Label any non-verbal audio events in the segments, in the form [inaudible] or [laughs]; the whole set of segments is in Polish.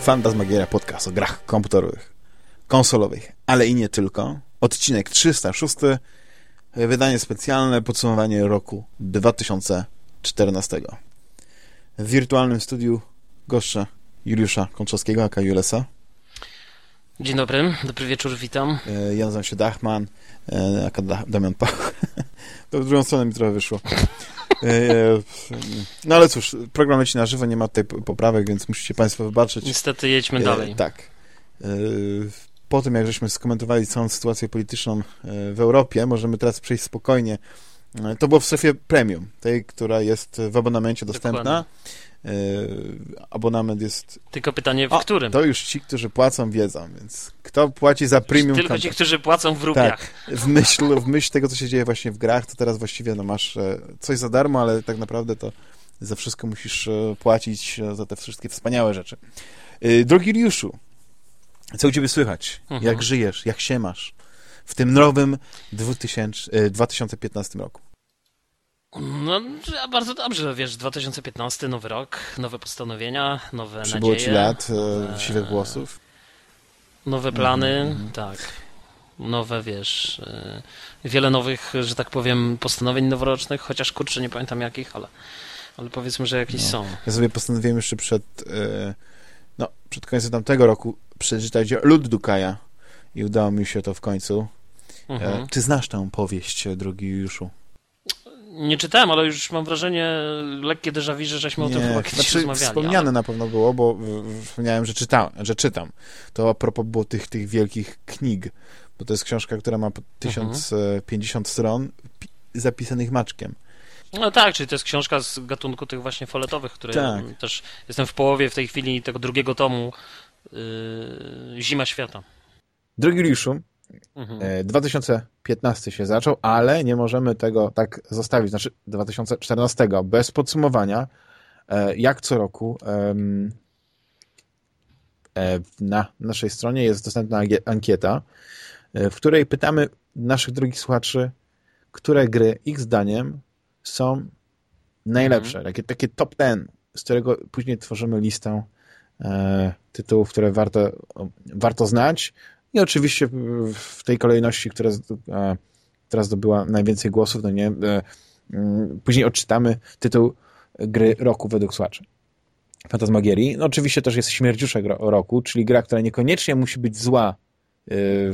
Fantasmagieria, podcast o grach komputerowych, konsolowych, ale i nie tylko. Odcinek 306, wydanie specjalne, podsumowanie roku 2014. W wirtualnym studiu goszczę Juliusza Konczowskiego, aka Julesa. Dzień dobry, dobry wieczór, witam. E, ja nazywam się Dachman, e, aka Damian Pach. [laughs] To w drugą stronę mi trochę wyszło. E, no ale cóż, program leci na żywo, nie ma tutaj poprawek, więc musicie Państwo wybaczyć. Niestety jedźmy dalej. Tak. Po tym, jak żeśmy skomentowali całą sytuację polityczną w Europie, możemy teraz przejść spokojnie. To było w strefie premium, tej, która jest w abonamencie dostępna. Dokładnie. E, abonament jest... Tylko pytanie, w którym? To już ci, którzy płacą, wiedzą, więc kto płaci za premium Tylko content? ci, którzy płacą w rupiach. Tak, w myśl, w myśl tego, co się dzieje właśnie w grach, to teraz właściwie no, masz e, coś za darmo, ale tak naprawdę to za wszystko musisz e, płacić za te wszystkie wspaniałe rzeczy. Drogi Riuszu, co u ciebie słychać? Mhm. Jak żyjesz? Jak się masz? W tym nowym 2000, 2015 roku. No, bardzo dobrze, wiesz, 2015, nowy rok, nowe postanowienia, nowe Przybyło nadzieje. ci lat, nowe, siwych włosów. Nowe plany, mm tak. Nowe, wiesz, e, wiele nowych, że tak powiem, postanowień noworocznych, chociaż kurczę, nie pamiętam jakich, ale, ale powiedzmy, że jakieś no. są. Ja sobie postanowiłem jeszcze przed, e, no, przed końcem tamtego roku przeczytać Lud Dukaja i udało mi się to w końcu. Mhm. Czy znasz tę powieść, drogi Juszu? Nie czytałem, ale już mam wrażenie, lekkie déjà vu, że żeśmy nie, o tym chyba kiedyś znaczy, rozmawiali. Wspomniane ale... na pewno było, bo wspomniałem, że, czytałem, że czytam. To a propos było tych, tych wielkich knig, bo to jest książka, która ma 1050 mhm. stron zapisanych maczkiem. No tak, czyli to jest książka z gatunku tych właśnie foletowych, które tak. ja też jestem w połowie w tej chwili tego drugiego tomu yy, Zima Świata. Drogi Liuszu, Mhm. 2015 e, się zaczął, ale nie możemy tego tak zostawić, znaczy 2014 bez podsumowania, e, jak co roku e, na naszej stronie jest dostępna ankieta, w której pytamy naszych drogich słuchaczy, które gry ich zdaniem są najlepsze, mhm. takie, takie top ten, z którego później tworzymy listę tytułów, które warto, warto znać, i oczywiście w tej kolejności, która, która zdobyła najwięcej głosów, no nie, e, mm, później odczytamy tytuł gry roku według słuchaczy. Fantasmagierii. No oczywiście też jest Śmierdziuszek roku, czyli gra, która niekoniecznie musi być zła e,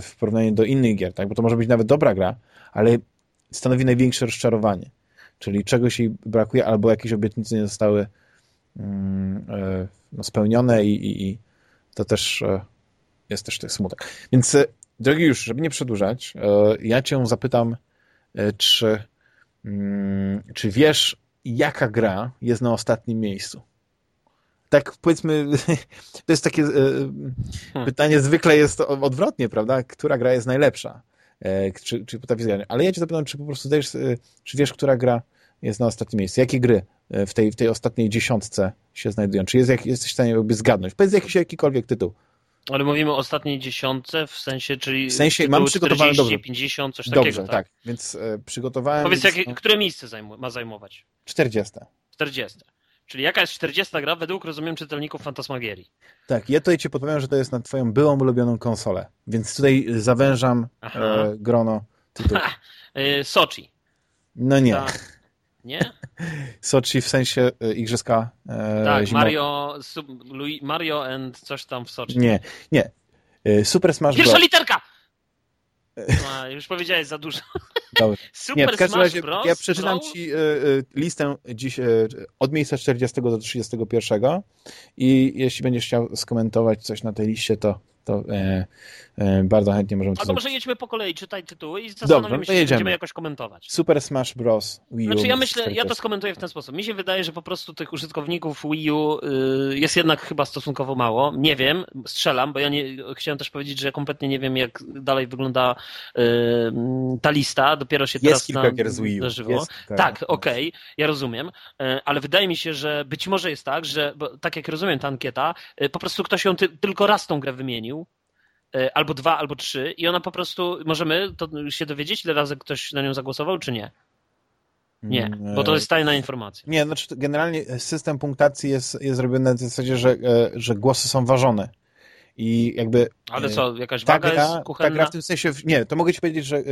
w porównaniu do innych gier, tak? bo to może być nawet dobra gra, ale stanowi największe rozczarowanie. Czyli czegoś jej brakuje, albo jakieś obietnice nie zostały mm, e, no, spełnione i, i, i to też jest też smutek. Więc, e, drogi już, żeby nie przedłużać, e, ja cię zapytam, e, czy, mm, czy wiesz, jaka gra jest na ostatnim miejscu? Tak powiedzmy, [laughs] to jest takie hmm. pytanie, zwykle jest odwrotnie, prawda? Która gra jest najlepsza? Czy, czy potrafisz Ale ja cię zapytam, czy po prostu dajesz, czy wiesz, która gra jest na ostatnim miejscu? Jakie gry w tej, w tej ostatniej dziesiątce się znajdują? Czy jest, jesteś w stanie zgadnąć? Powiedz jakiś jakikolwiek tytuł. Ale mówimy o ostatniej dziesiątce, w sensie, czyli w sensie mam przygotowane 40, dobrze. 50, coś dobrze, takiego, tak? tak. Więc e, przygotowałem... Powiedz, jakie, które miejsce zajmu, ma zajmować? 40. 40. Czyli jaka jest 40 gra według, rozumiem, czytelników Fantasmagierii? Tak, ja tutaj ci podpowiem, że to jest na twoją byłą ulubioną konsolę, więc tutaj zawężam e, grono tytułów. [laughs] e, Sochi. No nie. Ta... Nie? [laughs] Sochi w sensie e, igrzyska e, Tak, Mario, Mario and coś tam w Sochi. Nie, nie. E, Super Smash Bros. Pierwsza literka! No, już powiedziałeś za dużo. [laughs] Dobrze. [laughs] Super nie, w każdym razie Bros, ja przeczytam Bros? ci y, y, listę dziś y, od miejsca 40 do 31 i jeśli będziesz chciał skomentować coś na tej liście, to to e, e, bardzo chętnie możemy to Albo może jedźmy po kolei, czytaj tytuły i zastanowimy się, będziemy jakoś komentować. Super Smash Bros. Wii U. Znaczy ja myślę, ja to skomentuję w ten sposób. Mi się wydaje, że po prostu tych użytkowników Wii U y, jest jednak chyba stosunkowo mało. Nie wiem, strzelam, bo ja nie, chciałem też powiedzieć, że kompletnie nie wiem, jak dalej wygląda y, ta lista. Dopiero się jest teraz kilka gier z Wii U. Jest, tak, okej, okay, ja rozumiem, y, ale wydaje mi się, że być może jest tak, że bo, tak jak rozumiem ta ankieta, po prostu ktoś ją ty, tylko raz tą grę wymienił albo dwa, albo trzy i ona po prostu, możemy to się dowiedzieć, ile razy ktoś na nią zagłosował, czy nie? Nie, bo to jest tajna informacja. Nie, znaczy generalnie system punktacji jest, jest robiony na zasadzie, że, że głosy są ważone. I jakby... Ale co, jakaś waga gra, jest kuchenna? Ta gra w tym sensie... Nie, to mogę ci powiedzieć, że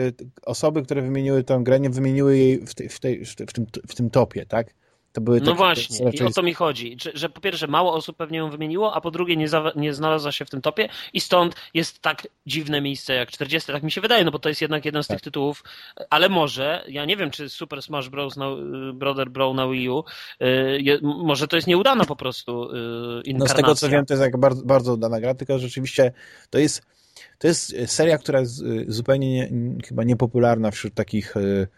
osoby, które wymieniły tę grę, nie wymieniły jej w, tej, w, tej, w, tym, w tym topie, tak? To były no właśnie, raczej... i o to mi chodzi, że, że, po pierwsze mało osób pewnie ją wymieniło, a po drugie nie, za, nie znalazła się w tym topie i stąd jest tak dziwne miejsce jak 40, tak mi się wydaje, no bo to jest jednak jeden z tak. tych tytułów, ale może, ja nie wiem, czy Super Smash Bros. Na, Brother Bro na Wii U, y, może to jest nieudana po prostu inkarnacja. No z tego co wiem, to jest jak bardzo, bardzo udana gra, tylko rzeczywiście to jest, to jest seria, która jest zupełnie nie, chyba niepopularna wśród takich y,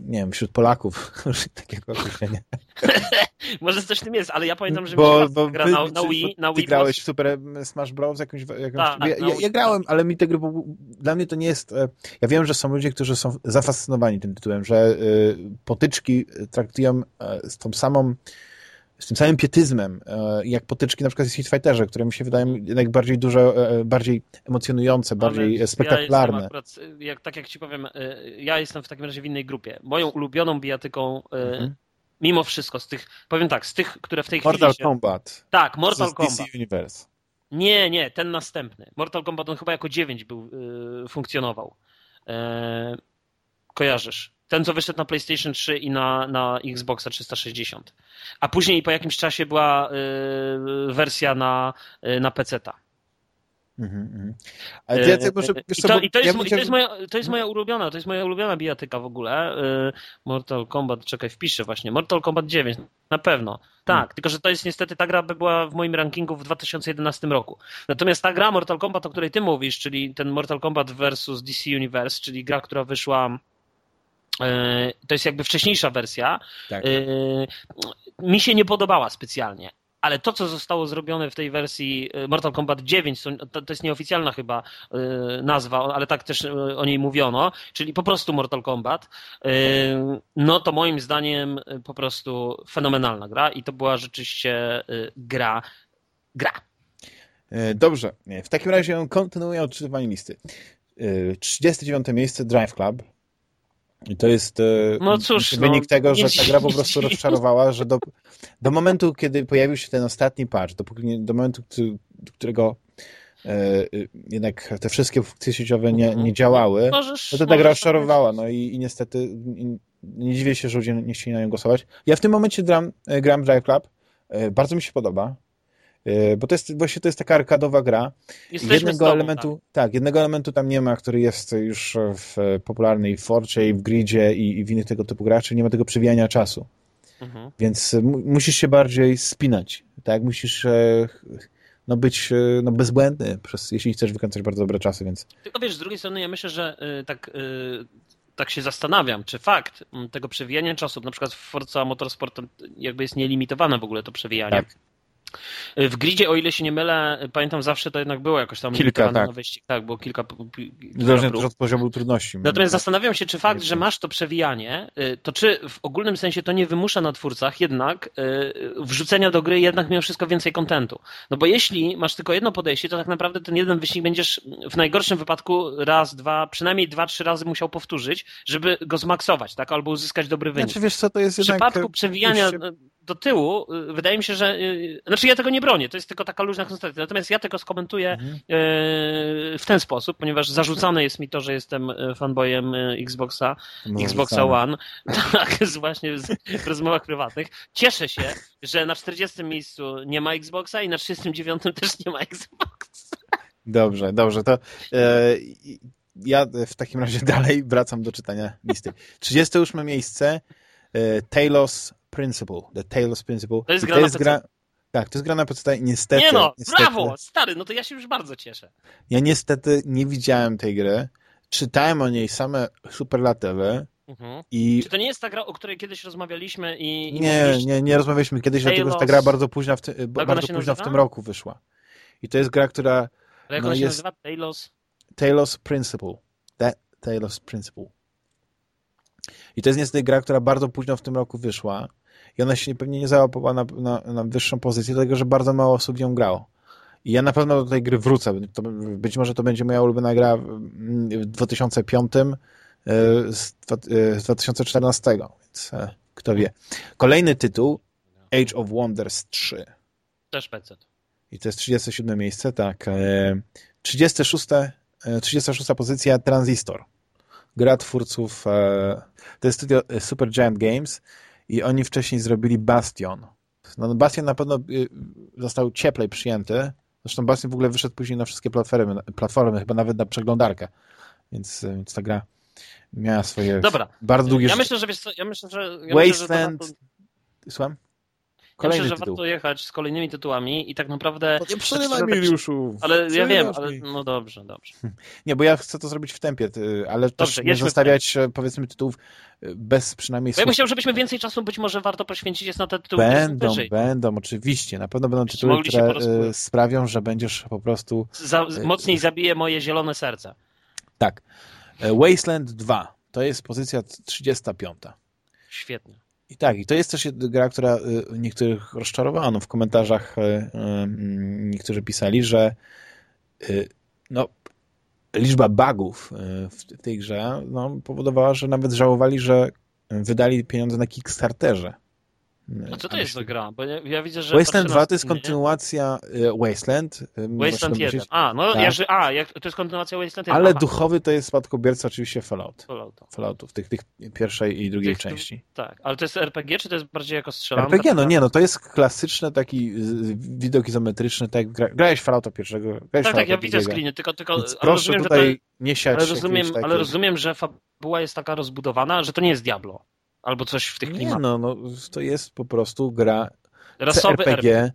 nie wiem, wśród Polaków [laughs] takiego określenia. [laughs] Może coś w tym jest, ale ja pamiętam, że bo, bo gra na, na Wii. Na Wii ty grałeś w Super Smash Bros. Jakąś, jakąś... Ta, ja, ja, ja, grałem, ale mi te gry, dla mnie to nie jest... E, ja wiem, że są ludzie, którzy są zafascynowani tym tytułem, że y, potyczki traktują y, z tą samą z tym samym pietyzmem, e, jak potyczki na przykład w Street Fighterze, które mi się wydają jednak bardziej dużo, e, bardziej emocjonujące, bardziej Ale spektakularne. Ja akurat, jak, tak jak ci powiem, e, ja jestem w takim razie w innej grupie. Moją ulubioną bijatyką mhm. mimo wszystko z tych, powiem tak, z tych, które w tej Mortal chwili się... Kombat. Tak, Mortal Kombat. DC Universe. Nie, nie, ten następny. Mortal Kombat on chyba jako 9 był, funkcjonował. Kojarzysz? Ten, co wyszedł na PlayStation 3 i na, na Xboxa 360. A później po jakimś czasie była y, wersja na, y, na PC-ta. Mhm, Ale ja, może, I, to, i to, jest, ja to, jest moja, to jest moja ulubiona, to jest moja ulubiona bijatyka w ogóle. Y, Mortal Kombat, czekaj, wpiszę właśnie. Mortal Kombat 9, na pewno. Tak, hmm. tylko że to jest niestety, ta gra by była w moim rankingu w 2011 roku. Natomiast ta gra Mortal Kombat, o której ty mówisz, czyli ten Mortal Kombat versus DC Universe, czyli gra, która wyszła to jest jakby wcześniejsza wersja. Tak. E, mi się nie podobała specjalnie. Ale to, co zostało zrobione w tej wersji e, Mortal Kombat 9, to, to jest nieoficjalna chyba nazwa, ale tak też o niej mówiono, czyli po prostu Mortal Kombat, no to moim zdaniem po prostu fenomenalna gra i to była rzeczywiście gra, gra. Dobrze, w takim razie kontynuuję odczytywanie listy. 39 miejsce Drive Club, i to jest e, no cóż, wynik no, tego, że ta gra po prostu rozczarowała, że do, do momentu, kiedy pojawił się ten ostatni patch, dopóki do momentu, do którego e, e, jednak te wszystkie funkcje sieciowe nie, nie działały, możesz, no to ta gra rozczarowała. No i, i niestety i, nie dziwię się, że ludzie nie chcieli na nią głosować. Ja w tym momencie gram, e, gram Drive Club. E, bardzo mi się podoba. E, bo to jest właśnie to jest taka arkadowa gra. Jesteśmy jednego tobą, elementu, tak. tak. jednego elementu tam nie ma, który jest już w popularnej Forcie i w Gridzie i, i w innych tego typu graczy, nie ma tego przewijania czasu. Mhm. Więc musisz się bardziej spinać, tak? Musisz e, no, być e, no, bezbłędny, przez, jeśli chcesz wykręcać bardzo dobre czasy, więc... Tylko wiesz, z drugiej strony ja myślę, że tak tak się zastanawiam, czy fakt tego przewijania czasu, na przykład w Forza Motorsport jakby jest nielimitowane w w ogóle to przewijanie. Tak. W gridzie, o ile się nie mylę, pamiętam zawsze to jednak było jakoś tam kilka, tak. na wyścig. Tak, było kilka, Zależnie od poziomu trudności. Natomiast tak. zastanawiam się, czy fakt, że masz to przewijanie, y, to czy w ogólnym sensie to nie wymusza na twórcach jednak y, wrzucenia do gry jednak mimo wszystko więcej kontentu. No bo jeśli masz tylko jedno podejście, to tak naprawdę ten jeden wyścig będziesz w najgorszym wypadku raz, dwa, przynajmniej dwa, trzy razy musiał powtórzyć, żeby go zmaksować, tak? Albo uzyskać dobry wynik. Znaczy, wiesz co, to jest w przypadku przewijania do tyłu, y, wydaje mi się, że. Y, znaczy, ja tego nie bronię, to jest tylko taka luźna konstatacja. Natomiast ja tego skomentuję mhm. Y, w ten sposób, ponieważ zarzucane jest mi to, że jestem fanboyem Xboxa, Xboxa One. [laughs] Tak, właśnie w rozmowach prywatnych. Cieszę się, że na 40 miejscu nie ma Xboxa i na 39 też nie ma Xboxa. Dobrze, dobrze. To. E, ja w takim razie [laughs] dalej wracam do czytania listy. 38 miejsce. E, Talos Principle, The Talos Principle. To jest gra to jest gra, Tak, to jest gra na PC. Niestety. Nie no, niestety, brawo, stary, no to ja się już bardzo cieszę. Ja niestety nie widziałem tej gry. Czytałem o niej same superlatywy. Mhm. I... Czy to nie jest ta gra, o której kiedyś rozmawialiśmy i... i nie, mówiliście... nie, nie rozmawialiśmy kiedyś, Talos... dlatego że ta gra bardzo późno, w, ty... bardzo późno w tym roku wyszła. I to jest gra, która... Ale jak no, się jest... nazywa? Talos? Talos Principle. That Talos Principle. I to jest niestety gra, która bardzo późno w tym roku wyszła i ona się pewnie nie załapała na, na, na wyższą pozycję, dlatego że bardzo mało osób ją grało. I ja na pewno do tej gry wrócę. To, być może to będzie moja ulubiona gra w 2005 e, z 2014. Więc e, kto wie. Kolejny tytuł Age of Wonders 3. Też PC. I to jest 37 miejsce, tak. 36, 36 pozycja Transistor. Gra twórców, to jest studio Super Giant Games i oni wcześniej zrobili Bastion. No, Bastion na pewno został cieplej przyjęty. Zresztą Bastion w ogóle wyszedł później na wszystkie platformy, platformy chyba nawet na przeglądarkę. Więc, więc ta gra miała swoje Dobra. bardzo długie Ja myślę, że wiesz co, ja myślę, że ja Wasteland. Myślę, że Słucham? Kolejny myślę, że tytuł. warto jechać z kolejnymi tytułami i tak naprawdę... No nie przerywaj mi, Juliuszu. Ale ja wiem, ale no dobrze, dobrze. Nie, bo ja chcę to zrobić w tempie, ale dobrze, też nie zostawiać powiedzmy tytułów y, bez przynajmniej... Bo ja bym chciał, żebyśmy więcej czasu być może warto poświęcić jest na te tytuły Będą, będą, oczywiście. Na pewno będą tytuły, które prostu... Y, sprawią, że będziesz po prostu... Za, mocniej zabije moje zielone serce. Tak. E, Wasteland 2 to jest pozycja 35. Świetnie. I tak, i to jest też gra, która y, niektórych rozczarowała. No, w komentarzach y, y, niektórzy pisali, że no, liczba bugów w tej grze no, powodowała, że nawet żałowali, że wydali pieniądze na Kickstarterze. A co to jest za gra? Bo ja, ja widzę, że Wasteland 2 to jest kontynuacja nie? Wasteland. Wasteland 1. A, no tak. ja, a, jak, to jest kontynuacja Wasteland 1. Ale Aha. duchowy to jest spadkobierca oczywiście Fallout. Fallout. Falloutów, tych, tych pierwszej i drugiej tych, części. Tak, ale to jest RPG, czy to jest bardziej jako strzelanka? RPG, no nie, no to jest klasyczny taki widok izometryczny, tak jak grałeś Fallouta pierwszego. Grałeś tak, Fallouta tak, ja widzę screeny, tylko, tylko Więc proszę rozumiem, tutaj to, nie siać ale rozumiem, ale rozumiem, że fabuła jest taka rozbudowana, że to nie jest Diablo. Albo coś w tych klimatach. Nie, no, no, to jest po prostu gra Rasowy RPG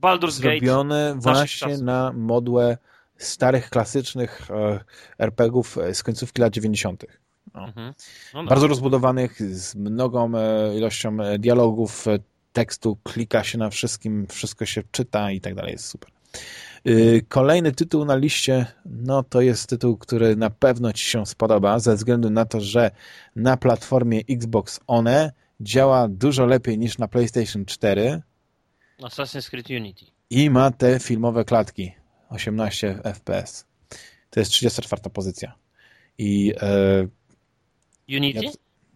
Baldur's zrobione Gate, właśnie na modłę starych, klasycznych e, RPGów e, z końcówki lat 90. No. Mhm. No Bardzo rozbudowanych, z mnogą e, ilością dialogów, tekstu, klika się na wszystkim, wszystko się czyta i tak dalej, jest super. Y, kolejny tytuł na liście, no to jest tytuł, który na pewno Ci się spodoba, ze względu na to, że na platformie Xbox One działa dużo lepiej niż na PlayStation 4. Assassin's Creed Unity. I ma te filmowe klatki, 18 FPS. To jest 34 pozycja. I e, Unity? Ja,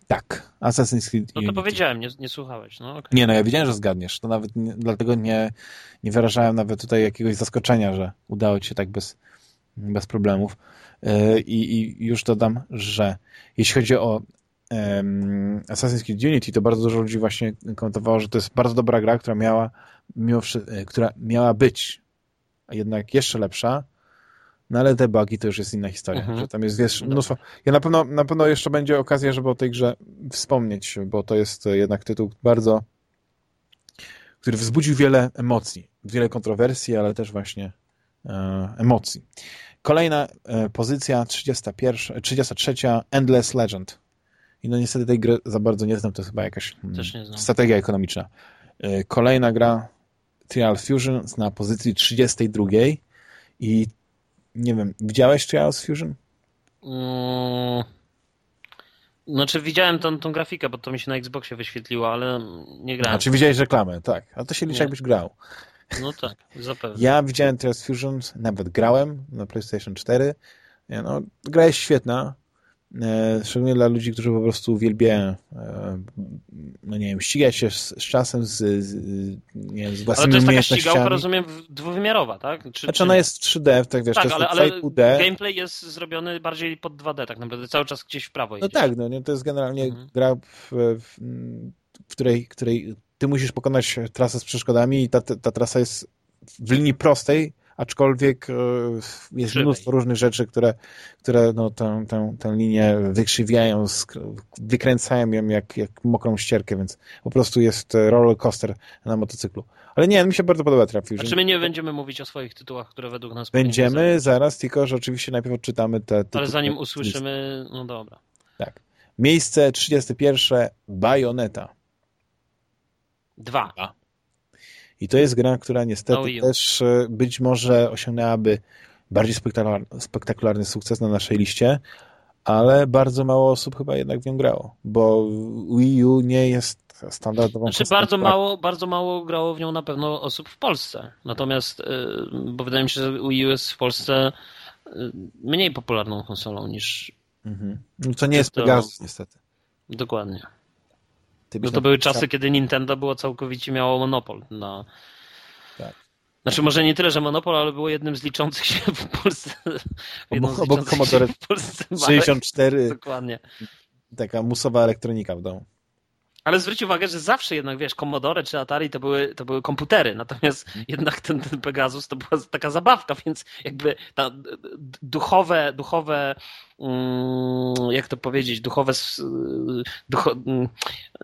tak, Assassin's Creed No to Unity. powiedziałem, nie, nie słuchałeś. No, okay. Nie, no ja wiedziałem, że zgadniesz. To nawet nie, dlatego nie, nie wyrażałem nawet tutaj jakiegoś zaskoczenia, że udało ci się tak bez, bez problemów. Yy, I już dodam, że jeśli chodzi o um, Assassin's Creed Unity, to bardzo dużo ludzi właśnie komentowało, że to jest bardzo dobra gra, która miała, mimo, e, która miała być jednak jeszcze lepsza, no ale te bugi to już jest inna historia, mhm. że tam jest wiesz, mnóstwo. Ja na pewno, na pewno jeszcze będzie okazja, żeby o tej grze wspomnieć, bo to jest jednak tytuł bardzo, który wzbudził wiele emocji, wiele kontrowersji, ale też właśnie e, emocji. Kolejna e, pozycja, 31, 33, Endless Legend. I no niestety tej gry za bardzo nie znam, to jest chyba jakaś hmm, strategia ekonomiczna. E, kolejna gra, Trial Fusion na pozycji 32 i nie wiem, widziałeś Trials Fusion? Mm, znaczy widziałem tą, tą grafikę, bo to mi się na Xboxie wyświetliło, ale nie grałem. Znaczy widziałeś reklamę, tak. A to się liczy jakbyś grał. No tak, zapewne. Ja widziałem Trials Fusion, nawet grałem na PlayStation 4. No, gra jest świetna. E, szczególnie dla ludzi, którzy po prostu uwielbiają e, no nie wiem, ścigać się z, z czasem, z, z, nie wiem, z własnymi Ale to jest taka ścigałka, rozumiem, dwuwymiarowa, tak? Czy, znaczy ona jest 3D, tak wiesz, tak, to ale, ale 2D. gameplay jest zrobiony bardziej pod 2D, tak naprawdę, cały czas gdzieś w prawo No tak, no nie, to jest generalnie mhm. gra, w, w, w, której, której ty musisz pokonać trasę z przeszkodami i ta, ta trasa jest w linii prostej, aczkolwiek e, jest mnóstwo różnych rzeczy, które, które no, tę, tę, tę linię wykrzywiają, wykręcają ją jak, jak mokrą ścierkę, więc po prostu jest roller coaster na motocyklu. Ale nie, mi się bardzo podoba trafił. Czy my nie będziemy mówić o swoich tytułach, które według nas Będziemy zaraz, tylko że oczywiście najpierw odczytamy te tytuły. Ale zanim usłyszymy, no dobra. Tak. Miejsce 31. Bajoneta. Dwa. Dwa. I to jest gra, która niestety no też e, być może osiągnęłaby bardziej spektakularny, sukces na naszej liście, ale bardzo mało osób chyba jednak w nią grało, bo Wii U nie jest standardową Znaczy bardzo mało, bardzo mało grało w nią na pewno osób w Polsce. Natomiast, e, bo wydaje mi się, że Wii U jest w Polsce e, mniej popularną konsolą niż... Mhm. No to nie jest Pegasus niestety. Dokładnie. No to były czasy, kiedy Nintendo było całkowicie miało monopol na... Tak. Znaczy może nie tyle, że monopol, ale było jednym z liczących się w Polsce... Obok, obok Commodore 64. Dokładnie. Taka musowa elektronika w domu. Ale zwróć uwagę, że zawsze jednak, wiesz, Commodore czy Atari to były, to były komputery, natomiast mhm. jednak ten, ten Pegasus to była taka zabawka, więc jakby ta duchowe, duchowe jak to powiedzieć, duchowe, ducho, mm,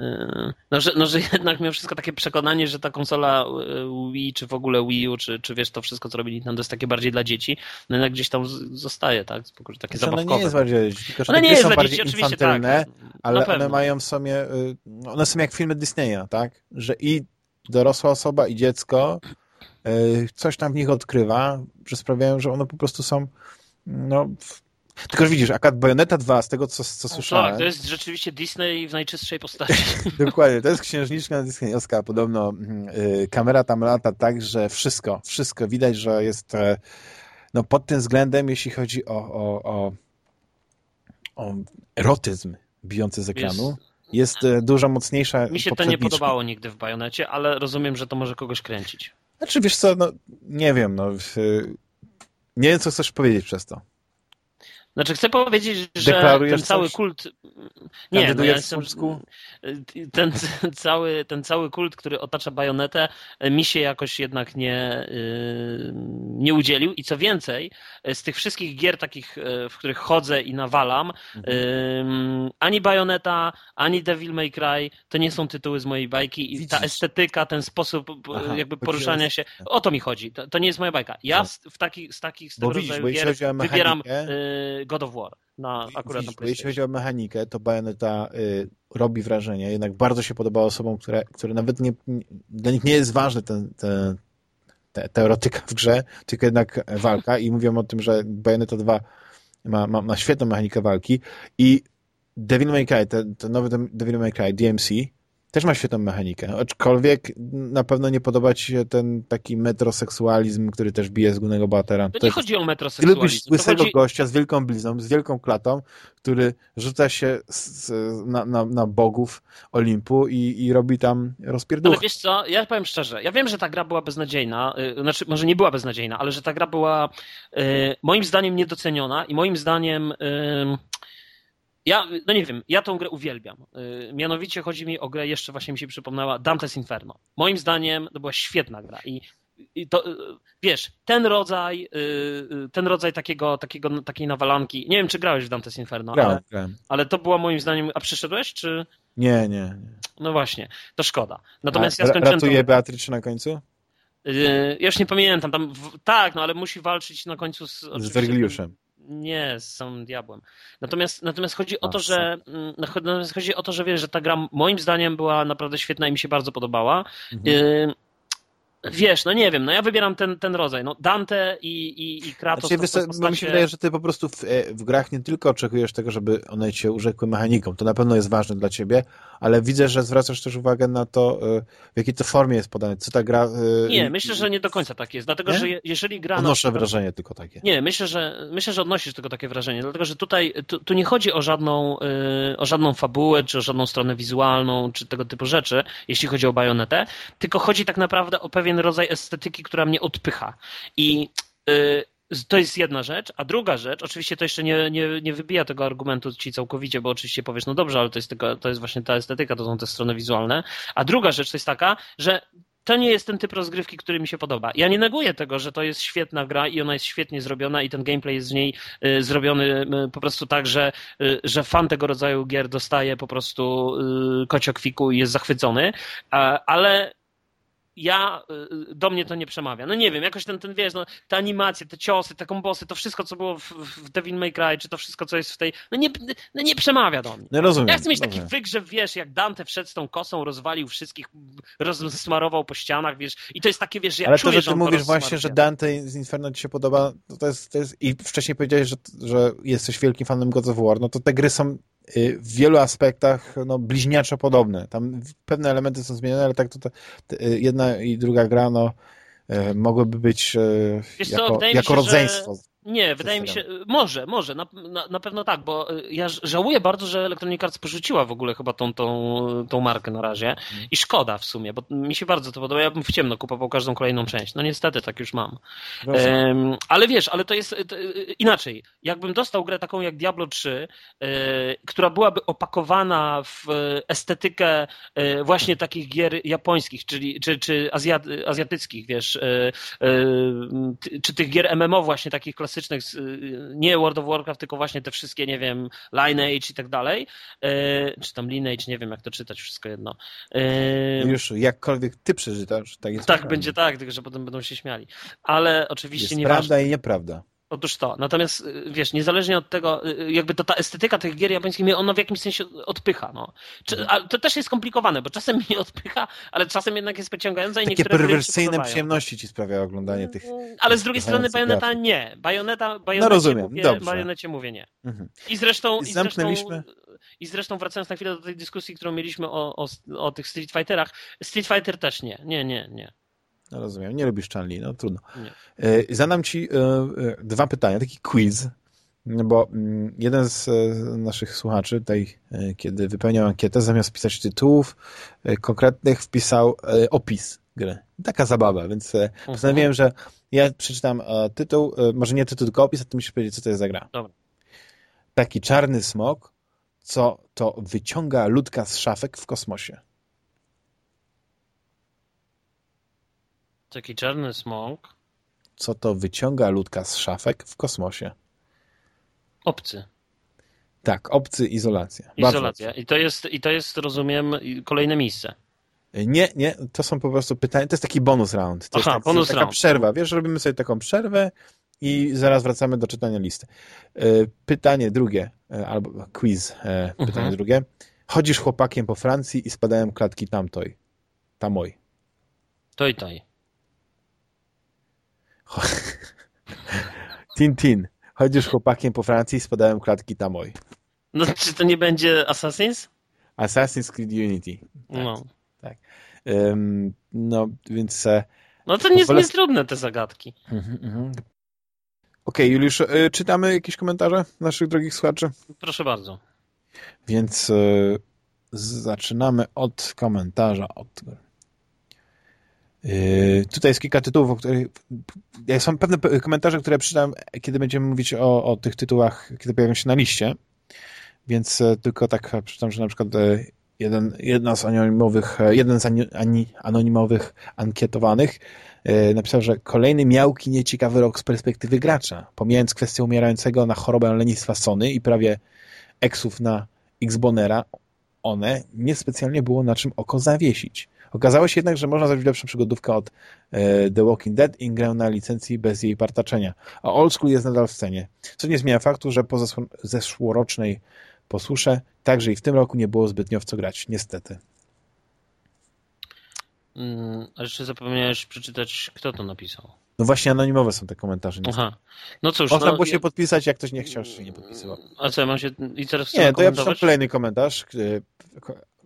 y, no, że, no, że jednak miał wszystko takie przekonanie, że ta konsola y, Wii, czy w ogóle Wii U, czy, czy wiesz, to wszystko, co robi Nintendo jest takie bardziej dla dzieci, no jednak gdzieś tam zostaje, tak? Takie znaczy, zabawkowe. Ona nie jest bardziej dla dzieci, tylko że nie jest są bardziej dzieci, infantylne, tak, ale one mają w sobie, y, one są jak filmy Disneya, tak? Że i dorosła osoba, i dziecko coś tam w nich odkrywa, że sprawiają, że one po prostu są no, tylko że widzisz, akad Bayonetta 2, z tego co, co no słyszałem... Tak, to jest rzeczywiście Disney w najczystszej postaci. [laughs] Dokładnie, to jest księżniczka disneyowska, podobno yy, kamera tam lata tak, że wszystko, wszystko widać, że jest e, no, pod tym względem, jeśli chodzi o, o, o, o erotyzm bijący z ekranu, jest, jest dużo mocniejsza Mi się to nie podobało nigdy w Bajonecie, ale rozumiem, że to może kogoś kręcić. Znaczy, wiesz co, no, nie wiem, no, nie wiem, co chcesz powiedzieć przez to. Znaczy chcę powiedzieć, że ten cały coś? kult... Nie, no ja jestem... Ten, [laughs] cały, ten cały kult, który otacza bajonetę, mi się jakoś jednak nie, y, nie udzielił i co więcej, z tych wszystkich gier takich, y, w których chodzę i nawalam, mhm. ani bajoneta, ani Devil May Cry to nie są tytuły z mojej bajki i ta estetyka, ten sposób Aha, jakby poruszania się, o to mi chodzi. To, to nie jest moja bajka. Ja z, w taki, z takich z tego rodzaju gier wybieram God of War na akurat Widzisz, na Jeśli chodzi o mechanikę, to Bayonetta y, robi wrażenie. Jednak bardzo się podoba osobom, które, które nawet nie, dla nich nie jest ważny ten, ten te, teoretyka w grze, tylko jednak walka i mówią o tym, że Bayonetta 2 ma, ma, ma świetną mechanikę walki i Devil May Cry, ten, ten nowy Devil May Cry, DMC, też ma świetną mechanikę, aczkolwiek na pewno nie podoba ci się ten taki metroseksualizm, który też bije z głównego bohatera. To, to nie chodzi o metroseksualizm. Ty lubisz łysego chodzi... gościa z wielką blizną, z wielką klatą, który rzuca się z, na, na, na, bogów Olimpu i, i robi tam rozpierdół. Ale wiesz co, ja powiem szczerze, ja wiem, że ta gra była beznadziejna, yy, znaczy może nie była beznadziejna, ale że ta gra była yy, moim zdaniem niedoceniona i moim zdaniem... Yy, ja, no nie wiem, ja tą grę uwielbiam. Y, mianowicie chodzi mi o grę, jeszcze właśnie mi się przypomniała, Dante's Inferno. Moim zdaniem to była świetna gra i, i to, y, wiesz, ten rodzaj, y, ten rodzaj takiego, takiego, takiej nawalanki, nie wiem, czy grałeś w Dante's Inferno, grałem, ale, grałem. ale to była moim zdaniem, a przyszedłeś, czy... Nie, nie, nie. No właśnie, to szkoda. Natomiast a, ja skończyłem... Ratuje Beatrice na końcu? Ja już nie pamiętam, tam, w, tak, no ale musi walczyć na końcu z... Z. Nie, z samym diabłem. Natomiast, natomiast chodzi o to, że mm, natomiast chodzi o to, że wiesz, że ta gra moim zdaniem była naprawdę świetna i mi się bardzo podobała. Mhm. Wiesz, no nie wiem, no ja wybieram ten, ten rodzaj. No Dante i, i, i Kratos. Znaczy, wiesz, postacie... Mi się wydaje, że ty po prostu w, e, w, grach nie tylko oczekujesz tego, żeby one cię urzekły mechaniką, to na pewno jest ważne dla ciebie, ale widzę, że zwracasz też uwagę na to, e, w jakiej to formie jest podane, co ta gra... E, nie, myślę, że nie do końca tak jest, dlatego, nie? że jeżeli gra... Odnoszę przykład... wrażenie tylko takie. Nie, myślę, że myślę, że odnosisz tylko takie wrażenie, dlatego, że tutaj tu, tu nie chodzi o żadną, o żadną fabułę, czy o żadną stronę wizualną, czy tego typu rzeczy, jeśli chodzi o bajonetę, tylko chodzi tak naprawdę o pewien rodzaj estetyki która mnie odpycha. I y, to jest jedna rzecz, a druga rzecz, oczywiście to jeszcze nie, nie, nie wybija tego argumentu ci całkowicie, bo oczywiście powiesz, no dobrze, ale to jest, tylko, to jest właśnie ta estetyka, to są te strony wizualne. A druga rzecz to jest taka, że to nie jest ten typ rozgrywki, który mi się podoba. Ja nie neguję tego, że to jest świetna gra i ona jest świetnie zrobiona i ten gameplay jest z niej y, zrobiony y, po prostu tak, że, y, że fan tego rodzaju gier dostaje po prostu kociokwiku i jest zachwycony, ale ja, y, do mnie to nie przemawia. No nie wiem, jakoś ten, ten wiesz, no, te animacje, te ciosy, te kombosy, to wszystko, co było w, w Devil May Cry, czy to wszystko, co jest w tej, no nie, no nie przemawia do mnie. No rozumiem. Ja chcę mieć rozumiem. taki wygrzew, wiesz, jak Dante wszedł z tą kosą, rozwalił wszystkich, rozsmarował po ścianach, wiesz, i to jest takie, wiesz, ja Ale czuję, to, że ty mówisz właśnie, że Dante z Inferno ci się podoba, to jest, to jest i wcześniej powiedziałeś, że, że jesteś wielkim fanem God of War, no to te gry są Y, w wielu aspektach no, bliźniaczo podobne. Tam pewne elementy są zmienione, ale tak to, to, to jedna i druga gra no, y, mogłyby być y, Wiesz jako, co, jako rodzeństwo. Że Nie, wydaje mi się, może, może, na, na, na, pewno tak, bo y, ja żałuję bardzo, że Electronic Arts porzuciła w ogóle chyba tą, tą, tą markę na razie. Mhm. i szkoda w sumie, bo mi się bardzo to podoba, ja bym w ciemno kupował każdą kolejną część, no niestety tak już mam. Um, ale wiesz, ale to jest to, inaczej, jakbym dostał grę taką jak Diablo 3, y, która byłaby opakowana w estetykę y, właśnie takich gier japońskich, czyli, czy, czy azjat, azjatyckich, wiesz, czy tych gier MMO właśnie takich klasycznych, klasycznych, nie World of Warcraft, tylko właśnie te wszystkie, nie wiem, Lineage i tak dalej, e, czy tam Lineage, nie wiem jak to czytać, wszystko jedno. E, Już jakkolwiek ty przeczytasz, tak jest. Tak, będzie tak, tylko że potem będą się śmiali. Ale oczywiście nie Prawda i nieprawda. Otóż to. Natomiast y, wiesz, niezależnie od tego, y, y, jakby to ta estetyka tych gier japońskich mnie ono w jakimś sensie odpycha. No. Czy, a to też jest skomplikowane, bo czasem mnie odpycha, ale czasem jednak jest pociągające i Takie perwersyjne przyjemności ci sprawia oglądanie tych. Mm, ale z drugiej strony Bajoneta nie. Bajoneta, bajoneta no rozumiem, mówię, dobrze. Bajonecie mówię nie. Mhm. I zresztą. I zresztą i zresztą wracając na chwilę do tej dyskusji, którą mieliśmy o, o, o tych Street Fighterach, Street Fighter też nie. Nie, nie, nie. No rozumiem, nie lubisz Chanli, no trudno. Nie. E, zadam ci e, e, dwa pytania, taki quiz, bo mm, jeden z naszych słuchaczy tutaj, kiedy wypełniał ankietę, zamiast pisać tytułów konkretnych, wpisał opis gry. Taka zabawa, więc uh postanowiłem, że ja przeczytam tytuł, może nie tytuł, tylko opis, a ty musisz powiedzieć, co to jest za gra. Dobra. Taki czarny smok, co to wyciąga ludka z szafek w kosmosie. Taki czarny smok. Co to wyciąga ludka z szafek w kosmosie? Obcy. Tak, obcy, izolacja. Izolacja. I to, jest, I to jest, rozumiem, kolejne miejsce. Nie, nie, to są po prostu pytania, to jest taki bonus round. To Aha, jest tak, bonus taka round. przerwa, wiesz, robimy sobie taką przerwę i zaraz wracamy do czytania listy. E, pytanie drugie, e, albo quiz, e, pytanie mhm. drugie. Chodzisz chłopakiem po Francji i spadają klatki tamtoj. Tamoj. Toj, toj. Tintin. Chodzisz chłopakiem po Francji spadają klatki tamoj. No, czy to nie będzie Assassin's? Assassin's Creed Unity. Tak, no. Tak. Um, no, więc... E, no to nie jest nic trudne te zagadki. Mhm, mhm. Okej, okay, Juliusz, y, czytamy jakieś komentarze naszych drogich słuchaczy? Proszę bardzo. Więc y, zaczynamy od komentarza od Yy, tutaj jest kilka tytułów, o których są pewne komentarze, które przeczytam, kiedy będziemy mówić o, o tych tytułach, kiedy pojawią się na liście. Więc e, tylko tak przeczytam, że na przykład e, jeden, jedna z anonimowych, e, jeden z anonimowych ankietowanych napisał, że kolejny miałki nieciekawy rok z perspektywy gracza. Pomijając kwestię umierającego na chorobę lenistwa Sony i prawie eksów na Xbonera, one niespecjalnie było na czym oko zawiesić. Okazało się jednak, że można zrobić lepszą przygodówkę od e, The Walking Dead i grę na licencji bez jej partaczenia. A Old School jest nadal w scenie. Co nie zmienia faktu, że po zeszłorocznej posłusze także i w tym roku nie było zbytnio w co grać. Niestety. Mm, a jeszcze zapomniałeś przeczytać, kto to napisał. No właśnie anonimowe są te komentarze. Aha. No cóż. Można no, było się podpisać, jak ktoś nie chciał, się nie podpisywał. A co, ja mam się i teraz Nie, to ja przeczytam kolejny komentarz.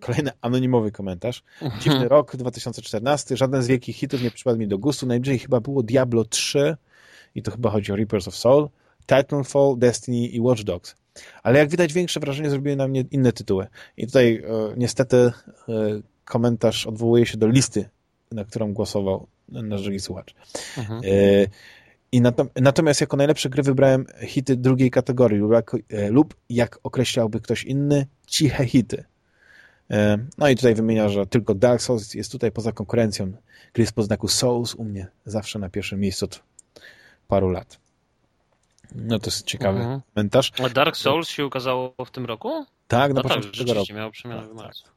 Kolejny anonimowy komentarz. Dziwny rok 2014. Żaden z wielkich hitów nie przypadł mi do gustu. Najbliżej chyba było Diablo 3 i to chyba chodzi o Reapers of Soul, Titanfall, Destiny i Watch Dogs. Ale jak widać, większe wrażenie zrobiły na mnie inne tytuły. I tutaj e, niestety e, komentarz odwołuje się do listy, na którą głosował nasz drugi słuchacz. Mhm. E, i natomiast jako najlepsze gry wybrałem hity drugiej kategorii lub jak, e, lub jak określałby ktoś inny, ciche hity. E, no i tutaj wymienia, że tylko Dark Souls jest tutaj poza konkurencją. Gry z poznaku Souls u mnie zawsze na pierwszym miejscu od paru lat. No to jest ciekawy mhm. komentarz. A Dark Souls się ukazało w tym roku? Tak, na no początku tak, tego roku. przemianę tak, w marcu. Tak.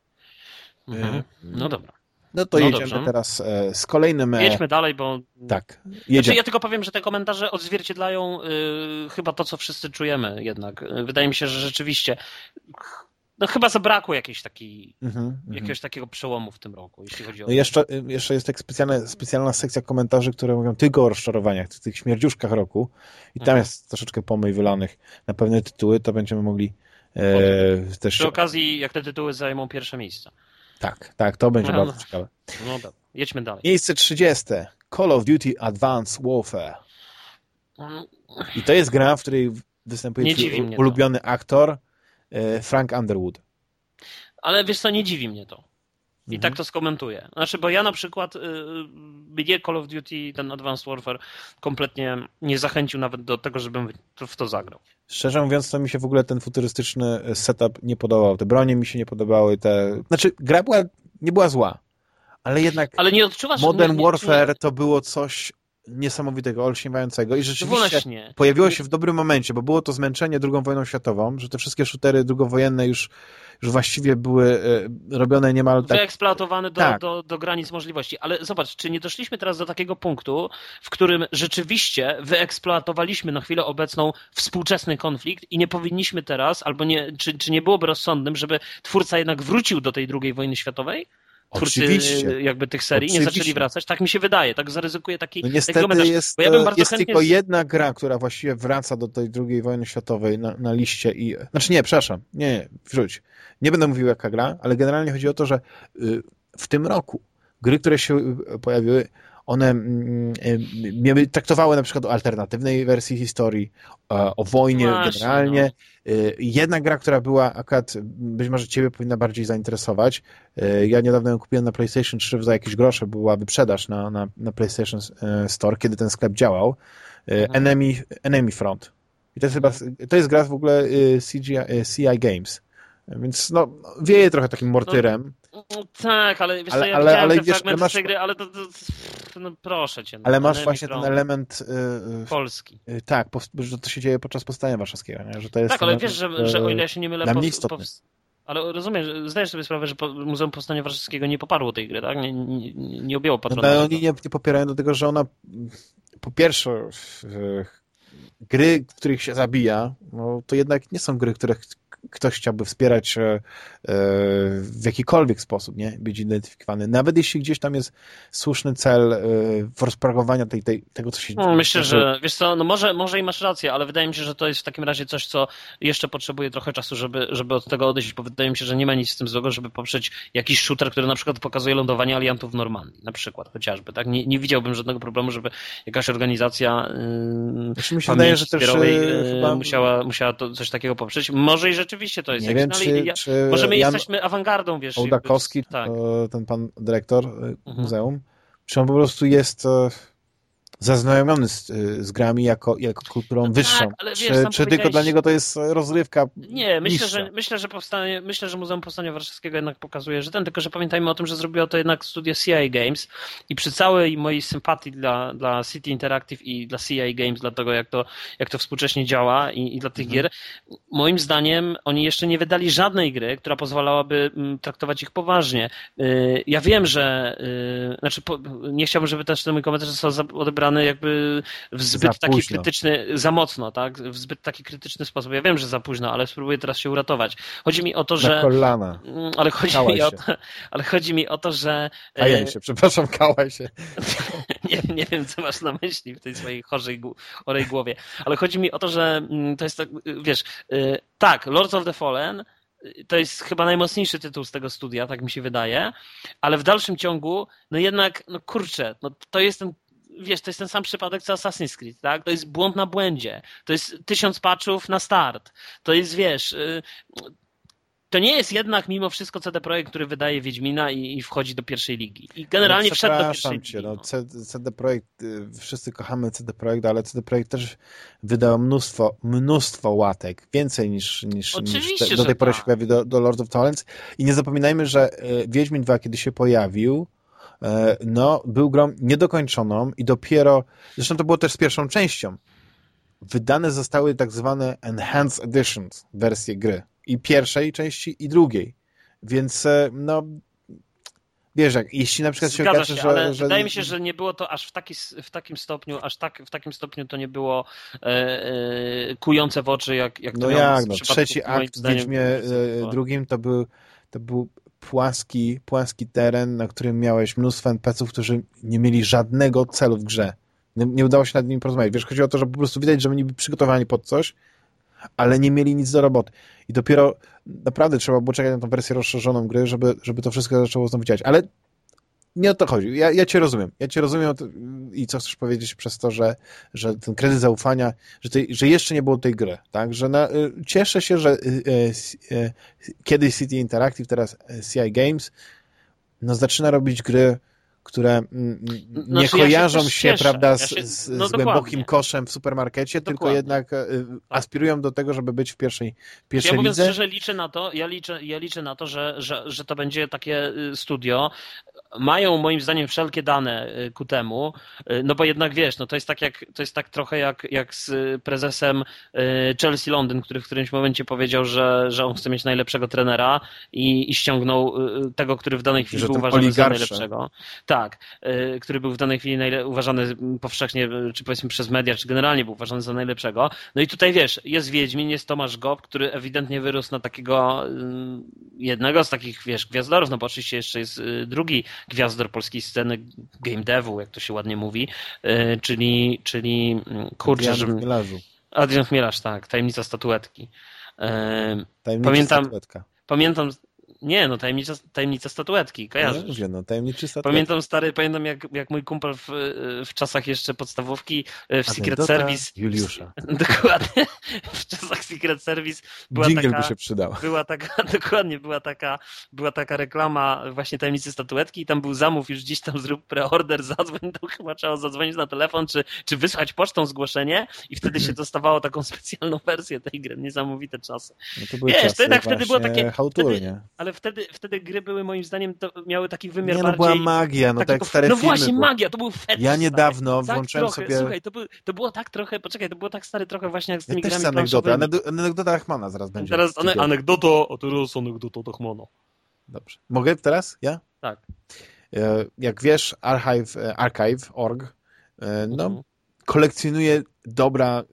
Mhm. No dobra. No to no jedziemy dobrze. teraz e, z kolejnym... Jedźmy dalej, bo... Tak, jedziemy. Znaczy, ja tylko powiem, że te komentarze odzwierciedlają y, chyba to, co wszyscy czujemy jednak. Wydaje mi się, że rzeczywiście no chyba zabrakło jakiejś takiej, mm -hmm, jakiegoś takiego przełomu w tym roku, jeśli chodzi o... No jeszcze, jeszcze jest tak specjalna, specjalna sekcja komentarzy, które mówią tylko o rozczarowaniach, tych śmierdziuszkach roku i tam mhm. jest troszeczkę pomyj wylanych na pewne tytuły, to będziemy mogli e, też... Przy okazji, jak te tytuły zajmą pierwsze miejsca. Tak, tak, to będzie no, bardzo no. ciekawe. No dobra, jedźmy dalej. Miejsce 30. Call of Duty Advanced Warfare. I to jest gra, w której występuje ulubiony to. aktor Frank Underwood. Ale wiesz co, nie dziwi mnie to. I mhm. tak to skomentuję. Znaczy, bo ja na przykład y, mnie Call of Duty, ten Advanced Warfare kompletnie nie zachęcił nawet do tego, żebym w to zagrał. Szczerze mówiąc, to mi się w ogóle ten futurystyczny setup nie podobał. Te bronie mi się nie podobały. Te... Znaczy, gra była, nie była zła, ale jednak ale nie odczuwasz, Modern nie, nie, Warfare to było coś niesamowitego, olśniewającego i rzeczywiście no pojawiło się w dobrym momencie, bo było to zmęczenie II wojną światową, że te wszystkie shootery drugowojenne już, już właściwie były e, robione niemal tak... Wyeksploatowane do, tak. do, do granic możliwości. Ale zobacz, czy nie doszliśmy teraz do takiego punktu, w którym rzeczywiście wyeksploatowaliśmy na chwilę obecną współczesny konflikt i nie powinniśmy teraz, albo nie, czy, czy nie byłoby rozsądnym, żeby twórca jednak wrócił do tej II wojny światowej? Twórcy Oczywiście. jakby tych serii Oczywiście. nie zaczęli wracać. Tak mi się wydaje, tak zaryzykuję taki, no niestety taki jest, ja jest tylko jedna gra, która właściwie wraca do tej II wojny światowej na, na liście i... Znaczy nie, przepraszam, nie, nie, wrzuć. Nie będę mówił jaka gra, ale generalnie chodzi o to, że y, w tym roku gry, które się y, pojawiły, one mm, miały, traktowały na przykład o alternatywnej wersji historii, o wojnie Właśnie, generalnie. No. Jedna gra, która była akurat, być może ciebie powinna bardziej zainteresować. Ja niedawno ją kupiłem na PlayStation 3 za jakieś grosze, była wyprzedaż na, na, na PlayStation Store, kiedy ten sklep działał. Mhm. Enemy, Enemy Front. I to jest chyba, to jest gra w ogóle CGI, CI Games. Więc no, wieje trochę takim mortyrem. No, no, tak, ale wiesz ale, co, ja ale, ale, wiesz, masz... tej gry, ale to, to, to, no proszę cię. No, ale masz właśnie ten element yy, polski. Yy, tak, po, że to się dzieje podczas powstania warszawskiego. Nie? Że to jest tak, ale wiesz, że, że o ile ja się nie mylę, po, po, ale rozumiesz, zdajesz sobie sprawę, że Muzeum Powstania Warszawskiego nie poparło tej gry, tak? Nie, nie, nie objęło patronu. No, oni nie, nie popierają do tego, że ona po pierwsze gry, w których się zabija, no, to jednak nie są gry, które ktoś chciałby wspierać e, e, w jakikolwiek sposób, nie? Być identyfikowany. Nawet jeśli gdzieś tam jest słuszny cel e, rozpropagowania tej, tej, tego, co się dzieje. No, myślę, że wiesz co, no może, może i masz rację, ale wydaje mi się, że to jest w takim razie coś, co jeszcze potrzebuje trochę czasu, żeby, żeby od tego odejść, bo wydaje mi się, że nie ma nic z tym złego, żeby poprzeć jakiś shooter, który na przykład pokazuje lądowanie aliantów w Normandii, na przykład chociażby, tak? Nie, nie widziałbym żadnego problemu, żeby jakaś organizacja yy, znaczy, mi się wydaje, że też yy, chyba... musiała, musiała to, coś takiego poprzeć. Może i rzeczywiście to jest nie wiem, czy, ja, czy Może my Jan jesteśmy awangardą, wiesz. Ołdakowski, tak. ten pan dyrektor y, mhm. muzeum, czy on po prostu jest e, zaznajomiony z, z grami jako, jako kulturą no wyższą. Tak, ale wiesz, czy, czy tylko dla niego to jest rozrywka Nie, myślę, że, myślę, że powstanie, myślę, że Muzeum Powstania Warszawskiego jednak pokazuje, że ten, tylko że pamiętajmy o tym, że zrobiło to jednak studio CI Games i przy całej mojej sympatii dla, dla City Interactive i dla CI Games, dla tego, jak to, jak to współcześnie działa i, i dla tych mhm. gier, moim zdaniem oni jeszcze nie wydali żadnej gry, która pozwalałaby mm, traktować ich poważnie. Y, ja wiem, że y, znaczy, nie chciałbym, żeby też ten mój komentarz został odebrany jakby w zbyt taki krytyczny, za mocno, tak? W zbyt taki krytyczny sposób. Ja wiem, że za późno, ale spróbuję teraz się uratować. Chodzi mi o to, że... Na kolana. Mm, ale chodzi, mi o to, ale chodzi mi o to, że... Kałaj e, się, przepraszam, kałaj się. [laughs] nie, nie wiem, co masz na myśli w tej swojej chorej, chorej głowie, ale chodzi mi o to, że mm, to jest tak, wiesz, e, tak, Lords of the Fallen to jest chyba najmocniejszy tytuł z tego studia, tak mi się wydaje, ale w dalszym ciągu, no jednak, no kurczę, no to jest ten wiesz, to jest ten sam przypadek co Assassin's Creed, tak? To jest błąd na błędzie. To jest tysiąc patchów na start. To jest, wiesz, y, to nie jest jednak mimo wszystko CD Projekt, który wydaje Wiedźmina i, i wchodzi do pierwszej ligi. I generalnie no, wszedł do pierwszej cię, ligi. No. no. CD Projekt, y, wszyscy kochamy CD Projekt, ale CD Projekt też wydał mnóstwo, mnóstwo łatek. Więcej niż, niż, niż te, do tej pory tak. się pojawił do, do Lord of Talents. I nie zapominajmy, że y, Wiedźmin 2, kiedy się pojawił, no, był grą niedokończoną i dopiero, zresztą to było też z pierwszą częścią, wydane zostały tak zwane Enhanced Editions, wersje gry. I pierwszej części, i drugiej. Więc, e, no, wiesz, jak, jeśli na przykład Zgadza się okaże, się, że, ale że... wydaje mi się, że nie było to aż w, taki, w takim stopniu, aż tak, w takim stopniu to nie było e, e, kujące w oczy, jak, jak no to jak, no, trzeci akt w Wiedźmie e, drugim to był, to był płaski, płaski teren, na którym miałeś mnóstwo NPC-ów, którzy nie mieli żadnego celu w grze. Nie, nie, udało się nad nimi porozmawiać. Wiesz, chodzi o to, że po prostu widać, że byli przygotowani pod coś, ale nie mieli nic do roboty. I dopiero naprawdę trzeba było czekać na tą wersję rozszerzoną gry, żeby, żeby to wszystko zaczęło znowu działać. Ale nie o to chodzi. Ja, ja cię rozumiem. Ja cię rozumiem i co chcesz powiedzieć przez to, że, że ten kredyt zaufania, że, że jeszcze nie było tej gry, tak? Że na, y, cieszę się, że y, y, kiedyś City Interactive, teraz CI Games, no zaczyna robić gry, które mm, nie znaczy, kojarzą ja się, się prawda, ja się, z, no z głębokim koszem w supermarkecie, dokładnie. tylko jednak e, tak. aspirują do tego, żeby być w pierwszej, pierwszej ja lidze. Mówiąc szczerze, liczę na to, ja liczę, ja liczę na to, że, że, że to będzie takie y, studio, mają moim zdaniem wszelkie dane y, ku temu, y, no bo jednak wiesz, no to jest tak jak, to jest tak trochę jak, jak z prezesem Chelsea Londyn, który w którymś momencie powiedział, że, że on chce mieć najlepszego trenera i, i ściągnął tego, który w danej chwili był uważany za najlepszego. Tak, który był w danej chwili uważany powszechnie, czy powiedzmy przez media, czy generalnie był uważany za najlepszego. No i tutaj wiesz, jest Wiedźmin, jest Tomasz Gob, który ewidentnie wyrósł na takiego jednego z takich, wiesz, gwiazdorów, no bo oczywiście jeszcze jest drugi gwiazdor polskiej sceny game devu, jak to się ładnie mówi, e, czyli, czyli mm, kurczę, Adrian że... Adrian Chmielarz, tak, Tajemnica statuetki. E, Tajemnica pamiętam, statuetka. Pamiętam, nie, no tajemnica, tajemnica statuetki, kojarzysz? No, mówię, no tajemniczy statuetki. Pamiętam stary, pamiętam jak, jak mój kumpel w, w czasach jeszcze podstawówki e, w Secret Service. Juliusza. [laughs] Dokładnie. W czasach Secret Service była Jingle taka, by się przydał. Była taka, [laughs] dokładnie, była taka, była taka reklama właśnie tajemnicy statuetki i tam był zamów, już dziś tam zrób preorder, [laughs] zadzwoń, to chyba trzeba zadzwonić na telefon, czy, czy wysłać pocztą zgłoszenie i wtedy się [clears throat] dostawało taką specjalną wersję tej gry. Niesamowite czasy. No to były Wiesz, czasy to jednak wtedy było takie. Wtedy, ale wtedy, wtedy gry były moim zdaniem, to miały taki wymiar nie, no, bardziej... była magia, no takiego, tak stare No filmy właśnie, było. magia, to był fetysz. Ja niedawno tak włączyłem trochę, sobie... Słuchaj, to, był, to było tak trochę, poczekaj, to było tak stary trochę właśnie jak z tymi ja grami anegdota, anegdota Achmana zaraz będzie. Teraz ane, anegdota, a teraz anegdota Achmana. Dobrze. Mogę teraz? Ja? Tak. E, jak wiesz, Archive, e, Archive.org e, no, mhm. kolekcjonuje dobra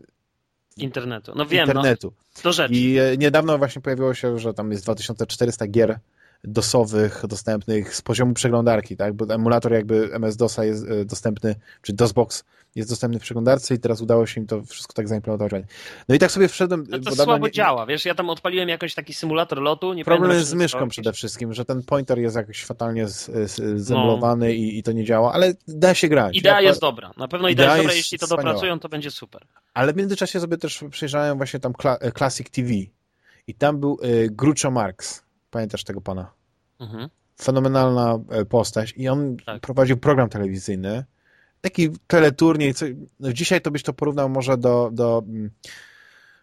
internetu. No wiem, no. internetu. No, to rzecz. I niedawno właśnie pojawiło się, że tam jest 2400 gier DOSowych dostępnych z poziomu przeglądarki, tak? Bo emulator jakby MS-DOSa jest e, dostępny, czy DOSBox jest dostępny w przeglądarce i teraz udało się im to wszystko tak zaimplementować. No i tak sobie wszedłem... No to słabo nie... działa, wiesz, ja tam odpaliłem jakoś taki symulator lotu, nie Problem jest z myszką przede wszystkim, że ten pointer jest jakoś fatalnie zemulowany no. i, i, to nie działa, ale da się grać. Idea ja, jest dobra, na pewno idea, idea jest dobra, jeśli to wspaniała. dopracują, to będzie super. Ale w międzyczasie sobie też przejrzałem właśnie tam e, Classic TV i tam był y, Groucho Marx Pamiętasz tego pana? Mhm. Fenomenalna e, postać i on tak. prowadził program telewizyjny, taki teleturniej, co, no dzisiaj to byś to porównał może do, do, mm,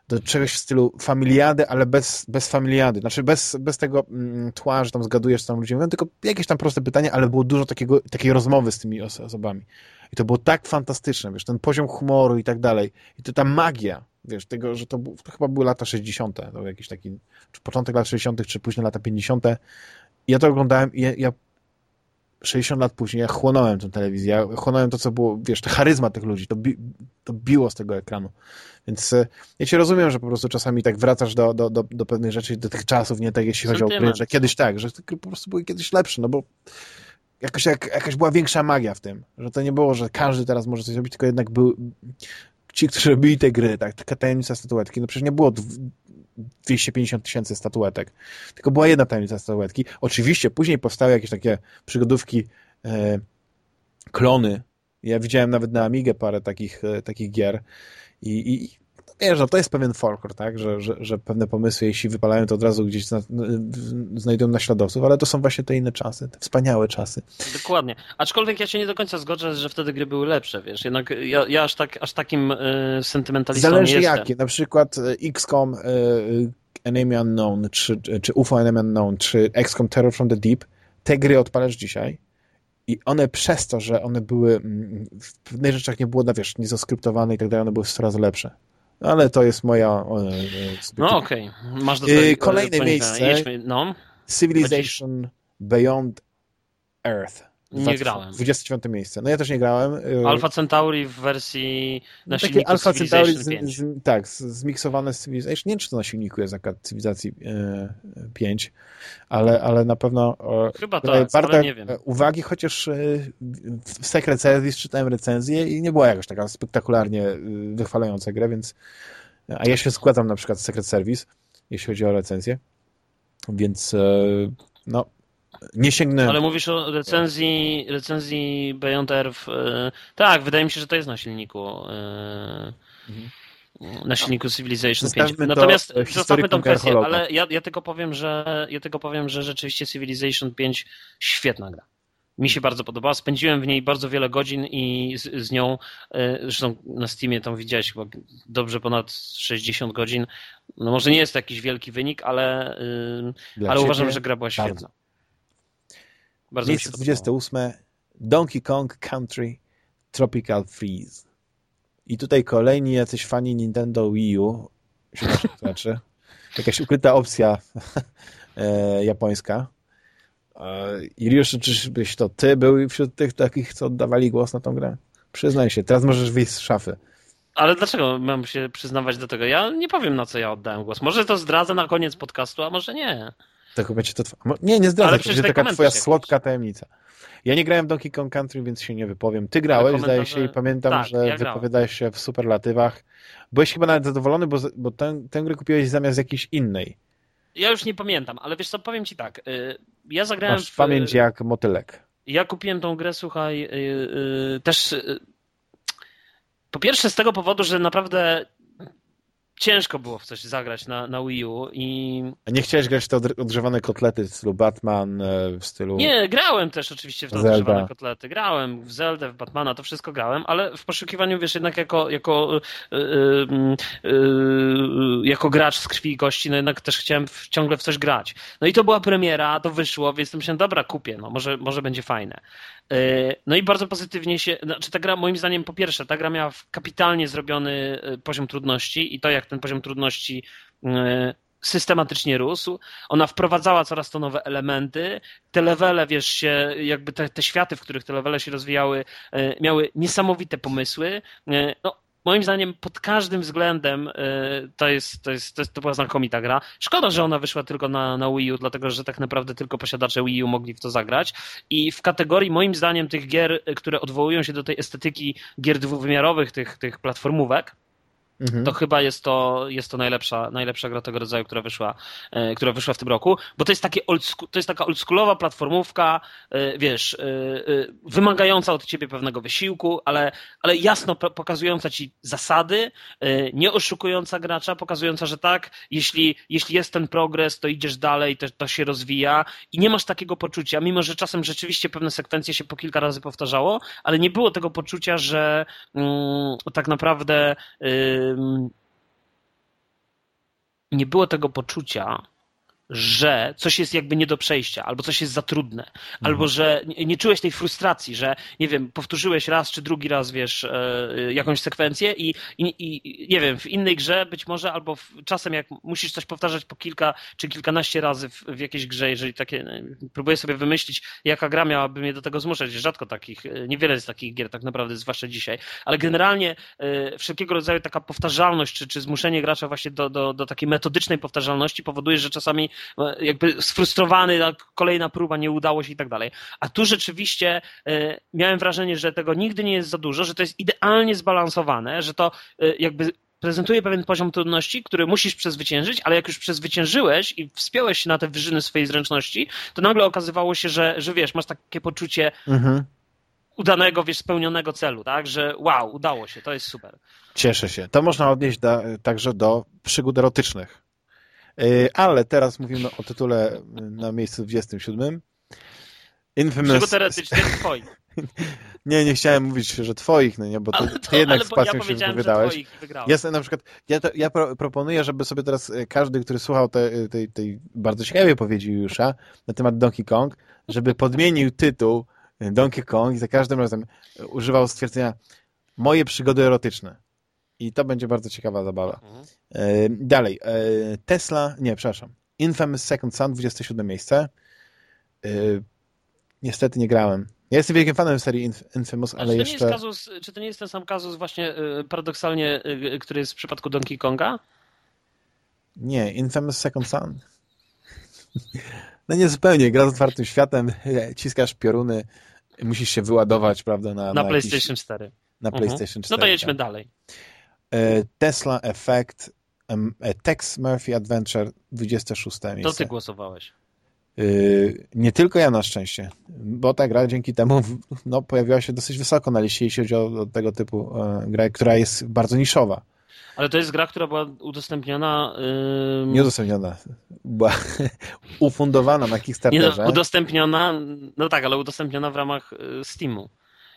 do czegoś w stylu familiady, ale bez, bez familiady, znaczy bez, bez tego mm, tła, że tam zgadujesz, co tam ludzie mówią, tylko jakieś tam proste pytanie, ale było dużo takiego, takiej rozmowy z tymi osobami. I to było tak fantastyczne, wiesz, ten poziom humoru i tak dalej. I to ta magia, wiesz, tego, że to, to chyba były lata 60., to jakiś taki, czy początek lat 60., czy później lata 50. Ja to oglądałem i ja, ja 60 lat później ja chłonąłem tę telewizję, ja chłonąłem to, co było, wiesz, ta charyzma tych ludzi, to, bi, to biło z tego ekranu. Więc e, ja cię rozumiem, że po prostu czasami tak wracasz do, do, do, do pewnych rzeczy, do tych czasów, nie tak jeśli chodzi o gry, że kiedyś tak, że te po prostu były kiedyś lepsze, no bo jakoś jak, jakaś była większa magia w tym, że to nie było, że każdy teraz może coś zrobić, tylko jednak był, ci, którzy robili te gry, tak, taka tajemnica statuetki, no przecież nie było 250 tysięcy statuetek, tylko była jedna tajemnica statuetki. Oczywiście później powstały jakieś takie przygodówki, e, klony. Ja widziałem nawet na Amigę parę takich, e, takich gier i, i wiesz, no to jest pewien folklor, tak, że, że, że pewne pomysły, jeśli wypalają, to od razu gdzieś zna, znajdą naśladowców, ale to są właśnie te inne czasy, te wspaniałe czasy. Dokładnie. Aczkolwiek ja się nie do końca zgodzę, że wtedy gry były lepsze, wiesz, jednak ja, ja aż, tak, aż takim y, sentymentalistą Zależy nie jakie, na przykład e, XCOM y, Enemy Unknown, czy, czy UFO Enemy Unknown, czy XCOM Terror from the Deep, te gry odpalasz dzisiaj i one przez to, że one były mm, w pewnych rzeczach nie było, no wiesz, nie zaskryptowane i tak dalej, one były coraz lepsze ale to jest moja... E, no okej, okay. masz do tego... Kolejne miejsce, no. Civilization Beyond Earth. Nie grałem. 29 miejsce. No ja też nie grałem. Y, Alpha Centauri w wersji na no, silniku Alpha Centauri z, z, tak, zmiksowane z Civilization. Nie wiem, czy to na silniku jest jaka cywilizacji e, 5, ale, ale na pewno e, Chyba tak, ale nie wiem. uwagi, chociaż e, w Secret Service czytałem recenzję i nie była jakoś taka spektakularnie wychwalająca grę, więc a ja się składam na przykład z Secret Service, jeśli chodzi o recenzję, więc no Nie sięgnąłem. Ale mówisz o recenzji, recenzji Beyond Earth. E, tak, wydaje mi się, że to jest na silniku. E, mhm. Na silniku Civilization zostawmy 5. Natomiast zostawmy tą kwestię, ale ja, ja tylko powiem, że ja tylko powiem, że rzeczywiście Civilization 5 świetna gra. Mi się bardzo podobała. Spędziłem w niej bardzo wiele godzin i z, z nią, e, zresztą na Steamie tam widziałeś chyba dobrze ponad 60 godzin. No może nie jest to jakiś wielki wynik, ale, ale uważam, że gra była świetna. Bardzo. Bardzo Miejsce 28. Donkey Kong Country Tropical Freeze. I tutaj kolejni jacyś fani Nintendo Wii U, [laughs] znaczy, jakaś ukryta opcja [laughs] e, japońska Iliusz, czyżbyś to ty był wśród tych takich, co oddawali głos na tą grę? Przyznaj się, teraz możesz wyjść z szafy. Ale dlaczego mam się przyznawać do tego? Ja nie powiem, na co ja oddałem głos. Może to zdradzę na koniec podcastu, a może nie. To chyba cię to... Nie, nie zdradzę, to będzie taka twoja słodka tajemnica. Ja nie grałem w Donkey Kong Country, więc się nie wypowiem. Ty grałeś, zdaje się, i pamiętam, tak, że ja wypowiadałeś się w superlatywach. Byłeś chyba nawet zadowolony, bo, bo tę, tę grę kupiłeś zamiast jakiejś innej. Ja już nie pamiętam, ale wiesz co, powiem ci tak. Y, ja zagrałem Masz w... pamięć jak motylek. Ja kupiłem tą grę, słuchaj, yy, też yy, po pierwsze z tego powodu, że naprawdę ciężko było w coś zagrać na, na Wii U i... A nie chciałeś grać w te odgrzewane kotlety w stylu Batman, e, w stylu... Nie, grałem też oczywiście w te Zelda. kotlety. Grałem w Zelda, w Batmana, to wszystko grałem, ale w poszukiwaniu, wiesz, jednak jako, jako, yy, yy, yy, jako gracz z krwi i kości, no jednak też chciałem w, ciągle w coś grać. No i to była premiera, to wyszło, więc myślałem, dobra, kupię, no może, może będzie fajne. E, no i bardzo pozytywnie się, znaczy ta gra moim zdaniem po pierwsze, ta gra miała kapitalnie zrobiony e, poziom trudności i to jak ten poziom trudności e, systematycznie rósł. Ona wprowadzała coraz to nowe elementy. Te levele, wiesz, się, jakby te, te światy, w których te levele się rozwijały, miały niesamowite pomysły. No, moim zdaniem pod każdym względem y, to jest, to jest, to jest to była znakomita gra. Szkoda, że ona wyszła tylko na, na Wii U, dlatego że tak naprawdę tylko posiadacze Wii U mogli w to zagrać. I w kategorii moim zdaniem tych gier, które odwołują się do tej estetyki gier dwuwymiarowych, tych, tych platformówek, Mhm. To chyba jest to, jest to najlepsza, najlepsza gra tego rodzaju, która wyszła, e, która wyszła w tym roku, bo to jest takie old to jest taka oldschoolowa platformówka, e, wiesz, e, wymagająca od ciebie pewnego wysiłku, ale, ale jasno pokazująca ci zasady, nie oszukująca gracza, pokazująca, że tak, jeśli, jeśli jest ten progres, to idziesz dalej, to, to się rozwija i nie masz takiego poczucia, mimo że czasem rzeczywiście pewne sekwencje się po kilka razy powtarzało, ale nie było tego poczucia, że mm, tak naprawdę nie było tego poczucia, że coś jest jakby nie do przejścia, albo coś jest za trudne, mhm. albo że nie, nie, czułeś tej frustracji, że nie wiem, powtórzyłeś raz czy drugi raz, wiesz, e, jakąś sekwencję i, i, i, nie wiem, w innej grze być może, albo w, czasem jak musisz coś powtarzać po kilka czy kilkanaście razy w, w jakiejś grze, jeżeli takie, e, próbuję sobie wymyślić, jaka gra miałaby mnie do tego zmuszać, rzadko takich, e, niewiele jest takich gier tak naprawdę, zwłaszcza dzisiaj, ale generalnie e, wszelkiego rodzaju taka powtarzalność, czy, czy zmuszenie gracza właśnie do, do, do takiej metodycznej powtarzalności powoduje, że czasami jakby sfrustrowany, kolejna próba nie udało się i tak dalej. A tu rzeczywiście e, miałem wrażenie, że tego nigdy nie jest za dużo, że to jest idealnie zbalansowane, że to e, jakby prezentuje pewien poziom trudności, który musisz przezwyciężyć, ale jak już przezwyciężyłeś i wspiąłeś się na te wyżyny swojej zręczności, to nagle okazywało się, że, że wiesz, masz takie poczucie mhm. udanego, wiesz, spełnionego celu, tak, że wow, udało się, to jest super. Cieszę się. To można odnieść także do przygód erotycznych. E, ale teraz mówimy o tytule na miejscu 27. Infamous... Przygotoretycznych [laughs] twoich. Nie, nie chciałem mówić, że twoich, no nie, bo ty, ty jednak z pasją ja się wypowiadałeś. Ja na przykład, ja, to, ja pro, proponuję, żeby sobie teraz e, każdy, który słuchał tej, tej, tej bardzo ciekawej powiedzi Jusza na temat Donkey Kong, żeby podmienił tytuł Donkey Kong i za każdym razem używał stwierdzenia moje przygody erotyczne. I to będzie bardzo ciekawa zabawa. Mhm. E, dalej. E, Tesla, nie, przepraszam. Infamous Second Son, 27 miejsce. E, niestety nie grałem. Ja jestem wielkim fanem serii Infamous, ale jeszcze... Nie kazus, czy to nie jest ten sam kazus właśnie paradoksalnie, który jest w przypadku Donkey Konga? Nie, Infamous Second Son. No nie zupełnie. Gra z otwartym światem, ciskasz pioruny, musisz się wyładować, prawda? Na, na, na PlayStation jakiś... 4. Na mhm. PlayStation 4. No to jedźmy tak. dalej. E, Tesla Effect, e, Tex Murphy Adventure 26 miejsce. To ty głosowałeś. Yy, nie tylko ja na szczęście, bo ta gra dzięki temu no, pojawiła się dosyć wysoko na liście, jeśli chodzi o, o tego typu e, grę, która jest bardzo niszowa. Ale to jest gra, która była udostępniona... Nie udostępniona. Była [laughs] ufundowana na Kickstarterze. Nie, udostępniona, no tak, ale udostępniona w ramach Steamu.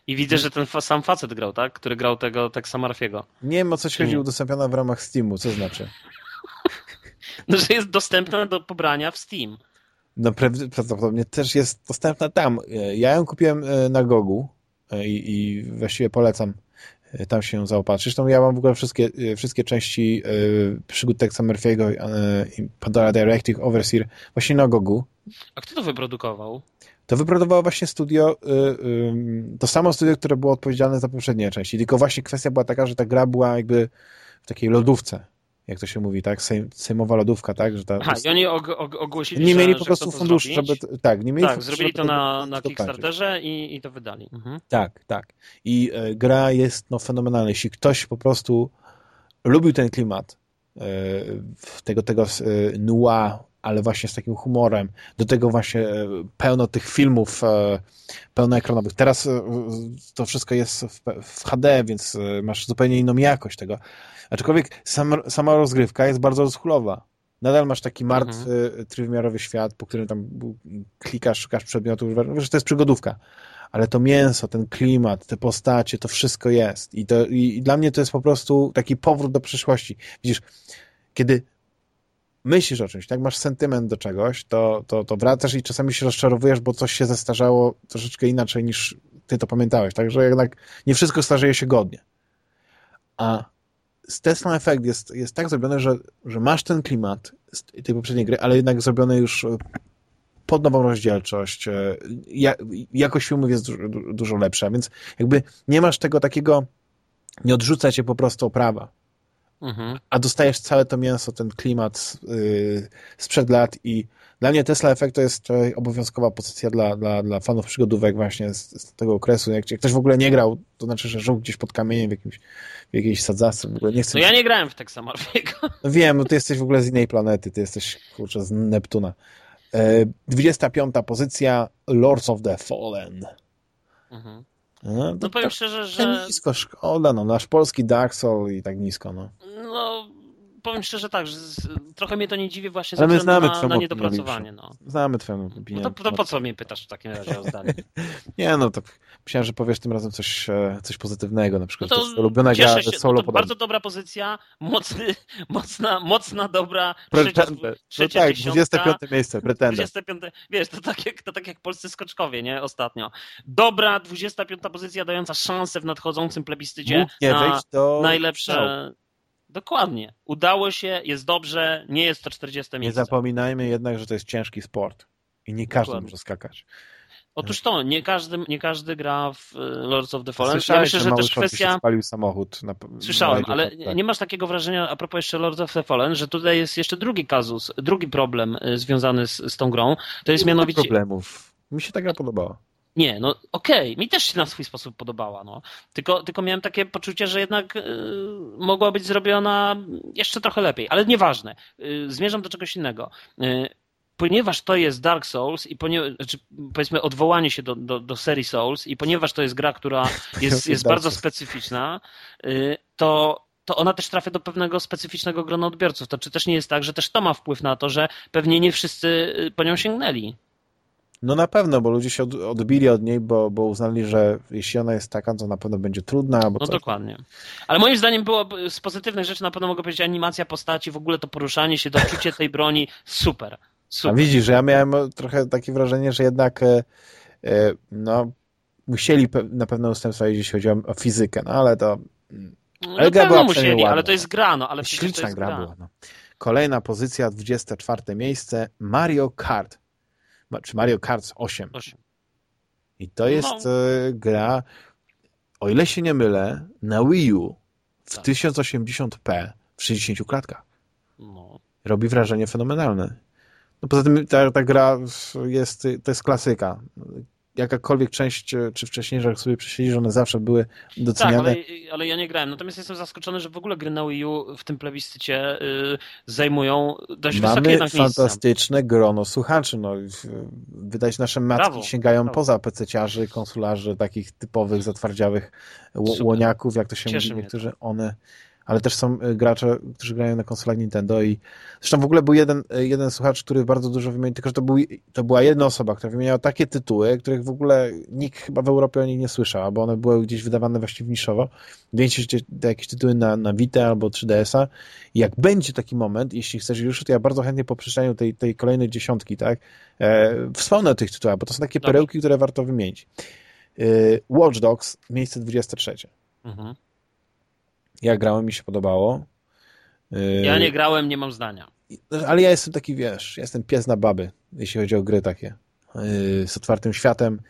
I widzę, że ten sam facet grał, tak? Który grał tego Texa Marfiego. Nie wiem, o co chodzi udostępniona w ramach Steamu. Co znaczy? [laughs] no, że jest dostępna do pobrania w Steam. No prawdopodobnie też jest dostępna tam. Ja ją kupiłem e, na Gogu e, i, i właściwie polecam e, tam się zaopatrzyć. Zresztą ja mam w ogóle wszystkie, wszystkie części przygód Texa Murphy'ego i Pandora Directive Overseer właśnie na Gogu. A kto to wyprodukował? To wyprodukowało właśnie studio, to samo studio, które było odpowiedzialne za poprzednie części, tylko właśnie kwestia była taka, że ta gra była jakby w takiej lodówce jak to się mówi, tak? Sejm, sejmowa lodówka, tak? Że ta, Aha, i oni og og ogłosili, Nie mieli że, po prostu funduszy, żeby... Tak, nie mieli tak zrobili to na, na Kickstarterze i, i to wydali. Mhm. Tak, tak. I e, gra jest no, fenomenalna. Jeśli ktoś po prostu lubił ten klimat e, tego, tego e, noir, ale właśnie z takim humorem, do tego właśnie e, pełno tych filmów e, pełnoekranowych. Teraz e, to wszystko jest w, HD, więc masz zupełnie inną jakość tego Aczkolwiek sam, sama rozgrywka jest bardzo rozchulowa. Nadal masz taki martwy, mhm. trójwymiarowy świat, po którym tam klikasz, szukasz przedmiotów, wiesz, to jest przygodówka. Ale to mięso, ten klimat, te postacie, to wszystko jest. I, to, i dla mnie to jest po prostu taki powrót do przeszłości. Widzisz, kiedy myślisz o czymś, tak, masz sentyment do czegoś, to, to, to wracasz i czasami się rozczarowujesz, bo coś się zestarzało troszeczkę inaczej niż ty to pamiętałeś. Także jednak nie wszystko starzeje się godnie. A Tesla Effect jest, jest tak zrobione, że, że masz ten klimat z tej poprzedniej gry, ale jednak zrobione już e, pod nową rozdzielczość. E, ja, jakość filmów jest dużo lepsza, więc jakby nie masz tego takiego, nie odrzuca cię po prostu oprawa. Mhm. A dostajesz całe to mięso, ten klimat yy, sprzed lat i dla mnie Tesla Effect to jest obowiązkowa pozycja dla, dla, dla fanów przygodówek właśnie z, z tego okresu. Jak, jak, ktoś w ogóle nie grał, to znaczy, że żył gdzieś pod kamieniem w, jakimś, w jakiejś sadzawce. W ogóle nie chcę... No ja nie grałem w Texa Marfiego. [laughs] No wiem, no ty jesteś w ogóle z innej planety, ty jesteś, kurczę, z Neptuna. E, 25 pozycja Lords of the Fallen. Mhm. No, no powiem tak, szczerze, że... Nisko, szkoda, no, nasz polski Dark Soul i tak nisko, no. No, powiem szczerze tak, że z, trochę mnie to nie dziwi właśnie Ale my znamy na, na niedopracowanie. No. Znamy twoją opinię. No to, to, po co mnie pytasz w takim razie o zdanie? [laughs] nie, no to myślałem, że powiesz tym razem coś, e, coś pozytywnego, na przykład no to, to ulubiona gra się, solo no Bardzo dobra pozycja, mocny, [laughs] mocna, mocna, dobra Pretender. trzecia, no tak, 25 miejsce, Pretender. 25, wiesz, to tak, jak, to tak jak polscy skoczkowie, nie? Ostatnio. Dobra 25 pozycja dająca szansę w nadchodzącym plebiscycie na do... najlepsze... Dokładnie. Udało się, jest dobrze, nie jest to 40 miejsce. Nie zapominajmy jednak, że to jest ciężki sport i nie każdy Dokładnie. może skakać. Otóż to, nie każdy, nie każdy gra w y, Lords of the Fallen. Ja myślę, że, że też kwestia... spalił samochód. Na, Słyszałem, na ale tak. nie masz takiego wrażenia, a propos jeszcze Lords of the Fallen, że tutaj jest jeszcze drugi kazus, drugi problem y, związany z, z tą grą. To jest nie mianowicie... problemów. Mi się ta gra podobała. Nie, no okej, okay. mi też się na swój sposób podobała, no. Tylko, tylko miałem takie poczucie, że jednak y, mogła być zrobiona jeszcze trochę lepiej, ale nieważne. Y, zmierzam do czegoś innego. Y, ponieważ to jest Dark Souls i ponieważ, znaczy, powiedzmy odwołanie się do, do, do serii Souls i ponieważ to jest gra, która [laughs] jest, jest bardzo specyficzna, to to ona też trafia do pewnego specyficznego grona odbiorców. To czy też nie jest tak, że też to ma wpływ na to, że pewnie nie wszyscy po nią sięgnęli? No na pewno, bo ludzie się odbili od niej, bo, bo uznali, że jeśli ona jest taka, to na pewno będzie trudna. No coś. dokładnie. Ale moim zdaniem było z pozytywnych rzeczy na pewno mogę powiedzieć animacja postaci, w ogóle to poruszanie się, [laughs] doczucie tej broni, super. Super. A widzisz, że ja miałem trochę takie wrażenie, że jednak e, e, no, musieli na pewno ustępstwa, jeśli chodzi o fizykę, no ale to... No, ale gra była musieli, ładna. ale to jest gra, no. Ale Śliczna gra, gra była. No. Kolejna pozycja, 24 miejsce, Mario Kart czy Mario Kart 8. 8. I to jest no. E, gra, o ile się nie mylę, na Wii U w tak. 1080p w 60 klatkach. No. Robi wrażenie fenomenalne. No poza tym ta, ta gra jest, to jest klasyka. jakakolwiek część, czy wcześniejsza, jak sobie że one zawsze były doceniane. Tak, ale, ale, ja nie grałem. Natomiast jestem zaskoczony, że w ogóle gry na Wii U w tym plebiscycie y, zajmują dość Mamy wysokie jednak fantastyczne grono słuchaczy. No, wydaje się, nasze matki brawo, sięgają brawo. poza pececiarzy, konsularzy, takich typowych, zatwardziałych łoniaków, jak to się Cieszy mówi. Niektórzy, one ale też są y, gracze, którzy grają na konsolach Nintendo i zresztą w ogóle był jeden, y, jeden słuchacz, który bardzo dużo wymienił, tylko że to, był, to była jedna osoba, która wymieniała takie tytuły, których w ogóle nikt chyba w Europie o nich nie słyszał, bo one były gdzieś wydawane właściwie niszowo. Większość to jakieś tytuły na, na Vita albo 3DS-a i jak będzie taki moment, jeśli chcesz już, to ja bardzo chętnie po przeczytaniu tej, tej kolejnej dziesiątki, tak, e, wspomnę o tych tytułach, bo to są takie Dobrze. perełki, które warto wymienić. E, Watch Dogs, miejsce 23. Mhm. Ja grałem, mi się podobało. Ja nie grałem, nie mam zdania. Ale ja jestem taki, wiesz, ja jestem pies na baby, jeśli chodzi o gry takie. Z otwartym światem,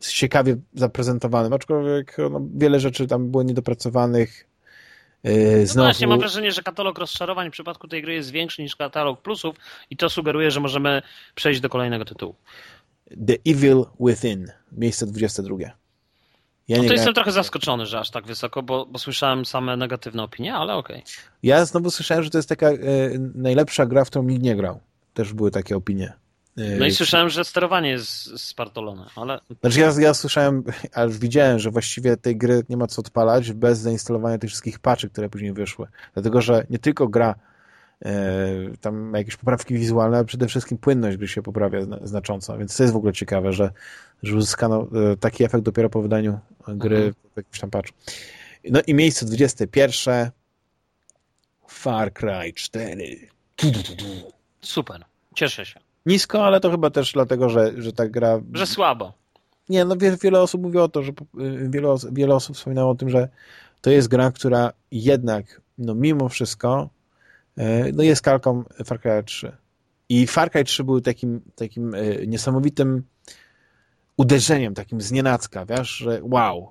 ciekawie zaprezentowanym, aczkolwiek no, wiele rzeczy tam było niedopracowanych. No Znowu... właśnie, mam wrażenie, że katalog rozczarowań w przypadku tej gry jest większy niż katalog plusów i to sugeruje, że możemy przejść do kolejnego tytułu. The Evil Within, miejsce 22. Ja no to jestem trochę zaskoczony, że aż tak wysoko, bo, bo słyszałem same negatywne opinie, ale okej. Okay. Ja znowu słyszałem, że to jest taka e, najlepsza gra, w którą nikt nie grał. Też były takie opinie. E, no i słyszałem, że sterowanie jest spartolone, ale... Znaczy ja, ja słyszałem, ale widziałem, że właściwie tej gry nie ma co odpalać bez zainstalowania tych wszystkich patchy, które później wyszły. Dlatego, że nie tylko gra tam jakieś poprawki wizualne, ale przede wszystkim płynność gry się poprawia znacząco, więc to jest w ogóle ciekawe, że że uzyskano e, taki efekt dopiero po wydaniu gry mhm. w jakimś tam patchu. No i miejsce 21 Far Cry 4. Super, cieszę się. Nisko, ale to chyba też dlatego, że, że ta gra... Że słabo. Nie, no wiele, wiele osób mówi o to, że y, wiele, wiele osób wspominało o tym, że to jest gra, która jednak, no mimo wszystko, e, no jest kalką Far Cry 3. I Far Cry 3 był takim, takim e, niesamowitym uderzeniem takim z nienacka, wiesz, że wow,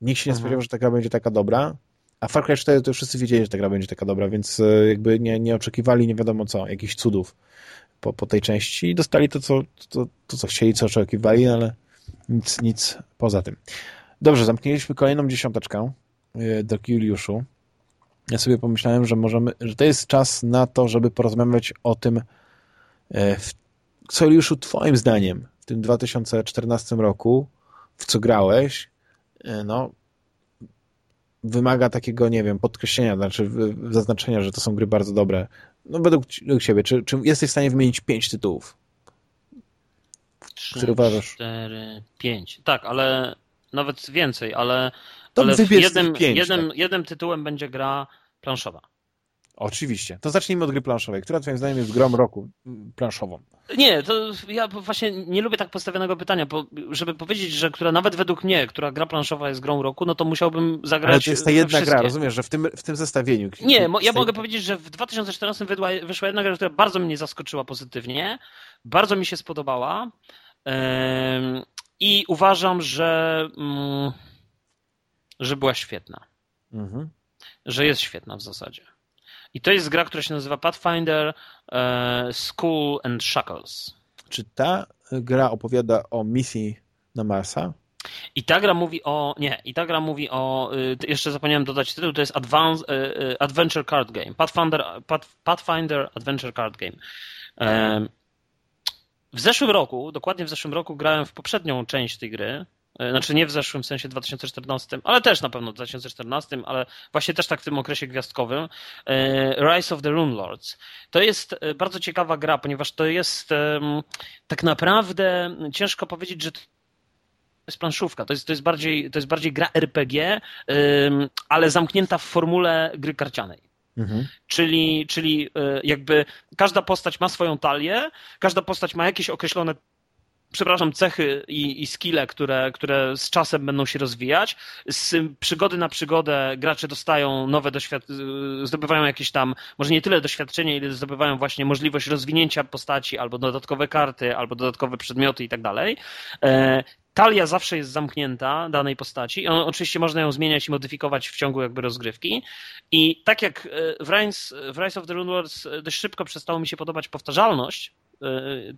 nikt się nie mhm. spodziewał, że ta gra będzie taka dobra, a Far Cry 4 to wszyscy wiedzieli, że ta gra będzie taka dobra, więc e, jakby nie, nie oczekiwali nie wiadomo co, jakichś cudów po, po tej części i dostali to co, to, to, co chcieli, co oczekiwali, ale nic, nic poza tym. Dobrze, zamknęliśmy kolejną dziesiąteczkę e, do Juliuszu. Ja sobie pomyślałem, że możemy, że to jest czas na to, żeby porozmawiać o tym, e, co Juliuszu twoim zdaniem tym 2014 roku, w co grałeś, e, no, wymaga takiego, nie wiem, podkreślenia, znaczy zaznaczenia, że to są gry bardzo dobre. No według, Ciebie, czy, czy jesteś w stanie wymienić pięć tytułów? 3, które uważasz? 4, 5. Tak, ale nawet więcej, ale, to ale jednym, pięć, jednym, tak. jednym tytułem będzie gra planszowa. Oczywiście. To zacznijmy od gry planszowej. Która twoim zdaniem jest grą roku planszową? Nie, to ja właśnie nie lubię tak postawionego pytania, bo żeby powiedzieć, że która nawet według mnie, która gra planszowa jest grą roku, no to musiałbym zagrać Ale to jest ta jedna wszystkie. gra, rozumiesz, że w tym, w tym zestawieniu. Nie, ja mogę powiedzieć, że w 2014 wyszła, wyszła jedna gra, która bardzo mnie zaskoczyła pozytywnie, bardzo mi się spodobała yy, i uważam, że, yy, że była świetna. Mhm. Że jest świetna w zasadzie. I to jest gra, która się nazywa Pathfinder e, School and Shackles. Czy ta gra opowiada o misji na Marsa? I ta gra mówi o. Nie, i ta gra mówi o. Y, jeszcze zapomniałem dodać tytuł, to jest y, y, Adventure Card Game. Pathfinder, Pathfinder Adventure Card Game. W zeszłym roku, dokładnie w zeszłym roku, grałem w poprzednią część tej gry, znaczy nie w zeszłym sensie 2014, ale też na pewno w 2014, ale właśnie też tak w tym okresie gwiazdkowym. E, Rise of the Rune Lords. To jest e, bardzo ciekawa gra, ponieważ to jest tak naprawdę ciężko powiedzieć, że to jest planszówka. To jest, to jest, bardziej, to jest bardziej gra RPG, ale zamknięta w formule gry karcianej. Mhm. Czyli, czyli jakby każda postać ma swoją talię, każda postać ma jakieś określone przepraszam, cechy i, i skille, które, które z czasem będą się rozwijać. Z przygody na przygodę gracze dostają nowe doświadczenia, zdobywają jakieś tam, może nie tyle doświadczenie, ile zdobywają właśnie możliwość rozwinięcia postaci, albo dodatkowe karty, albo dodatkowe przedmioty i tak dalej. E, talia zawsze jest zamknięta danej postaci. Oczywiście można ją zmieniać i modyfikować w ciągu jakby rozgrywki. I tak jak e, w Rise, w Rise of the Rune Wars dość szybko przestało mi się podobać powtarzalność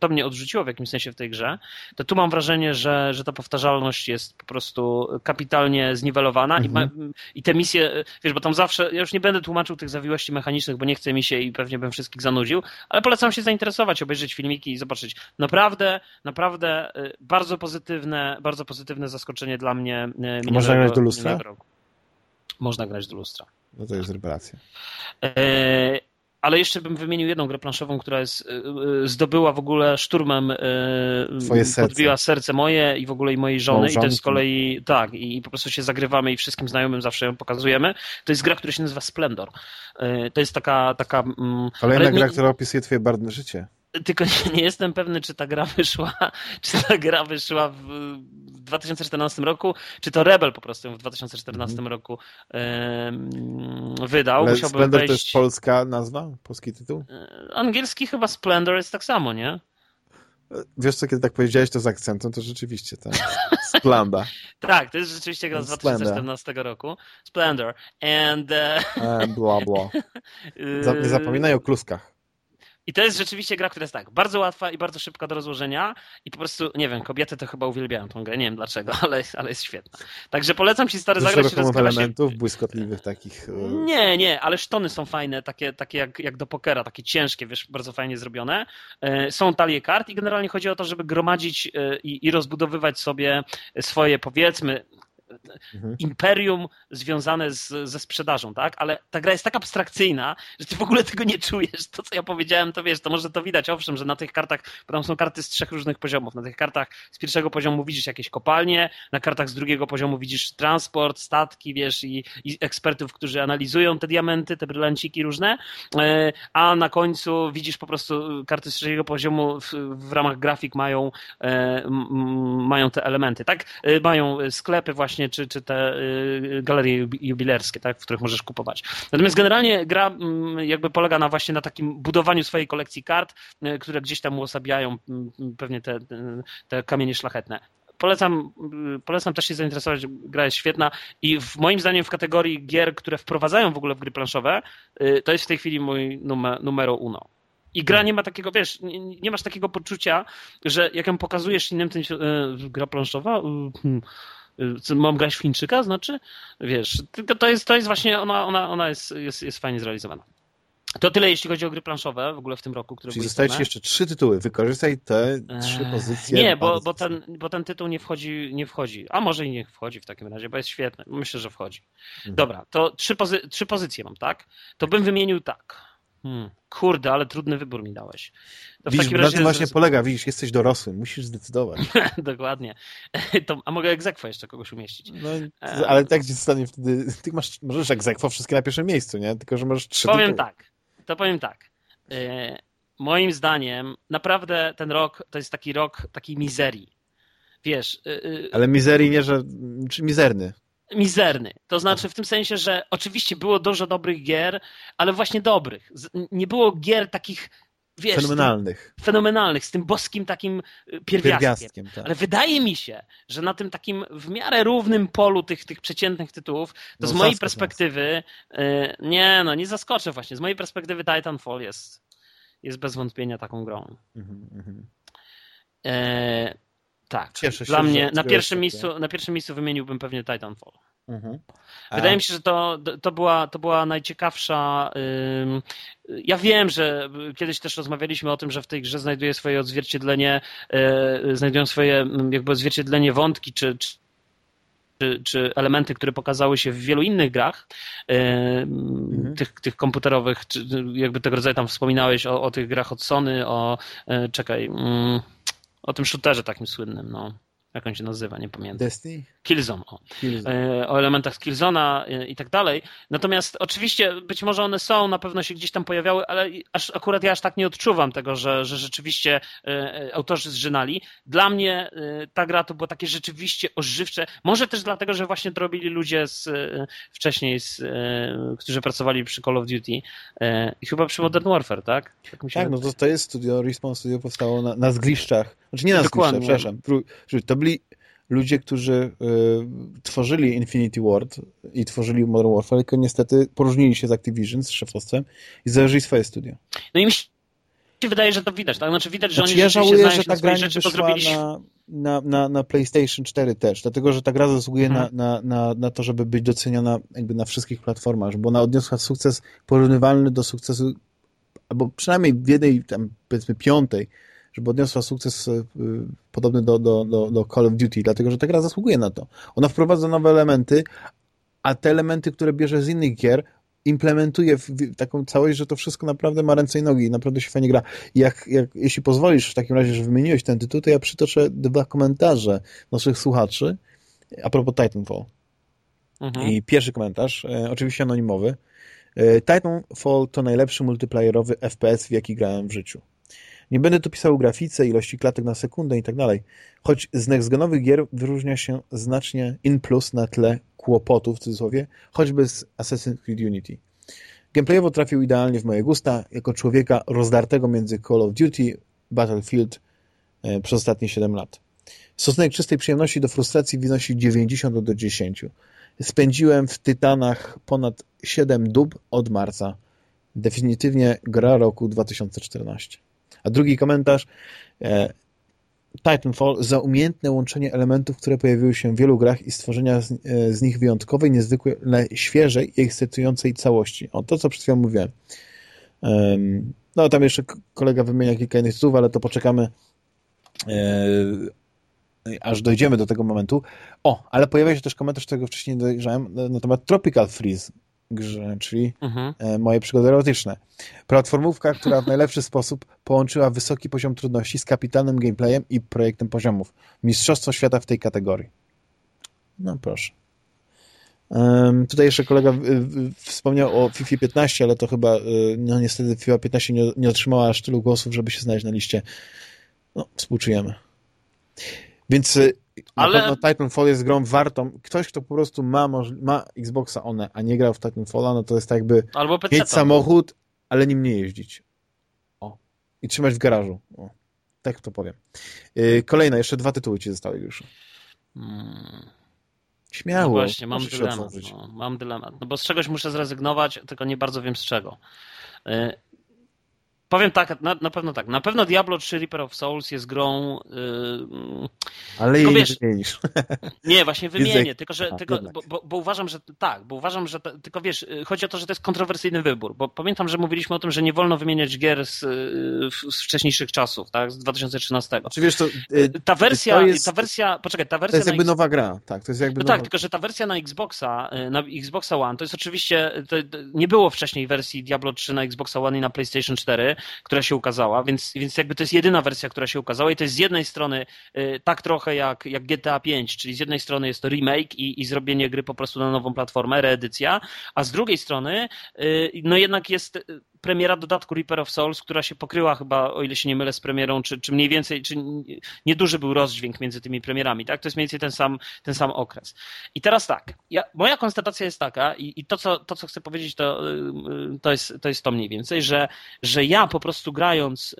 to mnie odrzuciło w jakimś sensie w tej grze, to tu mam wrażenie, że, że ta powtarzalność jest po prostu kapitalnie zniwelowana mhm. i, ma, mhm. i te misje, wiesz, bo tam zawsze, ja już nie będę tłumaczył tych zawiłości mechanicznych, bo nie chce mi się i pewnie bym wszystkich zanudził, ale polecam się zainteresować, obejrzeć filmiki i zobaczyć. Naprawdę, naprawdę bardzo pozytywne, bardzo pozytywne zaskoczenie dla mnie. Można grać do lustra? Można grać do lustra. No to jest rewelacja. E, ale jeszcze bym wymienił jedną grę planszową, która jest, e, e, zdobyła w ogóle szturmem, Twoje serce. podbiła serce moje i w ogóle i mojej żony. I to jest z kolei, tak, i po prostu się zagrywamy i wszystkim znajomym zawsze ją pokazujemy. To jest gra, która się nazywa Splendor. To jest taka... taka mm, Kolejna gra, nie... która opisuje twoje barwne życie. Tylko nie, [laughs] nie, jestem pewny, czy ta gra wyszła, czy ta gra wyszła w 2014 roku, czy to Rebel po prostu w 2014 mm. roku wydał. Ale Splendor wejść... to jest polska nazwa? Polski tytuł? E, angielski chyba Splendor jest tak samo, nie? Wiesz co, kiedy tak powiedziałeś to z akcentem, to rzeczywiście tak. Splenda. [laughs] tak, to jest rzeczywiście gra z 2014 roku. Splendor. And... Uh... bla, bla. [laughs] Nie zapominaj o kluskach. I to jest rzeczywiście gra, która jest tak, bardzo łatwa i bardzo szybka do rozłożenia i po prostu, nie wiem, kobiety to chyba uwielbiają tą grę, nie wiem dlaczego, [laughs] ale, ale jest świetna. Także polecam ci stary zagrać. Dużo elementów się... błyskotliwych takich. E, nie, nie, ale sztony są fajne, takie, takie jak, jak do pokera, takie ciężkie, wiesz, bardzo fajnie zrobione. E, są talie kart i generalnie chodzi o to, żeby gromadzić e, i, i rozbudowywać sobie swoje, powiedzmy, mhm. imperium związane z, ze sprzedażą, tak? Ale ta gra jest tak abstrakcyjna, że ty w ogóle tego nie czujesz. To, co ja powiedziałem, to wiesz, to może to widać, owszem, że na tych kartach, bo tam są karty z trzech różnych poziomów. Na tych kartach z pierwszego poziomu widzisz jakieś kopalnie, na kartach z drugiego poziomu widzisz transport, statki, wiesz, i, i ekspertów, którzy analizują te diamenty, te brylanciki różne, e, a na końcu widzisz po prostu karty z trzeciego poziomu w, w ramach grafik mają, e, mają te elementy, tak? E, mają sklepy właśnie, czy, czy te galerie jubilerskie, tak, w których możesz kupować. Natomiast generalnie gra mm, jakby polega na właśnie na takim budowaniu swojej kolekcji kart, y, które gdzieś tam uosabiają mm, pewnie te, te kamienie szlachetne polecam, y, polecam też się zainteresować, gra jest świetna i w, moim zdaniem w kategorii gier, które wprowadzają w ogóle w gry planszowe, y, to jest w tej chwili mój numer, numero uno. I gra nie ma takiego, wiesz, nie, nie, masz takiego poczucia, że jak ją pokazujesz innym, to yy, gra planszowa, yy, Y, mam grać w Chińczyka, znaczy, wiesz, tylko to jest, to jest właśnie, ona, ona, ona jest, jest, jest fajnie zrealizowana. To tyle, jeśli chodzi o gry planszowe w ogóle w tym roku. Które Czyli zostaje ci jeszcze trzy tytuły. Wykorzystaj te trzy pozycje. Nie, bo, bo, ten, bo ten tytuł nie wchodzi, nie wchodzi. A może i nie wchodzi w takim razie, bo jest świetny. Myślę, że wchodzi. Mhm. Dobra, to trzy, pozy trzy pozycje mam, tak? To bym wymienił tak. Hmm. Kurde, ale trudny wybór mi dałeś. To widzisz, na tym właśnie polega, widzisz, jesteś dorosły, musisz zdecydować. [laughs] Dokładnie. [laughs] To, a mogę egzekwo jeszcze kogoś umieścić. No, ale tak ci zostanie wtedy, ty masz, możesz egzekwo wszystkie na pierwszym miejscu, nie? Tylko, że możesz trzy Powiem tytuły. tak, to powiem tak. E, moim zdaniem naprawdę ten rok to jest taki rok takiej mizerii. Wiesz... E, e, ale mizerii nie, że... czy mizerny? Mizerny. To znaczy w tym sensie, że oczywiście było dużo dobrych gier, ale właśnie dobrych. Nie było gier takich Wiesz, fenomenalnych. Tym, fenomenalnych, z tym boskim takim y, pierwiastkiem. pierwiastkiem tak. Ale wydaje mi się, że na tym takim w miarę równym polu tych, tych przeciętnych tytułów, to no, z mojej perspektywy, y, nie no, nie zaskoczę właśnie, z mojej perspektywy Titanfall jest, jest bez wątpienia taką grą. Mm -hmm. E, tak. Cieszę się, Dla mnie na pierwszym, miejscu, na pierwszym miejscu wymieniłbym pewnie Titanfall. Mhm. Wydaje mi się, że to, to, była, to była najciekawsza. Ja wiem, że kiedyś też rozmawialiśmy o tym, że w tej grze znajduje swoje odzwierciedlenie, e, znajdują swoje jakby odzwierciedlenie wątki czy, czy, czy elementy, które pokazały się w wielu innych grach, mhm. tych, tych komputerowych, czy jakby tego rodzaju tam wspominałeś o, o tych grach od Sony, o e, czekaj. Mm, o tym shooterze takim słynnym, no jak on się nazywa, nie pamiętam. Destiny? Killzone, o. Killzone. E, o elementach z Killzona e, i tak dalej. Natomiast oczywiście być może one są, na pewno się gdzieś tam pojawiały, ale aż, akurat ja aż tak nie odczuwam tego, że, że rzeczywiście e, autorzy zżynali. Dla mnie ta gra to było takie rzeczywiście ożywcze. Może też dlatego, że właśnie to robili ludzie z, wcześniej, z, którzy pracowali przy Call of Duty i chyba przy Modern Warfare, tak? Tak, tak no to, to jest studio, Respawn Studio powstało na, na zgliszczach. Znaczy nie na Dokładnie. zgliszczach, przepraszam. To byli ludzie, którzy y, tworzyli Infinity Ward i tworzyli Modern Warfare, tylko niestety poróżnili się z Activision, z szefostwem i założyli swoje studio. No i myślę, się wydaje, że to widać, tak? Znaczy widać, że znaczy, oni ja żałuję, że ta gra nie wyszła zrobili... na, na, na, na PlayStation 4 też, dlatego, że ta gra zasługuje hmm. na, na, na to, żeby być doceniona jakby na wszystkich platformach, bo ona odniosła sukces porównywalny do sukcesu, albo przynajmniej w jednej, tam powiedzmy piątej, żeby odniosła sukces y, podobny do, do, do, do Call of Duty, dlatego, że ta gra zasługuje na to. Ona wprowadza nowe elementy, a te elementy, które bierze z innych gier, implementuje w taką całość, że to wszystko naprawdę ma ręce i nogi i naprawdę się fajnie gra. Jak, jak, jeśli pozwolisz w takim razie, że wymieniłeś ten tytuł, to ja przytoczę dwa komentarze naszych słuchaczy a propos Titanfall. Mhm. I pierwszy komentarz, e, oczywiście anonimowy. E, Titanfall to najlepszy multiplayerowy FPS, w jaki grałem w życiu. Nie będę tu pisał o grafice, ilości klatek na sekundę i tak dalej, choć z nextgenowych gier wyróżnia się znacznie in plus na tle kłopotów, w cudzysłowie, choćby z Assassin's Creed Unity. Gameplayowo trafił idealnie w moje gusta, jako człowieka rozdartego między Call of Duty, Battlefield e, przez ostatnie 7 lat. Stosunek czystej przyjemności do frustracji wynosi 90 do 10. Spędziłem w Tytanach ponad 7 dób od marca. Definitywnie gra roku 2014. A drugi komentarz. E, Titanfall za umiejętne łączenie elementów, które pojawiły się w wielu grach i stworzenia z, e, z nich wyjątkowej, niezwykle świeżej i ekscytującej całości. O, to co przed chwilą mówiłem. Um, no, tam jeszcze kolega wymienia kilka innych tytułów, ale to poczekamy e, aż dojdziemy do tego momentu. O, ale pojawia się też komentarz, którego wcześniej dojrzałem, na temat Tropical Freeze grze, czyli mhm. E, moje przygody erotyczne. Platformówka, która w najlepszy [laughs] sposób połączyła wysoki poziom trudności z kapitalnym gameplayem i projektem poziomów. Mistrzostwo świata w tej kategorii. No proszę. Um, tutaj jeszcze kolega wspomniał o FIFA 15, ale to chyba y, no niestety FIFA 15 nie, nie otrzymała aż tylu głosów, żeby się znaleźć na liście. No, współczujemy. Więc y, na ale... pewno Titanfall jest grą wartą. Ktoś, kto po prostu ma, ma Xboxa One, a nie grał w Titanfalla, no to jest tak jakby Albo mieć samochód, ale nim nie jeździć. O. I trzymać w garażu. O. Tak to powiem. Yy, kolejne, jeszcze dwa tytuły ci zostały już. Hmm. Śmiało. No właśnie, mam dylemat. No, mam dylemat. No bo z czegoś muszę zrezygnować, tylko nie bardzo wiem z czego. Yy, Powiem tak, na, na, pewno tak. Na pewno Diablo 3 Reaper of Souls jest grą. Yy, Ale jej wiesz, nie wymienisz. [laughs] Nie, właśnie wymienię, tylko że. tylko, bo, bo, bo, uważam, że tak, bo uważam, że. tylko wiesz, y, chodzi o to, że to jest kontrowersyjny wybór. Bo pamiętam, że mówiliśmy o tym, że nie wolno wymieniać gier z, y, z wcześniejszych czasów, tak? Z 2013. Czy wiesz, to, yy, ta wersja, jest, ta wersja. Poczekaj, ta wersja. To jest jakby nowa gra, tak. To jest jakby no nowa... tak, tylko że ta wersja na Xboxa, na Xboxa One, to jest oczywiście. To, nie było wcześniej wersji Diablo 3 na Xboxa One i na PlayStation 4, która się ukazała więc, więc jakby to jest jedyna wersja, która się ukazała i to jest z jednej strony y, tak trochę jak, jak GTA 5, czyli z jednej strony jest to remake i, i zrobienie gry po prostu na nową platformę, reedycja, a z drugiej strony y, no jednak jest premiera dodatku Reaper of Souls, która się pokryła chyba, o ile się nie mylę, z premierą, czy, czy mniej więcej, czy nieduży był rozdźwięk między tymi premierami, tak? To jest mniej więcej ten sam, ten sam okres. I teraz tak, ja, moja konstatacja jest taka i, i to, co, to, co chcę powiedzieć, to, y, to, jest, to jest to mniej więcej, że, że ja po prostu grając y,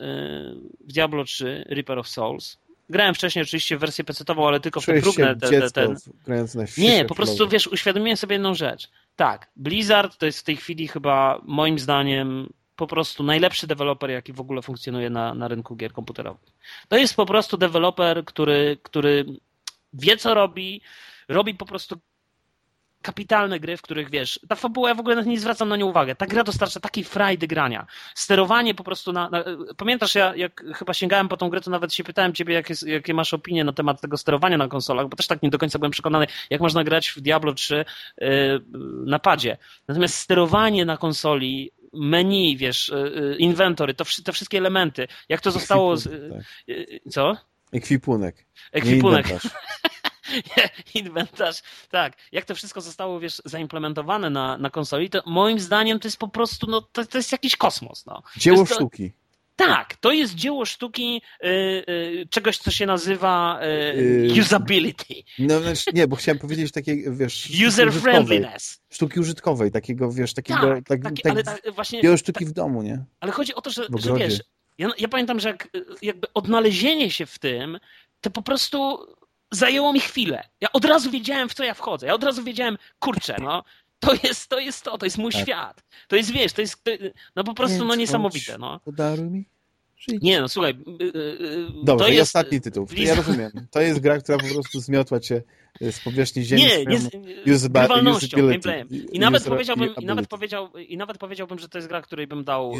w Diablo 3 Reaper of Souls, Grałem wcześniej oczywiście w wersję PC-ową, ale tylko w te próbne. Te, te, ten... Nie, po prostu wiesz, uświadomiłem sobie jedną rzecz. Tak, Blizzard to jest w tej chwili chyba moim zdaniem po prostu najlepszy deweloper, jaki w ogóle funkcjonuje na, na rynku gier komputerowych. To jest po prostu deweloper, który, który wie, co robi, robi po prostu kapitalne gry, w których wiesz, ta fabuła, ja w ogóle nie zwracam na nią uwagę. Ta gra dostarcza takiej frajdy grania. Sterowanie po prostu na, na. pamiętasz, ja jak chyba sięgałem po tą grę, to nawet się pytałem ciebie, jakie, jakie masz opinie na temat tego sterowania na konsolach, bo też tak nie do końca byłem przekonany, jak można grać w Diablo 3 yy, na padzie. Natomiast sterowanie na konsoli menu, wiesz, yy, inwentory, to te wszystkie elementy, jak to zostało. Z, yy, co? Ekwipunek. Ekwipunek. [laughs] [laughs] inwentarz, tak. Jak to wszystko zostało, wiesz, zaimplementowane na, na konsoli, to moim zdaniem to jest po prostu, no, to, to jest jakiś kosmos, no. Dzieło sztuki. Tak, to jest dzieło sztuki y, y, czegoś, co się nazywa y, usability. No znaczy, nie, bo chciałem powiedzieć takie, wiesz... User friendliness. Sztuki użytkowej, takiego, wiesz, takiego... Tak, tak, taki, tak, ale tak, właśnie... Dzieło sztuki tak, w domu, nie? Ale chodzi o to, że, że wiesz, ja, ja, pamiętam, że jak, jakby odnalezienie się w tym, to po prostu zajęło mi chwilę. Ja od razu wiedziałem, w co ja wchodzę. Ja od razu wiedziałem, kurczę, no, to jest to, jest to, to jest mój tak. świat. To jest, wiesz, to jest, no po prostu, no niesamowite, no. Podaruj mi Nie, no słuchaj. Dobrze, to jest... ostatni tytuł. Ja rozumiem. To jest gra, która po prostu zmiotła cię z powierzchni ziemi. Nie, nie z grywalnością, gameplayem. I nawet, powiedziałbym, i, nawet powiedział, I nawet powiedziałbym, że to jest gra, której bym dał... [laughs]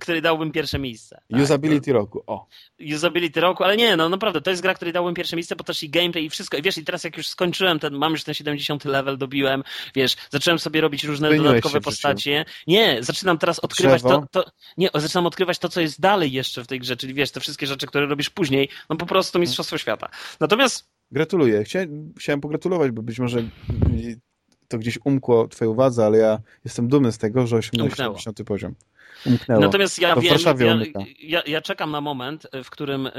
której dałbym pierwsze miejsce. Tak? Usability roku, o. Usability roku, ale nie, no naprawdę, to jest gra, której dałbym pierwsze miejsce, bo też i gameplay i wszystko. I wiesz, i teraz jak już skończyłem ten, mam już ten 70 level, dobiłem, wiesz, zacząłem sobie robić różne Zmieniłeś dodatkowe postacie. Nie, zaczynam teraz odkrywać to, to, nie, zaczynam odkrywać to, co jest dalej jeszcze w tej grze, czyli wiesz, te wszystkie rzeczy, które robisz później, no po prostu mistrzostwo świata. Natomiast... Gratuluję. Chciałem, chciałem pogratulować, bo być może to gdzieś umkło twojej uwadze, ale ja jestem dumny z tego, że osiągnąłeś 70 poziom. Umknęło. Natomiast ja to wiem, ja, ja, ja, czekam na moment, w którym yy,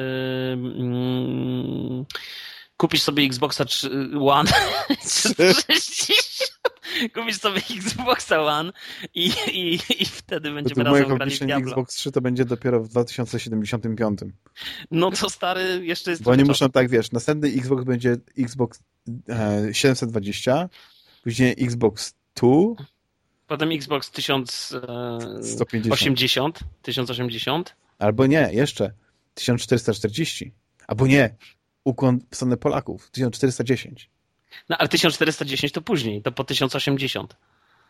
yy, kupisz sobie Xboxa One [laughs] kupisz sobie Xboxa One i, i, i wtedy będziemy razem grali w Diablo. Xbox 3 to będzie dopiero w 2075. No to stary, jeszcze jest Bo oni muszą tak, wiesz, następny Xbox będzie Xbox 720, e, później Xbox 2, Potem Xbox 1080, 1080. Albo nie, jeszcze 1440. Albo nie, ukłon w stronę Polaków, 1410. No ale 1410 to później, to po 1080.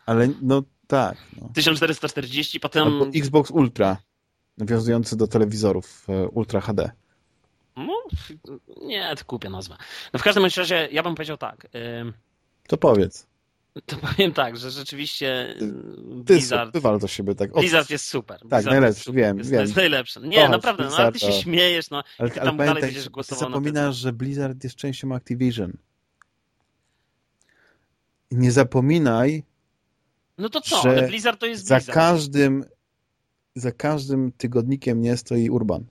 Ale no tak. No. 1440, potem... Albo Xbox Ultra, nawiązujący do telewizorów e, Ultra HD. No, nie, to kupię nazwę. No w każdym razie ja bym powiedział tak. To powiedz. To powiem tak, że rzeczywiście ty, Blizzard... Ty do siebie tak. Blizzard jest super. Tak, Blizzard najlepszy, wiem, jest, wiem. jest najlepszy. Nie, Kochasz, naprawdę, no, ale ty się śmiejesz, no ale, i ty tam ale dalej będziesz głosował zapominasz, że Blizzard jest częścią Activision. Nie zapominaj, no to co, ale Blizzard to jest Blizzard. Za każdym, za każdym tygodnikiem nie stoi Urban.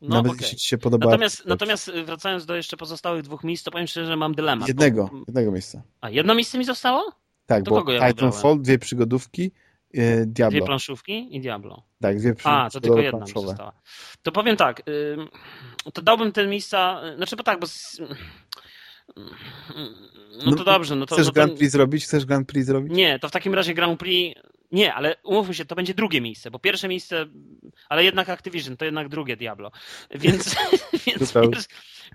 No, Nawet okay. jeśli ci się podoba. Natomiast, natomiast y, wracając do jeszcze pozostałych dwóch miejsc, to powiem szczerze, że mam dylemat. Jednego, bo... jednego miejsca. A jedno miejsce mi zostało? Tak, to bo ja Titanfall, dwie przygodówki, yy, Diablo. Dwie planszówki i Diablo. Tak, dwie przygodówki. A, to tylko jedna mi została. To powiem tak, yy, to dałbym ten miejsca, y, znaczy bo tak, bo... No, no to dobrze. No to, chcesz no to... Grand Prix zrobić? Chcesz Grand Prix zrobić? Nie, to w takim razie Grand Prix nie, ale umówmy się, to będzie drugie miejsce, bo pierwsze miejsce, ale jednak Activision, to jednak drugie Diablo. Więc, [laughs] więc, pier,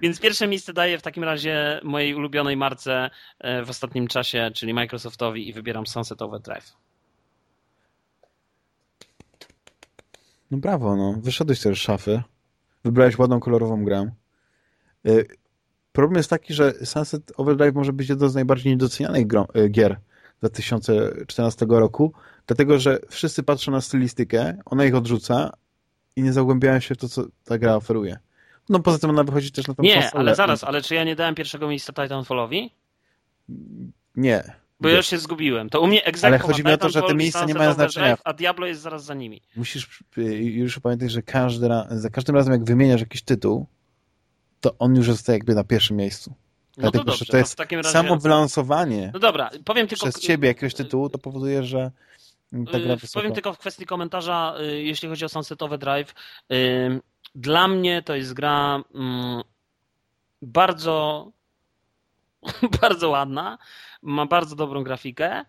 więc pierwsze miejsce daję w takim razie mojej ulubionej marce e, w ostatnim czasie, czyli Microsoftowi i wybieram Sunset Overdrive. No brawo, no. Wyszedłeś też z szafy. Wybrałeś ładną, kolorową grę. E, problem jest taki, że Sunset Overdrive może być jedną z najbardziej niedocenianych e, gier 2014 roku, Dlatego, że wszyscy patrzą na stylistykę, ona ich odrzuca i nie zagłębiają się w to, co ta gra oferuje. No poza tym ona wychodzi też na tą Nie, konsolę. ale zaraz, ale czy ja nie dałem pierwszego miejsca Titanfallowi? Nie. Bo ja już się zgubiłem. To u mnie egzekwo Ale chodzi mi o to, że te miejsca nie mają znaczenia. A Diablo jest zaraz za nimi. Musisz y, już pamiętać, że każdy za każdym razem jak wymieniasz jakiś tytuł, to on już jest jakby na pierwszym miejscu. No Dlatego, to dobrze, że to jest no razie... samo wylansowanie no dobra, powiem tylko... przez ciebie jakiegoś tytułu, to powoduje, że tak Powiem tylko w kwestii komentarza, y, jeśli chodzi o Sunsetowe Drive. Y, dla mnie to jest gra mm, bardzo [laughs] bardzo ładna, ma bardzo dobrą grafikę.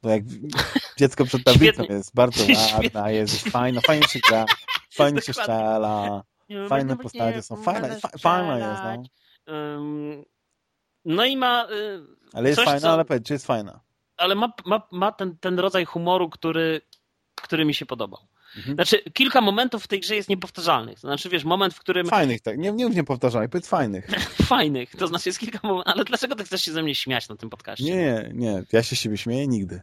To jak [laughs] dziecko przed tablicą jest bardzo [laughs] ładna, jest fajna, fajnie się gra, fajnie się strzela, fajne postacie są, fajna, fajna jest. No. No i ma... Y, ale jest fajna, co... ale powiedz, czy jest fajna? ale ma, ma, ma ten, ten rodzaj humoru, który, który mi się podobał. Mhm. Znaczy, kilka momentów w tej grze jest niepowtarzalnych. To znaczy, wiesz, moment, w którym... Fajnych, tak. Nie, nie niepowtarzalnych, powiedz fajnych. [laughs] fajnych. To znaczy, jest kilka momentów... Ale dlaczego ty chcesz się ze mnie śmiać na tym podcaście? Nie, nie. Ja się z siebie śmieję nigdy.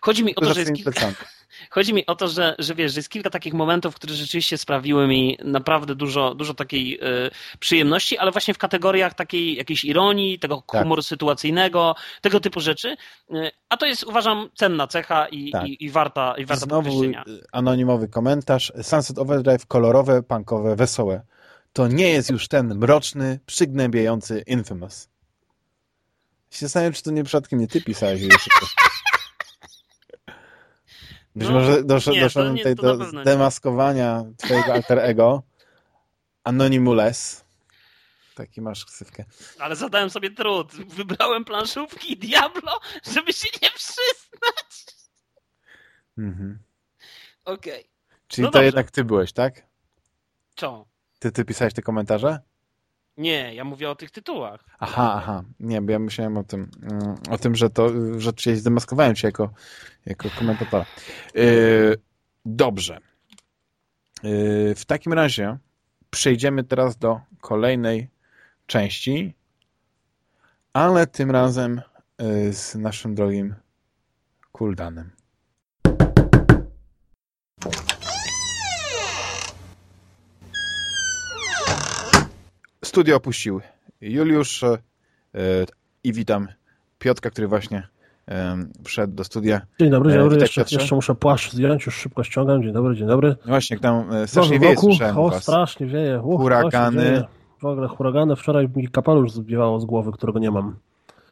Chodzi mi o to, że jest kilka... [laughs] Chodzi mi o to, że, że wiesz, że jest kilka takich momentów, które rzeczywiście sprawiły mi naprawdę dużo, dużo takiej y, przyjemności, ale właśnie w kategoriach takiej jakiejś ironii, tego tak. humoru sytuacyjnego, tego typu rzeczy. Y, a to jest, uważam, cenna cecha i, tak. i, i warta, i warta Znowu anonimowy komentarz. Sunset Overdrive kolorowe, punkowe, wesołe. To nie jest już ten mroczny, przygnębiający Infamous. Się zastanawiam, czy to nie przypadkiem nie ty pisałeś. Być no, może nie, doszło tutaj do demaskowania nie. twojego alter ego. Anonymous. Taki masz ksywkę. Ale zadałem sobie trud. Wybrałem planszówki i Diablo, żeby się nie przyznać. Mhm. Okej. Okay. Czyli no to dobrze. jednak ty byłeś, tak? Co? Ty, ty pisałeś te komentarze? Nie, ja mówię o tych tytułach. Aha, aha. Nie, bo ja myślałem o tym, mm, o tym że to, że cię zdemaskowałem cię jako, jako komentatora. Yy, dobrze. Yy, w takim razie przejdziemy teraz do kolejnej części, ale tym razem yy, z naszym drogim Kuldanem. Studio opuścił Juliusz e, i witam Piotka, który właśnie e, wszedł do studia. Dzień dobry, dzień e, dobry. Jeszcze, jeszcze, muszę płaszcz zdjąć, już szybko ściągam. Dzień dobry, dzień dobry. No właśnie, tam strasznie wieje, słyszałem O, strasznie wieje. Uch, huragany. W ogóle huragany. Wczoraj mi kapelusz zbiewało z głowy, którego nie mam.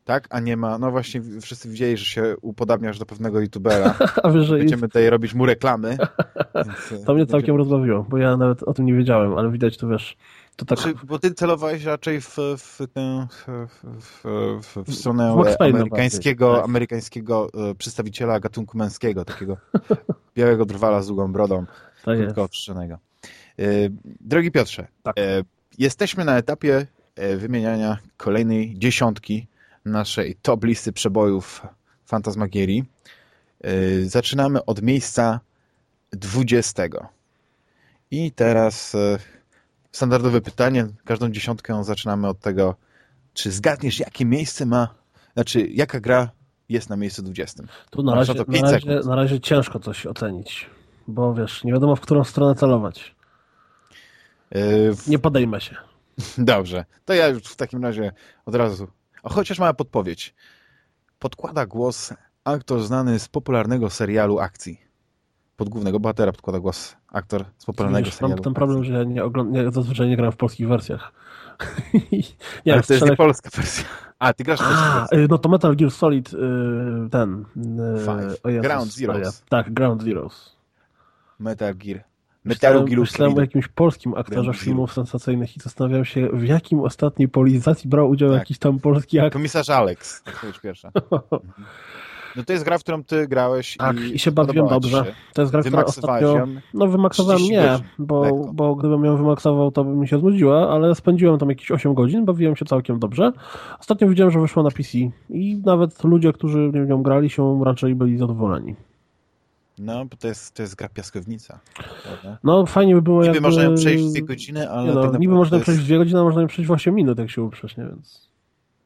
Tak, a nie ma. No właśnie, wszyscy widzieli, że się upodabniasz do pewnego youtubera. [laughs] a wiesz, że Będziemy tutaj robić mu reklamy. Więc, to mnie całkiem rozbawiło, bo ja nawet o tym nie wiedziałem, ale widać tu wiesz to tak... Czy, bo ty celowałeś raczej w, w, tę, w, w, stronę amerykańskiego, tak. amerykańskiego e, przedstawiciela gatunku męskiego, takiego [laughs] białego drwala z długą brodą, krótko ostrzenego. E, drogi Piotrze, tak. E, jesteśmy na etapie wymieniania kolejnej dziesiątki naszej top listy przebojów Fantasmagierii. Zaczynamy od miejsca dwudziestego. I teraz standardowe pytanie. Każdą dziesiątkę zaczynamy od tego, czy zgadniesz, jakie miejsce ma, znaczy jaka gra jest na miejscu 20. Tu na razie, na, na, razie, na razie ciężko coś ocenić, bo wiesz, nie wiadomo w którą stronę celować. Yy, w... Nie podejmę się. [laughs] Dobrze, to ja już w takim razie od razu, a chociaż mała podpowiedź. Podkłada głos aktor znany z popularnego serialu akcji pod głównego bohatera podkłada głos aktor z popularnego serialu. Mam ten problem, że ja nie nie, zazwyczaj nie gram w polskich wersjach. [laughs] nie, Ale to jest nie polska wersja. A, ty grasz w polskiej wersji. No to Metal Gear Solid y, ten. Y, Ground Zeroes. Tak, Ground Zeroes. Metal Gear. Metal Gear Myślałem o jakimś polskim aktorze filmów sensacyjnych i zastanawiam się, w jakim ostatniej polizacji brał udział tak. jakiś tam polski aktor. Komisarz Alex, to już pierwsza. [laughs] No to jest gra, w którą ty grałeś tak, i, i się bawiłem dobrze. To jest gra, która ostatnio... No wymaksowałem nie, bo, bo gdybym ją wymaksował, to by mi się znudziła, ale spędziłem tam jakieś 8 godzin, bawiłem się całkiem dobrze. Ostatnio widziałem, że wyszła na PC i nawet ludzie, którzy w nią grali się raczej byli zadowoleni. No, bo to jest, to jest gra piaskownica. Prawda? No, fajnie by było niby jakby... można ją przejść w dwie godziny, ale... no, tak niby można przejść w dwie godziny, a można ją przejść w 8 minut, jak się uprzeć, nie? Więc...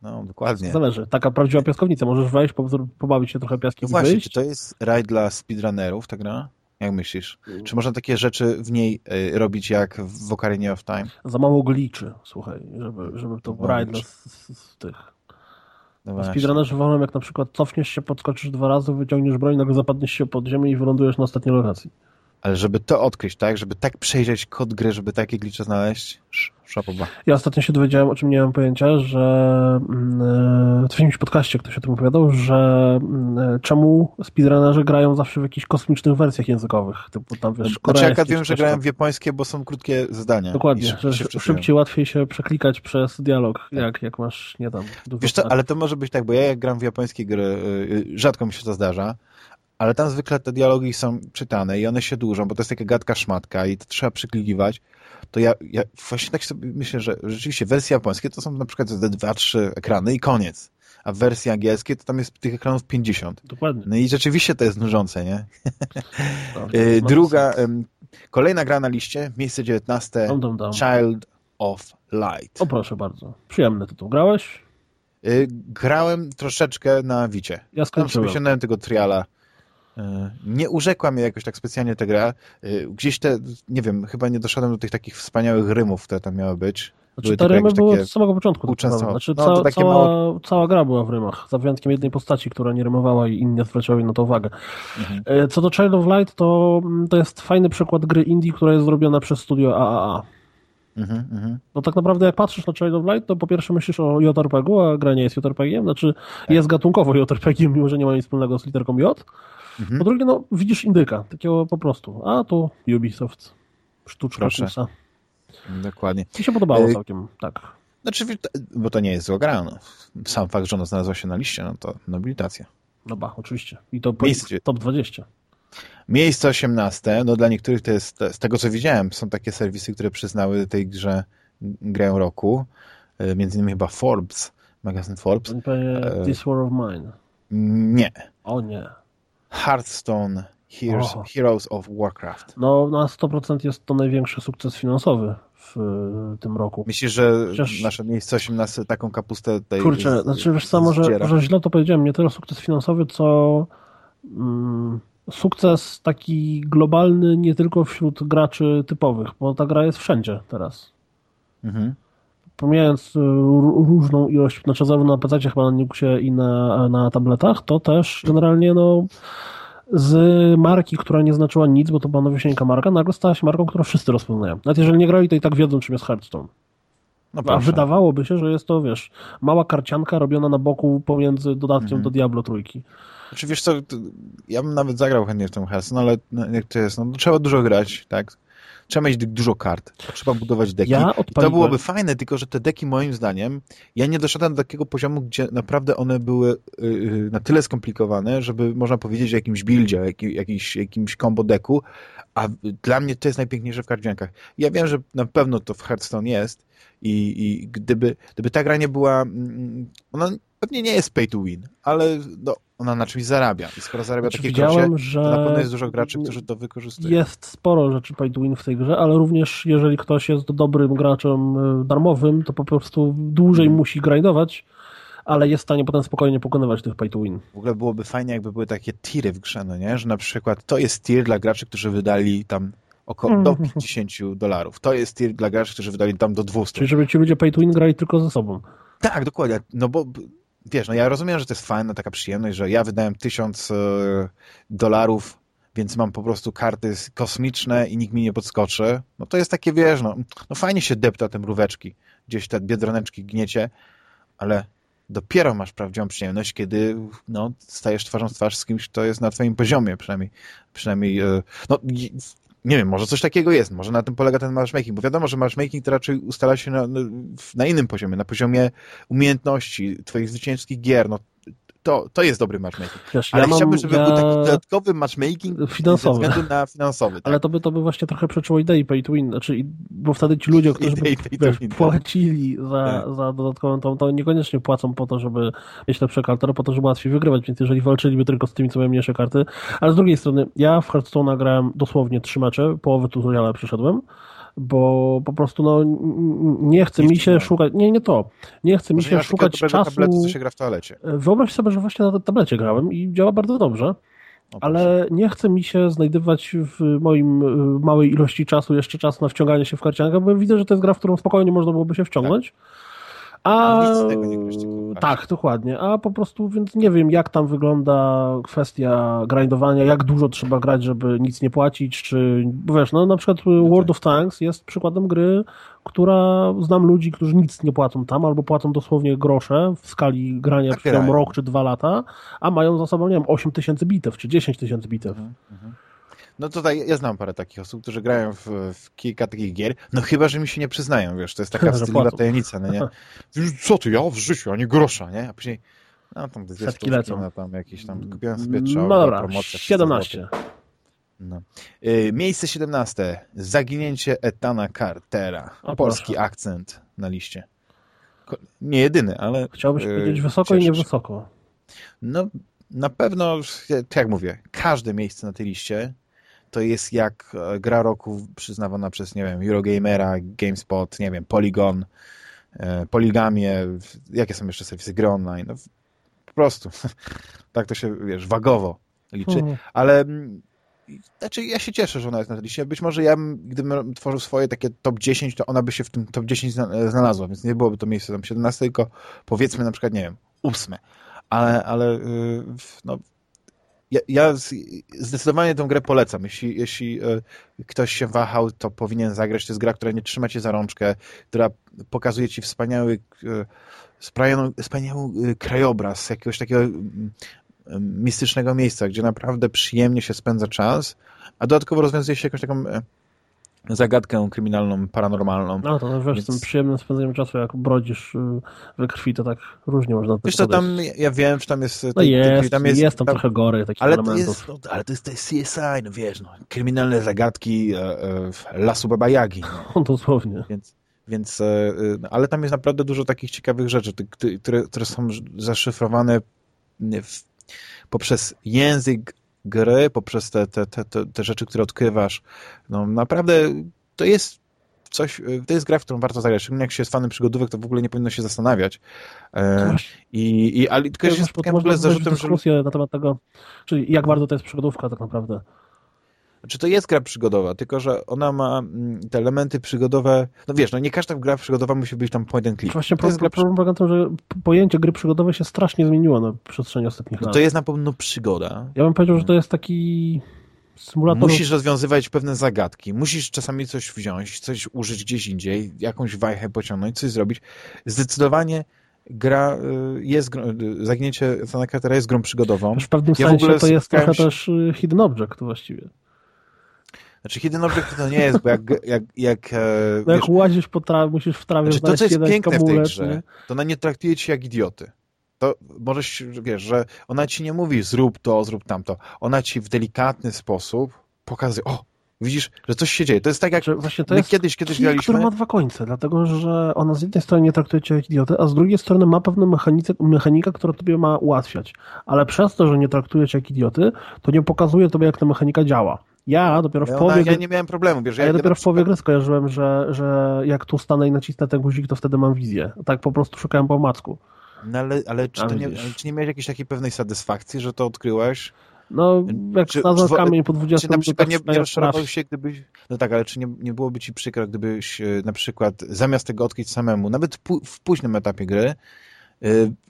No, dokładnie. Zależy. Taka prawdziwa piaskownica. Możesz wejść, pobawić się trochę piaskiem no właśnie, wyjść. czy to jest raj dla speedrunnerów, ta gra? Jak myślisz? Mm. Czy można takie rzeczy w niej y, robić jak w Ocarina of Time? Za mało gliczy, słuchaj, żeby, żeby to no, raj dla tych... No Speedrunnerzy wolą, jak na przykład cofniesz się, podskoczysz dwa razy, wyciągniesz broń, nagle zapadniesz się pod ziemię i wylądujesz na ostatniej lokacji. Ale żeby to odkryć, tak? Żeby tak przejrzeć kod gry, żeby takie glicze znaleźć, szapoba. Ja ostatnio się dowiedziałem, o czym nie mam pojęcia, że mm, w jakimś podcaście ktoś o tym opowiadał, że mm, czemu speedrunnerzy grają zawsze w jakichś kosmicznych wersjach językowych, typu tam wiesz, Znaczy ja wiem, że grałem w japońskie, bo są krótkie zdania. Dokładnie, że szybciej, łatwiej się przeklikać przez dialog, tak. jak, jak masz, nie tam... Wiesz co, ale to może być tak, bo ja jak gram w japońskie gry, y, y, rzadko mi się to zdarza, ale tam zwykle te dialogi są czytane i one się dłużą, bo to jest taka gadka szmatka i to trzeba przyklikiwać, to ja, ja właśnie tak sobie myślę, że rzeczywiście wersje japońskie to są na przykład te dwa, trzy ekrany i koniec. A w wersji angielskiej to tam jest tych ekranów 50. Dokładnie. No i rzeczywiście to jest nużące, nie? [laughs] No, Druga, kolejna gra na liście, miejsce 19, dum, dum, dum. Child of Light. O proszę bardzo. Przyjemny tytuł. Grałeś? Y, grałem troszeczkę na Wicie. Ja skończyłem. Tam sobie tego triala E, nie urzekła mnie jakoś tak specjalnie ta gra. E, gdzieś te, nie wiem, chyba nie doszedłem do tych takich wspaniałych rymów, które tam miały być. Znaczy, te rymy były od samego początku. Tak znaczy, no, ca cała, mało... cała gra była w rymach, za wyjątkiem jednej postaci, która nie rymowała i inni zwracały na to uwagę. Mhm. E, co do Child of Light, to, mm, to jest fajny przykład gry indie, która jest zrobiona przez studio AAA. Mhm, mhm. No tak naprawdę jak patrzysz na Child of Light, to po pierwsze myślisz o JRPG, a gra nie jest JRPG, znaczy tak. jest gatunkowo [laughs] JRPG, mimo że nie ma nic wspólnego z literką J. Mhm. Po drugie, no widzisz indyka, takiego po prostu. A tu Ubisoft, sztuczka Proszę. Kusa. Dokładnie. Mi się podobało y całkiem, tak. Znaczy, bo to nie jest zła gra. No. Sam fakt, że ona znalazła się na liście, no to nobilitacja. No ba, oczywiście. I to Miejsce. top 20. Miejsce 18, no dla niektórych to jest, z tego co widziałem, są takie serwisy, które przyznały tej grze grę roku, e, między innymi chyba Forbes, magazyn Forbes. E, This War of Mine. Nie. O nie. Hearthstone Heroes, Heroes of Warcraft. No na 100% jest to największy sukces finansowy w tym roku. Myślisz, że nasze miejsce 18 taką kapustę tutaj Kurczę, z, znaczy wiesz samo, że, że źle to powiedziałem, nie tyle sukces finansowy, co mm, sukces taki globalny nie tylko wśród graczy typowych, bo ta gra jest wszędzie teraz. Mhm. Pomijając y, różną ilość, znaczy zarówno na PC, chyba na Linuxie i na, na tabletach, to też generalnie no z marki, która nie znaczyła nic, bo to była nowieśnieńka marka, nagle stała się marką, którą wszyscy rozpoznają. Nawet jeżeli nie grali, to i tak wiedzą, czym jest Hearthstone. No A wydawałoby się, że jest to, wiesz, mała karcianka robiona na boku pomiędzy dodatkiem mhm. do Diablo trójki. Znaczy, wiesz co, ja bym nawet zagrał chętnie w tą Hearthstone, ale no, jak to jest, no trzeba dużo grać, tak? Trzeba mieć dużo kart, trzeba budować deki. Ja to byłoby fajne, tylko że te deki moim zdaniem, ja nie doszedłem do takiego poziomu, gdzie naprawdę one były yy, na tyle skomplikowane, żeby można powiedzieć o jakimś buildzie, o jakimś, jakimś combo deku, a dla mnie to jest najpiękniejsze w kardziankach. Ja wiem, że na pewno to w Hearthstone jest i, i gdyby, gdyby ta gra nie była, mm, ona pewnie nie jest pay to win, ale no, ona na czymś zarabia. I skoro zarabia znaczy, takie grosze, że na pewno jest dużo graczy, którzy to wykorzystują. Jest sporo rzeczy pay to win w tej grze, ale również jeżeli ktoś jest dobrym graczem e, darmowym, to po prostu dłużej hmm. musi grindować, ale jest w stanie potem spokojnie pokonywać tych pay to win. W ogóle byłoby fajnie, jakby były takie tiry w grze, no nie? Że na przykład to jest tier dla graczy, którzy wydali tam około do 50 dolarów. To jest tier dla graczy, którzy wydali tam do 200. Czyli żeby ci ludzie pay to win grali tylko ze sobą. Tak, dokładnie. No bo wiesz, no ja rozumiem, że to jest fajna taka przyjemność, że ja wydałem tysiąc e, dolarów, więc mam po prostu karty kosmiczne i nikt mi nie podskoczy. No to jest takie, wiesz, no, no fajnie się depta te mróweczki, gdzieś te biedroneczki gniecie, ale dopiero masz prawdziwą przyjemność, kiedy no, stajesz twarzą w twarz z kimś, kto jest na twoim poziomie, przynajmniej, przynajmniej e, no, nie wiem, może coś takiego jest, może na tym polega ten matchmaking, bo wiadomo, że matchmaking to raczej ustala się na, na innym poziomie, na poziomie umiejętności, twoich zwycięskich gier, no to, to jest dobry matchmaking. Wiesz, ale ja chciałbym, żeby ja... był taki dodatkowy matchmaking finansowy. ze względu na finansowy. Tak? Ale to by, to by właśnie trochę przeczyło idei pay to win, znaczy, bo wtedy ci ludzie, którzy by, wiesz, tak. płacili za, tak. za dodatkową tą, to niekoniecznie płacą po to, żeby mieć lepsze karty, ale po to, żeby łatwiej wygrywać, więc jeżeli walczyliby tylko z tymi, co mają mniejsze karty, ale z drugiej strony, ja w Hearthstone grałem dosłownie trzy mecze, połowę tutoriala przeszedłem, bo po prostu no, nie chce mi się szukać, nie, nie to, nie chce mi się szukać czasu. Tablety, co się gra w toalecie. Wyobraź sobie, że właśnie na tablecie grałem i działa bardzo dobrze. ale nie chce mi się znajdywać w moim małej ilości czasu jeszcze czasu na wciąganie się w karciankę, bo widzę, że to jest gra, w którą spokojnie można byłoby się wciągnąć. Tak. A, tak, dokładnie. A po prostu, więc nie wiem, jak tam wygląda kwestia grindowania, jak dużo trzeba grać, żeby nic nie płacić, czy, wiesz, no na przykład no World tak. of Tanks jest przykładem gry, która, znam ludzi, którzy nic nie płacą tam, albo płacą dosłownie grosze w skali grania tak, przez rok czy dwa lata, a mają za sobą, nie wiem, 8 tysięcy bitew, czy 10 tysięcy bitew. Mhm, mhm. No tutaj ja znam parę takich osób, którzy grają w, w, kilka takich gier, no chyba, że mi się nie przyznają, wiesz, to jest taka [laughs] wstydliwa tajemnica, no nie? [laughs] Co ty, ja w życiu, ani grosza, nie? A później, no tam dwie lecą. Tam jakieś tam, kupiłem sobie trzeba no dobra, promocja. 17. No. Miejsce 17. Zaginięcie Etana Cartera. O, Polski proszę. akcent na liście. Nie jedyny, ale... Chciałbyś y, powiedzieć wysoko i niewysoko. No, na pewno, jak mówię, każde miejsce na tej liście to jest jak e, gra roku przyznawana przez, nie wiem, Eurogamera, GameSpot, nie wiem, Polygon, e, Poligamię, jakie są jeszcze serwisy gry online. No, po prostu. [laughs] tak to się, wiesz, wagowo liczy. Mhm. Ale mm, znaczy ja się cieszę, że ona jest na tej liście. Być może ja, gdybym tworzył swoje takie top 10, to ona by się w tym top 10 znalazła, więc nie byłoby to miejsce tam 17, tylko powiedzmy na przykład, nie wiem, 8. Ale, ale y, no, ja, ja zdecydowanie tę grę polecam. Jeśli, jeśli e, ktoś się wahał, to powinien zagrać. To jest gra, która nie trzyma cię za rączkę, która pokazuje ci wspaniały, e, wspaniały e, krajobraz jakiegoś takiego mistycznego miejsca, gdzie naprawdę przyjemnie się spędza czas, a dodatkowo rozwiązuje się jakąś taką zagadkę kryminalną, paranormalną. No to wiesz, Więc... z tym przyjemnym spędzeniem czasu, jak brodzisz y, we krwi, to tak różnie można to Wiesz co, tam, ja wiem, że tam jest... No jest, tam jest, jest tam, tam trochę gory takich ale elementów. To jest, no, ale to jest, CSI, no wiesz, no, kryminalne zagadki e, e, Lasu Baba Yagi. [laughs] No. Dosłownie. Więc, więc e, e, ale tam jest naprawdę dużo takich ciekawych rzeczy, które, które są zaszyfrowane w, poprzez język gry, poprzez te, te, te, te rzeczy, które odkrywasz. No naprawdę to jest coś, to jest gra, w którą warto zagrać. Szczególnie jak się jest fanem przygodówek, to w ogóle nie powinno się zastanawiać. E, I, i, ale tylko ja się spotkałem w ogóle z zarzutem, że... na temat tego, czyli jak bardzo to jest przygodówka tak naprawdę. Znaczy to jest gra przygodowa, tylko że ona ma mm, te elementy przygodowe, no wiesz, no nie każda gra przygodowa musi być tam point and click. Właśnie to problem, problem polega na tym, że pojęcie gry przygodowej się strasznie zmieniło na przestrzeni ostatnich no lat. To jest na pewno przygoda. Ja bym powiedział, że to jest taki symulator... Musisz rozwiązywać pewne zagadki, musisz czasami coś wziąć, coś użyć gdzieś indziej, jakąś wajchę pociągnąć, coś zrobić. Zdecydowanie gra y, jest, y, zaginięcie Sana jest grą przygodową. W pewnym ja sensie w to jest trochę się... też y, hidden object właściwie. Znaczy hidden object to nie jest, bo jak... jak, jak, e, no jak łazisz po trawie, musisz w trawie znaczy, to, co jest piękne w tej grze, nie? to ona nie traktuje cię jak idioty. To możesz, wiesz, że ona ci nie mówi zrób to, zrób tamto. Ona ci w delikatny sposób pokazuje, o, widzisz, że coś się dzieje. To jest tak jak właśnie to jest kiedyś, kiedyś kij, graliśmy. który ma dwa końce, dlatego że ona z jednej strony nie traktuje cię jak idioty, a z drugiej strony ma pewną mechanikę, mechanikę, która tobie ma ułatwiać. Ale przez to, że nie traktuje cię jak idioty, to nie pokazuje tobie, jak ta mechanika działa. Ja dopiero w ja połowie... Ja nie miałem problemu, wiesz, ja, ja dopiero w połowie gry skojarzyłem, że, że jak tu stanę i nacisnę ten guzik, to wtedy mam wizję. Tak po prostu szukałem po macku. No ale, ale czy, nie, czy nie miałeś jakiejś takiej pewnej satysfakcji, że to odkryłeś? No, jak czy, znalazłem kamień po 20 Czy na przykład nie, nie rozczarował się, gdybyś... No tak, ale czy nie, nie byłoby ci przykro, gdybyś e, na przykład zamiast tego odkryć samemu, nawet w późnym etapie gry,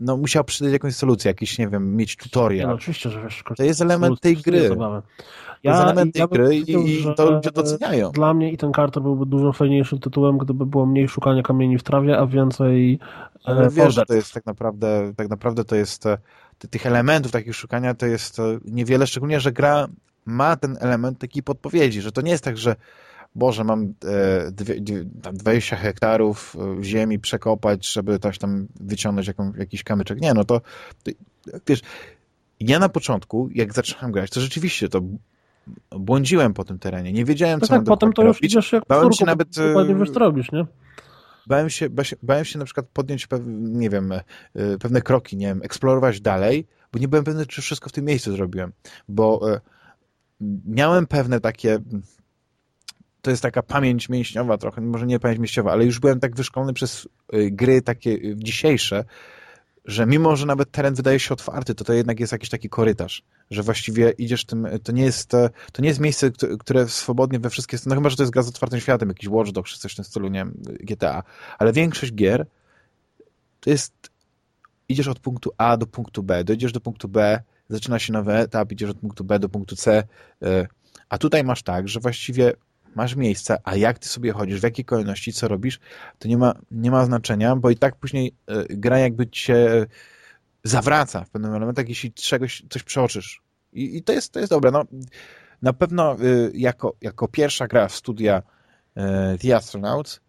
no musiał przydać jakąś solucję, jakiś, nie wiem, mieć tutorial. No, oczywiście, że wiesz, to jest element tej gry. Ja, to jest element tej gry i, i to ludzie doceniają. Dla mnie i ten Carter byłby dużo fajniejszym tytułem, gdyby było mniej szukania kamieni w trawie, a więcej e, Ale wiesz, że to jest tak naprawdę, tak naprawdę to jest e, tych elementów takich szukania to jest e, niewiele, szczególnie, że gra ma ten element takiej podpowiedzi, że to nie jest tak, że Boże, mam e, dwie, 20 hektarów e, ziemi przekopać, żeby coś tam wyciągnąć jaką, jakiś kamyczek. Nie, no to, to wiesz, ja na początku, jak zacząłem grać, to rzeczywiście to błądziłem po tym terenie. Nie wiedziałem, no co tak, mam potem to już robić. idziesz jak Bałem się nawet... Dokładnie wiesz, co robisz, nie? Bałem się, bałem się na przykład podjąć, nie wiem, e, pewne kroki, nie wiem, eksplorować dalej, bo nie byłem pewny, czy wszystko w tym miejscu zrobiłem, bo miałem pewne takie to jest taka pamięć mięśniowa trochę, może nie pamięć mięśniowa, ale już byłem tak wyszkolony przez y, gry takie y, dzisiejsze, że mimo, że nawet teren wydaje się otwarty, to to jednak jest jakiś taki korytarz, że właściwie idziesz tym, to nie jest, to nie jest miejsce, które swobodnie we wszystkie, no chyba, że to jest gra z otwartym światem, jakiś Watch Dogs czy coś w tym stylu, nie wiem, GTA, ale większość gier to jest, idziesz od punktu A do punktu B, dojdziesz do punktu B, zaczyna się nowy etap, idziesz od punktu B do punktu C, y, a tutaj masz tak, że właściwie masz miejsce, a jak ty sobie chodzisz, w jakiej kolejności, co robisz, to nie ma, nie ma znaczenia, bo i tak później y, gra jakby cię zawraca w pewnym elementach, jeśli czegoś, coś przeoczysz. I, i to, jest, to jest dobre. No, na pewno y, jako, jako pierwsza gra w studia y, The Astronauts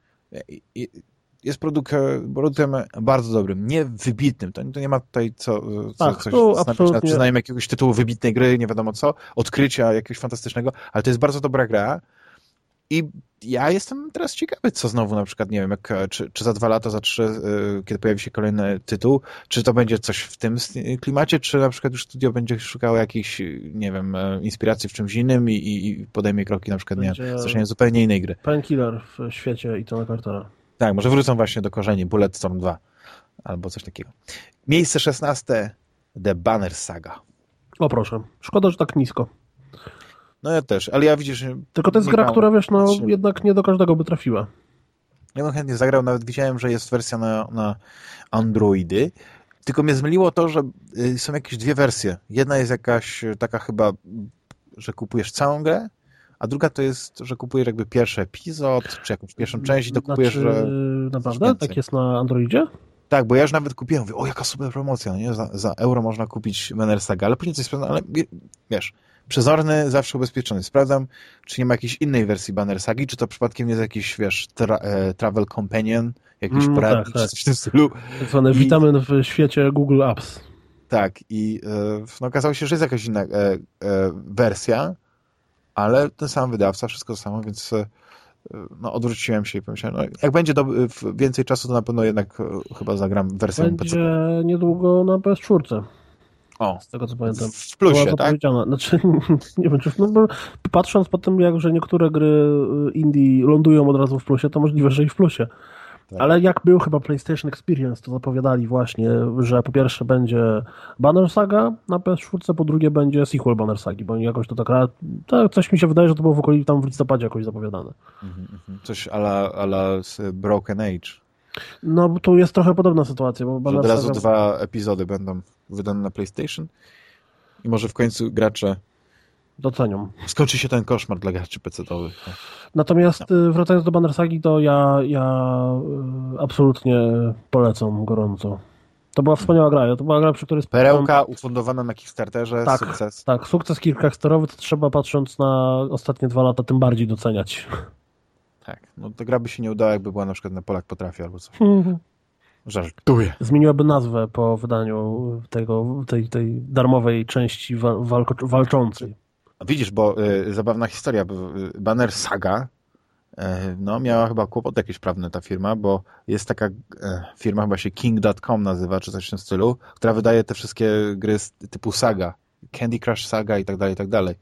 jest produkt, produktem bardzo dobrym, nie wybitnym. To, to nie ma tutaj co, co tak, coś znaczyć przyznajem jakiegoś tytułu wybitnej gry, nie wiadomo co, odkrycia jakiegoś fantastycznego, ale to jest bardzo dobra gra, i ja jestem teraz ciekawy, co znowu na przykład, nie wiem, jak, czy, czy za dwa lata, za trzy, y, kiedy pojawi się kolejny tytuł, czy to będzie coś w tym klimacie, czy na przykład już studio będzie szukało jakiejś, nie wiem, e, inspiracji w czymś innym i, i podejmie kroki na przykład, będzie nie wiem, zupełnie innej gry. Painkiller w świecie i to na Cartera. Tak, może wrócą właśnie do korzeni Bulletstorm 2 albo coś takiego. Miejsce szesnaste The Banner Saga. O proszę, szkoda, że tak nisko. No ja też, ale ja widzisz... Tylko to jest gra, która wiesz, no jednak nie do każdego by trafiła. Ja bym chętnie zagrał, nawet widziałem, że jest wersja na, na Androidy, tylko mnie zmyliło to, że y, są jakieś dwie wersje. Jedna jest jakaś taka chyba, że kupujesz całą grę, a druga to jest, że kupujesz jakby pierwszy epizod, czy jakąś pierwszą część i to kupujesz... Znaczy, że naprawdę? Tak jest na Androidzie? Tak, bo ja już nawet kupiłem, mówię, o jaka super promocja, no nie? Za, za euro można kupić Banner Saga, ale później coś sprawdzam, ale wiesz, przezorny, zawsze ubezpieczony. Sprawdzam, czy nie ma jakiejś innej wersji Banner Sagi, czy to przypadkiem nie jest jakiś, wiesz, tra e, Travel Companion, jakiś mm, poradnik, tak, tak. coś w tym stylu. Tak zwane I... witamin w świecie Google Apps. Tak, i e, no, okazało się, że jest jakaś inna e, e, wersja, ale ten sam wydawca, wszystko to samo, więc e, no, odwróciłem się i pomyślałem, no, jak będzie do, więcej czasu, to na pewno jednak e, chyba zagram wersję będzie PC. Niedługo na PS4. O, z tego co pamiętam. W plusie, tak? Znaczy, [laughs] nie wiem, czy, no, bo patrząc po tym, jak, że niektóre gry y, indie lądują od razu w plusie, to możliwe, że i w plusie. Tak. Ale jak był chyba PlayStation Experience, to zapowiadali właśnie, że po pierwsze będzie Banner Saga na PS4, po drugie będzie sequel Banner Sagi, bo jakoś to tak, tak coś mi się wydaje, że to było w okolicy tam w listopadzie jakoś zapowiadane. Mhm, mhm. Coś ala, ala Broken Age. No, tu jest trochę podobna sytuacja. Bo od razu dwa epizody będą wydane na PlayStation i może w końcu gracze docenią. Skończy się ten koszmar dla graczy PC-owych. Natomiast no. wracając do Banner Sagi, to ja, ja y, absolutnie polecam gorąco. To była wspaniała gra. To była gra, przy której... Perełka ufundowana na Kickstarterze, tak, sukces. Tak, sukces kickstarterowy to trzeba patrząc na ostatnie dwa lata tym bardziej doceniać. Tak, no to gra by się nie udała, jakby była na przykład na Polak potrafi albo coś. Mhm. Żartuję. Zmieniłaby nazwę po wydaniu tego, tej, tej darmowej części walko, walczącej. Widzisz, bo y, zabawna historia, y, Banner Saga y, no, miała chyba kłopot jakieś prawne ta firma, bo jest taka y, firma, chyba się King.com nazywa, czy coś w tym stylu, która wydaje te wszystkie gry typu Saga, Candy Crush Saga i tak dalej, i tak dalej.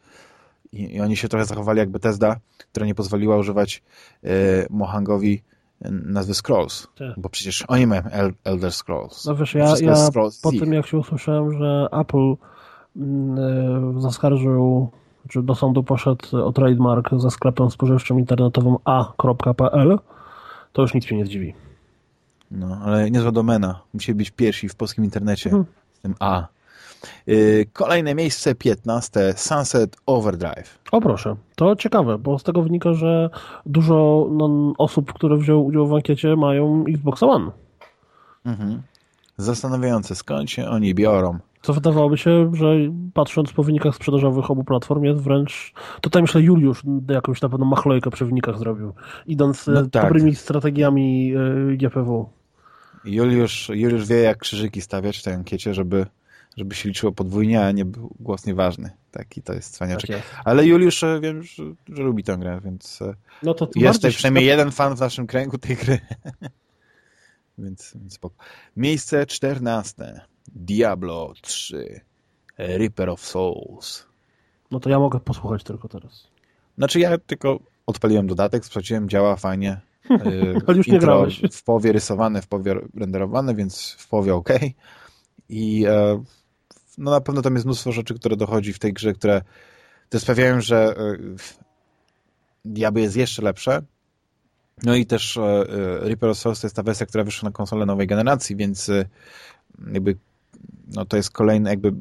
I, I, oni się trochę zachowali jak Bethesda, która nie pozwoliła używać y, Mohangowi nazwy Scrolls, tak. bo przecież oni mają El Elder Scrolls. No wiesz, ja, ja po tym jak się usłyszałem, że Apple y, zaskarżył czy do sądu poszedł o trademark ze sklepem spożywczym internetowym a.pl, to już nic mnie nie zdziwi. No, ale niezła domena. Musieli być pierwsi w polskim internecie mhm. z tym A. Y, kolejne miejsce, 15. Sunset Overdrive. O proszę, to ciekawe, bo z tego wynika, że dużo no, osób, które wzięły udział w ankiecie mają Xbox One. Mhm. Zastanawiające, skąd się oni biorą. Co wydawałoby się, że patrząc po wynikach sprzedażowych obu platform jest wręcz... Tutaj myślę Juliusz jakąś na pewno machlojkę przy wynikach zrobił, idąc no tak. dobrymi strategiami y, GPW. Juliusz, Juliusz wie jak krzyżyki stawiać w tej ankiecie, żeby żeby się liczyło podwójnie, a nie był głos nieważny. Taki to jest cwaniaczek. Tak jest. Ale Juliusz e, wiem, że, że, lubi tę grę, więc e, no to jest tutaj przynajmniej jeden fan w naszym kręgu tej gry. [laughs] więc, więc spoko. Miejsce czternaste. Diablo 3. Reaper of Souls. No to ja mogę posłuchać tylko teraz. Znaczy ja tylko odpaliłem dodatek, sprawdziłem, działa fajnie. [laughs] Ale już nie grałeś. W połowie rysowane, w połowie renderowane, więc w połowie ok. I e, no na pewno tam jest mnóstwo rzeczy, które dochodzi w tej grze, które te sprawiają, że e, Diablo jest jeszcze lepsze. No i też e, Reaper of Souls to jest ta wersja, która wyszła na konsolę nowej generacji, więc jakby no to jest kolejne jakby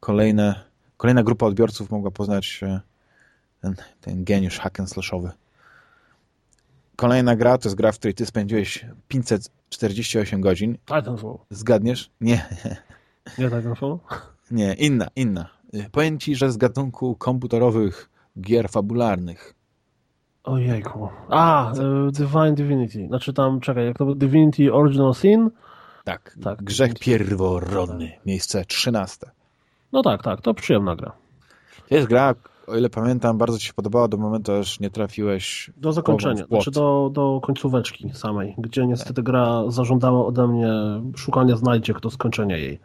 kolejne, kolejna grupa odbiorców mogła poznać ten, ten geniusz hack and slashowy. Kolejna gra to jest gra, w której ty spędziłeś 548 godzin. Titanfall. Zgadniesz? Nie. Nie Titanfall? Nie, inna, inna. Powiem ci, że z gatunku komputerowych gier fabularnych. Ojejku. A, uh, Divine Divinity. Znaczy tam, czekaj, jak to był Divinity Original Sin? Tak, tak Grzech Divinity. Pierworodny, miejsce 13. No tak, tak, to przyjemna gra. To jest gra, o ile pamiętam, bardzo ci się podobała do momentu, aż nie trafiłeś Do zakończenia, znaczy do, do końcóweczki samej, gdzie niestety gra zażądała ode mnie szukania znajdziek do skończenia jej.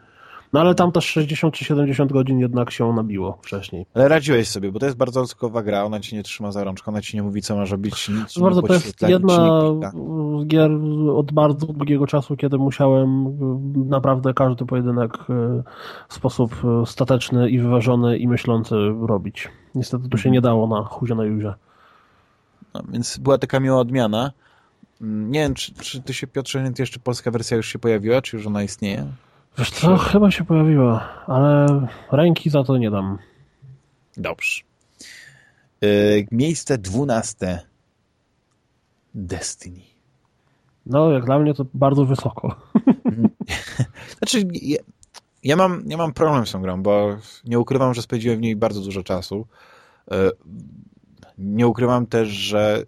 No ale tam też 60 czy 70 godzin jednak się nabiło wcześniej. Ale radziłeś sobie, bo to jest bardzo odskowa gra, ona ci nie trzyma za rączkę, ona ci nie mówi, co masz robić. Nic, bardzo, to jest jedna z gier od bardzo długiego czasu, kiedy musiałem naprawdę każdy pojedynek y, w sposób y, stateczny i wyważony i myślący robić. Niestety tu się mhm. nie dało na chuzie na juzie. No, więc była taka miła odmiana. Mm, nie wiem, czy, czy ty się, Piotrze, jeszcze polska wersja już się pojawiła, czy już ona istnieje? Wiesz co, chyba się pojawiła, ale ręki za to nie dam. Dobrze. Yy, miejsce dwunaste. Destiny. No, jak dla mnie to bardzo wysoko. [laughs] znaczy, ja, Ja mam, ja mam problem z tą grą, bo nie ukrywam, że spędziłem w niej bardzo dużo czasu. E, nie ukrywam też, że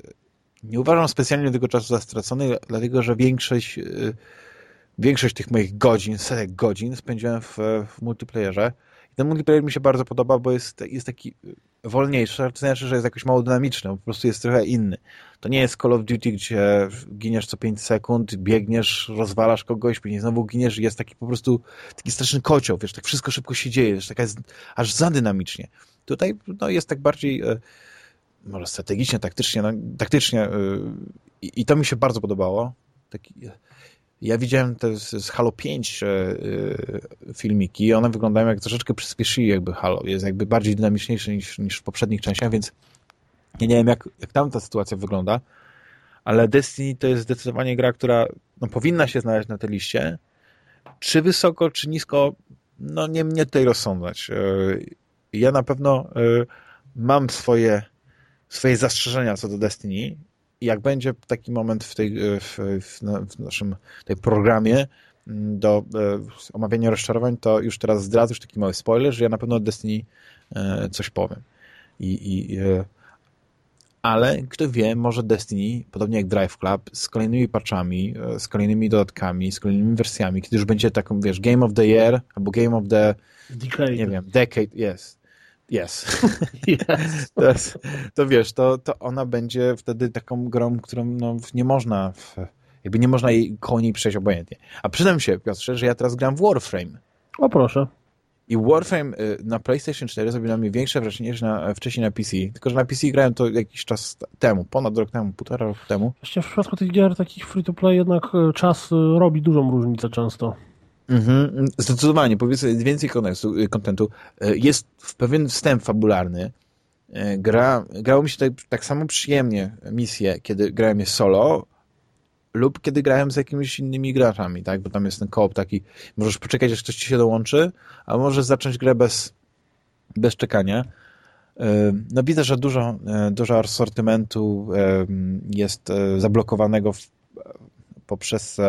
nie uważam specjalnie tego czasu za stracony, dlatego że większość, e, większość tych moich godzin, setek godzin spędziłem w, w multiplayerze. I ten multiplayer mi się bardzo podoba, bo jest, jest taki wolniejszy, to znaczy, że jest jakoś mało dynamiczny, po prostu jest trochę inny. To nie jest Call of Duty, gdzie giniesz co 5 sekund, biegniesz, rozwalasz kogoś, później znowu giniesz i jest taki po prostu taki straszny kocioł, wiesz, tak wszystko szybko się dzieje, wiesz, taka jest aż za dynamicznie. Tutaj no, jest tak bardziej e, może strategicznie, taktycznie, no, taktycznie e, i to mi się bardzo podobało. Taki, ja widziałem te z, Halo 5 e, e, filmiki i one wyglądają jak troszeczkę przyspieszyli jakby Halo. Jest jakby bardziej dynamiczniejszy niż, niż w poprzednich częściach, więc ja nie wiem jak, jak tam ta sytuacja wygląda, ale Destiny to jest zdecydowanie gra, która no, powinna się znaleźć na tej liście. Czy wysoko, czy nisko, no nie mnie tutaj rozsądzać. E, ja na pewno mam swoje, swoje zastrzeżenia co do Destiny jak będzie taki moment w, tej, w, w naszym tej programie mm, do e, omawiania rozczarowań, to już teraz zdradzę już taki mały spoiler, że ja na pewno o Destiny e, coś powiem. I, i e, ale kto wie, może Destiny, podobnie jak Drive Club, z kolejnymi patchami, z kolejnymi dodatkami, z kolejnymi wersjami, kiedy już będzie taką, wiesz, Game of the Year albo Game of the Decade. nie wiem, Decade, jest [laughs] Yes. yes. to, to, wiesz, to, to ona będzie wtedy taką grą, którą no, nie można jakby nie można jej koło niej przejść obojętnie. A przyznam się, Piotrze, że ja teraz gram w Warframe. O proszę. I Warframe y, na PlayStation 4 zrobił na mnie większe wrażenie niż na, wcześniej na PC. Tylko, że na PC grałem to jakiś czas temu, ponad rok temu, półtora roku temu. Właściwie w przypadku tych gier takich free-to-play jednak y, czas y, robi dużą różnicę często. Mhm, zdecydowanie, powiedzmy więcej kontentu. E, jest pewien wstęp fabularny. E, gra, grało mi się tak, tak samo przyjemnie misje, kiedy grałem je solo lub kiedy grałem z jakimiś innymi graczami, tak? Bo tam jest ten koop taki, możesz poczekać, aż ktoś ci się dołączy, a możesz zacząć grę bez, bez czekania. E, no widzę, że dużo, dużo asortymentu jest zablokowanego w, poprzez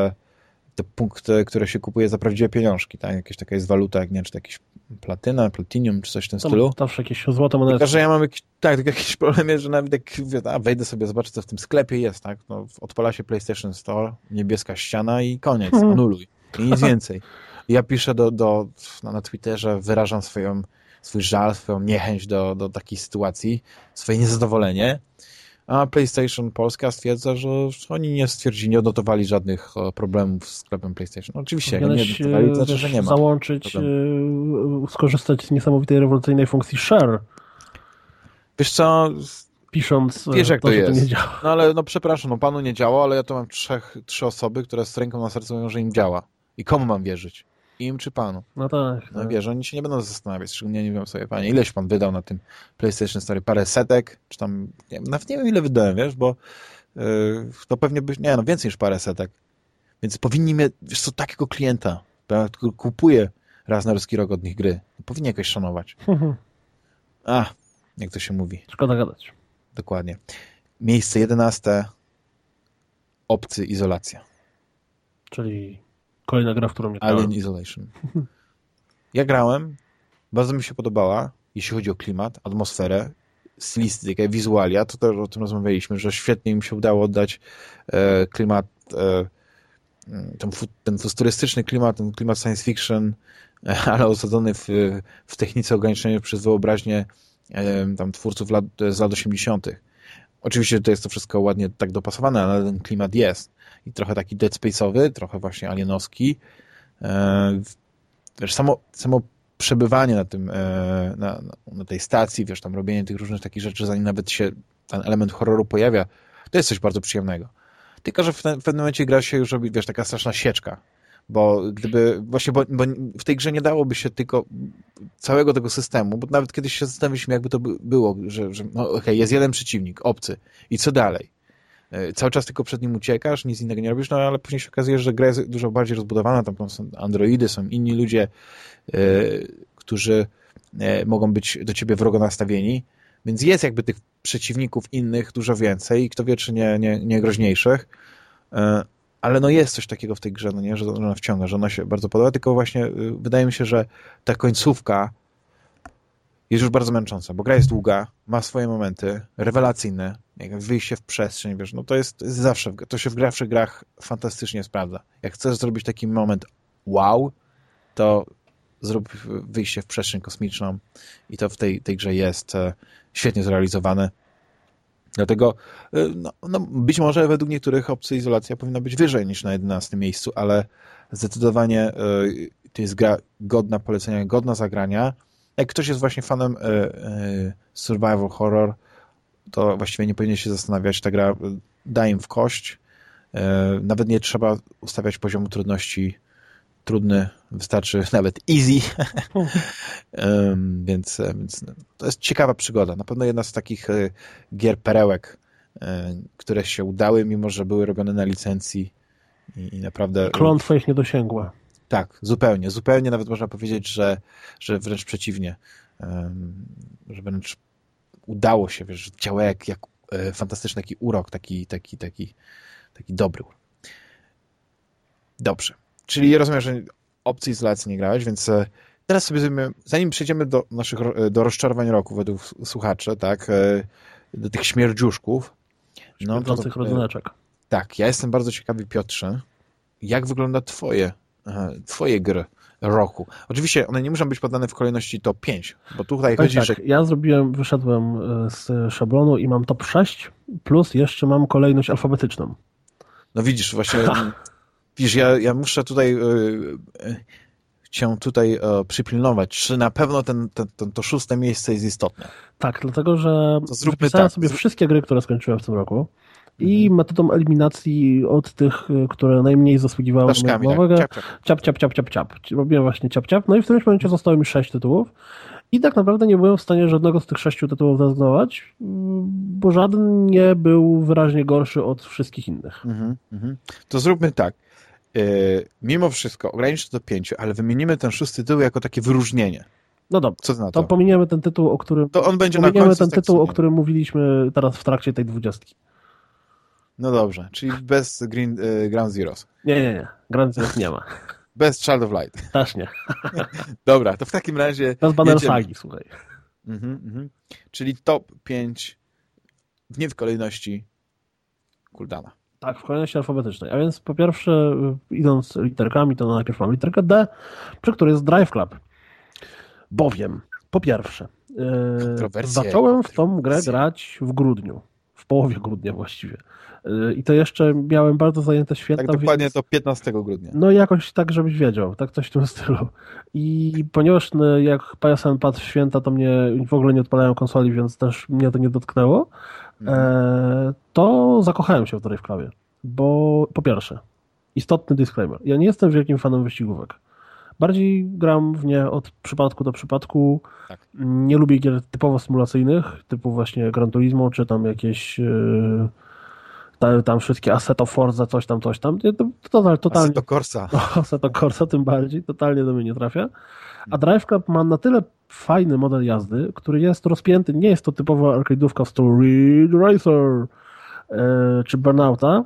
te punkty, które się kupuje za prawdziwe pieniążki, tak? Jakieś taka jest waluta, jak nie czy to jakieś platyna, platinium, czy coś w tym Tam, stylu. Zawsze jakieś złote monety. Tylko, że ja mam jakiś, tak, tylko jakiś [laughs] problem jest, że nawet jak a, wejdę sobie, zobaczę, co w tym sklepie jest, tak? No, odpala się PlayStation Store, niebieska ściana i koniec, mhm. anuluj. I nic więcej. Ja piszę do, do, na, na Twitterze, wyrażam swoją, swój żal, swoją niechęć do, do takiej sytuacji, swoje niezadowolenie a PlayStation Polska stwierdza, że oni nie stwierdzili, nie odnotowali żadnych e, problemów z sklepem PlayStation. Oczywiście, nie odnotowali, to znaczy, że nie ma. Załączyć, e, skorzystać z niesamowitej, rewolucyjnej funkcji share. Wiesz co, pisząc e, Wiesz, jak to, to jest. To nie działa. No ale no przepraszam, no panu nie działa, ale ja to mam trzech, trzy osoby, które z ręką na sercu mówią, że im działa. I komu mam wierzyć? Im czy panu? No tak. No tak. wiesz, oni się nie będą zastanawiać, szczególnie nie wiem sobie, panie, ileś pan wydał na tym PlayStation Story? Parę setek? Czy tam, nie, nawet nie wiem ile wydałem, wiesz, bo yy, to pewnie by, nie no, więcej niż parę setek. Więc powinni mieć, wiesz co, takiego klienta, który kupuje raz na ruski rok od nich gry. Powinni jakoś szanować. A, jak to się mówi. Szkoda gadać. Dokładnie. Miejsce jedenaste. Obcy izolacja. Czyli Kolejna gra, w którą nie grałem. Alien Isolation. [laughs] Ja grałem, bardzo mi się podobała, jeśli chodzi o klimat, atmosferę, stylistykę, wizualia, to też o tym rozmawialiśmy, że świetnie im się udało oddać e, klimat, e, ten, ten futurystyczny klimat, ten klimat science fiction, [laughs] ale osadzony w, w technice ograniczonej przez wyobraźnię e, tam twórców lat, z lat 80. Oczywiście to jest to wszystko ładnie tak dopasowane, ale ten klimat jest i trochę taki Dead Space'owy, trochę właśnie alienowski. E, wiesz, samo, samo przebywanie na tym, e, na, na tej stacji, wiesz, tam robienie tych różnych takich rzeczy, zanim nawet się ten element horroru pojawia, to jest coś bardzo przyjemnego. Tylko, że w, ten, w pewnym momencie gra się już robi, wiesz, taka straszna sieczka. Bo gdyby, właśnie, bo, bo, w tej grze nie dałoby się tylko całego tego systemu, bo nawet kiedyś się zastanawialiśmy, jakby to było, że, że no okej, okay, jest jeden przeciwnik, obcy i co dalej? E, cały czas tylko przed nim uciekasz, nic innego nie robisz, no ale później się okazuje, że gra jest dużo bardziej rozbudowana, tam są androidy, są inni ludzie, e, którzy e, mogą być do ciebie wrogo nastawieni, więc jest jakby tych przeciwników innych dużo więcej, kto wie, czy nie, nie, nie groźniejszych, ale no jest coś takiego w tej grze, no nie, że ona wciąga, że ona się bardzo podoba, tylko właśnie wydaje mi się, że ta końcówka jest już bardzo męcząca, bo gra jest długa, ma swoje momenty, rewelacyjne, jak wyjście w przestrzeń, wiesz, no to jest, zawsze, to się w grafszych grach fantastycznie sprawdza. Jak chcesz zrobić taki moment wow, to zrób wyjście w przestrzeń kosmiczną i to w tej, tej grze jest e, świetnie zrealizowane. Dlatego e, no, no, być może według niektórych opcji izolacja powinna być wyżej niż na 11 miejscu, ale zdecydowanie e, to jest gra godna polecenia, godna zagrania. Jak ktoś jest właśnie fanem survival horror, to właściwie nie powinien się zastanawiać. Ta gra da im w kość. Nawet nie trzeba ustawiać poziomu trudności trudny, wystarczy [laughs] nawet easy. [laughs] więc, więc to jest ciekawa przygoda. Na pewno jedna z takich e, gier perełek, e, które się udały, mimo że były robione na licencji i, i naprawdę... Klątwa ich nie dosięgła. Tak, zupełnie. Zupełnie nawet można powiedzieć, że, że wręcz przeciwnie. że wręcz udało się, wiesz, działa jak, jak e, fantastyczny taki urok, taki, taki, taki, taki dobry. Dobrze. Czyli rozumiem, że opcji izolacji nie grałeś, więc e, teraz sobie, zanim przejdziemy do naszych e, do rozczarowań roku według słuchaczy, tak, do tych śmierdziuszków. No, do tych rodzyneczek. Tak, ja jestem bardzo ciekawy, Piotrze, jak wygląda twoje, twoje gry roku. Oczywiście one nie muszą być podane w kolejności top 5, bo tutaj chodzi, tak, że... Ja zrobiłem, wyszedłem z szablonu i mam top 6, plus jeszcze mam kolejność alfabetyczną. No widzisz, właśnie [laughs] Widzisz, ja, ja muszę tutaj yy, cię tutaj yy, przypilnować, czy na pewno ten, ten, ten, to szóste miejsce jest istotne. Tak, dlatego że zróbmy tak. sobie wszystkie gry, które skończyłem w tym roku i mhm. metodą eliminacji od tych, które najmniej zasługiwały na moją uwagę. Tak. Ciap, ciap, ciap, ciap, ciap. Robiłem właśnie ciap, ciap. No i w którymś momencie zostało mi sześć tytułów. I tak naprawdę nie byłem w stanie żadnego z tych sześciu tytułów zrezygnować, bo żaden nie był wyraźnie gorszy od wszystkich innych. Mhm, mhm. To zróbmy tak. E, mimo wszystko ograniczę do pięciu, ale wymienimy ten szósty tytuł jako takie wyróżnienie. No dobrze, Co to? to pominiemy ten tytuł, o którym to on będzie na końcu ten tytuł, o którym mówiliśmy teraz w trakcie tej dwudziestki. No dobrze, czyli bez Green, y, Ground Zeroes. Nie, nie, nie. Ground Zeroes nie ma. Bez Child of Light. Też nie. [laughs] Dobra, to w takim razie... Bez Banner Sagi, słuchaj. Mhm, mhm. Czyli top 5 nie w kolejności Kuldana. Tak, w kolejności alfabetycznej. A więc po pierwsze, idąc literkami, to najpierw mam literkę D, przy której jest Drive Club. Bowiem, po pierwsze, yy, zacząłem w tą grę grać w grudniu. Połowie grudnia właściwie. Yy, I to jeszcze miałem bardzo zajęte święta. Tak dokładnie więc... to 15 grudnia. No jakoś tak, żebyś wiedział. Tak coś w tym stylu. I ponieważ no, jak PSN padł w święta, to mnie w ogóle nie odpalają konsoli, więc też mnie to nie dotknęło. E, to zakochałem się w Drive Clubie, bo po pierwsze, istotny disclaimer, ja nie jestem wielkim fanem wyścigówek. Bardziej gram w nie od przypadku do przypadku. Tak. Nie lubię gier typowo symulacyjnych, typu właśnie Gran Turismo, czy tam jakieś e, tam wszystkie Assetto Forza, coś tam, coś tam. To, to, totalnie, Assetto Corsa. [laughs] Assetto Corsa tym bardziej, totalnie do mnie nie trafia. A Drive Club ma na tyle fajny model jazdy, który jest rozpięty, nie jest to typowa arcade'ówka w stylu Ridge Racer e, czy Burnouta,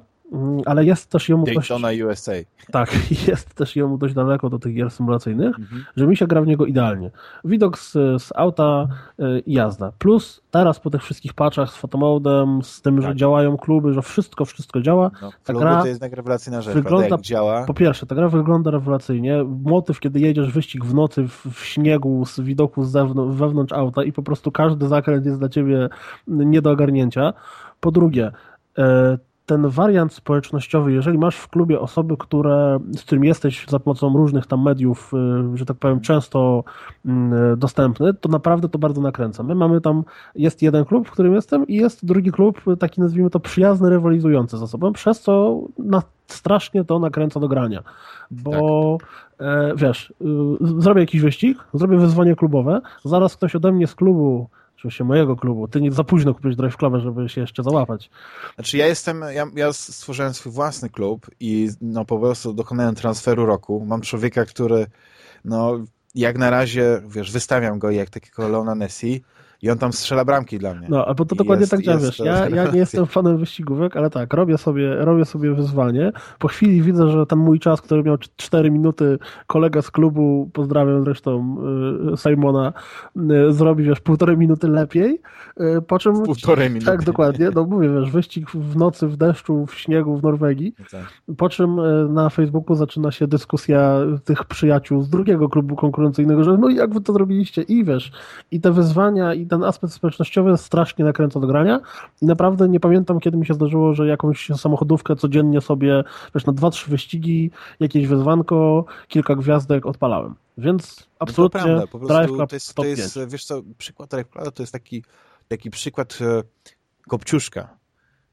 ale jest też jemu Daytona dość... USA. Tak, [laughs] jest też jemu dość daleko do tych gier symulacyjnych, mhm. że mi się gra w niego idealnie. Widok z, z auta e, i jazda. Plus teraz po tych wszystkich patchach z fotomodem, z tym, tak. że działają kluby, że wszystko, wszystko działa. No, ta gra to jest jednak rewelacyjna rzecz, wygląda, prawda, działa. Po pierwsze, ta gra wygląda rewelacyjnie. Motyw, kiedy jedziesz wyścig w nocy w, w śniegu, z widoku z zewnątrz, wewnątrz auta i po prostu każdy zakręt jest dla ciebie nie do ogarnięcia. Po drugie, e, ten wariant społecznościowy, jeżeli masz w klubie osoby, które, z którymi jesteś za pomocą różnych tam mediów, y, że tak powiem, często mm, dostępny, to naprawdę to bardzo nakręca. My mamy tam, jest jeden klub, w którym jestem i jest drugi klub, taki nazwijmy to przyjazny, rywalizujący ze sobą, przez co na, strasznie to nakręca do grania. Bo tak. e, wiesz, y, zrobię jakiś wyścig, zrobię wyzwanie klubowe, zaraz ktoś ode mnie z klubu oczywiście mojego klubu. Ty nie za późno kupiłeś Drive Club, żeby się jeszcze załapać. Znaczy ja jestem, ja, ja stworzyłem swój własny klub i no po prostu dokonałem transferu roku. Mam człowieka, który no jak na razie, wiesz, wystawiam go jak takiego Leona Nessi I on tam strzela bramki dla mnie. No, bo to dokładnie jest, tak działa, wiesz. Ja, ja nie [laughs] jestem fanem wyścigówek, ale tak, robię sobie, robię sobie wyzwanie. Po chwili widzę, że ten mój czas, który miał 4 minuty, kolega z klubu, pozdrawiam zresztą y, Simona, y, zrobi, wiesz, półtorej minuty lepiej. Y, po czym... Półtorej minuty. Tak, dokładnie. No mówię, wiesz, wyścig w nocy, w deszczu, w śniegu w Norwegii. No tak. Po czym na Facebooku zaczyna się dyskusja tych przyjaciół z drugiego klubu konkurencyjnego, że no jak wy to zrobiliście? I wiesz, i te wyzwania, i ten aspekt społecznościowy strasznie nakręca do grania i naprawdę nie pamiętam, kiedy mi się zdarzyło, że jakąś samochodówkę codziennie sobie, wiesz, na dwa, trzy wyścigi, jakieś wyzwanko, kilka gwiazdek odpalałem. Więc absolutnie no prawda, po prostu to jest, to jest wiesz co, przykład Drive Club to jest taki, taki przykład e, kopciuszka.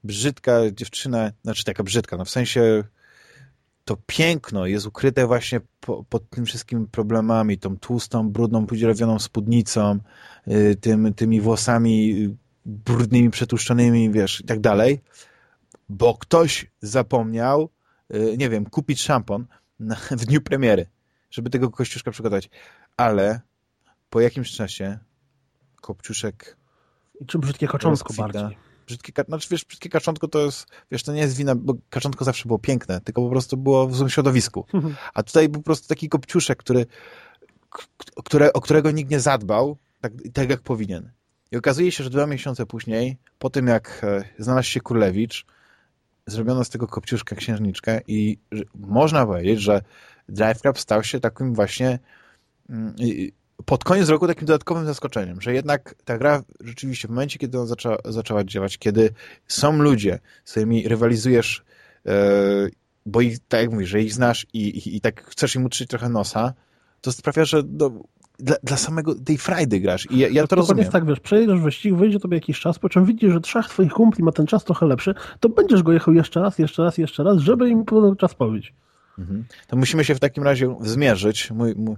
Brzydka dziewczyna, znaczy taka brzydka, no w sensie to piękno jest ukryte właśnie po, pod tym wszystkimi problemami, tą tłustą, brudną, podzielowioną spódnicą, y, tym, tymi włosami brudnymi, przetłuszczonymi, wiesz, i tak dalej, bo ktoś zapomniał, y, nie wiem, kupić szampon [laughs] w dniu premiery, żeby tego kościuszka przygotować. Ale po jakimś czasie kopciuszek... I czym brzydkie koczątko bardziej brzydkie, znaczy wiesz, brzydkie kaczątko to jest, wiesz, to nie jest wina, bo kaczątko zawsze było piękne, tylko po prostu było w złym środowisku. Mhm. A tutaj po prostu taki kopciuszek, który, które, o którego nikt nie zadbał, tak, tak jak powinien. I okazuje się, że dwa miesiące później, po tym jak e, znalazł się Królewicz, zrobiono z tego kopciuszka księżniczkę i można powiedzieć, że Drive Club stał się takim właśnie mm, pod koniec roku takim dodatkowym zaskoczeniem, że jednak ta gra rzeczywiście w momencie, kiedy ona zaczęła, zaczęła działać, kiedy są ludzie, z którymi rywalizujesz, yy, bo ich, tak jak mówisz, że ich znasz i, i, i tak chcesz im utrzeć trochę nosa, to sprawia, że do, dla, dla samego tej frajdy grasz. I ja, ja to, to rozumiem. jest tak, wiesz, przejedziesz wyścig, wyjdzie tobie jakiś czas, po czym widzisz, że trzech twoich kumpli ma ten czas trochę lepszy, to będziesz go jechał jeszcze raz, jeszcze raz, jeszcze raz, żeby im czas powiedzieć. Mhm. To musimy się w takim razie zmierzyć. Mój, mój,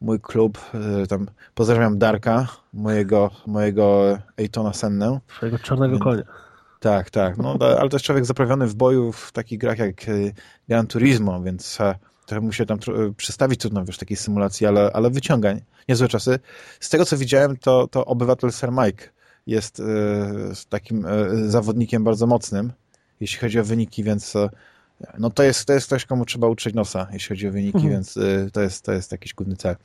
mój klub, e, tam pozdrawiam Darka, mojego, mojego Ejtona Sennę. Twojego czarnego konia. Tak, tak. No, ale to jest człowiek zaprawiony w boju w takich grach jak e, Gran Turismo, więc e, trochę mu się tam przestawić trudno, wiesz, takiej symulacji, ale, ale wyciąga niezłe czasy. Z tego, co widziałem, to, to obywatel Sir Mike jest y, takim y, zawodnikiem bardzo mocnym, jeśli chodzi o wyniki, więc no to jest, to jest ktoś, komu trzeba uczyć nosa, jeśli chodzi o wyniki, mhm. więc y, to, jest, to jest jakiś główny cel.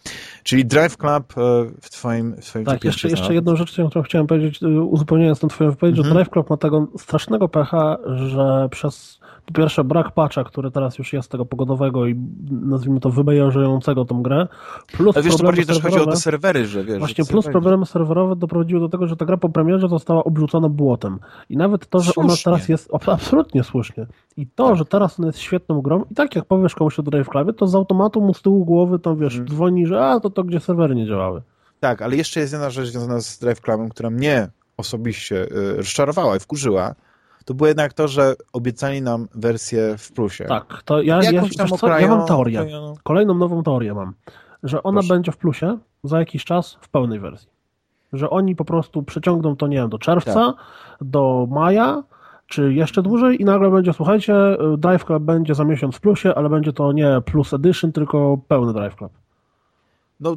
Czyli Drive Club y, w twoim, w twoim Tak, jeszcze, jeszcze jedną rzecz, którą chciałem powiedzieć, y, uzupełniając tę twoją wypowiedź, mhm. że Drive Club ma tego strasznego pecha, że przez po pierwsze brak patcha, który teraz już jest tego pogodowego i nazwijmy to wybejężającego tą grę, plus Ale wiesz, to bardziej też chodzi o te serwery, że wiesz... Właśnie, plus problemy serwerowe doprowadziły do tego, że ta gra po premierze została obrzucona błotem. I nawet to, że słusznie. ona teraz jest... Absolutnie słusznie. I to, że teraz ona jest świetną grą i tak jak powiesz komuś o Drive Clubie, to z automatu mu z tyłu głowy tam, wiesz, hmm. dzwoni, że a, to to, gdzie serwery nie działały. Tak, ale jeszcze jest jedna rzecz związana z Drive Clubem, która mnie osobiście y, rozczarowała i wkurzyła, to było jednak to, że obiecali nam wersję w plusie. Tak, to ja, ja, co, ja mam teorię. Kolejną nową teorię mam, że ona Proszę. będzie w plusie za jakiś czas w pełnej wersji. Że oni po prostu przeciągną to, nie wiem, do czerwca, tak. do maja, czy jeszcze dłużej i nagle będzie, słuchajcie, Drive Club będzie za miesiąc w plusie, ale będzie to nie Plus Edition, tylko pełny Drive Club. No,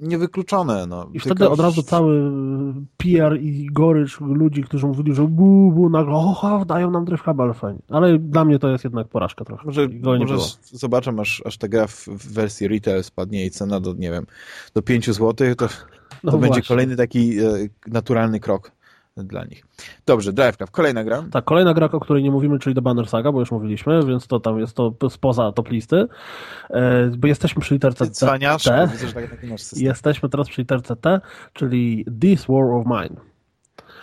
niewykluczone. No. I wtedy od razu cały PR i gorycz ludzi, którzy mówili, że bu, bu, nagle oha, dają nam Drive Club, ale fajnie. Ale dla mnie to jest jednak porażka trochę. Może, może zobaczę, aż, aż ta gra w, w wersji retail spadnie i cena do, nie wiem, do 5 zł, to, no to będzie kolejny taki e, naturalny krok dla nich. Dobrze, Drive Club. Kolejna gra. Tak, kolejna gra, o której nie mówimy, czyli The Banner Saga, bo już mówiliśmy, więc to tam jest to spoza top listy. E, bo jesteśmy przy literce T. Cwaniasz, T. Widzę, że tak, jesteśmy teraz przy literce T, czyli This War of Mine.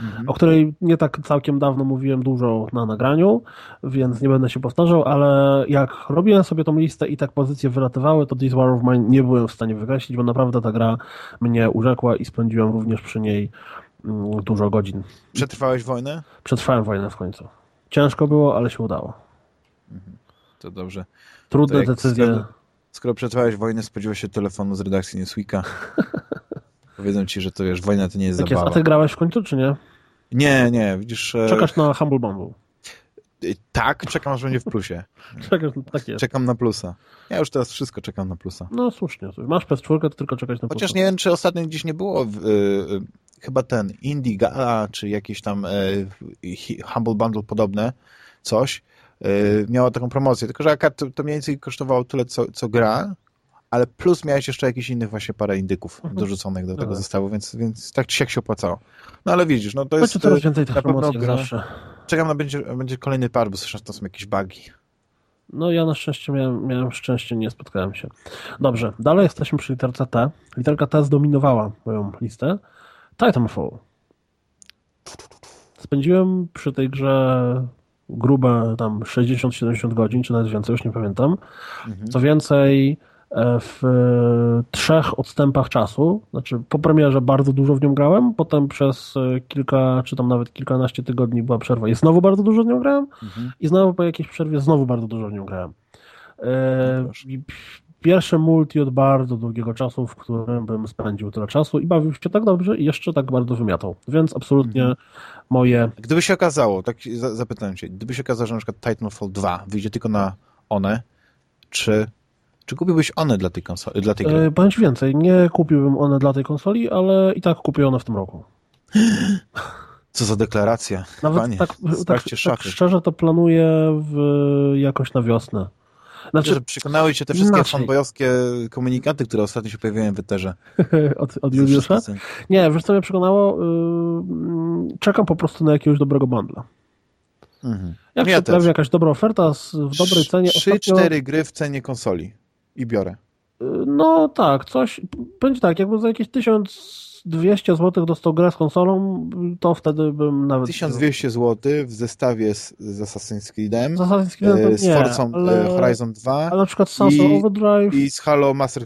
Mhm. o której nie tak całkiem dawno mówiłem dużo na nagraniu, więc nie będę się powtarzał, ale jak robiłem sobie tą listę i tak pozycje wylatywały, to This War of Mine nie byłem w stanie wykreślić, bo naprawdę ta gra mnie urzekła i spędziłem również przy niej dużo godzin. Przetrwałeś wojnę? Przetrwałem wojnę w końcu. Ciężko było, ale się udało. Mhm. To dobrze. Trudne to decyzje. Skoro, skoro przetrwałeś wojnę, spodziewałeś się telefonu z redakcji Newsweeka. [laughs] Powiedzą ci, że to wiesz, wojna to nie jest tak zabawa. Jest. A ty grałeś w końcu, czy nie? Nie, nie, widzisz... E, Czekasz na Humble Bumble. Y, tak, czekam aż będzie w plusie. [laughs] Czekasz, tak jest. Czekam na plusa. Ja już teraz wszystko czekam na plusa. No słusznie. Masz PS4, to tylko czekać na plusa. Chociaż nie wiem, czy ostatnio gdzieś nie było w, y, y, chyba ten Indie Gala, czy jakieś tam e, Humble Bundle podobne, coś, e, miała taką promocję, tylko że AK to, to mniej więcej kosztowało tyle, co, co gra, ale plus miałeś jeszcze jakichś innych właśnie parę indyków mhm. dorzuconych do tego zestawu, więc, więc tak czy jak się opłacało. No ale widzisz, no to jest... coraz więcej tych promocji zawsze. Czekam na będzie, będzie kolejny par, bo zresztą to są jakieś bugi. No ja na szczęście miałem, miałem szczęście, nie spotkałem się. Dobrze, dalej jesteśmy przy literce T. Literka T zdominowała moją listę. Titanfall. Spędziłem przy tej grze grube tam 60-70 godzin, czy nawet więcej, już nie pamiętam. Mhm. Co więcej, E, w e, trzech odstępach czasu. Znaczy, po premierze bardzo dużo w nią grałem, potem przez e, kilka, czy tam nawet kilkanaście tygodni była przerwa i znowu bardzo dużo w nią grałem mhm. i znowu po jakiejś przerwie znowu bardzo dużo w nią grałem. E, pierwsze multi od bardzo długiego czasu, w którym bym spędził tyle czasu i bawił się tak dobrze i jeszcze tak bardzo wymiatał. Więc absolutnie mhm. moje... Gdyby się okazało, tak zapytałem cię, gdyby się okazało, że na przykład Titanfall 2 wyjdzie tylko na one, czy czy kupiłbyś one dla tej konsoli, dla tej gry? E, powiem ci więcej, nie kupiłbym one dla tej konsoli, ale i tak kupię one w tym roku. [gasps] Co za deklaracja. Nawet Panie, tak, tak, tak, szczerze to planuję w, jakoś na wiosnę. Znaczy, że przekonały cię te wszystkie fanboyowskie komunikaty, które ostatnio się pojawiają w Eterze. [laughs] od, od Juliusza? Nie, wiesz co mnie przekonało? Yy, czekam po prostu na jakiegoś dobrego bundla. Mhm. Jak ja się pojawi jakaś dobra oferta w dobrej cenie. 3-4 ostatnio... gry w cenie konsoli i biorę. No tak, coś, będzie tak, jakby za jakieś 1200 zł dostał grę z konsolą, to wtedy bym nawet... 1200 zł w zestawie z, z Assassin's Creedem, z, Assassin's Creedem, e, z Forza ale, Horizon 2 ale na przykład Sunset Overdrive i z Halo Master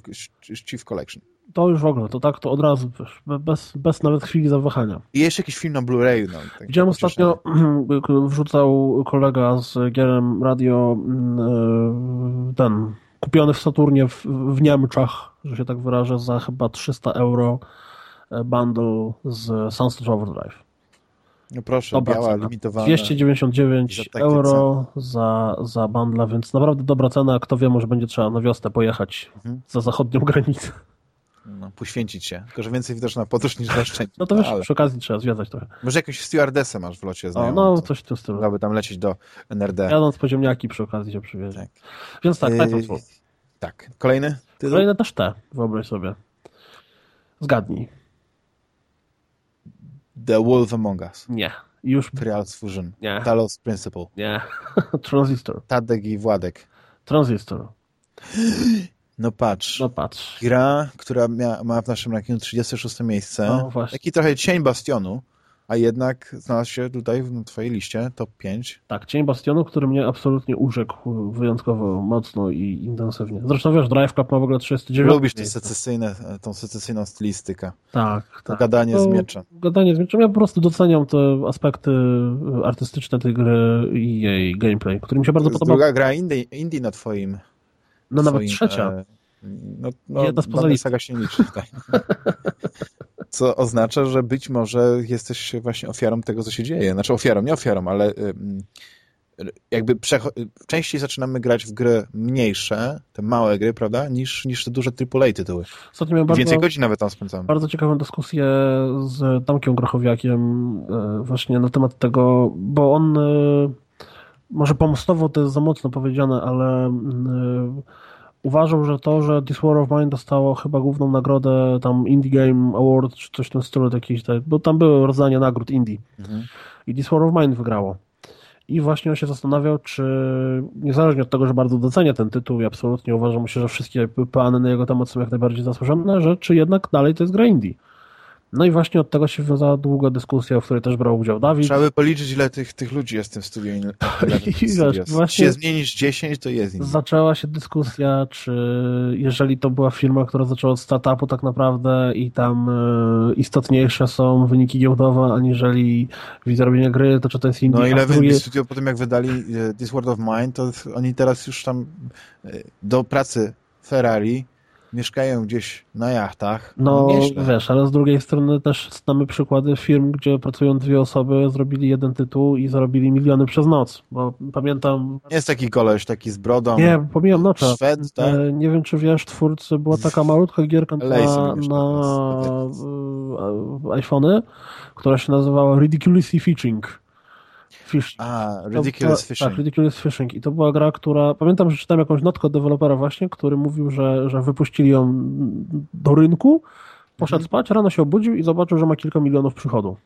Chief Collection. To już w ogóle, to tak, to od razu, bez, bez nawet chwili zawahania. I jeszcze jakiś film na Blu-rayu. No, tak Widziałem ostatnio, [clears throat] wrzucał kolega z Gierem Radio mm, e, ten kupiony w Saturnie w, w Niemczech, że się tak wyrażę, za chyba 300 euro e, bundle z Sunset Overdrive. No proszę, dobra biała, cena. limitowana. 299 za euro za, za bundla, więc naprawdę dobra cena. Kto wie, może będzie trzeba na wiosnę pojechać mhm. za zachodnią granicę. No, poświęcić się. Tylko, że więcej widoczna podróż niż zaszczędzić. No to wiesz, ale... przy okazji trzeba zwiedzać trochę. Może jakąś stewardessę masz w locie znajomą. no, coś w tym stylu. Aby tam lecieć do NRD. Jadąc po ziemniaki przy okazji się przywiezie. Tak. Więc tak, Titanfall. Yy, tak. Kolejny? Tytuł? Kolejne też te, wyobraź sobie. Zgadnij. The Wolf Among Us. Nie. Już... Trials Fusion. Nie. Talos Principle. Nie. [laughs] Transistor. Tadek i Władek. Transistor. No patrz. No patrz. Gra, która mia, ma w naszym rankingu 36 miejsce. No, Taki trochę cień Bastionu, a jednak znalazł się tutaj w twojej liście top 5. Tak, Cień Bastionu, który mnie absolutnie urzekł wyjątkowo mocno i intensywnie. Zresztą wiesz, Drive Club ma w ogóle 39 Lubisz te secesyjne, tą secesyjną stylistykę. Tak, tak. Gadanie to, z mieczem. Gadanie z mieczem. Ja po prostu doceniam te aspekty artystyczne tej gry i jej gameplay, który mi się bardzo podoba. Druga gra indie, indie na twoim no nawet trzecia. E, no, no, Jedna z Saga się liczy. Tak. [laughs] Co oznacza, że być może jesteś właśnie ofiarą tego, co się dzieje. Znaczy ofiarą, nie ofiarą, ale jakby częściej zaczynamy grać w gry mniejsze, te małe gry, prawda, niż, niż te duże AAA tytuły. Bardzo, Więcej godzin nawet tam spędzamy. Bardzo ciekawą dyskusję z Tomkiem Grochowiakiem e, właśnie na temat tego, bo on e, może pomostowo to jest za mocno powiedziane, ale uważał, że to, że This War of Mine dostało chyba główną nagrodę tam Indie Game Award, czy coś w tym stylu, jakiś, bo tam były rozdania nagród Indie. Mhm. I This War of Mine wygrało. I właśnie on się zastanawiał, czy niezależnie od tego, że bardzo docenia ten tytuł i absolutnie uważam się, że wszystkie plany na jego temat są jak najbardziej zasłużone, że czy jednak dalej to jest gra indie. No i właśnie od tego się wiązała długa dyskusja, w której też brał udział Dawid. Trzeba by policzyć, ile tych, tych ludzi jest w tym studiu. I [laughs] właśnie się zmienisz 10, to jest. Inny. Zaczęła się dyskusja, czy jeżeli to była firma, która zaczęła od startupu tak naprawdę i tam e, istotniejsze są wyniki giełdowe, aniżeli robienia gry, to czy to jest Indie? No ile drugie... studio po tym, jak wydali e, This World of Mine, to oni teraz już tam e, do pracy Ferrari mieszkają gdzieś na jachtach. No, wiesz, ale z drugiej strony też znamy przykłady firm, gdzie pracują dwie osoby, zrobili jeden tytuł i zarobili miliony przez noc, bo pamiętam... Jest taki koleś, taki z brodą. Nie, pomijam nocza. Szwed, tak? E, nie wiem, czy wiesz, twórcy, była taka malutka gierka na, na iPhony, która się nazywała Ridiculously Fishing. Fish. A, Ridiculous Fishing. Tak, Ridiculous Fishing. I to była gra, która... Pamiętam, że czytałem jakąś notkę dewelopera właśnie, który mówił, że, że wypuścili ją do rynku, poszedł mhm. spać, rano się obudził i zobaczył, że ma kilka milionów przychodu.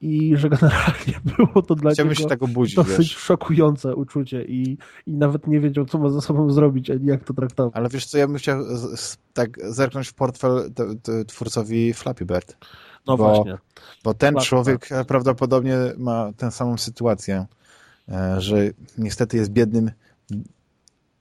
I że generalnie [laughs] było to dla Chciałbym niego tak obudzić, dosyć wiesz. szokujące uczucie i, i nawet nie wiedział, co ma ze sobą zrobić, ani jak to traktować. Ale wiesz co, ja bym chciał tak zerknąć w portfel twórcowi Flappy Bird. No bo, właśnie. Bo ten człowiek prawdopodobnie ma tę samą sytuację, e, że niestety jest biednym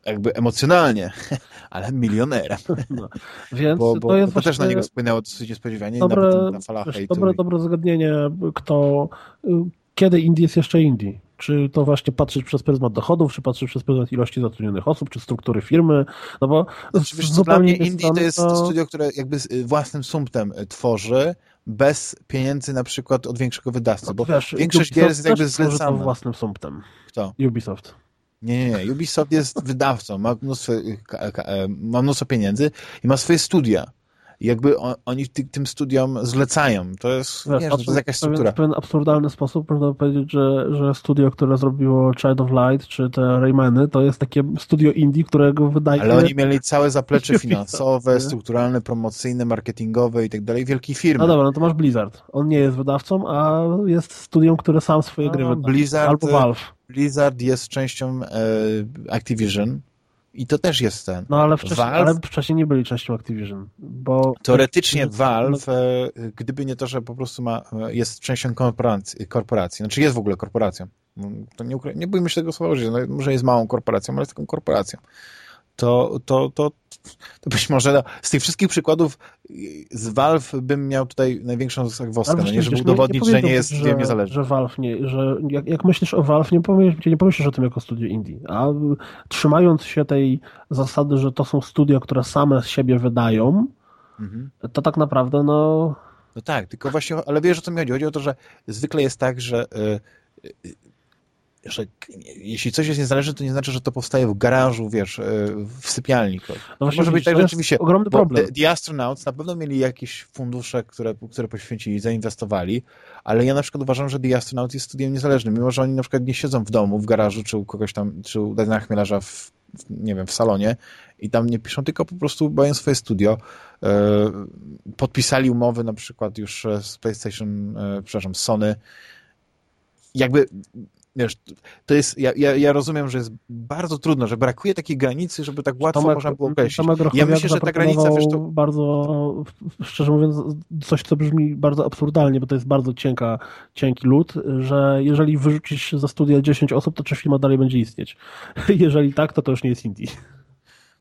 jakby emocjonalnie, [laughs] ale milionerem. No, więc bo, bo, to, jest to też na niego spłynęło dosyć niespodziewanie dobre, na falach wiesz, dobre, dobre zagadnienie, kto, y, kiedy Indie jest jeszcze Indie. Czy to właśnie patrzeć przez pryzmat dochodów, czy patrzeć przez pryzmat ilości zatrudnionych osób, czy struktury firmy, no bo znaczy, wiesz, dla mnie Indie to jest to... studio, które jakby własnym sumptem tworzy, bez pieniędzy na przykład od większego wydawcy, bo wiesz, większość gier jest jakby zlecana. własnym sumptem. Kto? Ubisoft. Nie, nie, nie. Ubisoft jest wydawcą, ma mnóstwo, e, ma mnóstwo pieniędzy i ma swoje studia jakby on, oni ty, tym studiom zlecają. To jest, Wiesz, to jest jakaś struktura. W pewien absurdalny sposób można powiedzieć, że, że studio, które zrobiło Child of Light, czy te Raymany, to jest takie studio indie, którego wydaje... Ale oni mieli całe zaplecze [laughs] finansowe, strukturalne, promocyjne, marketingowe i tak dalej, wielkiej firmy. No dobra, no to masz Blizzard. On nie jest wydawcą, a jest studium, które sam swoje no, gry wyda. Blizzard, Albo Valve. Blizzard jest częścią e, Activision, i to też jest ten. No ale wcześniej, Valve, ale wcześniej nie byli częścią Activision, bo... Teoretycznie Valve, e, gdyby nie to, że po prostu ma, e, jest częścią korporacji, korporacji, znaczy jest w ogóle korporacją, to nie, nie bójmy się tego słowa użyć, no, może jest małą korporacją, ale jest taką korporacją to, to, to, to być może no, z tych wszystkich przykładów z Valve bym miał tutaj największą zagwozdkę, no nie, żeby udowodnić, nie, nie że nie jest że, niezależny. Że Valve nie, że jak, jak myślisz o Valve, nie, pomyślisz, nie pomyślisz o tym jako studio indie, a trzymając się tej zasady, że to są studia, które same z siebie wydają, mhm. to tak naprawdę no... No tak, tylko właśnie, ale wiesz o co mi chodzi? Chodzi o to, że zwykle jest tak, że y, że jeśli coś jest niezależne, to nie znaczy, że to powstaje w garażu, wiesz, e, w sypialni. No Może być tak rzeczywiście. Ogromny problem. The, the Astronauts na pewno mieli jakieś fundusze, które, które poświęcili, zainwestowali, ale ja na przykład uważam, że The Astronauts jest studiem niezależnym, mimo że oni na przykład nie siedzą w domu, w garażu, czy u kogoś tam, czy u Dana Chmielarza w, nie wiem, w salonie i tam nie piszą, tylko po prostu mają swoje studio. E, podpisali umowy na przykład już z PlayStation, e, przepraszam, Sony, jakby wiesz, to jest, ja, ja, ja, rozumiem, że jest bardzo trudno, że brakuje takiej granicy, żeby tak łatwo Tomek, można było określić. Ja myślę, że ta granica, wiesz, to... bardzo, szczerze mówiąc, coś, co brzmi bardzo absurdalnie, bo to jest bardzo cienka, cienki lód, że jeżeli wyrzucisz ze studia 10 osób, to czy firma dalej będzie istnieć? [laughs] Jeżeli tak, to to już nie jest Indie.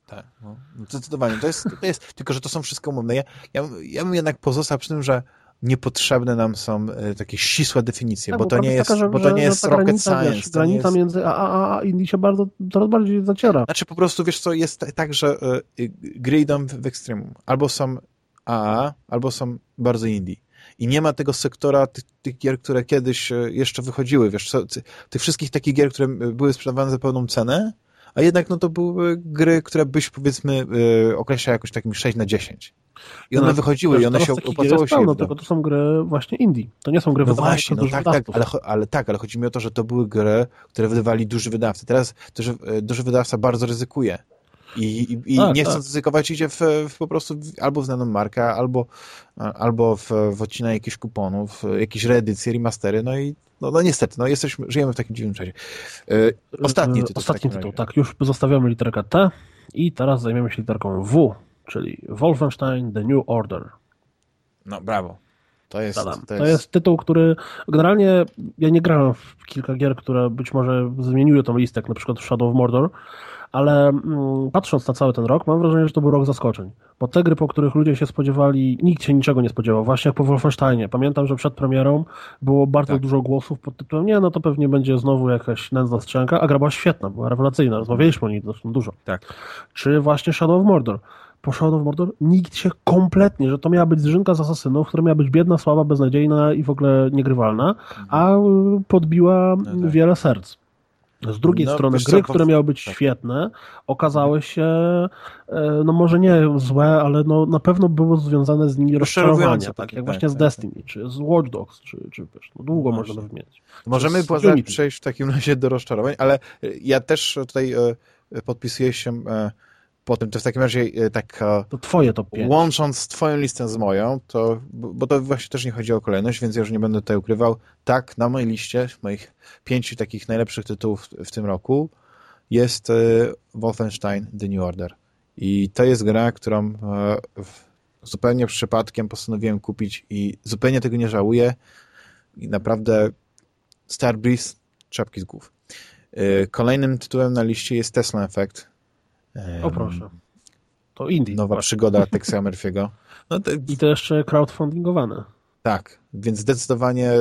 Tak, no, zdecydowanie. To jest, to jest, tylko że to są wszystko umowne. Ja, ja, ja bym jednak pozostał przy tym, że niepotrzebne nam są e, takie ścisłe definicje, tak, bo, to nie jest, taka, że, bo to nie jest rocket granica, science. Wiesz, granica jest... między AAA a Indie się bardzo, coraz bardziej zaciera. Znaczy po prostu, wiesz co, jest tak, że y, gry idą w, w ekstremum. Albo są AAA, albo są bardzo indie. I nie ma tego sektora tych, tych gier, które kiedyś jeszcze wychodziły, wiesz, co, tych wszystkich takich gier, które były sprzedawane za pełną cenę, a jednak no to były gry, które byś powiedzmy określał jakoś takim 6 na 10. I one no, wychodziły i one się opłacało się. No, tylko to są gry właśnie indie. To nie są gry no właśnie, no tak, tak, ale, ale tak, ale chodzi mi o to, że to były gry, które wydawali duży wydawcy. Teraz duży, duży wydawca bardzo ryzykuje. I, i, i tak, nie chcąc tak. ryzykować idzie w, w, po prostu w, albo w znaną markę, albo, albo w, w odcina jakichś kuponów, jakieś reedycje, remastery, no i no, no niestety, no jesteśmy, żyjemy w takim dziwnym czasie. Yy, ostatni tytuł. Ostatni tytuł, tak. Już zostawiamy literkę T i teraz zajmiemy się literką W, czyli Wolfenstein The New Order. No brawo. To jest, to jest... to jest tytuł, który generalnie ja nie grałem w kilka gier, które być może zmieniły tą listę, jak na przykład Shadow of Mordor, ale mm, patrząc na cały ten rok, mam wrażenie, że to był rok zaskoczeń. Bo te gry, po których ludzie się spodziewali, nikt się niczego nie spodziewał. Właśnie jak po Wolfensteinie. Pamiętam, że przed premierą było bardzo tak. dużo głosów pod tytułem, nie, no to pewnie będzie znowu jakaś nędzna strzelanka, a gra była świetna, była rewelacyjna, rozmawialiśmy o niej zresztą dużo. Tak. Czy właśnie Shadow of Mordor. Po Shadow of Mordor nikt się kompletnie, że to miała być zrzynka z asasynów, która miała być biedna, słaba, beznadziejna i w ogóle niegrywalna, a podbiła no tak. wiele serc. Z drugiej no, strony gry, które miały być tak. świetne, okazały się, e, no może nie złe, ale no na pewno było związane z nimi rozczarowania, tak jak tak, właśnie z tak, Destiny, czy z Watch Dogs, czy, czy wiesz, no długo no można wymienić. Możemy przejść w takim razie do rozczarowań, ale ja też tutaj e, podpisuję się e, Potem to w takim razie e, tak e, to twoje top 5. łącząc twoją listę z moją, to, bo to właśnie też nie chodzi o kolejność, więc ja już nie będę tutaj ukrywał. Tak, na mojej liście, moich pięciu takich najlepszych tytułów w tym roku jest e, Wolfenstein The New Order. I to jest gra, którą zupełnie przypadkiem postanowiłem kupić i zupełnie tego nie żałuję. I naprawdę Starbreeze, czapki z głów. Kolejnym tytułem na liście jest Tesla Effect, o proszę. To indie. Nowa przygoda Texa Murphy'ego. [laughs] No to... I to jeszcze crowdfundingowane. Tak, więc zdecydowanie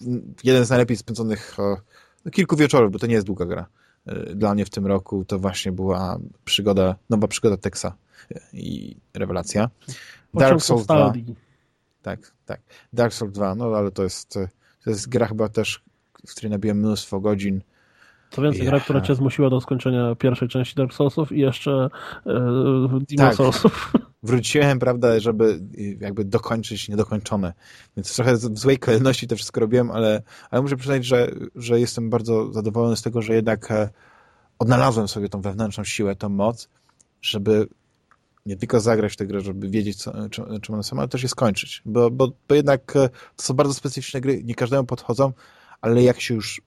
yy, jeden z najlepiej spędzonych yy, kilku wieczorów, bo to nie jest długa gra. Yy, dla mnie w tym roku to właśnie była przygoda, nowa przygoda Texa i rewelacja. Dark Souls 2. Tak, tak. Dark Souls 2, no ale to jest, to jest gra chyba też, w której nabiłem mnóstwo godzin co więcej, gra, która cię zmusiła do skończenia pierwszej części Dark Soulsów i jeszcze e, Demon tak. Soulsów. [laughs] Wróciłem, prawda, żeby jakby dokończyć niedokończone. Więc trochę w złej kolejności to wszystko robiłem, ale, ale muszę przyznać, że, że jestem bardzo zadowolony z tego, że jednak e, odnalazłem sobie tą wewnętrzną siłę, tą moc, żeby nie tylko zagrać w tę grę, żeby wiedzieć, co, czym, czym one są, ale też je skończyć. Bo, bo, bo jednak e, to są bardzo specyficzne gry, nie każdemu podchodzą, ale jak się już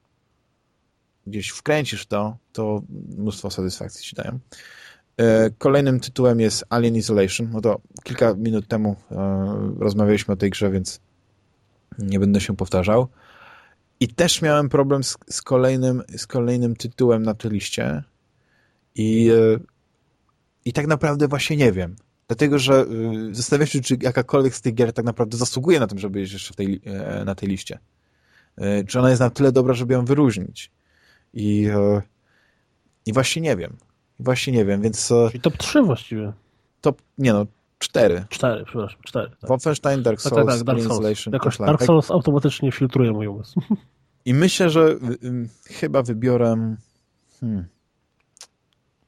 gdzieś wkręcisz to, to mnóstwo satysfakcji ci dają. E, kolejnym tytułem jest Alien Isolation. No to kilka minut temu e, rozmawialiśmy o tej grze, więc nie będę się powtarzał. I też miałem problem z, z kolejnym, z kolejnym tytułem na tej liście i, e, i tak naprawdę właśnie nie wiem. Dlatego, że zastanawiam się, czy jakakolwiek z tych gier tak naprawdę zasługuje na tym, żeby być jeszcze w tej, na tej liście. Czy ona jest na tyle dobra, żeby ją wyróżnić. I, e, i właśnie nie wiem. Właśnie nie wiem, więc... E, Czyli top 3 właściwie. Top, nie no, 4. 4, przepraszam, 4. Tak. Wolfenstein, Dark Souls, tak, tak, tak Dark Souls. Jakoś Dark Souls automatycznie filtruje mój umysł. [laughs] I myślę, że chyba wybiorę... Hmm.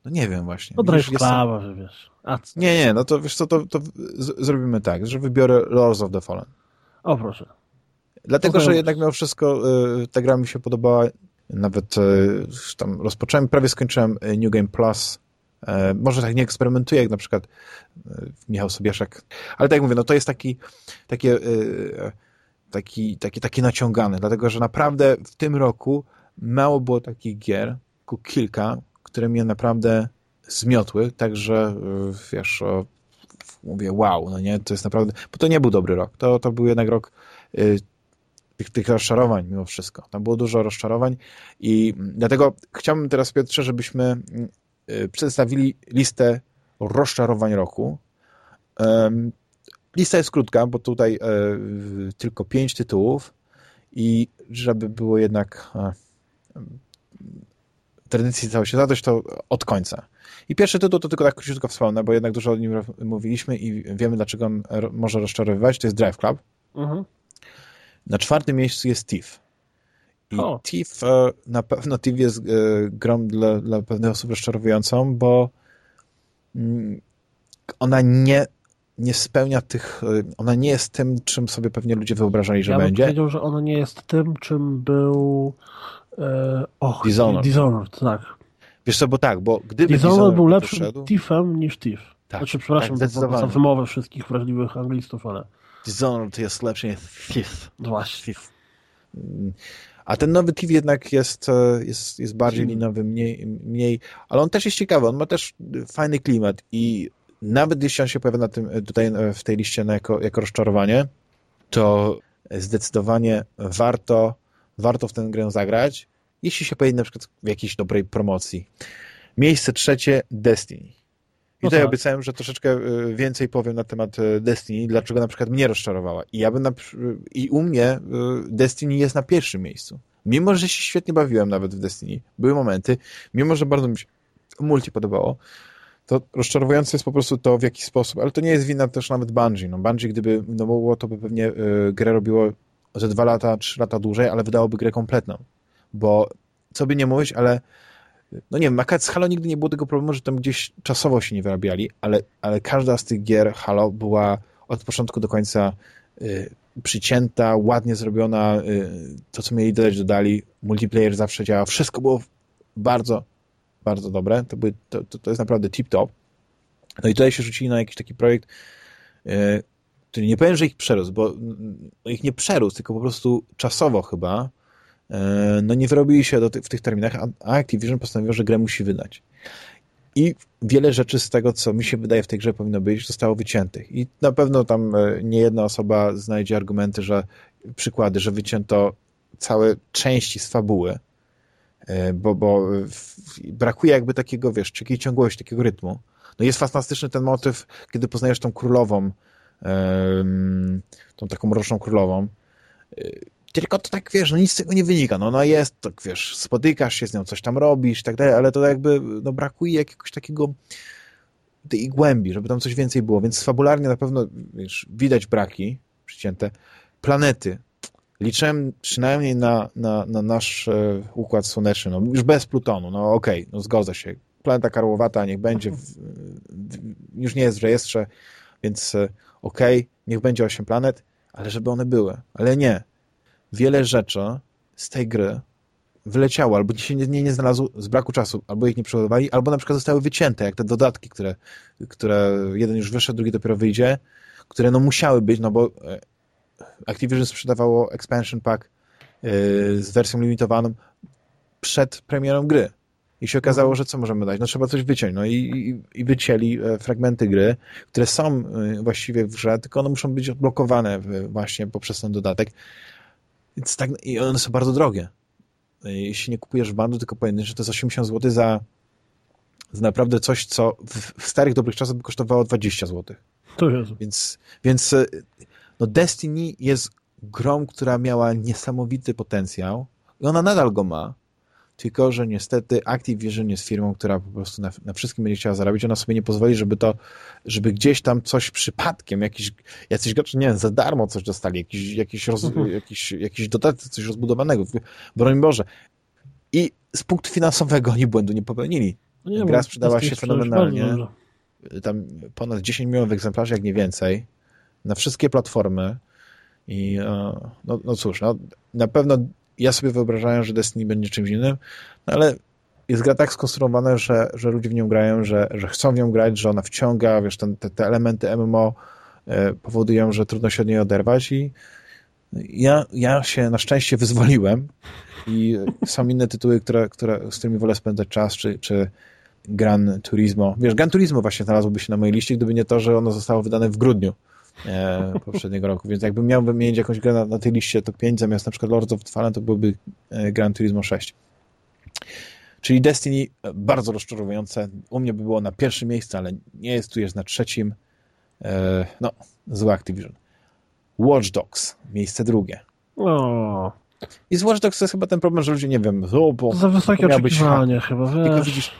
No nie wiem właśnie. No Drive Club, że wiesz. A, nie, nie, no to wiesz co, to, to zrobimy tak, że wybiorę Lords of the Fallen. O proszę. Dlatego, że jednak mimo wszystko y, ta gra mi się podobała nawet e, tam rozpocząłem, prawie skończyłem e, New Game Plus. E, może tak nie eksperymentuję, jak na przykład Michał Sobieszek. Ale tak jak mówię, no to jest taki, takie, taki, taki, taki naciągany, dlatego że naprawdę w tym roku mało było takich gier, kilka, które mnie naprawdę zmiotły, także wiesz, mówię wow, no nie, to jest naprawdę, bo to nie był dobry rok, to, to był jednak rok tych, tych rozczarowań mimo wszystko. Tam było dużo rozczarowań i dlatego chciałbym teraz, Piotrze, żebyśmy y, przedstawili listę rozczarowań roku. Lista jest krótka, bo tutaj e, tylko pięć tytułów i żeby było jednak e, tradycji cały się zadać, to od końca. I pierwszy tytuł to tylko tak króciutko wspomnę, bo jednak dużo o nim mówiliśmy i wiemy, dlaczego on może rozczarowywać. To jest Drive Club. Mhm. Na czwartym miejscu jest Thief. I o. Thief, e, na pewno Thief jest e, grą dla, dla pewnych osób rozczarowującą, bo mm, ona nie, nie spełnia tych, e, ona nie jest tym, czym sobie pewnie ludzie wyobrażali, że ja będzie. Ja powiedział, że ona nie jest tym, czym był e, och, Dishonored. Dishonored, tak. Wiesz co, bo tak, bo gdyby Dishonored, Dishonored był lepszym wyszedł... Thiefem niż Thief. Tak, znaczy, przepraszam tak, za wymowę wszystkich wrażliwych anglistów, ale... Dishonored jest lepszy niż Thief. Właśnie. Thief. A ten nowy Thief jednak jest, e, jest, jest bardziej linowy, mniej, mniej, ale on też jest ciekawy, on ma też fajny klimat i nawet jeśli on się pojawia na tym, tutaj e, w tej liście jako, jako rozczarowanie, to zdecydowanie warto, warto w tę grę zagrać, jeśli się pojawi na przykład w jakiejś dobrej promocji. Miejsce trzecie Destiny. I no tutaj tak. obiecałem, że troszeczkę y, więcej powiem na temat y, Destiny, dlaczego na przykład mnie rozczarowała. I ja bym na, i u mnie y, Destiny jest na pierwszym miejscu. Mimo, że się świetnie bawiłem nawet w Destiny, były momenty, mimo, że bardzo mi się multi podobało, to rozczarowujące jest po prostu to, w jaki sposób, ale to nie jest wina też nawet Bungie. No Bungie, gdyby no było, to by pewnie y, grę robiło ze dwa lata, trzy lata dłużej, ale wydałoby grę kompletną. Bo co by nie mówić, ale no nie wiem, akurat z Halo nigdy nie było tego problemu, że tam gdzieś czasowo się nie wyrabiali, ale, ale każda z tych gier Halo była od początku do końca y, przycięta, ładnie zrobiona, y, to co mieli dodać, dodali, multiplayer zawsze działa, wszystko było bardzo, bardzo dobre, to, by, to, to, to jest naprawdę tip-top. No i tutaj się rzucili na jakiś taki projekt, y, który nie powiem, że ich przerósł, bo no ich nie przerósł, tylko po prostu czasowo chyba, no nie wyrobili się ty w tych terminach, a Activision postanowił, że grę musi wydać. I wiele rzeczy z tego, co mi się wydaje w tej grze powinno być, zostało wyciętych. I na pewno tam e, nie jedna osoba znajdzie argumenty, że przykłady, że wycięto całe części z fabuły, e, bo, bo brakuje jakby takiego, wiesz, takiej ciągłości, takiego rytmu. No jest fantastyczny ten motyw, kiedy poznajesz tą królową, tą taką mroczną królową, e, tylko to tak, wiesz, no nic z tego nie wynika. No ona jest, tak wiesz, spotykasz się z nią, coś tam robisz i tak dalej, ale to jakby, no brakuje jakiegoś takiego tej głębi, żeby tam coś więcej było, więc fabularnie na pewno, wiesz, widać braki przycięte. Planety. Liczyłem przynajmniej na, na, na nasz e, Układ Słoneczny, no już bez Plutonu, no okej, okay, no zgodzę się. Planeta karłowata niech będzie, w, w, już nie jest w rejestrze, więc e, okej, okay, niech będzie osiem planet, ale żeby one były. Ale nie, wiele rzeczy z tej gry wyleciało, albo się nie, nie, nie znalazło z braku czasu, albo ich nie przygotowali, albo na przykład zostały wycięte, jak te dodatki, które, które jeden już wyszedł, drugi dopiero wyjdzie, które no musiały być, no bo e, Activision sprzedawało expansion pack yy, z wersją limitowaną przed premierą gry. I się okazało, mhm. że co możemy dać? No trzeba coś wyciąć. No i, i, i wycięli e, fragmenty gry, które są właściwie w grze, tylko one muszą być odblokowane właśnie poprzez ten dodatek. Więc tak, I one są bardzo drogie. Jeśli nie kupujesz w bandu, tylko pojedyncze, to jest 80 zł za, za naprawdę coś, co w, w starych, dobrych czasach by kosztowało 20 zł. To jest. Więc, więc e, no Destiny jest grą, która miała niesamowity potencjał i ona nadal go ma, tylko że niestety Activision jest firmą, która po prostu na, na, wszystkim będzie chciała zarabiać, ona sobie nie pozwoli, żeby to, żeby gdzieś tam coś przypadkiem, jakiś, jacyś gracze, nie wiem, za darmo coś dostali, jakiś, jakiś, roz, mhm. jakiś, jakiś dodatek, coś rozbudowanego, broń Boże. I z punktu finansowego oni błędu nie popełnili. No nie, Gra sprzedała się fenomenalnie. Tam ponad 10 milionów egzemplarzy, jak nie więcej, na wszystkie platformy i e, no, no cóż, no, na pewno ja sobie wyobrażałem, że Destiny będzie czymś innym, no ale jest gra tak skonstruowana, że, że ludzie w nią grają, że, że chcą w nią grać, że ona wciąga, wiesz, ten, te, te elementy MMO e, powodują, że trudno się od niej oderwać i ja, ja się na szczęście wyzwoliłem i są inne tytuły, które, które, z którymi wolę spędzać czas, czy, czy Gran Turismo. Wiesz, Gran Turismo właśnie znalazłoby się na mojej liście, gdyby nie to, że ono zostało wydane w grudniu e, poprzedniego roku, więc jakbym miał wymienić jakąś grę na, na tej liście top 5 zamiast na przykład Lords of the Fallen, to byłby e, Gran Turismo 6. Czyli Destiny e, bardzo rozczarowujące. U mnie by było na pierwszym miejscu, ale nie jest tu, jest na trzecim. E, no, zły Activision. Watch Dogs, miejsce drugie. O. I z Watch Dogs to jest chyba ten problem, że ludzie nie wiem, o, bo za wysokie oczekiwania być, chyba, wiesz. Widzisz,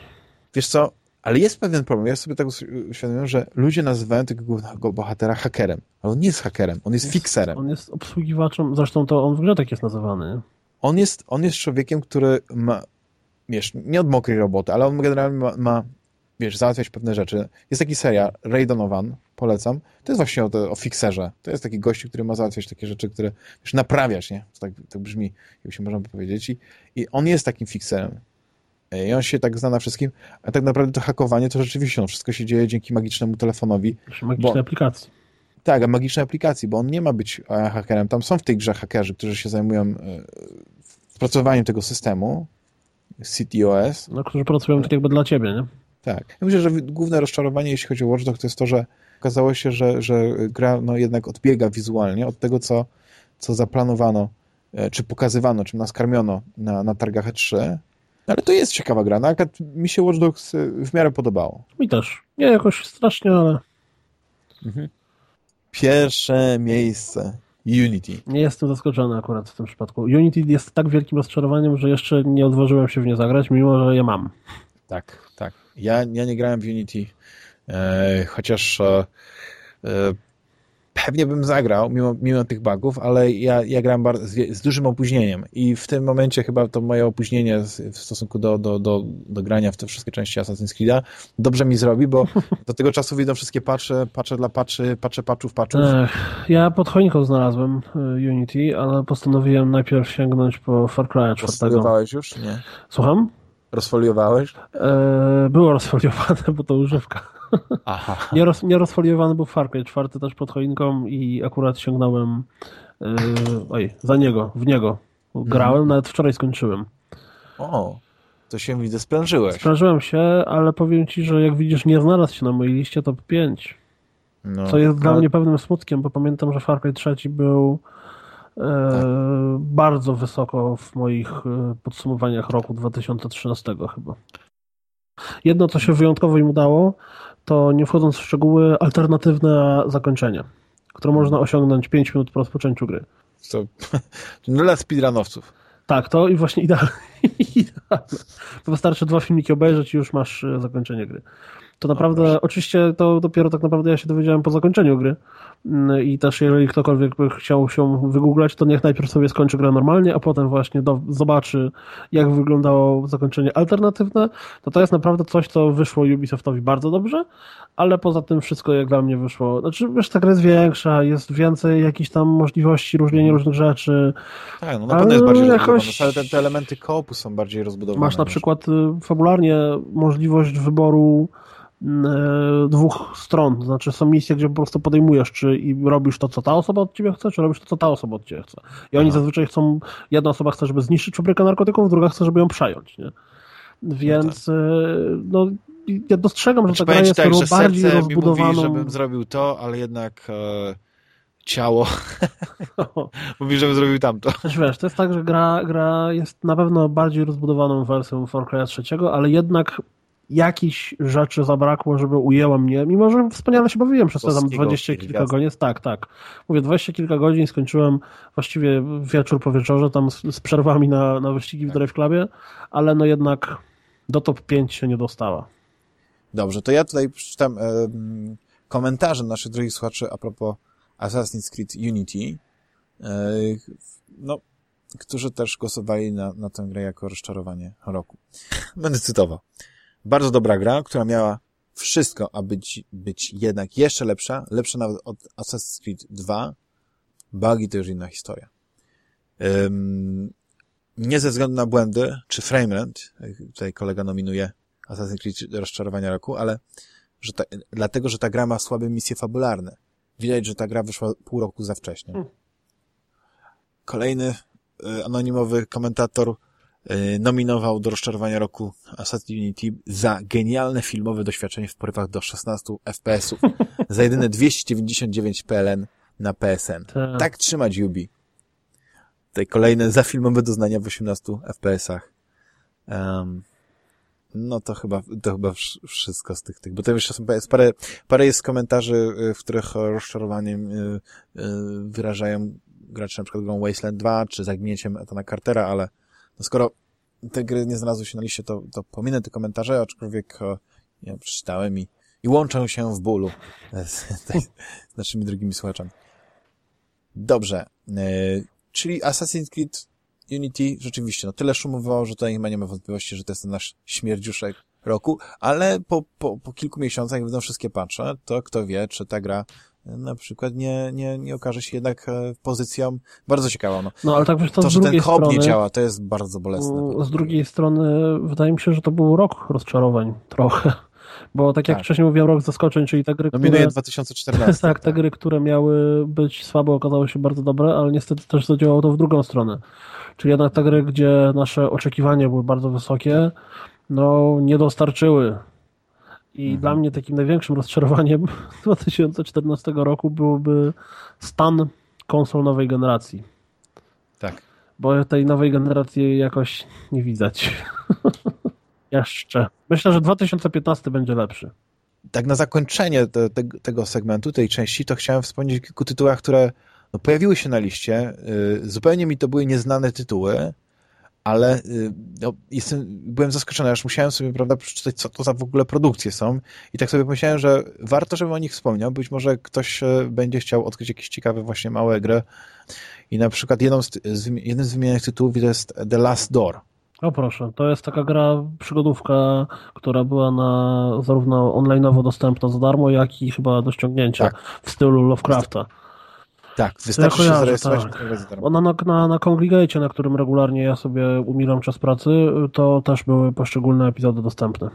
wiesz co, ale jest pewien problem. Ja sobie tak uświadomiłem, że ludzie nazywają tego głównego bohatera hakerem. Ale on nie jest hakerem, on jest, jest fikserem. On jest obsługiwaczem, zresztą to on w grze tak jest nazywany. On jest, on jest człowiekiem, który ma, wiesz, nie od mokrej roboty, ale on generalnie ma, ma wiesz, załatwiać pewne rzeczy. Jest taki serial, Ray Donovan, polecam. To jest właśnie o, o fikserze. To jest taki gościu, który ma załatwiać takie rzeczy, które już naprawiać, nie? To tak, tak brzmi, jakby się można powiedzieć. I, I on jest takim fikserem. I on się tak zna na wszystkim, a tak naprawdę to hakowanie to rzeczywiście no, wszystko się dzieje dzięki magicznemu telefonowi. Magicznej bo, aplikacji. Tak, a magicznej aplikacji, bo on nie ma być e, hakerem. Tam są w tej grze hakerzy, którzy się zajmują e, spracowaniem tego systemu CTOS. No, którzy pracują tak jakby dla ciebie, nie? Tak. Ja myślę, że główne rozczarowanie, jeśli chodzi o Watch Dogs, to jest to, że okazało się, że, że gra no, jednak odbiega wizualnie od tego, co, co zaplanowano, e, czy pokazywano, czym nas karmiono na, na targach E3, ale to jest ciekawa gra. No, mi się Watch Dogs y, w miarę podobało. Mi też. Nie jakoś strasznie, ale... Mhm. Pierwsze miejsce. Unity. Nie jestem zaskoczony akurat w tym przypadku. Unity jest tak wielkim rozczarowaniem, że jeszcze nie odważyłem się w nie zagrać, mimo że je mam. Tak, tak. Ja, ja nie grałem w Unity, e, chociaż e, e pewnie bym zagrał, mimo, mimo tych bugów, ale ja, ja grałem bardzo, z, z, dużym opóźnieniem i w tym momencie chyba to moje opóźnienie w stosunku do, do, do, do grania w te wszystkie części Assassin's Creed'a dobrze mi zrobi, bo do tego czasu widzą wszystkie patche, patche dla patchy, patche patchów, patchów. Ech, ja pod choinką znalazłem y, Unity, ale postanowiłem najpierw sięgnąć po Far Cry 4. Rozfoliowałeś już? Nie. Słucham? Rozfoliowałeś? E, było rozfoliowane, bo to używka. Aha. Nie, roz, nie rozfoliowany był Far Cry 4 też pod choinką i akurat sięgnąłem yy, oj, za niego, w niego. Grałem, mhm. nawet wczoraj skończyłem. O, to się widzę, sprężyłeś. Sprężyłem się, ale powiem ci, że jak widzisz, nie znalazł się na mojej liście top 5. No, co jest dla mnie pewnym smutkiem, bo pamiętam, że Far Cry 3 był e, tak. bardzo wysoko w moich e, podsumowaniach roku 2013 chyba. Jedno, co się wyjątkowo im udało, to nie wchodząc w szczegóły, alternatywne zakończenie, które można osiągnąć 5 minut po rozpoczęciu gry. To, [laughs] no dla speedrunowców. Tak, to i właśnie idealne. [laughs] idealne. Wystarczy dwa filmiki obejrzeć i już masz e, zakończenie gry. To naprawdę, no oczywiście to dopiero tak naprawdę ja się dowiedziałem po zakończeniu gry, i też jeżeli ktokolwiek by chciał się wygooglać, to niech najpierw sobie skończy grę normalnie, a potem właśnie do, zobaczy, jak wyglądało zakończenie alternatywne, to to jest naprawdę coś, co wyszło Ubisoftowi bardzo dobrze, ale poza tym wszystko jak dla mnie wyszło, znaczy wiesz, ta gra jest większa, jest więcej jakichś tam możliwości różnienia różnych rzeczy. Tak, no na pewno jest bardziej jakoś... ale te, te elementy koopu są bardziej rozbudowane. Masz na przykład y, fabularnie możliwość wyboru dwóch stron. Znaczy są misje, gdzie po prostu podejmujesz, czy i robisz to, co ta osoba od ciebie chce, czy robisz to, co ta osoba od ciebie chce. I oni Aha. zazwyczaj chcą, jedna osoba chce, żeby zniszczyć fabrykę narkotyków, druga chce, żeby ją przejąć. Nie? Więc no, tak. no ja dostrzegam, że znaczy, ta gra jest tak, że bardziej rozbudowaną. Mówi, żebym zrobił to, ale jednak e, ciało [laughs] mówi, żebym zrobił tamto. Znaczy, wiesz, to jest tak, że gra, gra jest na pewno bardziej rozbudowaną wersją Far Cry 3, ale jednak jakichś rzeczy zabrakło, żeby ujęła mnie, mimo że wspaniale się bawiłem przez te tam dwadzieścia kilka godzin. Tak, tak. Mówię, dwadzieścia kilka godzin skończyłem właściwie wieczór po wieczorze, tam z, z przerwami na, na wyścigi w tak. Drive Clubie, ale no jednak do top 5 się nie dostała. Dobrze, to ja tutaj przeczytam e, komentarze naszych drogich słuchaczy a propos Assassin's Creed Unity, e, no, którzy też głosowali na, na tę grę jako rozczarowanie roku. Będę cytował. Bardzo dobra gra, która miała wszystko, aby być, być jednak jeszcze lepsza, lepsza nawet od Assassin's Creed 2. Bugi to już inna historia. Um, nie ze względu na błędy, czy framerate, tutaj kolega nominuje Assassin's Creed rozczarowania roku, ale że ta, dlatego, że ta gra ma słabe misje fabularne. Widać, że ta gra wyszła pół roku za wcześnie. Hmm. Kolejny y, anonimowy komentator nominował do rozczarowania roku Assassin's Unity za genialne filmowe doświadczenie w porywach do 16 FPS-ów za jedyne 299 PLN na PSN. Tak, tak trzymać Ubi. Tutaj kolejne za filmowe doznania w 18 FPS-ach. Um, no to chyba, to chyba wszystko z tych, tych, bo to jeszcze są parę, parę jest komentarzy, y, w których rozczarowaniem y, y, wyrażają gracze na przykład grą Wasteland 2, czy zagnięciem Etana Cartera, ale no skoro te gry nie znalazły się na liście, to, to pominę te komentarze, aczkolwiek ja przeczytałem i, i łączę się w bólu z, [laughs] z naszymi drugimi słuchaczami. Dobrze, e, czyli Assassin's Creed Unity rzeczywiście, no tyle szumu wywołało, że tutaj chyba nie ma wątpliwości, że to jest ten nasz śmierdziuszek roku, ale po, po, po kilku miesiącach, jak będą wszystkie patche, to kto wie, czy ta gra na przykład nie, nie, nie okaże się jednak e, pozycją bardzo ciekawą. No, no ale tak to, to że ten hop nie działa, to jest bardzo bolesne. Z drugiej strony wydaje mi się, że to był rok rozczarowań trochę. Bo tak jak tak. wcześniej mówiłem, rok zaskoczeń, czyli te gry, Nominuję które... 2014. [laughs] tak, te tak. gry, które miały być słabe, okazały się bardzo dobre, ale niestety też zadziałało to w drugą stronę. Czyli jednak te gry, gdzie nasze oczekiwania były bardzo wysokie, no nie dostarczyły i mhm. dla mnie takim największym rozczarowaniem [laughs] 2014 roku byłby stan konsol nowej generacji. Tak. Bo tej nowej generacji jakoś nie widać. [laughs] Jeszcze. Myślę, że 2015 będzie lepszy. Tak na zakończenie te, te, tego segmentu, tej części, to chciałem wspomnieć o kilku tytułach, które no, pojawiły się na liście. Yy, zupełnie mi to były nieznane tytuły, ale y, no, jestem, byłem zaskoczony, aż musiałem sobie, prawda, przeczytać, co to za w ogóle produkcje są i tak sobie pomyślałem, że warto, żebym o nich wspomniał, być może ktoś e, będzie chciał odkryć jakieś ciekawe właśnie małe gry i na przykład jedną z, z, jeden z wymienionych tytułów jest The Last Door. O proszę, to jest taka gra, przygodówka, która była na zarówno online'owo dostępna za darmo, jak i chyba do ściągnięcia tak. w stylu Lovecrafta. Tak, wystarczy ja kojarzę, się zarejestrować tak. Ona na, na, na Congregate, na którym regularnie ja sobie umilam czas pracy, to też były poszczególne epizody dostępne.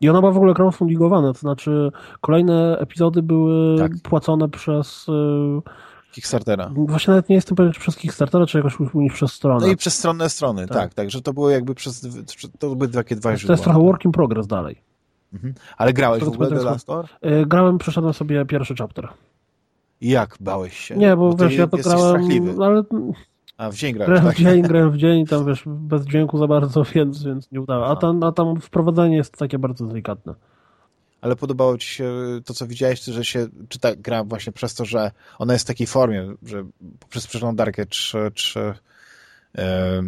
I ona była w ogóle crowdfundowana, to znaczy kolejne epizody były tak. płacone przez... Y, Kickstartera. Właśnie nawet nie jestem pewien, czy przez Kickstartera, czy jakoś nich przez stronę. No i przez stronę strony, tak. tak, tak, że to było jakby przez, to były takie dwa źródła. To jest trochę work in progress dalej. Mhm. Ale grałeś w ogóle The Last Door? Y, grałem, przeszedłem sobie pierwszy chapter. Jak bałeś się? Nie, bo, bo wiesz, ja to grałem, ale... A w dzień grałem, grałem tak? w dzień, grałem w dzień, tam wiesz, bez dźwięku za bardzo, [laughs] więc, więc nie udało. A tam, a tam wprowadzenie jest takie bardzo delikatne. Ale podobało ci się to, co widziałeś, że się, czy ta gra właśnie przez to, że ona jest w takiej formie, że poprzez przeglądarkę, czy, czy,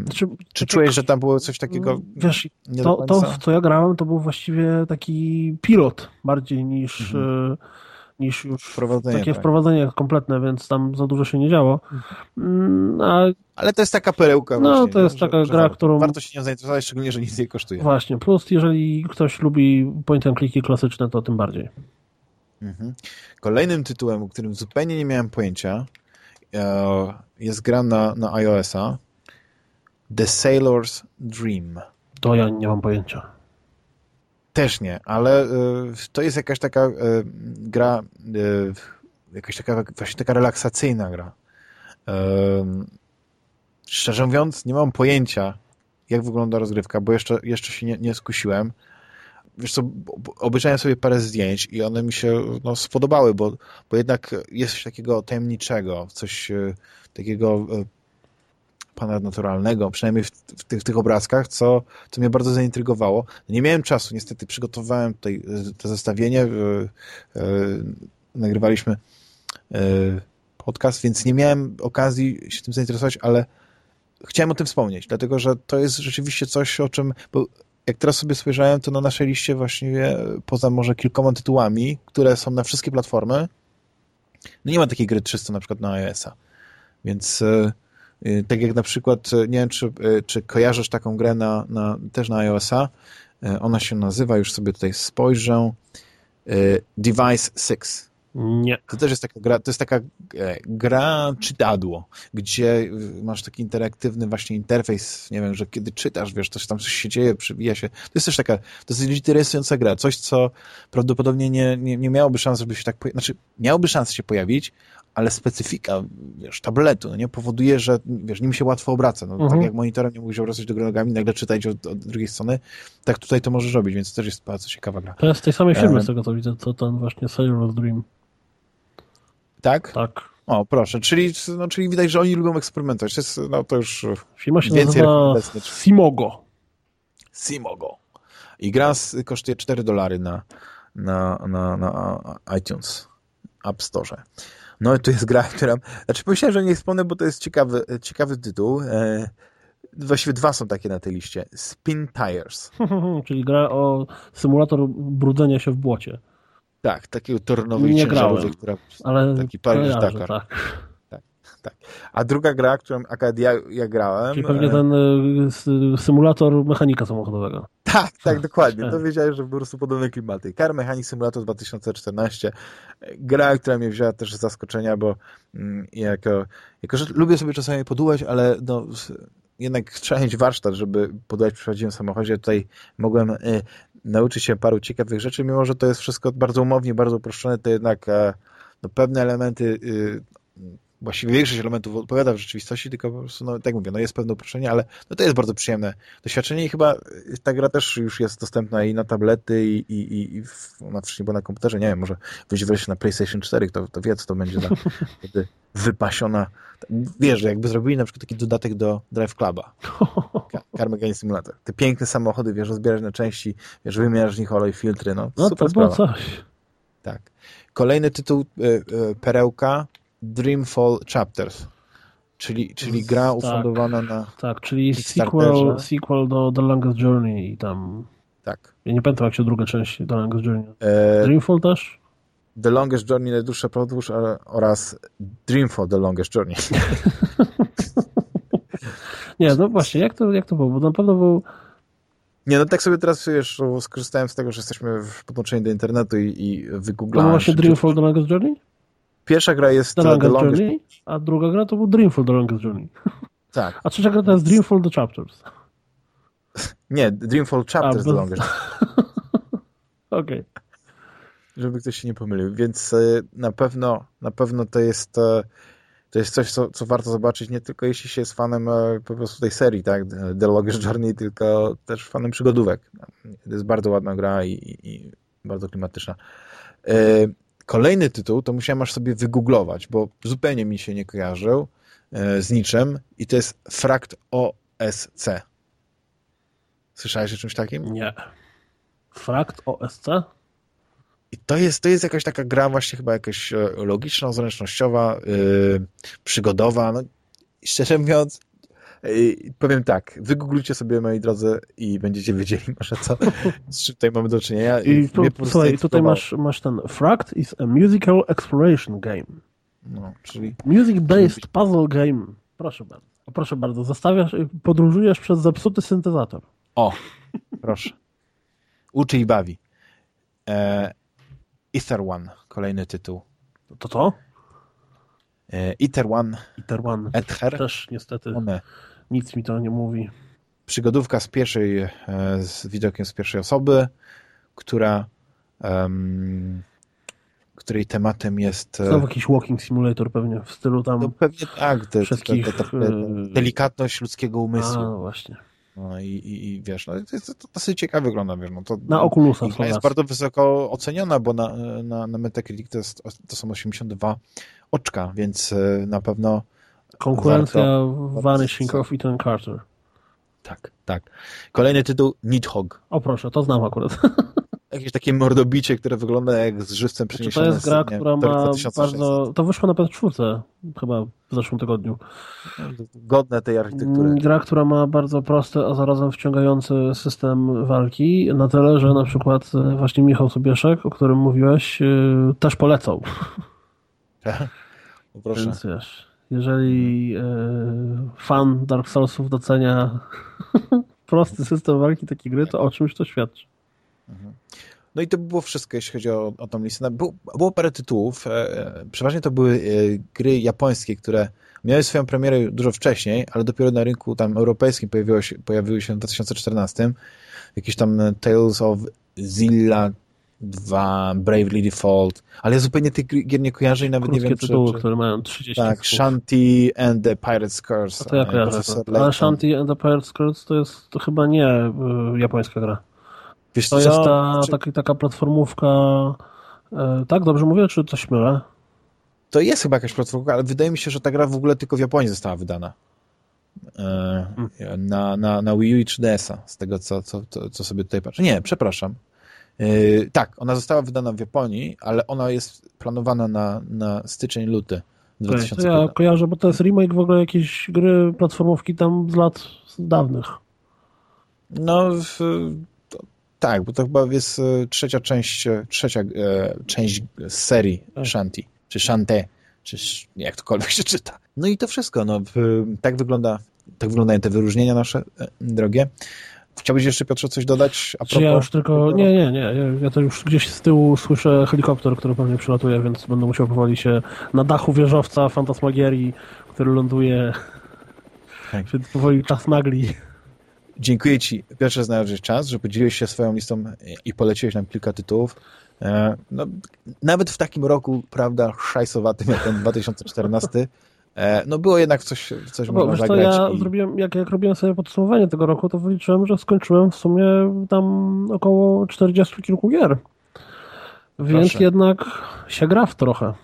znaczy, czy czujesz, że tam było coś takiego? Wiesz, to, to, w co ja grałem, to był właściwie taki pilot bardziej niż, mhm. Niż już wprowadzenie, takie tak. wprowadzenie kompletne, więc tam za dużo się nie działo. Mm, a... Ale to jest taka perełka. No, właśnie, to jest taka że, gra, warto, którą... Warto się nią zainteresować, szczególnie, że nic jej kosztuje. Właśnie, plus jeżeli ktoś lubi point and clicky klasyczne, to tym bardziej. Mhm. Kolejnym tytułem, o którym zupełnie nie miałem pojęcia, e, jest gra na, na iOS-a The Sailor's Dream. To ja nie mam pojęcia. Też nie, ale y, to jest jakaś taka y, gra, y, jakaś taka właśnie taka relaksacyjna gra. Szczerze mówiąc, nie mam pojęcia, jak wygląda rozgrywka, bo jeszcze, jeszcze się nie, nie skusiłem. Wiesz co, obejrzałem sobie parę zdjęć i one mi się no, spodobały, bo, bo jednak jest coś takiego tajemniczego, coś takiego ponadnaturalnego, przynajmniej w, w, tych, w tych obrazkach, co, co mnie bardzo zaintrygowało. Nie miałem czasu, niestety przygotowałem tutaj e, to zestawienie, yy, yy, nagrywaliśmy yy, podcast, więc nie miałem okazji się tym zainteresować, ale chciałem o tym wspomnieć, dlatego że to jest rzeczywiście coś, o czym, bo jak teraz sobie spojrzałem, to na naszej liście właściwie poza może kilkoma tytułami, które są na wszystkie platformy, no nie ma takiej gry 300 na przykład na iOS-a. Więc Y, tak jak na przykład, y, nie wiem, czy, y, czy kojarzysz taką grę na, na, też na iOS-a. Ona się nazywa, już sobie tutaj spojrzę, Device 6. Nie. To też jest taka gra, to jest taka e, gra czytadło, gdzie masz taki interaktywny właśnie interfejs, nie wiem, że kiedy czytasz, wiesz, coś tam coś się dzieje, przybija się. To jest też taka dosyć interesująca gra, coś, co prawdopodobnie nie, nie, nie miałoby szans, żeby się tak, znaczy miałoby szans się pojawić, ale specyfika, wiesz, tabletu, no nie, powoduje, że, wiesz, nim się łatwo obraca, no, tak mhm. tak jak monitorem nie musiał wracać do gry nogami, nagle czytać od, od, drugiej strony, tak tutaj to możesz robić, więc to też jest bardzo ciekawa gra. To jest z tej samej firmy, um, z tego co widzę, to ten właśnie Sailor's Dream. Tak? Tak. O, proszę, czyli, no, czyli widać, że oni lubią eksperymentować, to jest, no to już Firma się więcej nazywa Simogo. Simogo. I gra kosztuje 4 dolary na, na, na, na iTunes App Store. No to jest gra, która... Znaczy pomyślałem, że nie wspomnę, bo to jest ciekawy, ciekawy tytuł. E, właściwie dwa są takie na tej liście. Spin Tires. [laughs] Czyli gra o symulator brudzenia się w błocie. Tak, takiego tornowej nie ciężarowej, która... Ale taki Paris Dakar. Tak. tak. Tak. A druga gra, którą akurat ja, ja grałem... Czyli pewnie e, ten y, symulator mechanika samochodowego. Tak, tak, [laughs] dokładnie. To wiedziałem, że po prostu podobne klimaty. Car Mechanic Simulator 2014. Gra, która mnie wzięła też z zaskoczenia, bo mm, jako, jako że lubię sobie czasami podłuwać, ale no, jednak trzeba mieć warsztat, żeby podłuwać przy prawdziwym samochodzie. Tutaj mogłem y, nauczyć się paru ciekawych rzeczy, mimo że to jest wszystko bardzo umownie, bardzo uproszczone, to jednak e, no, pewne elementy y, właściwie większość elementów odpowiada w rzeczywistości, tylko po prostu, no tak mówię, no jest pewne uproszczenie, ale no to jest bardzo przyjemne doświadczenie i chyba ta gra też już jest dostępna i na tablety i, i, i, w, ona wcześniej była na komputerze, nie wiem, może wyjść wreszcie na PlayStation 4, to, to wie, co to będzie [laughs] wtedy wypasiona. Wiesz, jakby zrobili na przykład taki dodatek do Drive Cluba. [laughs] Car Mechanic Simulator. Te piękne samochody, wiesz, rozbierasz na części, wiesz, wymierasz nich olej, filtry, no, no super to było coś. Tak. Kolejny tytuł, y, y, perełka, Dreamfall Chapters. Czyli, czyli gra ufundowana tak, na. Tak, czyli sequel, sequel do The Longest Journey i tam. Tak. Ja nie pamiętam, jak się druga część The Longest Journey. E... Dreamfall też? The Longest Journey, najdłuższa podróż oraz Dreamfall The Longest Journey. [laughs] nie, no właśnie, jak to, jak to było? Bo na pewno był... Nie, no tak sobie teraz, wiesz, skorzystałem z tego, że jesteśmy podłączeni do internetu i, i wygooglałem... To właśnie Dreamfall The Longest Journey? Pierwsza gra jest The Longest, The Longest Journey, a druga gra to był Dreamfall The Longest Journey. [laughs] Tak. A trzecia gra to jest Dreamfall The Chapters. [laughs] Nie, Dreamfall Chapters a, The Longest. [laughs] Okej. Okay żeby ktoś się nie pomylił. Więc e, na pewno, na pewno to jest e, to jest coś, co, co warto zobaczyć, nie tylko jeśli się jest fanem e, po prostu tej serii, tak, The Longest Journey, tylko też fanem przygodówek. To jest bardzo ładna gra i, i, i bardzo klimatyczna. Kolejny tytuł to musiałem aż sobie wygooglować, bo zupełnie mi się nie kojarzył z niczym i to jest Fract OSC. Słyszałeś o czymś takim? Nie. Fract OSC? I to jest, to jest jakaś taka gra właśnie chyba jakaś e, logiczna, zręcznościowa, yy, przygodowa. No, szczerze mówiąc, yy, powiem tak, wygooglujcie sobie, moi drodzy, i będziecie wiedzieli [laughs] może co, z czym tutaj mamy do czynienia. I, tu, słuchaj, tutaj masz, masz ten Fract is a musical exploration game. No, czyli... Music-based puzzle game. Proszę bardzo. Proszę bardzo, zostawiasz, podróżujesz przez zepsuty syntezator. O, proszę. Uczy i bawi. E, Ether One, kolejny tytuł. To to? E, Ether One. Ether One. Ether. Też niestety One. Nic mi to nie mówi. Przygodówka z pierwszej, e, z widokiem z pierwszej osoby, która um, której tematem jest... E, Znowu jakiś walking simulator pewnie, w stylu tam... No pewnie tak, te, wszystkich... te, te, te, delikatność ludzkiego umysłu. A, właśnie. No i, i, i wiesz, no, to, to, to dosyć ciekawie wygląda, wiesz, no to... Na Oculusa jest bardzo wysoko oceniona, bo na, na, na Metacritic to, jest, to są 82 oczka, więc e, na pewno... Konkurencja Vanishing of Ethan Carter. Tak, tak. Kolejny tytuł Nidhogg. O proszę, to znam akurat. [laughs] Jakieś takie mordobicie, które wygląda jak z żywcem przeniesione. to jest gra, nie, która ma bardzo... To wyszło na PS4 chyba w zeszłym tygodniu. Godne tej architektury. Gra, która ma bardzo prosty, a zarazem wciągający system walki, na tyle, że na przykład e, właśnie Michał Sobieszek, o którym mówiłeś, e, też polecał. Proszę. Więc wiesz, jeżeli e, fan Dark Soulsów docenia [laughs] prosty system walki takiej gry, to o czymś to świadczy. Mhm. No i to było wszystko, jeśli chodzi o, o tą listę. Było, było parę tytułów. E, przeważnie to były e, gry japońskie, które miały swoją premierę dużo wcześniej, ale dopiero na rynku tam europejskim pojawiło się, pojawiły się w 2014. Jakieś tam Tales of Zilla 2, Bravely Default, ale ja zupełnie tych gier nie kojarzę i nawet Krótkie nie wiem, tytuły, czy, które mają 30 Tak, Shanty and the Pirate's Curse. A to ja kojarzę. Ale Shanty and the Pirate's Curse to jest to chyba nie y, japońska gra. Wiesz, to jest ta, czy... taka, taka platformówka, e, tak? Dobrze mówię, czy coś mylę? To jest chyba jakaś platformówka, ale wydaje mi się, że ta gra w ogóle tylko w Japonii została wydana. E, hmm. na, na, na Wii U i 3DS-a, z tego, co, co, co sobie tutaj patrzę. Nie, przepraszam. E, tak, ona została wydana w Japonii, ale ona jest planowana na, na styczeń, luty 2015. To ja kojarzę, bo to jest remake w ogóle jakiejś gry platformówki tam z lat dawnych. No, w, tak, bo to chyba jest e, trzecia część, e, trzecia e, część serii tak. Shanti, czy Shante, czy jak tokolwiek się czyta. No i to wszystko. No, tak, wygląda, tak wyglądają te wyróżnienia nasze drogie. Chciałbyś jeszcze, Piotrze, coś dodać? A propos... Ja już tylko... Nie, nie, nie. Ja to już gdzieś z tyłu słyszę helikopter, który pewnie przylatuje, więc będę musiał powoli się na dachu wieżowca Fantasmagierii, który ląduje, tak. więc powoli czas nagli. Dziękuję Ci, Piotrze, znalazłeś czas, że podzieliłeś się swoją listą i poleciłeś nam kilka tytułów. E, no, nawet w takim roku, prawda, szajsowatym jak ten [laughs] 2014, e, no było jednak coś, coś no, można zagrać. ja i... zrobiłem, jak, jak robiłem sobie podsumowanie tego roku, to wyliczyłem, że skończyłem w sumie tam około 40 kilku gier. Więc Proszę. jednak się gra w trochę.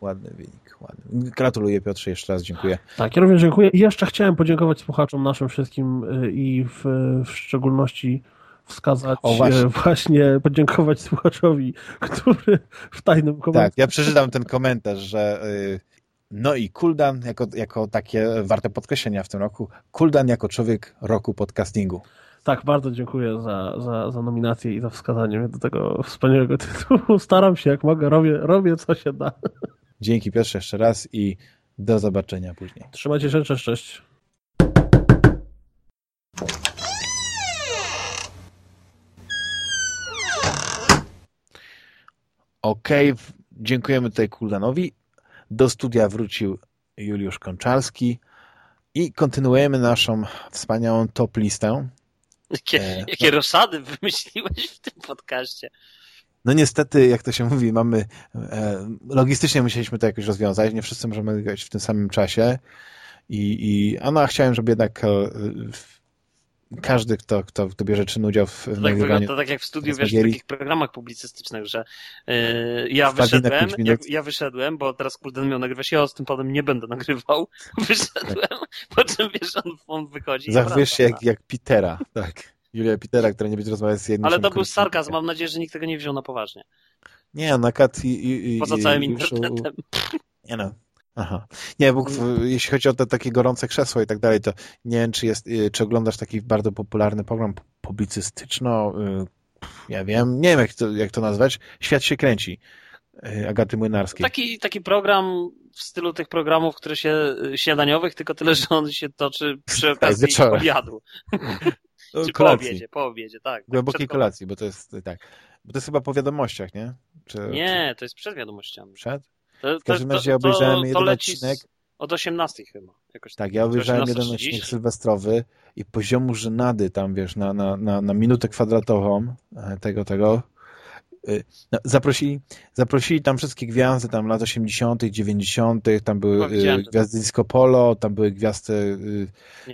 Ładny wynik. Gratuluję Piotrze, jeszcze raz dziękuję. Tak, ja również dziękuję. I jeszcze chciałem podziękować słuchaczom naszym wszystkim y, i w, w szczególności wskazać, o, właśnie. właśnie. podziękować słuchaczowi, który w tajnym komentarzu... Tak, ja przeczytam ten komentarz, że y, No i Kuldan jako, jako takie warte podkreślenia w tym roku. Kuldan jako człowiek roku podcastingu. Tak, bardzo dziękuję za, za, za nominację i za wskazanie mnie do tego wspaniałego tytułu. [laughs] Staram się jak mogę, robię, robię co się da. Dzięki Piotrze jeszcze raz i do zobaczenia później. Trzymajcie się, cześć, cześć. Okej, okay. dziękujemy tutaj Kuldanowi. Do studia wrócił Juliusz Konczalski i kontynuujemy naszą wspaniałą top listę. Jakie, e, jakie rozsady wymyśliłeś w tym podcaście? No niestety, jak to się mówi, mamy e, logistycznie musieliśmy to jakoś rozwiązać. Nie wszyscy możemy grać w tym samym czasie. I, i a no, chciałem, żeby jednak e, każdy, kto, kto, kto bierze czynny udział w, to tak wygląda to tak jak w studiu, wiesz, w takich programach publicystycznych, że yy, ja wyszedłem, ja, ja, wyszedłem, bo teraz Kulden miał nagrywać, ja z tym potem nie będę nagrywał. [laughs] Wyszedłem, tak. po czym wiesz, on, on wychodzi. Zachowujesz się jak, jak Petera, tak. Julia Petera, która nie będzie rozmawiać z jednym. Ale to był sarkazm, mam nadzieję, że nikt tego nie wziął na poważnie. Nie, na kat i, i, Poza całym internetem. Nie no, Aha. Nie, bo jeśli chodzi o te takie gorące krzesło i tak dalej, to nie wiem, czy, jest, y, czy oglądasz taki bardzo popularny program publicystyczno, y, ja wiem, nie wiem jak to, jak to nazwać, Świat się kręci. Y, Agaty Młynarskiej. Taki, taki program w stylu tych programów, które się śniadaniowych, tylko tyle, że on się toczy przy okazji tak, obiadu. [laughs] Czy po obiedzie, po obiedzie, tak. tak Głębokiej kolacji, bo to jest tak. Bo to jest chyba po wiadomościach, nie? Czy, nie, czy... to jest przed wiadomościami. Przed? To, w każdym razie obejrzałem to, jeden odcinek. Od 18 chyba. Jakoś tak, ja obejrzałem jeden odcinek sylwestrowy i poziomu żenady tam, wiesz, na, na, na, na minutę kwadratową e, tego, tego. E, no, zaprosili, zaprosili tam wszystkie gwiazdy tam lat 80., 90., tam były no, gwiazdy disco polo, tam były gwiazdy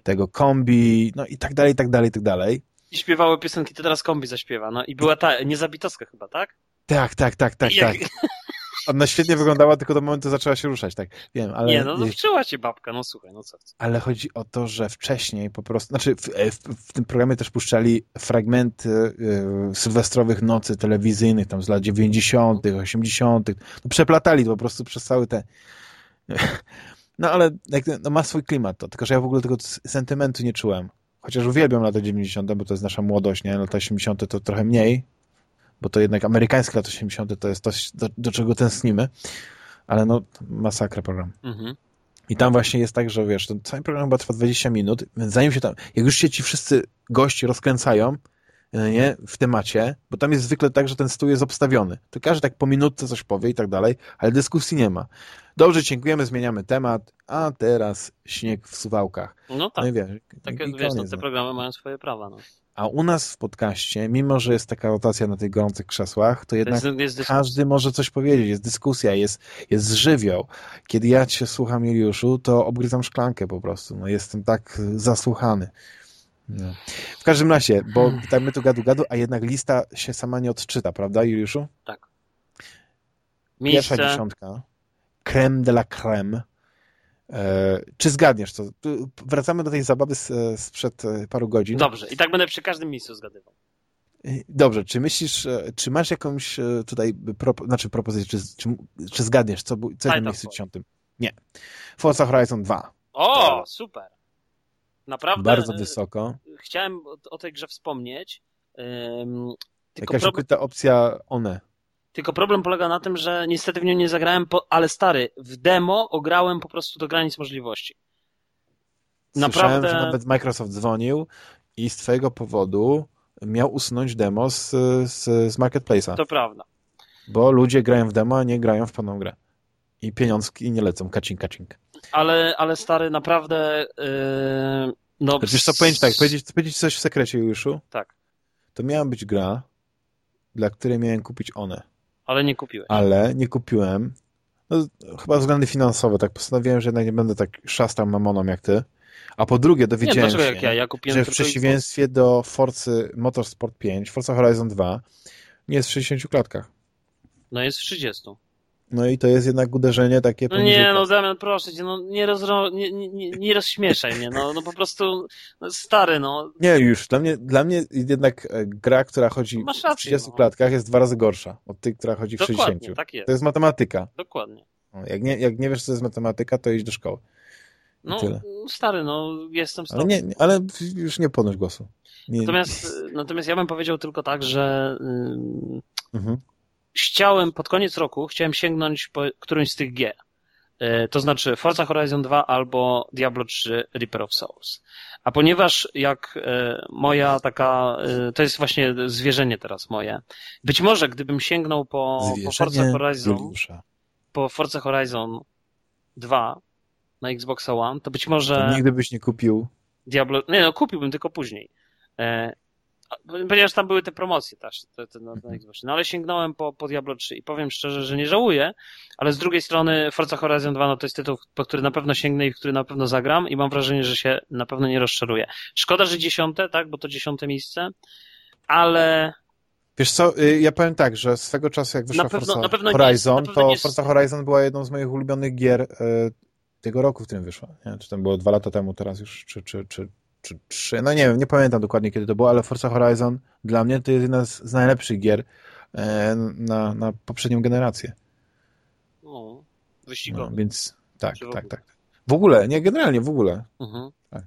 tego kombi, no i tak dalej, i tak dalej, i tak dalej. I śpiewały piosenki, to teraz kombi zaśpiewa, no i była ta niezabitowska chyba, tak? Tak, tak, tak, tak, tak. Ona świetnie wyglądała, tylko do momentu zaczęła się ruszać, tak. Wiem, ale... Nie, no, no wczyła się babka, no słuchaj, no co chcesz. Ale chodzi o to, że wcześniej po prostu, znaczy w, w, w tym programie też puszczali fragmenty y, sylwestrowych nocy telewizyjnych, tam z lat 90., 80., no, przeplatali to po prostu przez cały te... [laughs] No ale no, ma swój klimat to, tylko że ja w ogóle tego sentymentu nie czułem. Chociaż uwielbiam lata 90., bo to jest nasza młodość, nie? Lata 80. to trochę mniej, bo to jednak amerykańskie lata 80. to jest to, do, do czego tęsknimy, ale no masakra program. Mhm. I tam właśnie jest tak, że wiesz, ten cały program chyba trwa 20 minut, więc zanim się tam, jak już się ci wszyscy gości rozkręcają, e, nie, w temacie, bo tam jest zwykle tak, że ten stół jest obstawiony. To każdy tak po minutce coś powie i tak dalej, ale dyskusji nie ma. Dobrze, dziękujemy, zmieniamy temat, a teraz śnieg w suwałkach. No tak, no i wiesz, tak, wiesz no, te no. programy mają swoje prawa. No. A u nas w podcaście, mimo że jest taka rotacja na tych gorących krzesłach, to jednak jest, jest każdy może coś powiedzieć, jest dyskusja, jest, jest żywioł. Kiedy ja cię słucham, Juliuszu, to obgryzam szklankę po prostu. No, jestem tak zasłuchany. No. W każdym razie, bo tak my tu gadu gadu, a jednak lista się sama nie odczyta, prawda Juliuszu? Tak. Miejsce... Pierwsza dziesiątka. Creme de la creme czy zgadniesz to? Wracamy do tej zabawy sprzed e, paru godzin. Dobrze, i tak będę przy każdym miejscu zgadywał. E, dobrze, czy myślisz, czy masz jakąś tutaj propo, znaczy propozycję, czy, czy, czy zgadniesz, co, co jest na miejscu dziesiątym? Nie. Forza Horizon 2. O, super. Naprawdę. Bardzo wysoko. Chciałem o tej grze wspomnieć. Um, Jakaś pro... ukryta opcja one. Tylko problem polega na tym, że niestety w nią nie zagrałem, po... ale stary, w demo ograłem po prostu do granic możliwości. Naprawdę... Słyszałem, że nawet Microsoft dzwonił i z twojego powodu miał usunąć demo z, z, z Marketplace'a. To prawda. Bo ludzie grają w demo, a nie grają w pełną grę. I pieniążki nie lecą, kacink, kacink. Ale, ale stary, naprawdę... Yy... No, Wiesz co, powiedzieć tak, powiedzieć, powiedzieć coś w sekrecie, Juszu? Tak. To miała być gra, dla której miałem kupić one. Ale nie kupiłeś. Ale nie kupiłem. No, chyba względy finansowe, tak postanowiłem, że jednak nie będę tak szastał mamoną jak ty. A po drugie dowiedziałem nie, się, jak ja? Ja że w przeciwieństwie do Forcy Motorsport 5, Forza Horizon 2 nie jest w 60 klatkach. No jest w 30. No i to jest jednak uderzenie takie No nie, no Damian, proszę cię, no nie, rozro... nie, nie, nie rozśmieszaj mnie, no, no po prostu no, stary, no. Nie, już, dla mnie, dla mnie jednak e, gra, która chodzi rację, w 30 no. klatkach jest dwa razy gorsza od tej, która chodzi w Dokładnie, 60. tak jest. To jest matematyka. Dokładnie. Jak nie, jak nie wiesz, co jest matematyka, to idź do szkoły. No, tyle. stary, no jestem z ale, nie, ale już nie podnoś głosu. Nie. Natomiast, natomiast ja bym powiedział tylko tak, że mhm. Chciałem pod koniec roku, chciałem sięgnąć po którymś z tych G. E, to znaczy Forza Horizon 2 albo Diablo 3 Reaper of Souls. A ponieważ jak e, moja taka, e, to jest właśnie zwierzenie teraz moje, być może gdybym sięgnął po, po Forza Horizon, Juliusza. po Forza Horizon 2 na Xbox One, to być może... To nigdy byś nie kupił. Diablo, nie no, kupiłbym tylko później. Ponieważ tam były te promocje też te, te na, na Xboxie. No ale sięgnąłem po, po Diablo 3 i powiem szczerze, że nie żałuję, ale z drugiej strony Forza Horizon 2 no to jest tytuł, po który na pewno sięgnę i w który na pewno zagram i mam wrażenie, że się na pewno nie rozczaruję. Szkoda, że dziesiąte, tak, bo to dziesiąte miejsce, ale Wiesz co, y, ja powiem tak, że swego czasu jak wyszła pewno, Forza Horizon, jest, to jest... Forza Horizon była jedną z moich ulubionych gier y, tego roku, w którym wyszła. Nie? Czy tam było dwa lata temu teraz już, czy, czy, czy, czy trzy, no nie wiem, nie pamiętam dokładnie kiedy to było, ale Forza Horizon dla mnie to jest jedna z, z najlepszych gier e, na, na poprzednią generację. O, wyścigowy. No, więc tak, tak, tak. W ogóle, nie, generalnie w ogóle. Mhm. Tak.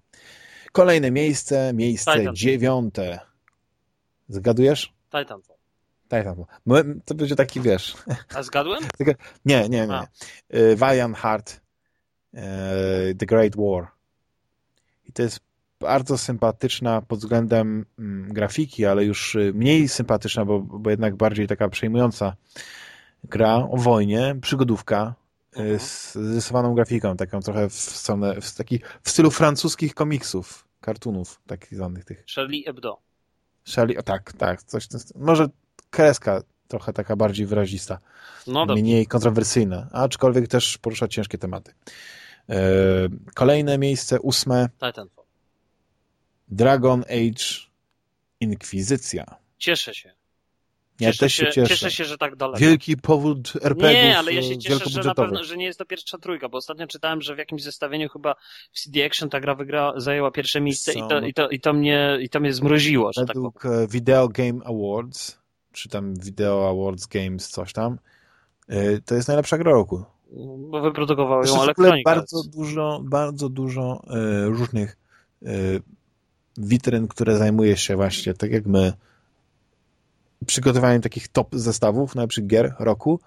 Kolejne miejsce, miejsce Titanfall. dziewiąte. Zgadujesz? Titanfall. Titanfall. To będzie taki, wiesz... A zgadłem? [laughs] nie, nie, nie. E, Valiant Heart, e, The Great War. I to jest bardzo sympatyczna pod względem mm, grafiki, ale już y, mniej sympatyczna, bo, bo jednak bardziej taka przejmująca gra o wojnie, przygodówka y, mhm. z rysowaną grafiką, taką trochę w stronę, w, taki, w stylu francuskich komiksów, kartunów takich zwanych tych. Charlie Hebdo. Charlie, o tak, tak, coś, może kreska trochę taka bardziej wyrazista, no mniej kontrowersyjna, aczkolwiek też porusza ciężkie tematy. E, kolejne miejsce, ósme. Titanfall. Dragon Age Inkwizycja. Cieszę się. Ja cieszę też się, cieszę. Cieszę się, że tak daleko. Wielki powód RPG. Nie, ale ja się cieszę, że na pewno, że nie jest to pierwsza trójka, bo ostatnio czytałem, że w jakimś zestawieniu chyba w CD Action ta gra wygra, zajęła pierwsze miejsce i to, i, to, i, to mnie, i to mnie zmroziło. Że tak Według tak Video Game Awards, czy tam Video Awards Games, coś tam, y, to jest najlepsza gra roku. Bo wyprodukowały ją elektronika. Bardzo dużo, bardzo dużo y, różnych witryn, które zajmuje się właśnie, tak jak my, przygotowaniem takich top zestawów najlepszych gier roku,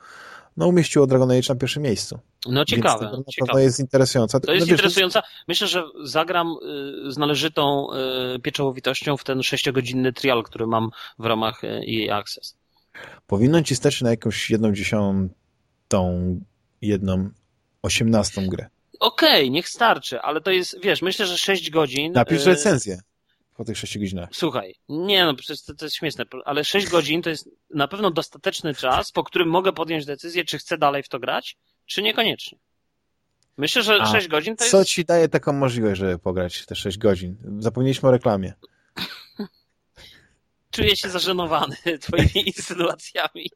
no umieściło Dragon Age na pierwszym miejscu. No ciekawe. Więc to ciekawe. jest interesujące. To jest no, interesujące. Myślę, że zagram y, z należytą y, pieczołowitością w ten sześciogodzinny trial, który mam w ramach EA Access. Powinno ci stać na jakąś jedną dziesiątą, jedną osiemnastą grę. Okej, okay, niech starczy, ale to jest, wiesz, myślę, że 6 godzin... Napisz recenzję po tych 6 godzinach. Słuchaj, nie no, przecież to, to jest śmieszne, ale 6 godzin to jest na pewno dostateczny czas, po którym mogę podjąć decyzję, czy chcę dalej w to grać, czy niekoniecznie. Myślę, że A 6 godzin to jest... Co ci daje taką możliwość, żeby pograć te 6 godzin? Zapomnieliśmy o reklamie. [laughs] Czuję się zażenowany [laughs] twoimi [laughs] insynuacjami.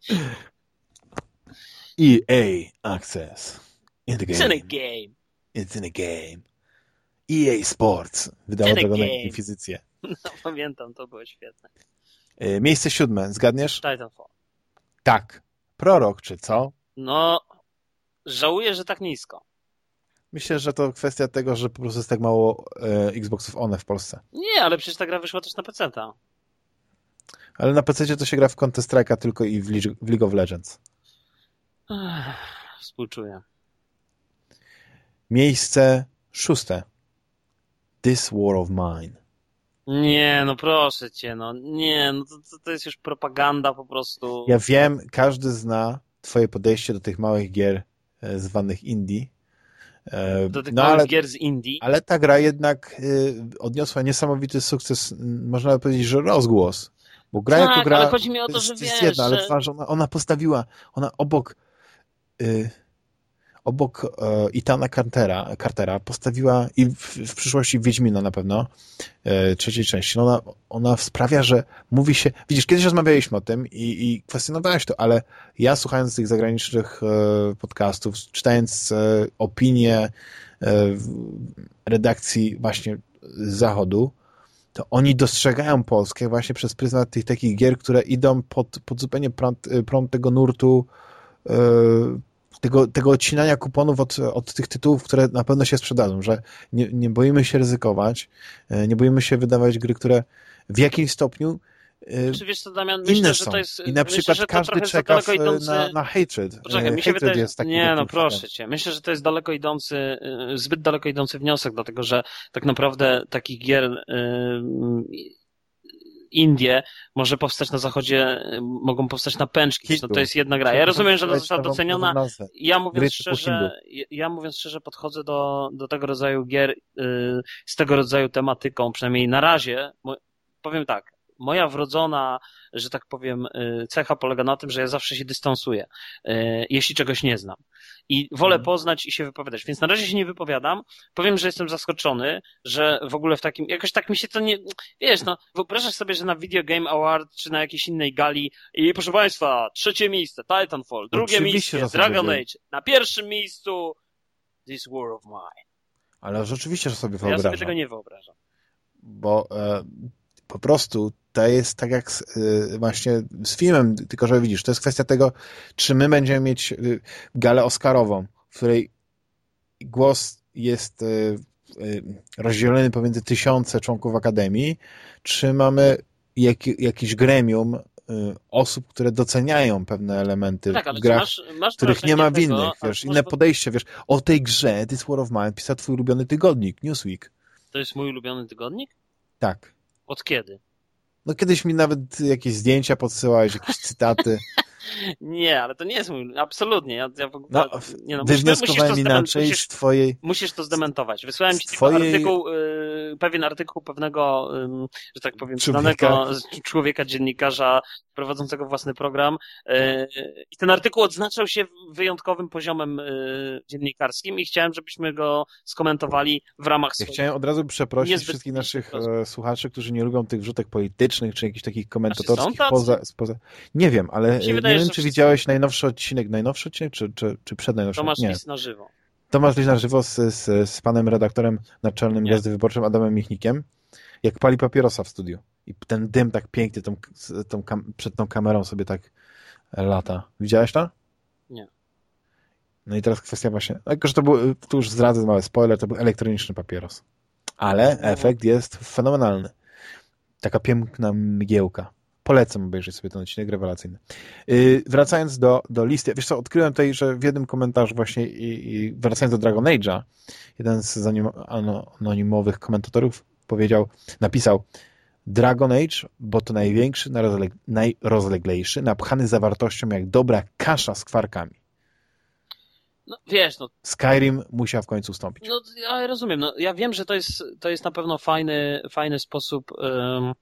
EA Access. In the game. It's in a game. It's in a game. EA Sports wydało tego na Inkwizycję. [laughs] No pamiętam, to było świetne. E, miejsce siódme, zgadniesz? Titanfall. Tak. Prorok, czy co? No, żałuję, że tak nisko. Myślę, że to kwestia tego, że po prostu jest tak mało e, Xboxów One w Polsce. Nie, ale przecież ta gra wyszła też na PC. -ta. Ale na PC to się gra w Counter Strike'a tylko i w League, w League of Legends. Ech, współczuję. Miejsce szóste. This War of Mine. Nie, no proszę cię, no nie, no to, to jest już propaganda po prostu. Ja wiem, każdy zna twoje podejście do tych małych gier e, zwanych indie. E, do tych no, małych ale, gier z indie. Ale ta gra jednak e, odniosła niesamowity sukces, można powiedzieć, że rozgłos. Bo gra tak, jako gra ale chodzi mi o to, że jest, wiesz, jedna, ale że... ona, ona postawiła, ona obok y, obok e, Itana Cartera, Cartera postawiła i w, w przyszłości Wiedźmina na pewno, e, trzeciej części. No ona, ona sprawia, że mówi się, widzisz, kiedyś rozmawialiśmy o tym i, i kwestionowałeś to, ale ja słuchając tych zagranicznych e, podcastów, czytając e, opinie e, redakcji właśnie z zachodu, to oni dostrzegają Polskę właśnie przez pryzmat tych takich gier, które idą pod, pod zupełnie prąd, prąd tego nurtu e, tego, tego odcinania kuponów od, od tych tytułów, które na pewno się sprzedadzą, że nie, nie boimy się ryzykować, e, nie boimy się wydawać gry, które w jakimś stopniu e, czy wiesz co, Damian, myślę, inne że to jest... I na przykład myślę, każdy czeka idący... na, na Hatred. Poczekaj, mi się wydaje... jest taki Nie, no proszę cię. Myślę, że to jest daleko idący, zbyt daleko idący wniosek, dlatego że tak naprawdę takich gier Indie może powstać na zachodzie, mogą powstać na pęczki. No to jest jedna gra. Ja rozumiem, że została doceniona. Ja mówiąc szczerze, ja mówiąc szczerze podchodzę do, do tego rodzaju gier y, z tego rodzaju tematyką, przynajmniej na razie. Powiem tak, moja wrodzona, że tak powiem, y, cecha polega na tym, że ja zawsze się dystansuję, y, jeśli czegoś nie znam. I wolę mhm. poznać i się wypowiadać. Więc na razie się nie wypowiadam. Powiem, że jestem zaskoczony, że w ogóle w takim, jakoś tak mi się to nie, wiesz, no, wyobrażasz sobie, że na Video Game Award czy na jakiejś innej gali i proszę Państwa, trzecie miejsce, Titanfall, drugie Oczywiście, miejsce, Dragon Age, na pierwszym miejscu This War of Mine. Ale rzeczywiście, że sobie wyobrażam. Ja sobie tego nie wyobrażam. Bo e, po prostu to jest tak jak z, y, właśnie z filmem, tylko że widzisz, to jest kwestia tego, czy my będziemy mieć y, galę Oscarową, w której głos jest y, rozdzielony pomiędzy tysiące członków Akademii, czy mamy jak, jakiś gremium osób, które doceniają pewne elementy tak, w grach, masz, masz których nie ma w innych, wiesz, inne podejście, wiesz, o tej grze This War of Mine pisał twój ulubiony tygodnik, Newsweek. To jest mój ulubiony tygodnik? Tak. Od kiedy? No kiedyś mi nawet jakieś zdjęcia podsyłałeś, jakieś cytaty. [laughs] Nie, ale to nie jest mój, absolutnie. Ja, ja w ogóle, no, nie no, wywnioskowałem musisz, inaczej musisz, z twojej... Musisz to zdementować. Wysłałem ci twojej... artykuł, y, pewien artykuł pewnego, y, że tak powiem, człowieka. znanego człowieka, dziennikarza prowadzącego własny program y, i ten artykuł odznaczał się wyjątkowym poziomem y, dziennikarskim i chciałem, żebyśmy go skomentowali w ramach Ja chciałem od razu przeprosić wszystkich naszych e, słuchaczy, którzy nie lubią tych wrzutek politycznych, czy jakichś takich komentatorskich poza, poza... Nie wiem, ale nie wiem, czy widziałeś najnowszy odcinek, najnowszy odcinek, czy, czy, czy przednajnowszy? Tomasz Lis na żywo. Tomasz Lis na żywo z, z, z panem redaktorem naczelnym nie. Gwiazdy Wyborczym Adamem Michnikiem, jak pali papierosa w studiu. I ten dym tak pięknie tą, tą, przed tą kamerą sobie tak lata. Widziałeś to? Nie. No i teraz kwestia właśnie, jako że to był, tu już zdradzę mały spoiler, to był elektroniczny papieros. Ale efekt jest fenomenalny. Taka piękna mgiełka. Polecam obejrzeć sobie ten odcinek rewelacyjny. Yy, wracając do, do listy, wiesz co, odkryłem tutaj, że w jednym komentarzu właśnie i, i wracając do Dragon Age'a, jeden z anonimowych komentatorów powiedział, napisał Dragon Age, bo to największy, najrozleglejszy, napchany zawartością jak dobra kasza z kwarkami. No wiesz, no. Skyrim musiał w końcu ustąpić. No ja rozumiem, no ja wiem, że to jest, to jest na pewno fajny, fajny sposób um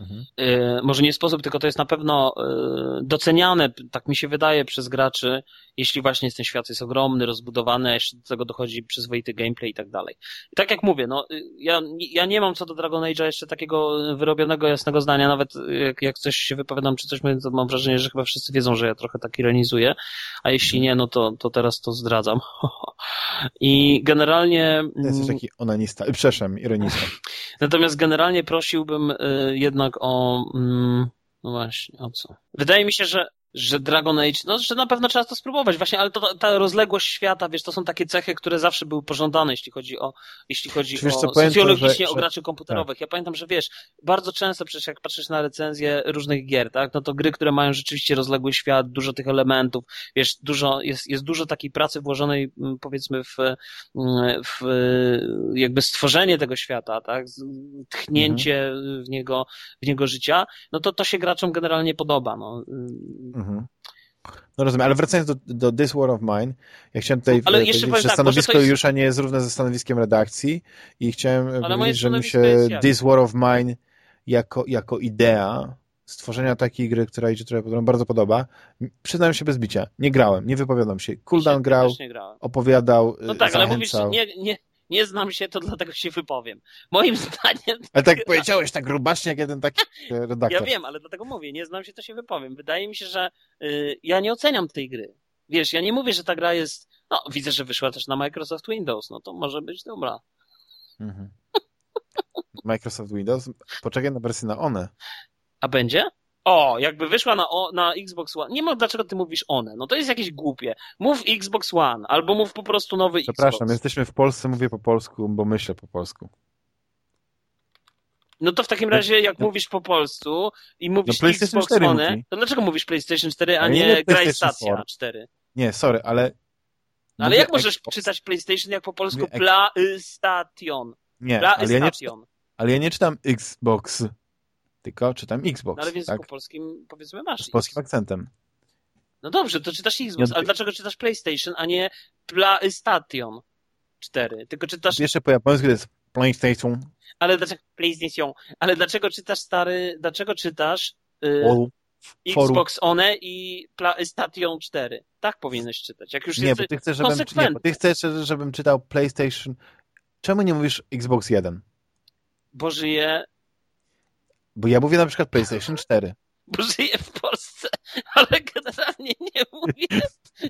Mhm. E, może nie sposób, tylko to jest na pewno e, doceniane, tak mi się wydaje, przez graczy, jeśli właśnie ten świat jest ogromny, rozbudowany, a jeszcze do tego dochodzi przyzwoity gameplay i tak dalej. I tak jak mówię, no, y, ja, ja nie mam co do Dragon Age'a jeszcze takiego wyrobionego, jasnego zdania, nawet jak, jak coś się wypowiadam, czy coś mówię, to mam wrażenie, że chyba wszyscy wiedzą, że ja trochę tak ironizuję, a jeśli nie, no to, to teraz to zdradzam. [laughs] I generalnie... Jesteś taki onanista, przepraszam, ironista. [laughs] Natomiast generalnie prosiłbym y, jednak o... Mm, no właśnie, o co? Wydaje mi się, że że Dragon Age, no, że na pewno trzeba to spróbować, właśnie, ale to, ta rozległość świata, wiesz, to są takie cechy, które zawsze były pożądane, jeśli chodzi o, jeśli chodzi o socjologicznie że, o graczy komputerowych. Tak. Ja pamiętam, że wiesz, bardzo często przecież jak patrzysz na recenzje różnych gier, tak, no to gry, które mają rzeczywiście rozległy świat, dużo tych elementów, wiesz, dużo, jest, jest dużo takiej pracy włożonej, mm, powiedzmy, w, mm, w jakby stworzenie tego świata, tak, tchnięcie mhm. w niego, w niego życia, no to to się graczom generalnie podoba, no. Mhm. No rozumiem, ale wracając do, do This War of Mine, ja chciałem tutaj ale powiedzieć, że tak, stanowisko jest... Jusza nie jest równe ze stanowiskiem redakcji i chciałem ale powiedzieć, że mi się This War of Mine jako, jako idea stworzenia takiej gry, która idzie trochę bardzo podoba. Przyznam się bez bicia, nie grałem, nie wypowiadam się. Cooldown grał, opowiadał, No tak, zachęcał. ale mówisz, nie, nie, nie znam się, to dlatego się wypowiem. Moim zdaniem... Ale tak [laughs] powiedziałeś tak grubacznie, jak jeden taki redaktor. Ja wiem, ale dlatego mówię, nie znam się, to się wypowiem. Wydaje mi się, że y, ja nie oceniam tej gry. Wiesz, ja nie mówię, że ta gra jest... No, widzę, że wyszła też na Microsoft Windows, no to może być dobra. Mhm. Microsoft Windows? Poczekaj na wersję na one. A będzie? O, jakby wyszła na, na Xbox One. Nie ma dlaczego ty mówisz one. No to jest jakieś głupie. Mów Xbox One, albo mów po prostu nowy Przepraszam, Xbox. Przepraszam, jesteśmy w Polsce, mówię po polsku, bo myślę po polsku. No to w takim razie, jak no. mówisz po polsku i mówisz no, Xbox 4 One, mówi. to dlaczego mówisz PlayStation 4, a nie, nie Stacja 4? Nie, sorry, ale... Ale jak możesz Xbox. czytać PlayStation jak po polsku PlayStation? Nie, ale ja nie, czytam, ale ja nie czytam Xbox, tylko czytam Xbox. No ale w języku tak? polskim powiedzmy masz. Z polskim akcentem. No dobrze, to czytasz Xbox, nie, ale dlaczego czytasz PlayStation, a nie PlayStation 4? Tylko czytasz... Jeszcze po japońsku to jest PlayStation. Ale dlaczego PlayStation? Ale dlaczego czytasz stary, dlaczego czytasz y, Xbox One i PlayStation 4? Tak powinieneś czytać. Jak już nie, bo ty chcesz, żebym, nie, bo ty chcesz, żebym czytał PlayStation. Czemu nie mówisz Xbox 1? Bo żyję. Bo ja mówię na przykład PlayStation 4 bo żyję w Polsce, ale generalnie nie mówię,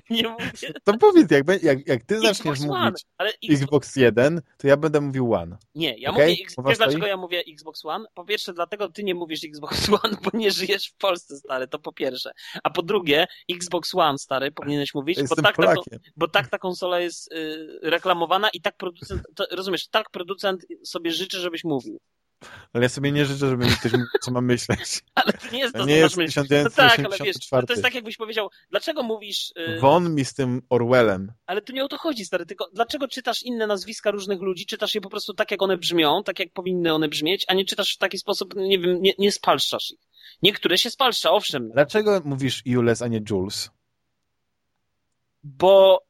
nie mówię. To powiedz, jak, jak, jak ty zaczniesz Xbox mówić One, ale Xbox... 1, to ja będę mówił One. Nie, ja okay? mówię, wiesz dlaczego ja mówię Xbox One? Po pierwsze dlatego ty nie mówisz Xbox [laughs] One, bo nie żyjesz w Polsce, stary, to po pierwsze. A po drugie, Xbox One, stary, powinieneś mówić, bo tak, ta, bo tak ta konsola jest y, reklamowana i tak producent, to, rozumiesz, tak producent sobie życzy, żebyś mówił. Ale ja sobie nie życzę, żeby mi ktoś mówił, co mam myśleć. [laughs] Ale to nie jest to, to nie jest myśleć. No tak, ale wiesz, to jest tak jakbyś powiedział, dlaczego mówisz... Yy... Won mi z tym Orwellem. Ale tu nie o to chodzi, stary, tylko dlaczego czytasz inne nazwiska różnych ludzi, czytasz je po prostu tak, jak one brzmią, tak, jak powinny one brzmieć, a nie czytasz w taki sposób, nie wiem, nie, nie spalszczasz ich. Niektóre się spalszcza, owszem. Dlaczego mówisz Jules, a nie Jules? Bo...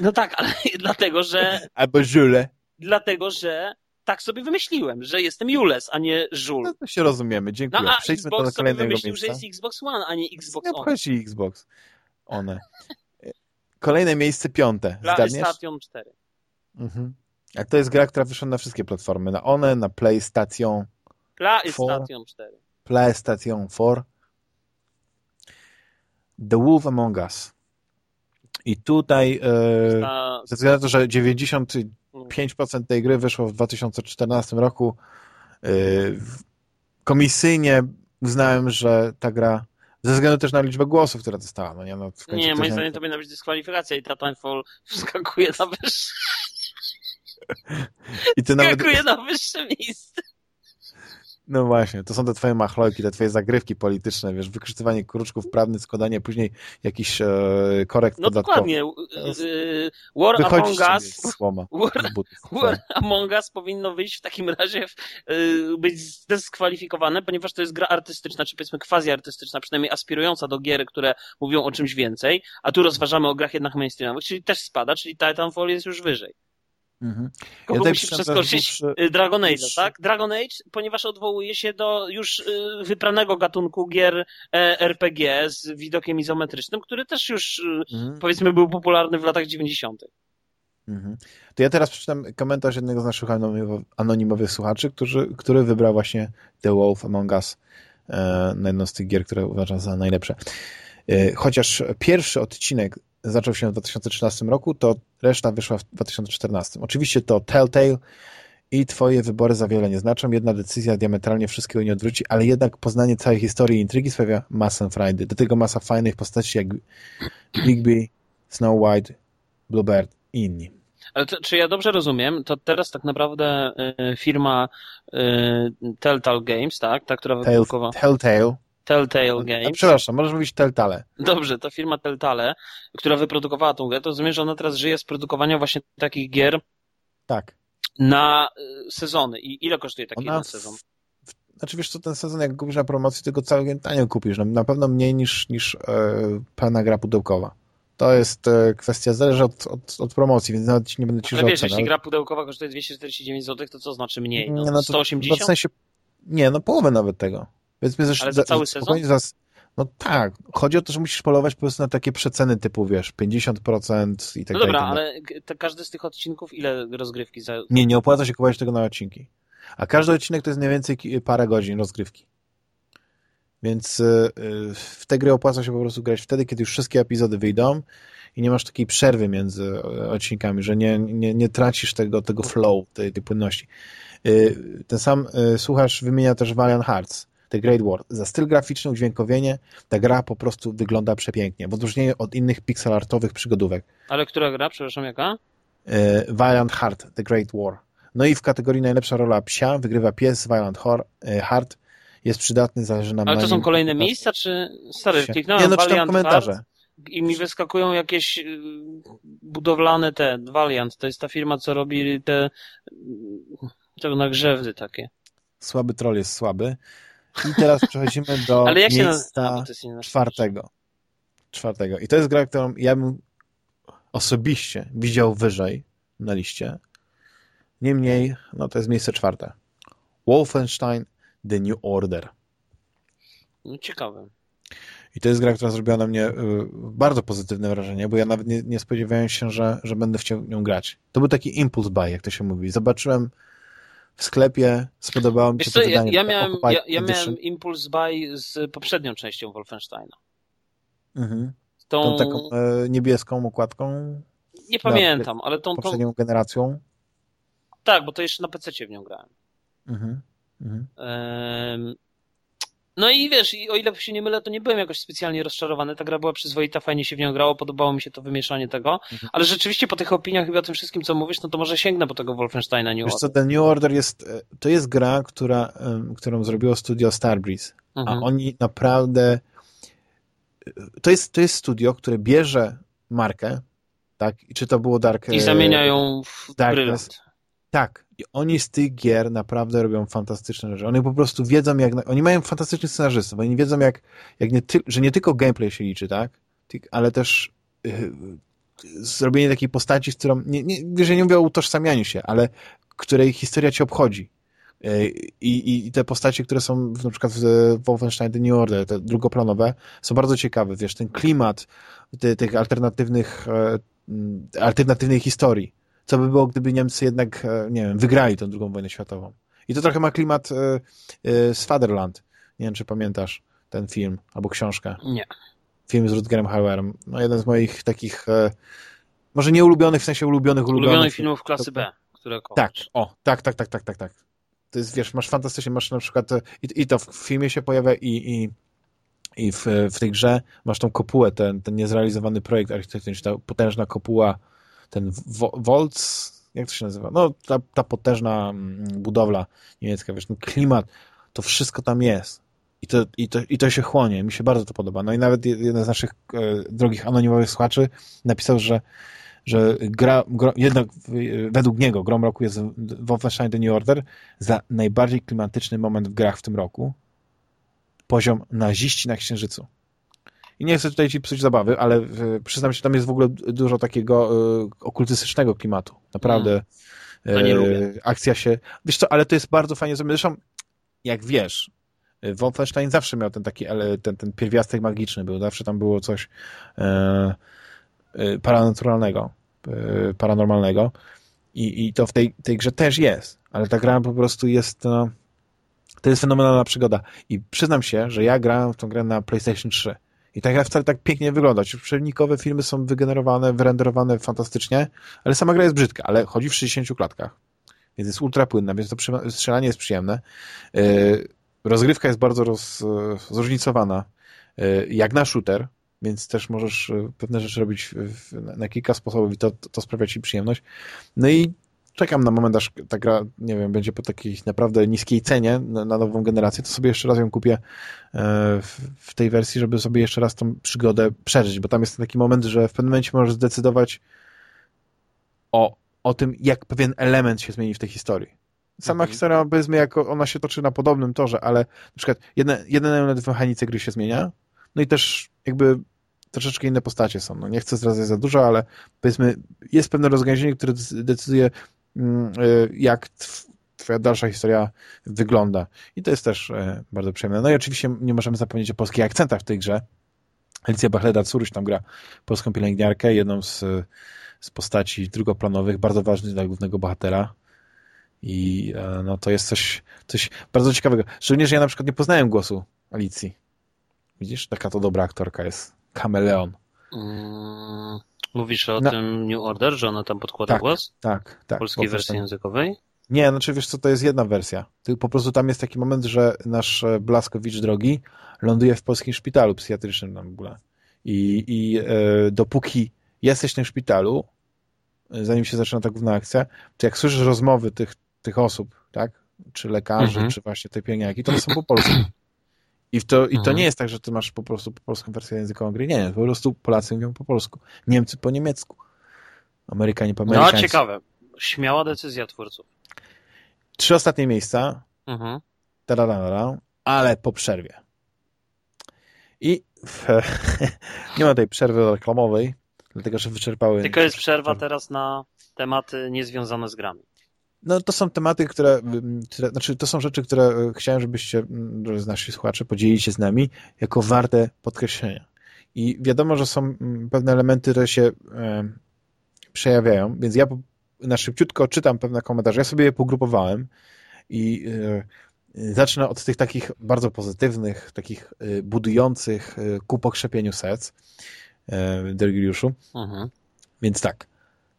No tak, ale [laughs] dlatego, że... Albo Jules. Dlatego, że tak sobie wymyśliłem, że jestem Jules, a nie Żul. No to się rozumiemy, dziękuję. No, a Przejdźmy Xbox do kolejnego wymyślił, miejsca. że jest Xbox One, a nie Xbox One. Obchodzi Xbox One. Kolejne miejsce piąte. PlayStation 4. Mhm. A to jest gra, która wyszła na wszystkie platformy. Na One, na PlayStation PlayStation 4. PlayStation 4. The Wolf Among Us. I tutaj e, ze względu na to, że 90 5% tej gry wyszło w 2014 roku. Y, komisyjnie uznałem, że ta gra ze względu też na liczbę głosów, które dostała. No nie, no, nie moim zdaniem to powinna być dyskwalifikacja i Titanfall wskakuje na wyższe. I ty wskakuje nawet... na wyższe miejsce. No właśnie, to są te twoje machlojki, te twoje zagrywki polityczne, wiesz, wykorzystywanie kruczków prawnych, składanie później jakichś e, korekt no podatkowych. No dokładnie. War Among Us słoma, [laughs] War, [laughs] War Among Us powinno wyjść w takim razie, y, być zdyskwalifikowane, ponieważ to jest gra artystyczna, czy powiedzmy quasi-artystyczna, przynajmniej aspirująca do gier, które mówią o czymś więcej, a tu rozważamy o grach jednak mainstreamowych, czyli też spada, czyli Titanfall jest już wyżej. Mhm. Kogo ja musi przeskoczyć? Y, Dragon Age, tak? Dragon Age, ponieważ odwołuje się do już y, wypranego gatunku gier e, RPG z widokiem izometrycznym, który też już y, mhm. powiedzmy był popularny w latach 90. Mhm. To ja teraz przeczytam komentarz jednego z naszych anonimowych słuchaczy, który, który wybrał właśnie The Wolf Among Us e, na jedną z tych gier, które uważam za najlepsze. E, chociaż pierwszy odcinek zaczął się w 2013 roku, to reszta wyszła w 2014. Oczywiście to Telltale i twoje wybory za wiele nie znaczą. Jedna decyzja diametralnie wszystkiego nie odwróci, ale jednak poznanie całej historii i intrygi sprawia masę frajdy. Do tego masa fajnych postaci jak Bigby, Snow White, Bluebird i inni. Ale to, czy ja dobrze rozumiem, to teraz tak naprawdę y, firma y, Telltale Games, tak? Ta, która wyprodukowała... Telltale Telltale Games. Przepraszam, możesz mówić Telltale. Dobrze, to firma Telltale, która wyprodukowała tą grę, to rozumiem, że ona teraz żyje z produkowania właśnie takich gier tak. na y, sezony. I ile kosztuje taki ona jeden sezon? Znaczy wiesz co, ten sezon jak kupisz na promocji, to go całkiem tanio kupisz. No, na pewno mniej niż, niż e, pełna gra pudełkowa. To jest e, kwestia, zależy od, od, od, promocji, więc nawet ci nie będę ci Ale wiesz, jeśli gra pudełkowa kosztuje 249 zł, to co znaczy mniej? No, no to, 180? w sensie, nie, no połowę nawet tego. Więc my zresztą, Ale za cały sezon? Zas... No tak. Chodzi o to, że musisz polować po prostu na takie przeceny typu, wiesz, 50% i tak No dobra, tak ale każdy z tych odcinków ile rozgrywki za... Nie, nie opłaca się kupować tego na odcinki. A każdy odcinek to jest mniej więcej parę godzin rozgrywki. Więc yy, w te gry opłaca się po prostu grać wtedy, kiedy już wszystkie epizody wyjdą i nie masz takiej przerwy między y, odcinkami, że nie, nie, nie tracisz tego, tego flow, tej, tej płynności. Ten sam słuchacz wymienia też Valiant Hearts The Great War. Za styl graficzny, udźwiękowienie, ta gra po prostu wygląda przepięknie, w odróżnieniu od innych pixelartowych przygodówek. Ale która gra, przepraszam, jaka? E, Valiant Heart, The Great War. No i w kategorii najlepsza rola psia wygrywa pies Valiant Heart. Jest przydatny, zależy nam Ale na to są nim. kolejne miejsca, czy... Stary, kliknąłem Nie, no Valiant komentarze. Heart i mi wyskakują jakieś y, budowlane te, Valiant, to jest ta firma, co robi te, te nagrzewdy takie. Słaby troll jest słaby. I teraz przechodzimy do [laughs] Ale jak miejsca się na... A, czwartego. Czwartego. I to jest gra, którą ja bym osobiście widział wyżej na liście. Niemniej, no to jest miejsce czwarte. Wolfenstein The New Order. No ciekawe. I to jest gra, która zrobiła na mnie y, bardzo pozytywne wrażenie, bo ja nawet nie, nie spodziewałem się, że, że będę chciał nią grać. To był taki impuls buy, jak to się mówi. Zobaczyłem w sklepie, spodobało mi się co, to wydanie. Ja, ja miałem, ja, ja miałem impuls buy z poprzednią częścią Wolfensteina. Mhm. Tą, tą taką e, niebieską okładką? Nie pamiętam, ale tą... Poprzednią tą... generacją? Tak, bo to jeszcze na PC w nią grałem. Mhm. Mhm. Ehm, no i wiesz, o ile się nie mylę, to nie byłem jakoś specjalnie rozczarowany. Ta gra była przyzwoita, fajnie się w nią grało, podobało mi się to wymieszanie tego. Mhm. Ale rzeczywiście po tych opiniach i o tym wszystkim, co mówisz, no to może sięgnę po tego Wolfensteina New Wiesz Order. co, ten New Order jest, e, to jest gra, która, którą zrobiło studio Starbreeze. Mhm. A oni naprawdę to jest, to jest studio, które bierze markę, tak? I czy to było Dark... I zamienia ją w Darkness. Tak. I oni z tych gier naprawdę robią fantastyczne rzeczy. Oni po prostu wiedzą, jak... Oni mają fantastycznych scenarzystów. Oni wiedzą, jak, jak nie ty... że nie tylko gameplay się liczy, tak? Ale też yy, zrobienie takiej postaci, z którą... Nie, nie, że nie mówię o utożsamianiu się, ale której historia cię obchodzi. I, I te postacie, które są na przykład w Wolfenstein The New Order, te drugoplanowe, są bardzo ciekawe. Wiesz, ten klimat tych alternatywnych, alternatywnej historii. Co by było, gdyby Niemcy jednak, nie wiem, wygrali tę drugą wojnę światową. I to trochę ma klimat z Fatherland. Nie wiem, czy pamiętasz ten film albo książkę. Nie. Film z Rutgerem Hauerem. No, jeden z moich takich, może nie ulubionych, w sensie ulubionych, ulubionych. Ulubionych filmów klasy B. Które tak, o, tak, tak, tak, tak, tak, tak to jest, wiesz, masz fantastycznie, masz na przykład, i, i to w filmie się pojawia i, i, i w, w tej grze masz tą kopułę, ten, ten niezrealizowany projekt architektoniczny, ta potężna kopuła, ten Volts, jak to się nazywa? No, ta, ta potężna budowla niemiecka, wiesz, ten klimat, to wszystko tam jest. I to, i, to, I to się chłonie. Mi się bardzo to podoba. No i nawet jeden z naszych e, drogich anonimowych słuchaczy napisał, że że gra, gra, jednak według niego grom roku jest Wolfenstein The New Order za najbardziej klimatyczny moment w grach w tym roku. Poziom naziści na Księżycu. I nie chcę tutaj ci psuć zabawy, ale przyznam się, tam jest w ogóle dużo takiego y, okultystycznego klimatu. Naprawdę. Mm. nie lubię. Akcja się... Wiesz co, ale to jest bardzo fajnie zrobione. Zresztą, jak wiesz, Wolfenstein zawsze miał ten taki, ten, ten pierwiastek magiczny był. Zawsze tam było coś e, paranaturalnego, paranormalnego i, i to w tej, tej grze też jest, ale ta gra po prostu jest no, to jest fenomenalna przygoda i przyznam się, że ja grałem w tą grę na PlayStation 3 i ta gra wcale tak pięknie nie wygląda. Przewnikowe filmy są wygenerowane, wyrenderowane fantastycznie, ale sama gra jest brzydka, ale chodzi w 60 klatkach, więc jest ultra płynna, więc to strzelanie jest przyjemne. Rozgrywka jest bardzo roz, zróżnicowana, jak na shooter, więc też możesz e, pewne rzeczy robić na kilka sposobów i to, to sprawia ci przyjemność. No i czekam na moment, aż ta gra, nie wiem, będzie po takiej naprawdę niskiej cenie na, na nową generację, to sobie jeszcze raz ją kupię e, w, w, tej wersji, żeby sobie jeszcze raz tą przygodę przeżyć, bo tam jest taki moment, że w pewnym momencie możesz zdecydować o, o tym, jak pewien element się zmieni w tej historii. Sama mhm. historia, powiedzmy, jak ona się toczy na podobnym torze, ale na przykład jeden, jeden element w mechanice gry się zmienia, no i też jakby troszeczkę inne postacie są. No nie chcę zdradzać za dużo, ale powiedzmy, jest pewne rozgałęzienie, które decyduje, jak twoja dalsza historia wygląda. I to jest też e, bardzo przyjemne. No i oczywiście nie możemy zapomnieć o polskich akcentach w tej grze. Alicja Bachleda Curuś tam gra polską pielęgniarkę, jedną z, z postaci drugoplanowych, bardzo ważnych dla głównego bohatera. I e, no, to jest coś, coś bardzo ciekawego. Szczególnie, że ja na przykład nie poznałem głosu Alicji. Widzisz, taka to dobra aktorka jest. Kameleon. Mm, mówisz o no. tym New Order, że ona tam podkłada tak, głos? Tak, tak. Polskiej wersji językowej? Nie, znaczy wiesz co, to jest jedna wersja. Po prostu tam jest taki moment, że nasz e, Blaskowicz drogi ląduje w polskim szpitalu psychiatrycznym na ogóle. I, i e, dopóki jesteś w tym szpitalu, e, zanim się zaczyna ta główna akcja, to jak słyszysz rozmowy tych, tych osób, tak? Czy lekarzy, mhm. czy właśnie te pielęgniarki, to one są po polsku. [clears throat] I to, I to mhm. nie jest tak, że ty masz po prostu po polską wersję językową gry. Nie, nie, po prostu Polacy mówią po polsku. Niemcy po niemiecku. Amerykanie po amerykańsku. No, ciekawe. Śmiała decyzja twórców. Trzy ostatnie miejsca. Mhm. ale po przerwie. I w, [laughs] nie ma tej przerwy reklamowej, dlatego że wyczerpały. Tylko jest przerwa teraz na tematy niezwiązane z grami. No to są tematy, które, które, znaczy to są rzeczy, które e, chciałem, żebyście, z nasi słuchacze, podzielić się z nami jako warte podkreślenia. I wiadomo, że są pewne elementy, które się e, przejawiają, więc ja na szybciutko czytam pewne komentarze. Ja sobie je pogrupowałem i e, zacznę od tych takich bardzo pozytywnych, takich e, budujących e, ku pokrzepieniu serc e, Dergiliuszu. Mhm. Więc tak,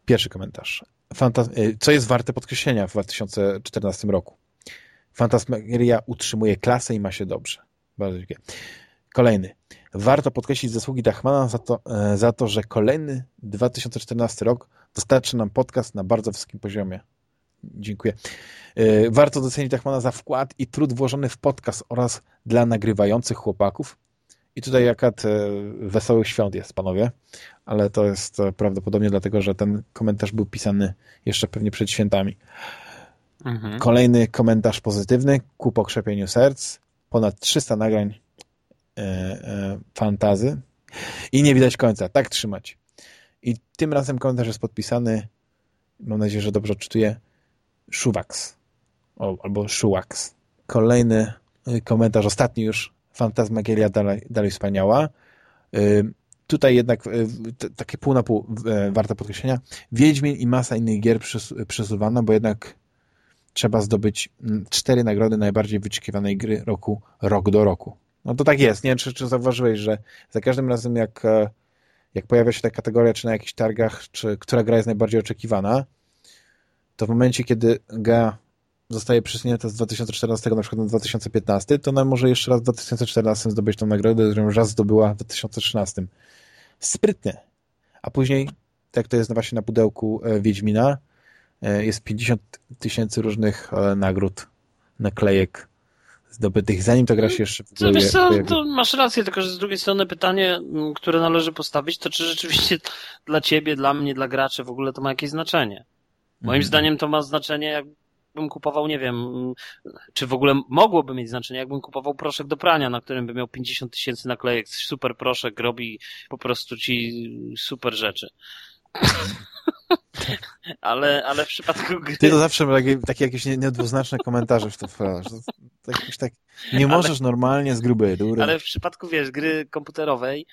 pierwszy komentarz. Fantas co jest warte podkreślenia w 2014 roku? Fantasmageria utrzymuje klasę i ma się dobrze. Bardzo dziękuję. Kolejny. Warto podkreślić zasługi Dachmana za to, za to, że kolejny 2014 rok dostarczy nam podcast na bardzo wysokim poziomie. Dziękuję. E, warto docenić Dachmana za wkład i trud włożony w podcast oraz dla nagrywających chłopaków. I tutaj jakat e, wesołych świąt jest, panowie, ale to jest e, prawdopodobnie dlatego, że ten komentarz był pisany jeszcze pewnie przed świętami. Mhm. Kolejny komentarz pozytywny ku pokrzepieniu serc. Ponad 300 nagrań e, e, fantazy i nie widać końca. Tak trzymać. I tym razem komentarz jest podpisany, mam nadzieję, że dobrze odczytuję, Szuwaks albo Szuwaks. Kolejny komentarz, ostatni już, Fantasmagieria dalej, dalej wspaniała. Y, tutaj jednak y, takie pół na pół warte podkreślenia. Wiedźmin i masa innych gier przesuwano, bo jednak trzeba zdobyć cztery nagrody najbardziej wyczekiwanej gry roku, rok do roku. No to tak jest. Nie czy, czy zauważyłeś, że za każdym razem jak e, jak pojawia się ta kategoria, czy na jakichś targach, czy która gra jest najbardziej oczekiwana, to w momencie, kiedy gra zostaje przesunięta z 2014 na przykład na 2015, to ona może jeszcze raz w 2014 zdobyć tą nagrodę, którą raz zdobyła w 2013. Sprytnie. A później, tak to jest właśnie na pudełku e, Wiedźmina, e, jest 50 tysięcy różnych e, nagród, naklejek zdobytych, zanim to gra się jeszcze no, wiesz co, to masz rację, tylko że z drugiej strony pytanie, które należy postawić, to czy rzeczywiście [laughs] dla ciebie, dla mnie, dla graczy w ogóle to ma jakieś znaczenie? Moim mhm. zdaniem to ma znaczenie, jakbym kupował, nie wiem, czy w ogóle mogłoby mieć znaczenie, jakbym kupował proszek do prania, na którym by miał 50 tysięcy naklejek, super proszek, robi po prostu ci super rzeczy. [laughs] ale, ale w przypadku gry... Ty to zawsze takie, takie jakieś niedwuznaczne komentarze w to wkładasz. Tak, tak, nie możesz ale, normalnie z grubej dury. Ale w przypadku, wiesz, gry komputerowej,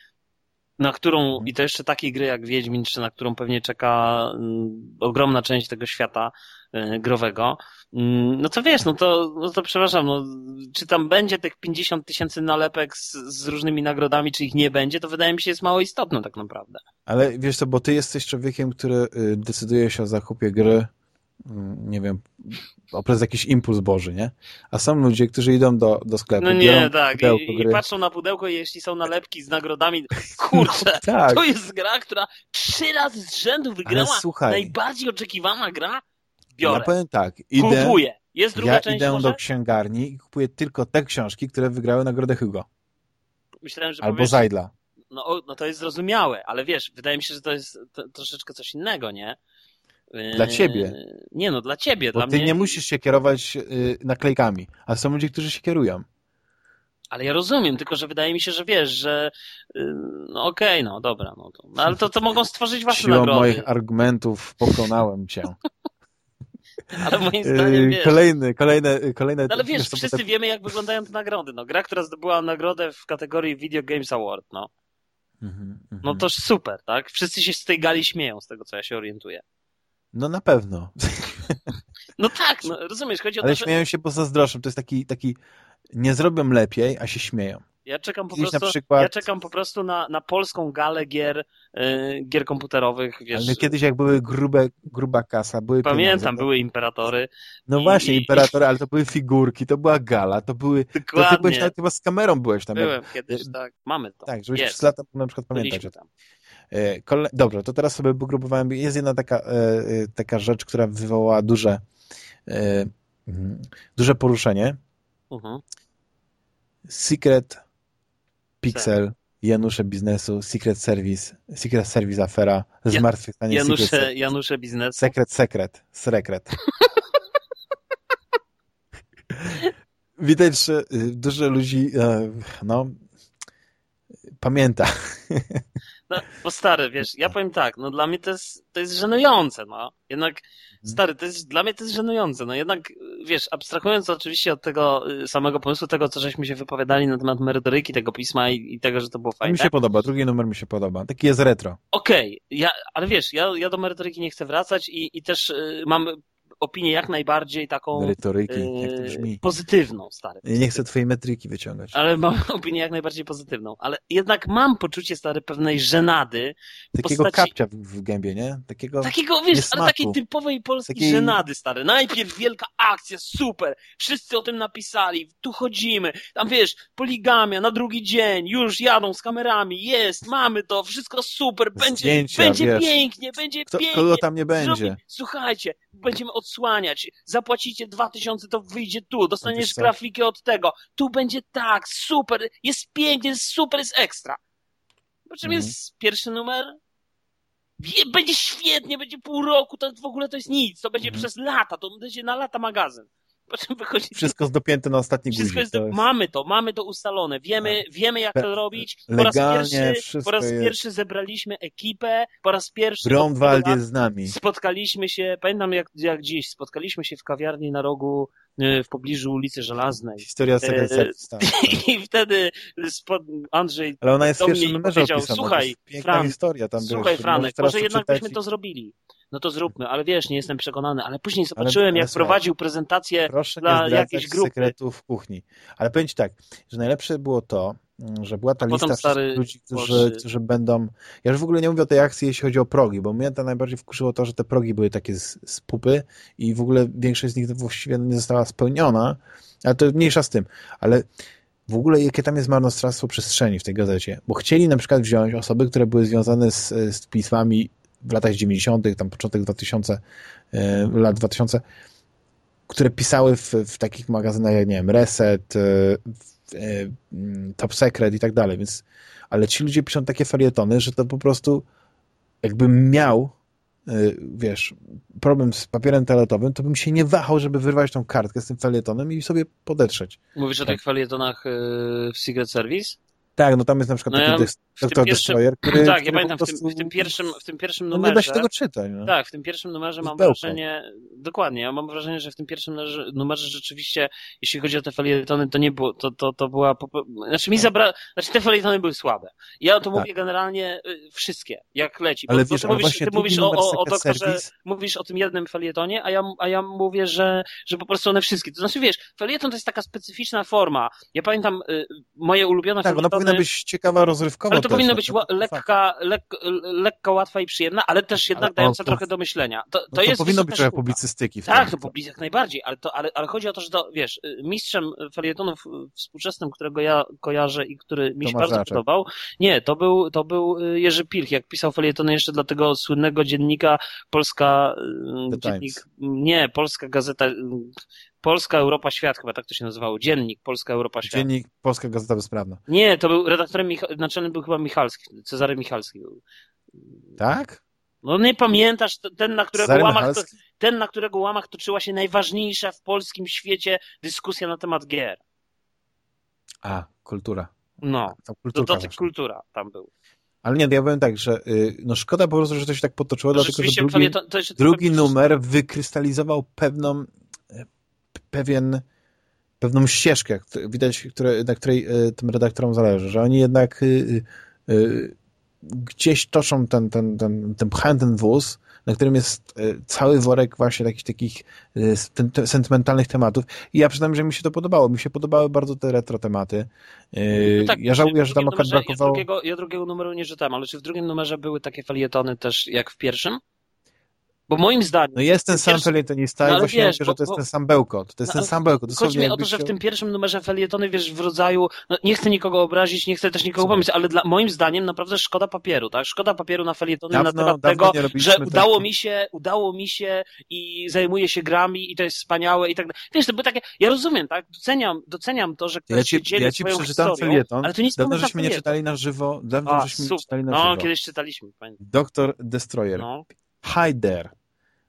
na którą, mhm. i to jeszcze takiej gry jak Wiedźmin, czy na którą pewnie czeka mm, ogromna część tego świata growego, mm, no to wiesz, no to, no to przepraszam, no, czy tam będzie tych 50 tysięcy nalepek z, z, różnymi nagrodami, czy ich nie będzie, to wydaje mi się jest mało istotne tak naprawdę. Ale wiesz co, bo ty jesteś człowiekiem, który y, decyduje się o zakupie gry Mm, nie wiem, przez jakiś impuls Boży, nie? A są ludzie, którzy idą do, do sklepu, No nie, tak, I, i, patrzą na pudełko i jeśli są nalepki z nagrodami, [laughs] kurczę, no, tak. to jest gra, która trzy razy z rzędu wygrała słuchaj, najbardziej oczekiwana gra, biorę. Ja powiem tak, idę, kupuję. Jest druga ja część idę może? do księgarni i kupuję tylko te książki, które wygrały nagrodę Hugo. Myślałem, że Albo powiesz, Zajdla. No, no to jest zrozumiałe, ale wiesz, wydaje mi się, że to jest to, troszeczkę coś innego, nie? Dla ciebie. Yy, nie no, dla ciebie. Bo dla ty mnie... nie musisz się kierować yy, naklejkami, a są ludzie, którzy się kierują. Ale ja rozumiem, tylko że wydaje mi się, że wiesz, że yy, no okej, okay, no dobra, no to, no, ale to, to mogą stworzyć własne Siłą nagrody. moich argumentów pokonałem cię. [laughs] ale moim zdaniem, wiesz... Kolejny, kolejne, kolejne... No, ale wiesz, wszyscy wiemy, jak wyglądają te nagrody. No, gra, która zdobyła nagrodę w kategorii Video Games Award, no. Mm -hmm, no to super, tak? Wszyscy się z tej gali śmieją, z tego co ja się orientuję. No na pewno. No tak, no, rozumiesz, chodzi o Ale to, śmieją że... się, bo zazdroszczą. To jest taki, taki, nie zrobią lepiej, a się śmieją. Ja czekam po prostu, przykład... ja czekam po prostu na, na polską galę gier, yy, gier komputerowych. Wiesz. Ale kiedyś jak były grube, gruba kasa, były Pamiętam, pieniądze, były imperatory. No i... właśnie, imperatory, ale to były figurki, to była gala, to były... Dokładnie. To ty byłeś nawet chyba z kamerą byłeś tam. Byłem jak... kiedyś, tak. Mamy to. Tak, żebyś przez lata na przykład pamiętać o tym. E, kole... Dobrze, to teraz sobie pogrupowałem. Jest jedna taka, e, e, taka rzecz, która wywołała duże, mhm, duże poruszenie. Uh mhm. -huh. Secret Pixel, Janusze biznesu, Secret Service, Secret Service afera, zmartwychwstanie Janusze, Secret, Janusze biznesu. Sekret, sekret, sekret. [laughs] Widać, że y, dużo ludzi no, pamięta. No, bo stary, wiesz, ja powiem tak, no dla mnie to jest, to jest żenujące, no. Jednak. Stary, to jest, dla mnie to jest żenujące, no jednak, wiesz, abstrahując oczywiście od tego y, samego pomysłu, tego, co żeśmy się wypowiadali na temat merytoryki tego pisma i, i tego, że to było fajne. Mi się podoba, drugi numer mi się podoba, taki jest retro. Okej, okay. ja, ale wiesz, ja, ja do merytoryki nie chcę wracać i, i też y, mam opinię jak najbardziej taką Merytoryki, jak to brzmi. pozytywną, stary. Ja nie chcę twojej metryki wyciągać. Ale mam [laughs] opinię jak najbardziej pozytywną. Ale jednak mam poczucie, stary, pewnej żenady. Takiego postaci... kapcia w, w gębie, nie? Takiego, Takiego, wiesz, ale takiej typowej polskiej takiej... żenady, stary. Najpierw wielka akcja, super, wszyscy o tym napisali, tu chodzimy, tam wiesz, poligamia, na drugi dzień, już jadą z kamerami, jest, mamy to, wszystko super, będzie, Zdjęcia, będzie wiesz. pięknie, będzie Kto, pięknie. Kogo tam nie będzie? Zrobi... Słuchajcie, będziemy odsłaniać, zapłacicie 2000, to wyjdzie tu, dostaniesz grafiki od tego, tu będzie tak, super, jest pięknie, jest super, jest ekstra. Po czym mhm. jest pierwszy numer, będzie świetnie, będzie pół roku, to w ogóle to jest nic, to będzie mhm. przez lata, to będzie na lata magazyn. Po czym wychodzi... Wszystko zdopięte na ostatni guzik. Jest... To jest... Mamy to, mamy to ustalone, wiemy, tak. wiemy jak to robić. Po raz pierwszy, po raz pierwszy zebraliśmy ekipę, po raz pierwszy... Jest z nami. Spotkaliśmy się, pamiętam jak, jak dziś, spotkaliśmy się w kawiarni na rogu w pobliżu ulicy Żelaznej. Historia Secret Service, [laughs] tak. I wtedy spod... Andrzej Ale ona jest do mnie powiedział, słuchaj, Fran, historia tam słuchaj Franek, może jednak byśmy to zrobili no to zróbmy, ale wiesz, nie jestem przekonany, ale później zobaczyłem, ale, jak prowadził prezentację dla jakiejś grupy. sekretów w kuchni. Ale powiem ci tak, że najlepsze było to, że była ta A lista stary... ludzi, którzy, którzy będą... Ja już w ogóle nie mówię o tej akcji, jeśli chodzi o progi, bo mnie to najbardziej wkurzyło to, że te progi były takie z, z pupy i w ogóle większość z nich właściwie nie została spełniona, ale to mniejsza z tym. Ale w ogóle jakie tam jest marnotrawstwo przestrzeni w tej gazecie, bo chcieli na przykład wziąć osoby, które były związane z, z pismami w latach 90., tam początek 2000, e, lat 2000, które pisały w, w takich magazynach jak, nie wiem, Reset, e, e, Top Secret i tak dalej, więc ale ci ludzie piszą takie felietony, że to po prostu jakbym miał wiesz, problem z papierem toaletowym, to bym się nie wahał, żeby wyrwać tą kartkę z tym felietonem i sobie podetrzeć. Mówisz tak. o tych felietonach w Secret Service? Tak, no tam jest na przykład no taki ja Doktor Destroyer, który... Tak, ja pamiętam, w tym, w tym, pierwszym, w tym pierwszym numerze... No nie da się tego czytać. No. Tak, w tym pierwszym numerze mam wrażenie... Dokładnie, ja mam wrażenie, że w tym pierwszym numerze rzeczywiście, jeśli chodzi o te felietony, to nie było... To, to, to była... Znaczy mi tak. zabra... Znaczy te felietony były słabe. Ja to tak. mówię generalnie y, wszystkie, jak leci. Ale bo, wiesz, ty mówisz, ty mówisz o, o, o doktorze... Mówisz o tym jednym felietonie, a ja, a ja mówię, że, że po prostu one wszystkie. To znaczy, wiesz, felieton to jest taka specyficzna forma. Ja pamiętam y, moje ulubione tak, felietony... Powinna być ciekawa rozrywkowa Ale to powinno być lekka, lek, lekka, łatwa i przyjemna, ale też jednak ale dająca to, trochę do myślenia. To, to, no to jest powinno być trochę publicystyki. tak, to publicystyki jak najbardziej, ale, to, ale, ale chodzi o to, że to, wiesz, mistrzem felietonów współczesnym, którego ja kojarzę i który mi się bardzo Raczek. podobał, nie, to był, to był y, Jerzy Pilch, jak pisał felietony jeszcze dla tego słynnego dziennika Polska, y, The dziennik, Times. nie, Polska Gazeta, y, Polska Europa Świat, chyba tak to się nazywało. Dziennik Polska Europa Świat. Dziennik Polska Gazeta Bezprawna. Nie, to był redaktorem Micha naczelnym był chyba Michalski, Cezary Michalski był. Tak? No nie pamiętasz, ten na którego Cezary łamach to, ten na którego łamach toczyła się najważniejsza w polskim świecie dyskusja na temat gier. A, kultura. No, to dotyk kultura tam był. Ale nie, ja powiem tak, że y, no szkoda po prostu, że to się tak potoczyło, no dlatego że drugi, to, to drugi numer wykrystalizował pewną pewien, pewną ścieżkę, widać, które, na której e, tym redaktorom zależy, że oni jednak y, y, y, gdzieś toczą ten, ten, ten, ten pchają ten wóz, na którym jest e, cały worek właśnie takich, takich e, sentymentalnych tematów. I ja przyznam, że mi się to podobało. Mi się podobały bardzo te retro tematy. No tak, ja żałuję, że tam akurat brakowało... Ja drugiego, ja drugiego numeru nie czytałem, ale czy w drugim numerze były takie felietony też jak w pierwszym? Bo moim zdaniem... No jest ten sam pierwszy... felietonista no, i właśnie wiesz, mówię, że to jest bo... ten sam bełkot. To jest no, ten sam bełkot. Chodzi mi o to, że w tym pierwszym numerze felietony, wiesz, w rodzaju... No, nie chcę nikogo obrazić, nie chcę też nikogo pomyśleć, ale dla, moim zdaniem naprawdę szkoda papieru, tak? Szkoda papieru na felietony dawno, na temat tego, że udało tak. mi się, udało mi się i zajmuję się grami i to jest wspaniałe i tak dalej. Wiesz, to były takie... Ja rozumiem, tak? Doceniam, doceniam to, że ktoś ja ci, się dzieli ja ci swoją historią, felieton. ale to nic Dawno żeśmy nie czytali na żywo. Dawno A, żeśmy nie czytali na no, żywo. No, kiedyś czytaliśmy. Doktor Destroyer. No. Hyder.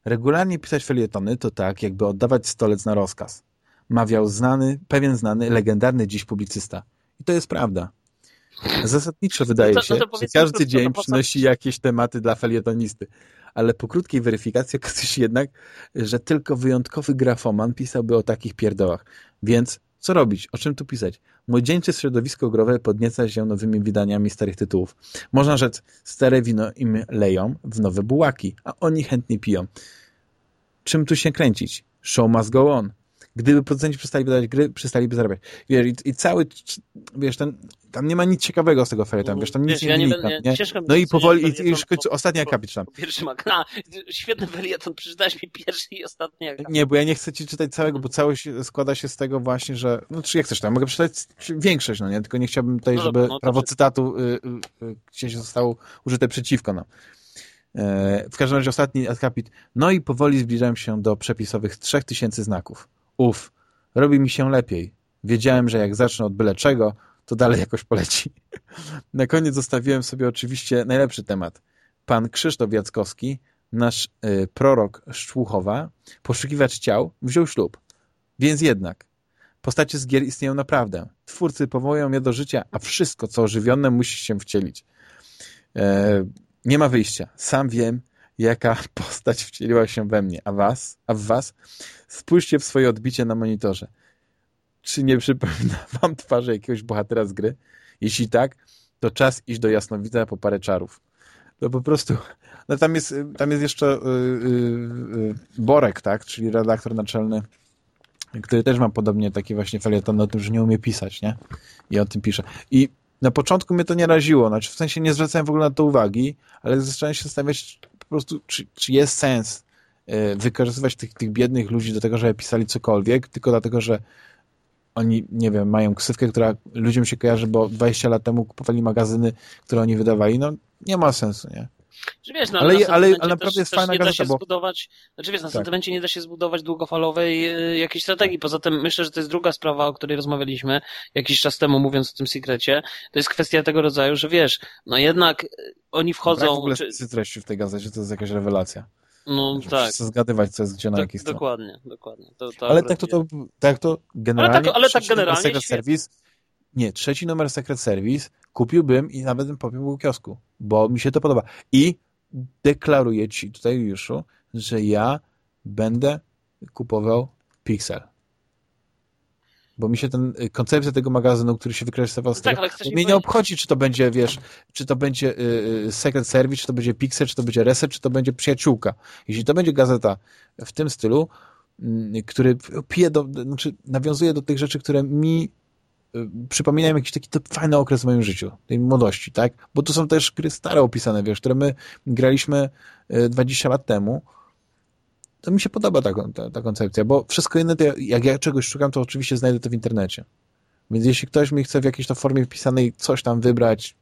Regularnie pisać felietony to tak, jakby oddawać stolec na rozkaz. Mawiał znany, pewien znany, legendarny dziś publicysta. I to jest prawda. Zasadniczo wydaje no to, no to się, że każdy dzień przynosi jakieś tematy dla felietonisty. Ale po krótkiej weryfikacji okazuje się jednak, że tylko wyjątkowy grafoman pisałby o takich pierdołach. Więc co robić? O czym tu pisać? Młodzieńcze środowisko growe podnieca się nowymi wydaniami starych tytułów. Można rzec, stare wino im leją w nowe bułaki, a oni chętnie piją. Czym tu się kręcić? Show must go on. Gdyby producenci przestali wydawać gry, przestaliby zarabiać. Wiesz, i, i, cały, wiesz, ten, tam nie ma nic ciekawego z tego tam, wiesz, tam nic wiesz, nie wynika. Ja nie, nie? No i powoli, i, już końcu, ostatni akapit czytam. Pierwszy ma, a, świetny felieton, przeczytałeś mi pierwszy i ostatni akapit. Nie, bo ja nie chcę ci czytać całego, bo całość składa się z tego właśnie, że, no czy jak chcesz, tam mogę przeczytać większość, no nie, tylko nie chciałbym tutaj, no, żeby no, prawo cytatu y, y, y, gdzieś zostało użyte przeciwko nam. E, w każdym razie ostatni akapit. No i powoli zbliżałem się do przepisowych 3000 znaków. Uf, robi mi się lepiej. Wiedziałem, że jak zacznę od byle czego, to dalej jakoś poleci. [laughs] Na koniec zostawiłem sobie oczywiście najlepszy temat. Pan Krzysztof Jackowski, nasz y, prorok Szczłuchowa, poszukiwacz ciał, wziął ślub. Więc jednak, postacie z gier istnieją naprawdę. Twórcy powołują je do życia, a wszystko, co ożywione, musi się wcielić. E, nie ma wyjścia. Sam wiem, jaka [laughs] postać wcieliła się we mnie. A was? A w was? Spójrzcie w swoje odbicie na monitorze. Czy nie przypomina [laughs] wam twarzy jakiegoś bohatera z gry? Jeśli tak, to czas iść do Jasnowidza po parę czarów. To po prostu... No tam jest, tam jest jeszcze yy, yy, Borek, tak? Czyli redaktor naczelny, który też ma podobnie taki właśnie felieton o tym, że nie umie pisać, nie? I o tym pisze. I na początku mnie to nie raziło, znaczy w sensie nie zwracałem w ogóle na to uwagi, ale zacząłem się zastanawiać po prostu, czy, czy jest sens y, wykorzystywać tych, tych biednych ludzi do tego, żeby pisali cokolwiek, tylko dlatego, że oni, nie wiem, mają ksywkę, która ludziom się kojarzy, bo 20 lat temu kupowali magazyny, które oni wydawali, no nie ma sensu, nie? Wiesz, no, ale, ale, ale, ale naprawdę też, jest fajna nie gazeta, da się bo... zbudować, znaczy wiesz, na tak. sentymencie nie da się zbudować długofalowej y, jakiejś strategii. Poza tym myślę, że to jest druga sprawa, o której rozmawialiśmy jakiś czas temu, mówiąc o tym sekrecie. To jest kwestia tego rodzaju, że wiesz, no jednak y, oni wchodzą... Brak w ogóle czy... treści w tej gazecie to jest jakaś rewelacja. No tak. Chcę zgadywać, co jest gdzie na tak, jakiej Dokładnie, dokładnie. To, to ale tak to, to, tak to generalnie... Ale tak, ale tak generalnie Service, Nie, trzeci numer Secret Service kupiłbym i nawet bym popił w kiosku, bo mi się to podoba. I deklaruję ci tutaj, Juszu, że ja będę kupował Pixel. Bo mi się ten y, koncepcja tego magazynu, który się wykresował z no tego, tak, mnie nie obchodzi, czy to będzie, wiesz, czy to będzie y, Secret Service, czy to będzie Pixel, czy to będzie Reset, czy to będzie Przyjaciółka. Jeśli to będzie gazeta w tym stylu, y, który pije do, znaczy nawiązuje do tych rzeczy, które mi przypominają jakiś taki to fajny okres w moim życiu, tej młodości, tak? Bo to są też gry stare opisane, wiesz, które my graliśmy 20 y, lat temu. To mi się podoba ta, ta, ta koncepcja, bo wszystko inne, jak ja czegoś szukam, to oczywiście znajdę to w internecie. Więc jeśli ktoś mi chce w jakiejś to formie wpisanej coś tam wybrać,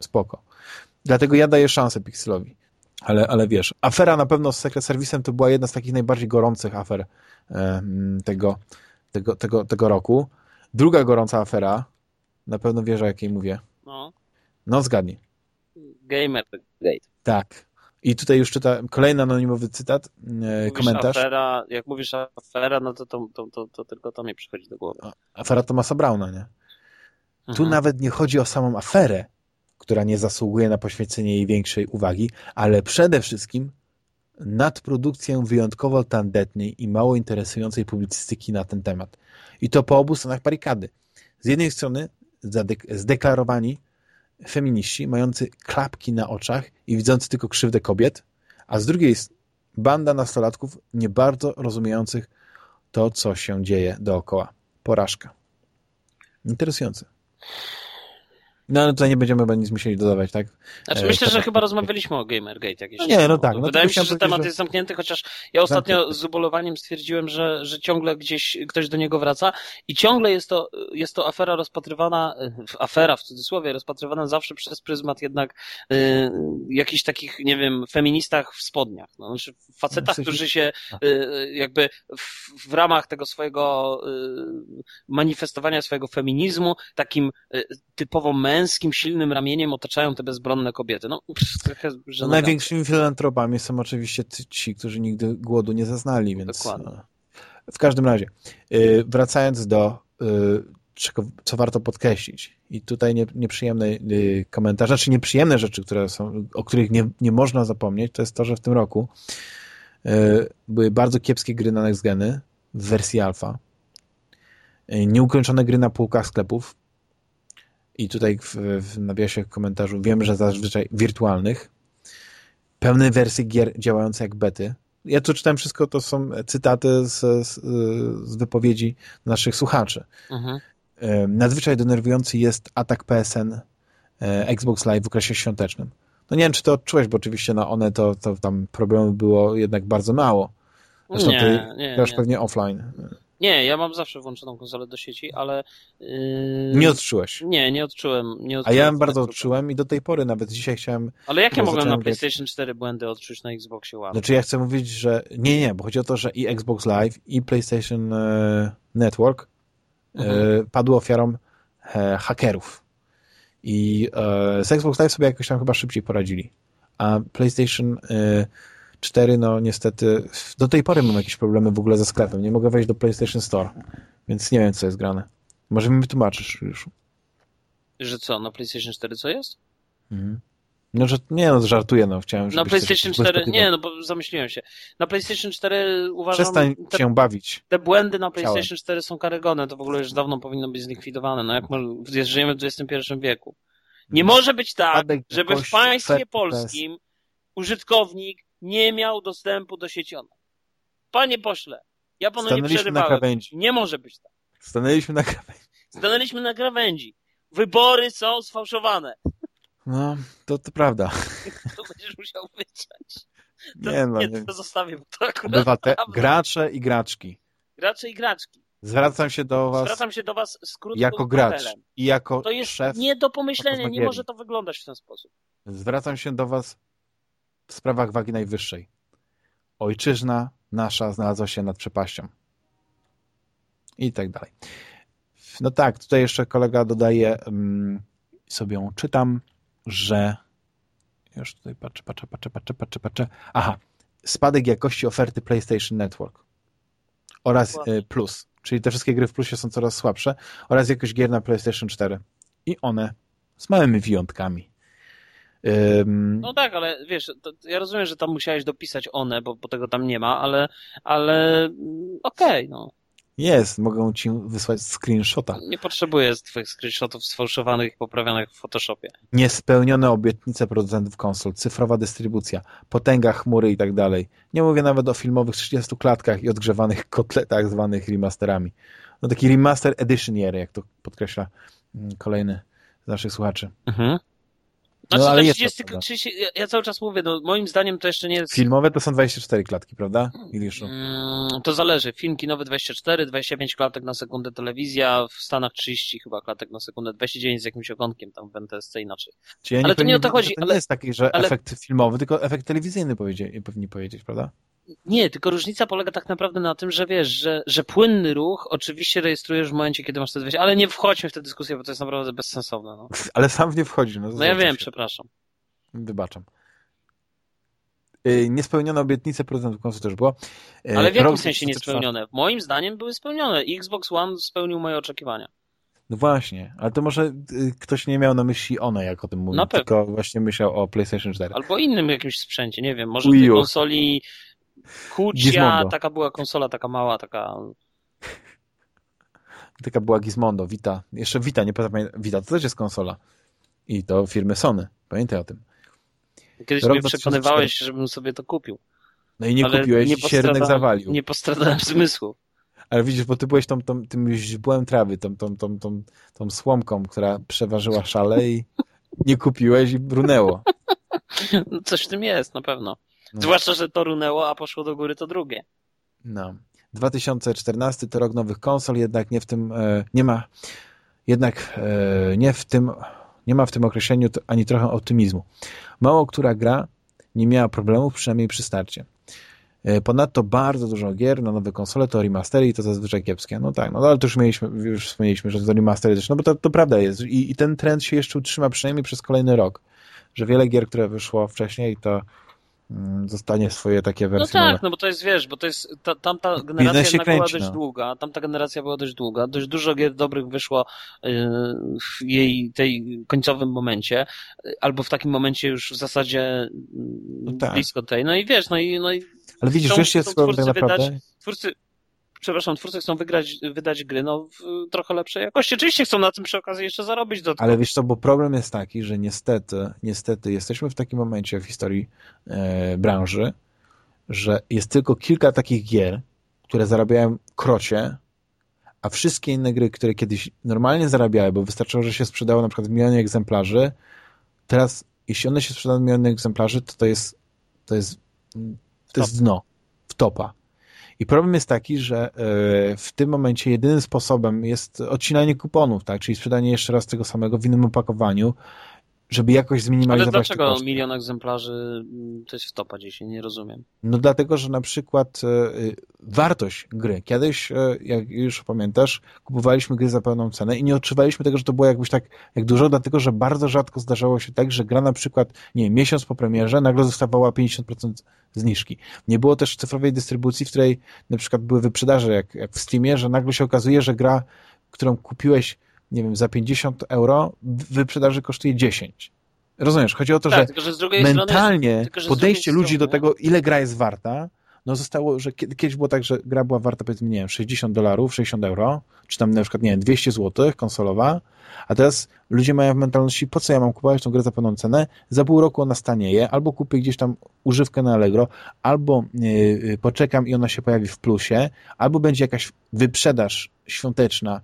spoko. Dlatego ja daję szansę Pixelowi. Ale, ale wiesz, afera na pewno z Secret Service'em to była jedna z takich najbardziej gorących afer e, tego, tego, tego, tego roku. Druga gorąca afera, na pewno wiesz o jakiej mówię. No. No zgadnij. Gamergate. Tak. I tutaj już czyta kolejny anonimowy cytat, e, komentarz. Afera, jak mówisz afera, no to, to, to, to, tylko to mi przychodzi do głowy. Afera Tomasa Brauna, nie? Tu mhm. nawet nie chodzi o samą aferę, która nie zasługuje na poświęcenie jej większej uwagi, ale przede wszystkim nadprodukcję wyjątkowo tandetnej i mało interesującej publicystyki na ten temat. I to po obu stronach barykady. Z jednej strony zdeklarowani feminiści, mający klapki na oczach i widzący tylko krzywdę kobiet, a z drugiej Banda nastolatków nie bardzo rozumiejących to, co się dzieje dookoła. Porażka. Interesujące. No ale tutaj nie będziemy chyba nic musieli dodawać, tak? Znaczy myślę, że chyba rozmawialiśmy o Gamergate jakieś. No nie, no tak. No Wydaje mi się, że temat że... jest zamknięty, chociaż ja ostatnio z ubolowaniem stwierdziłem, że, że ciągle gdzieś ktoś do niego wraca i ciągle jest to, jest to afera rozpatrywana, afera w cudzysłowie, rozpatrywana zawsze przez pryzmat jednak y, jakichś takich, nie wiem, feministach w spodniach. No, znaczy facetach, którzy się y, jakby w, w, ramach tego swojego y, manifestowania swojego feminizmu, takim y, typowo męskim męskim, silnym ramieniem otaczają te bezbronne kobiety. No, pff, trochę Największymi filantropami są oczywiście ci, którzy nigdy głodu nie zaznali, więc... Dokładnie. No. W każdym razie, y, wracając do czego, co warto podkreślić. I tutaj nie, nieprzyjemne komentarze, czy nieprzyjemne rzeczy, które są, o których nie, nie można zapomnieć, to jest to, że w tym roku były bardzo kiepskie gry na Next Geny w wersji alfa. Nieukończone gry na półkach sklepów, i tutaj w, w nawiasie komentarzu wiem, że zazwyczaj wirtualnych, pełne wersje gier działające jak bety. Ja tu czytałem wszystko, to są cytaty z, z, z wypowiedzi naszych słuchaczy. Mhm. Nadzwyczaj denerwujący jest atak PSN e, Xbox Live w okresie świątecznym. No nie wiem, czy to odczułeś, bo oczywiście na one to, to tam problemów było jednak bardzo mało. Zresztą nie, ty nie, grasz nie. pewnie offline. Nie, ja mam zawsze włączoną konsolę do sieci, ale... Yy... Nie odczułeś? Nie, nie odczułem. Nie odczułem A ja bardzo odczułem i do tej pory nawet dzisiaj chciałem... Ale jak ja mogłem na PlayStation 4 błędy odczuć na Xboxie One? Znaczy ja chcę mówić, że... Nie, nie, bo chodzi o to, że i Xbox Live i PlayStation e, Network e, mhm. padły ofiarą e, hakerów. I z Xbox Live sobie jakoś tam chyba szybciej poradzili. A PlayStation 4, no niestety do tej pory mam jakieś problemy w ogóle ze sklepem. Nie mogę wejść do PlayStation Store, więc nie wiem, co jest grane. Może mi wytłumaczysz już. Że co, na PlayStation 4 co jest? Mhm. No, że nie, no, żartuję, no, chciałem, Na PlayStation 4, nie, no, bo zamyśliłem się. Na PlayStation 4 uważam... Przestań te, się bawić. Te błędy na PlayStation Chciałem. 4 są karygodne, to w ogóle już dawno powinno być zlikwidowane, no, jak może, żyjemy w XXI wieku. Nie mhm. może być tak, żeby w państwie polskim użytkownik nie miał dostępu do sieci online. Panie pośle, ja panu nie przerywałem. Nie może być tak. Stanęliśmy na krawędzi. Stanęliśmy na krawędzi. Wybory są sfałszowane. No, to, to prawda. To będziesz musiał wyciąć. To, nie, no, nie, to zostawię, bo to akurat Obywate, Gracze i graczki. Gracze i graczki. Zwracam się do was. Zwracam się do was z krótką Jako gracz i jako To jest szef nie do pomyślenia, nie może to wyglądać w ten sposób. Zwracam się do was w sprawach wagi najwyższej. Ojczyzna nasza znalazła się nad przepaścią. I tak dalej. No tak, tutaj jeszcze kolega dodaje, um, sobie ją czytam, że już tutaj patrzę, patrzę, patrzę, patrzę, patrzę, patrzę. Aha, spadek jakości oferty PlayStation Network oraz y, Plus, czyli te wszystkie gry w Plusie są coraz słabsze oraz jakość gier na PlayStation 4 i one z małymi wyjątkami no tak, ale wiesz, ja rozumiem, że tam musiałeś dopisać one, bo, bo tego tam nie ma, ale, ale mm, okej, okay, no. Jest, mogę ci wysłać screenshota. Nie potrzebuję twoich screenshotów sfałszowanych i poprawionych w Photoshopie. Niespełnione obietnice producentów konsol, cyfrowa dystrybucja, potęga chmury i tak dalej. Nie mówię nawet o filmowych 30 klatkach i odgrzewanych [laughs] kotletach zwanych remasterami. No taki remaster edition jak to podkreśla mm, kolejny z naszych słuchaczy. Mhm. Znaczy, no, ale 30, 30, ja cały czas mówię, no moim zdaniem to jeszcze nie jest... Filmowe to są 24 klatki, prawda? Iliszu? Mm, to zależy. Film kinowy 24, 25 klatek na sekundę telewizja, w Stanach 30 chyba klatek na sekundę, 29 z jakimś ogonkiem tam w NTSC inaczej. Czyli ja ale to nie o to chodzi. To nie ale, jest taki, że ale... efekt filmowy, tylko efekt telewizyjny powinni powiedzieć, prawda? Nie, tylko różnica polega tak naprawdę na tym, że wiesz, że, że płynny ruch oczywiście rejestrujesz w momencie, kiedy masz te 20, ale nie wchodźmy w tę dyskusję, bo to jest naprawdę bezsensowne. No. [laughs] Ale sam w nie wchodzi. No, no ja wiem, się. przepraszam. Wybaczam. Yy, niespełnione obietnice prezydentów końcu też było. Yy, ale w jakim sensie niespełnione? Moim zdaniem były spełnione. Xbox One spełnił moje oczekiwania. No właśnie, ale to może y, ktoś nie miał na myśli one, jak o tym mówił, tylko właśnie myślał o PlayStation 4. Albo innym jakimś sprzęcie, nie wiem, może tej konsoli Kucia, taka była konsola, taka mała, taka... Taka była Gizmondo, Vita. Jeszcze Vita, nie pamiętam. Vita to też jest konsola. I to firmy Sony. Pamiętaj o tym. Kiedyś Rok mnie przekonywałeś, żebym sobie to kupił. No i nie Ale kupiłeś, nie się rynek zawalił. Nie postradałem [laughs] zmysłu. Ale widzisz, bo ty byłeś tą, tą, tym źdźbłem trawy, tą, tą, tą, tą, tą słomką, która przeważyła szale i nie kupiłeś i brunęło. [laughs] No coś w tym jest, na pewno. No. Zwłaszcza, że to runęło, a poszło do góry to drugie. No. 2014 to rok nowych konsol, jednak nie w tym, e, nie ma, jednak e, nie w tym, nie ma w tym określeniu ani trochę optymizmu. Mało która gra nie miała problemów, przynajmniej przy starcie. E, ponadto bardzo dużo gier na nowe konsole to remastery i to zazwyczaj kiepskie. No tak, no ale to już mieliśmy, już wspomnieliśmy, że to remastery też, no bo to, to prawda jest I, i ten trend się jeszcze utrzyma przynajmniej przez kolejny rok, że wiele gier, które wyszło wcześniej, to zostanie swoje takie wersje. No tak, no bo to jest, wiesz, bo to jest, ta, tamta generacja jednak kręci, była dość no. długa, tamta generacja była dość długa, dość dużo gier dobrych wyszło y, w jej tej końcowym momencie, albo w takim momencie już w zasadzie no tak. blisko tej, no i wiesz, no i, no i ale widzisz, chcą, wiesz, jest tak naprawdę... Wydać, twórcy, przepraszam, twórcy chcą wygrać, wydać gry no, w trochę lepszej jakości. Oczywiście chcą na tym przy okazji jeszcze zarobić do Ale wiesz co, bo problem jest taki, że niestety, niestety jesteśmy w takim momencie w historii e, branży, że jest tylko kilka takich gier, które zarabiają krocie, a wszystkie inne gry, które kiedyś normalnie zarabiały, bo wystarczyło, że się sprzedało na przykład miliony egzemplarzy, teraz jeśli one się sprzedają miliony egzemplarzy, to to jest, to jest to jest dno, w topa. I problem jest taki, że e, w tym momencie jedynym sposobem jest odcinanie kuponów, tak? czyli sprzedanie jeszcze raz tego samego w innym opakowaniu, żeby jakoś zminimalizować Ale dlaczego milion egzemplarzy mm, to jest w topa dzisiaj? Nie rozumiem. No dlatego, że na przykład e, wartość gry. Kiedyś, e, jak już pamiętasz, kupowaliśmy gry za pełną cenę i nie odczuwaliśmy tego, że to było jakbyś tak jak dużo, dlatego, że bardzo rzadko zdarzało się tak, że gra na przykład, nie miesiąc po premierze nagle zostawała 50% zniżki. Nie było też cyfrowej dystrybucji, w której na przykład były wyprzedaże, jak, jak w Steamie, że nagle się okazuje, że gra, którą kupiłeś nie wiem, za 50 euro w wyprzedaży kosztuje 10. Rozumiesz? Chodzi o to, tak, że, że mentalnie strony, podejście ludzi strony... do tego, ile gra jest warta, no zostało, że kiedyś było tak, że gra była warta powiedzmy, nie wiem, 60 dolarów, 60 euro, czy tam na przykład, nie wiem, 200 zł konsolowa, a teraz ludzie mają w mentalności, po co ja mam kupować tą grę za pełną cenę, za pół roku ona stanieje, albo kupię gdzieś tam używkę na Allegro, albo yy, poczekam i ona się pojawi w plusie, albo będzie jakaś wyprzedaż świąteczna,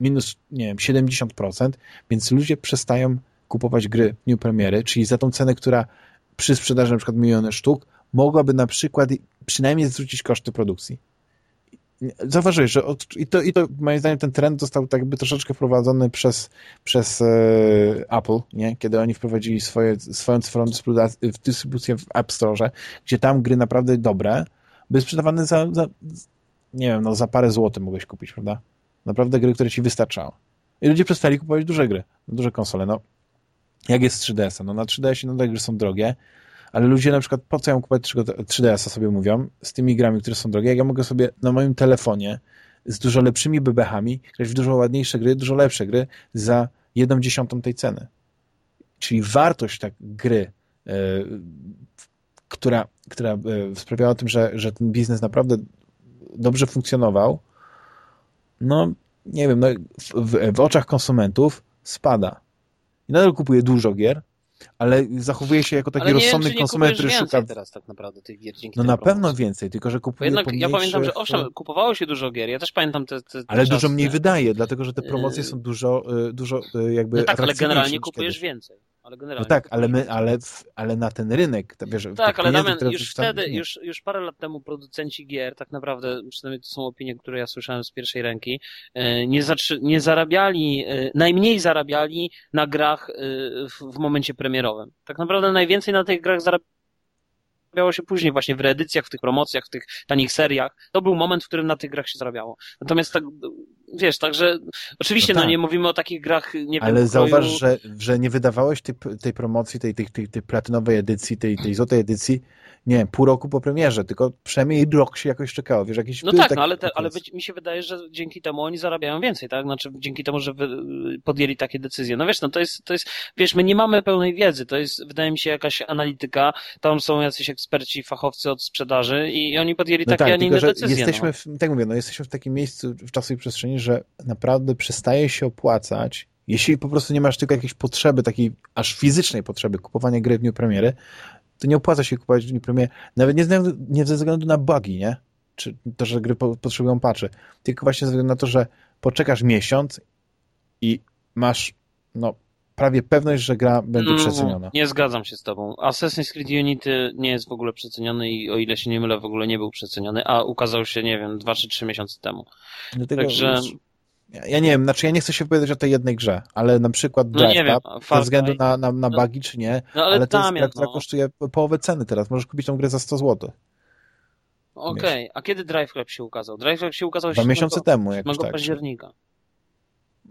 minus, nie wiem, 70%, więc ludzie przestają kupować gry w dniu premiery, czyli za tą cenę, która przy sprzedaży na przykład miliony sztuk, mogłaby na przykład przynajmniej zwrócić koszty produkcji. Zauważyłeś, że od, i, to, i to moim zdaniem ten trend został tak jakby troszeczkę wprowadzony przez, przez e, Apple, nie? kiedy oni wprowadzili swoje, swoją cyfrową dystrybucję w App Store, gdzie tam gry naprawdę dobre były sprzedawane za, za nie wiem, no za parę złotych mogłeś kupić, prawda? Naprawdę gry, które ci wystarczały. I ludzie przestali kupować duże gry, duże konsole. No, jak jest 3DS-a? No na 3DS-ie nadal gry są drogie, ale ludzie na przykład, po co ja mam kupować 3DS-a sobie mówią, z tymi grami, które są drogie, jak ja mogę sobie na moim telefonie z dużo lepszymi bebechami grać w dużo ładniejsze gry, dużo lepsze gry za jedną dziesiątą tej ceny. Czyli wartość tak gry, yy, która, która yy, sprawiała tym, że, że ten biznes naprawdę dobrze funkcjonował, no nie wiem, no, w, w oczach konsumentów spada. I nadal kupuje dużo gier, ale zachowuje się jako taki rozsądny wiem, konsument, który szuka... teraz tak naprawdę tych gier dzięki No na pewno więcej, tylko że kupuje jednak Ja pamiętam, że owszem, kupowało się dużo gier, ja też pamiętam te, te, te Ale czasy. dużo mniej wydaje, dlatego że te promocje są dużo, y, dużo y, jakby No tak, ale generalnie kupujesz więcej. Ale generalnie no tak, ale, my, ale, ale na ten rynek, wiesz, Tak, ale Damian, już wtedy, już, już parę lat temu producenci gier, tak naprawdę, przynajmniej to są opinie, które ja słyszałem z pierwszej ręki, e, nie, nie zarabiali, e, najmniej zarabiali na grach e, w, w momencie premierowym. Tak naprawdę najwięcej na tych grach zarabiało się później właśnie w reedycjach, w tych promocjach, w tych tanich seriach. To był moment, w którym na tych grach się zarabiało. Natomiast tak, wiesz, także oczywiście, no, no tak. no nie mówimy o takich grach, nie Ale wiem, zauważ, że, że nie wydawałeś tej, tej promocji, tej, tej, tej, tej platynowej edycji, tej, tej złotej edycji nie wiem, pół roku po premierze, tylko przynajmniej rok się jakoś czekało, wiesz, jakiś No tak, no ale, te, ale mi się wydaje, że dzięki temu oni zarabiają więcej, tak? Znaczy dzięki temu, że podjęli takie decyzje. No wiesz, no to jest, to jest, wiesz, my nie mamy pełnej wiedzy, to jest, wydaje mi się, jakaś analityka, tam są jacyś eksperci, fachowcy od sprzedaży i oni podjęli no takie, tak, a nie inne decyzje. Jesteśmy, no. w, tak mówię, no jesteśmy w takim miejscu w czasu i przestrzeni, że naprawdę przestaje się opłacać jeśli po prostu nie masz tylko jakiejś potrzeby, takiej aż fizycznej potrzeby kupowania gry w dniu premiery, to nie opłaca się kupować w premierę, nawet nie, nie ze względu na bugi, nie? Czy to, że gry po, potrzebują patchy, tylko właśnie ze względu na to, że poczekasz miesiąc i masz no, prawie pewność, że gra będzie mm, przeceniona. Nie zgadzam się z tobą. Assassin's Creed Unity nie jest w ogóle przeceniony i o ile się nie mylę, w ogóle nie był przeceniony, a ukazał się, nie wiem, dwa czy trzy miesiące temu. Dlatego Także... Ja, ja, nie wiem, znaczy ja nie chcę się wypowiadać o tej jednej grze, ale na przykład no Drive no Club, ze względu na, na, na no. bugi czy nie, no, ale, ale to jest gra, która no. kosztuje połowę ceny teraz. Możesz kupić tą grę za 100 zł. Okej, okay. a kiedy Drive Club się ukazał? Drive Club się ukazał Dwa miesiące temu, jakoś tak. października.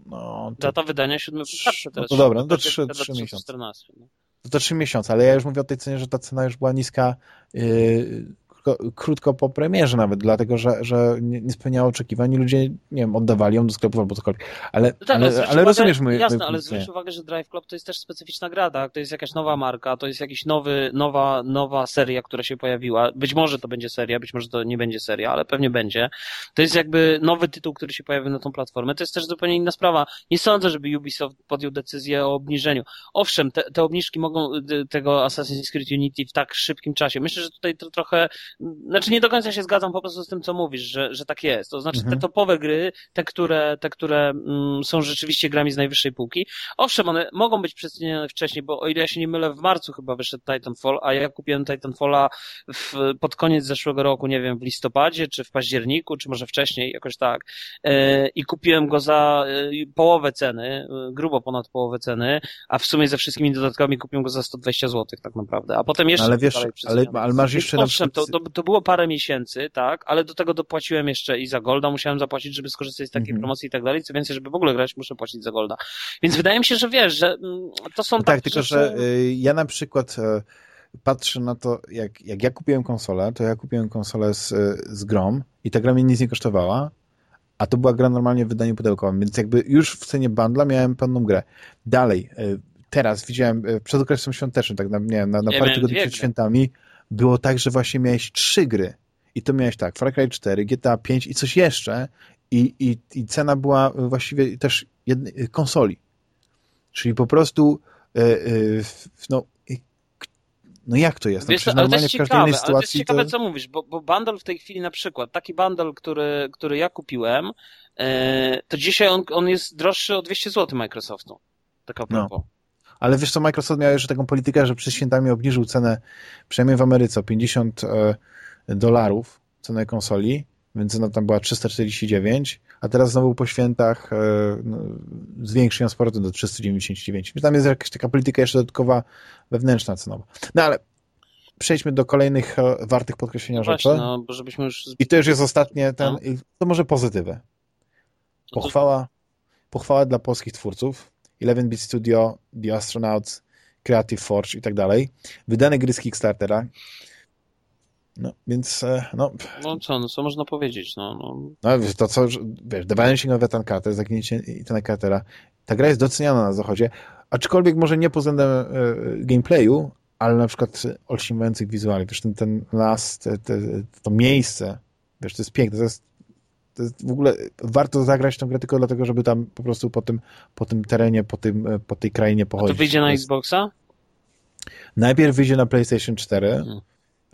No, to... Data wydania 7 patrzę teraz. No dobra, no to 3, 3 miesiące. 14, no. To 3 miesiące, ale ja już mówię o tej cenie, że ta cena już była niska. Yy, krótko, krótko po premierze nawet, dlatego że, że nie, nie spełniało oczekiwań i ludzie, nie wiem, oddawali ją do sklepów albo cokolwiek. Ale, no tak, ale, ale, ale rozumiesz mój Jasne, mój ale zwróć uwagę, że Drive Club to jest też specyficzna gra, tak? To jest jakaś nowa marka, to jest jakaś nowy, nowa, nowa seria, która się pojawiła. Być może to będzie seria, być może to nie będzie seria, ale pewnie będzie. To jest jakby nowy tytuł, który się pojawił na tą platformę. To jest też zupełnie inna sprawa. Nie sądzę, żeby Ubisoft podjął decyzję o obniżeniu. Owszem, te, te obniżki mogą tego Assassin's Creed Unity w tak szybkim czasie. Myślę, że tutaj to trochę, znaczy nie do końca się zgadzam po prostu z tym, co mówisz, że, że tak jest. To znaczy mhm. te topowe gry, te, które, te, które mm, są rzeczywiście grami z najwyższej półki, owszem, one mogą być przecenione wcześniej, bo o ile ja się nie mylę, w marcu chyba wyszedł Titanfall, a ja kupiłem Titanfalla w, pod koniec zeszłego roku, nie wiem, w listopadzie, czy w październiku, czy może wcześniej, jakoś tak. E, I kupiłem go za e, połowę ceny, e, grubo ponad połowę ceny, a w sumie ze wszystkimi dodatkami kupiłem go za 120 zł tak naprawdę. A potem jeszcze... Ale wiesz, ale, ale masz jeszcze... Owszem, to, to, to było parę miesięcy, tak, ale do tego dopłaciłem jeszcze i za Golda musiałem zapłacić, żeby skorzystać z takiej mm -hmm. promocji i tak dalej. Co więcej, żeby w ogóle grać, muszę płacić za Golda. Więc wydaje mi się, że wiesz, że mm, to są no tak, tylko rzeczy... że y, ja na przykład y, patrzę na to, jak, jak ja kupiłem konsolę, to ja kupiłem konsolę z, z grom i ta gra mnie nic nie kosztowała, a to była gra normalnie w wydaniu pudełkowym, więc jakby już w cenie bundla miałem pełną grę. Dalej, y, teraz widziałem, przed okresem świątecznym, tak na, nie, na, na parę tygodni przed świętami, było tak, że właśnie miałeś trzy gry i to miałeś tak, Far Cry 4, GTA 5 i coś jeszcze i, i, i cena była właściwie też jednej, konsoli. Czyli po prostu yy, no, no jak to jest? No Wiesz, no, ale to jest ciekawe, ale to jest ciekawe, to... co mówisz, bo, bo bundle w tej chwili na przykład, taki bundle, który, który ja kupiłem, yy, to dzisiaj on, on jest droższy o 200 zł Microsoftu. Tak a propos. No. Ale wiesz co, Microsoft miał jeszcze taką politykę, że przed świętami obniżył cenę, przynajmniej w Ameryce, o 50 dolarów cenę konsoli, więc ona tam była 349, a teraz znowu po świętach e, no, zwiększył ją z do 399. Więc tam jest jakaś taka polityka jeszcze dodatkowa wewnętrzna cenowa. No ale przejdźmy do kolejnych e, wartych podkreślenia no rzeczy. Właśnie, no, żebyśmy już... I to już jest ostatnie, ten, no. to może pozytywy. Pochwała, pochwała dla polskich twórców. 11-bit Studio, The Astronauts, Creative Forge i tak dalej. Wydane gry z Kickstartera. No, więc, e, no... No co, no co można powiedzieć, no... No, no to co, wiesz, dawałem się nowe Ethan Carter, zaginięcie Ethana Cartera. Ta gra jest doceniana na zachodzie, aczkolwiek może nie pod względem e, gameplayu, ale na przykład olśniewających wizualnych. Wiesz, ten, ten las, te, te, to miejsce, wiesz, to jest piękne, to jest, to jest w ogóle warto zagrać tę grę tylko dlatego, żeby tam po prostu po tym, po tym terenie, po, tym, e, po tej krainie pochodzić. A to wyjdzie na Xboxa? Najpierw wyjdzie na PlayStation 4, hmm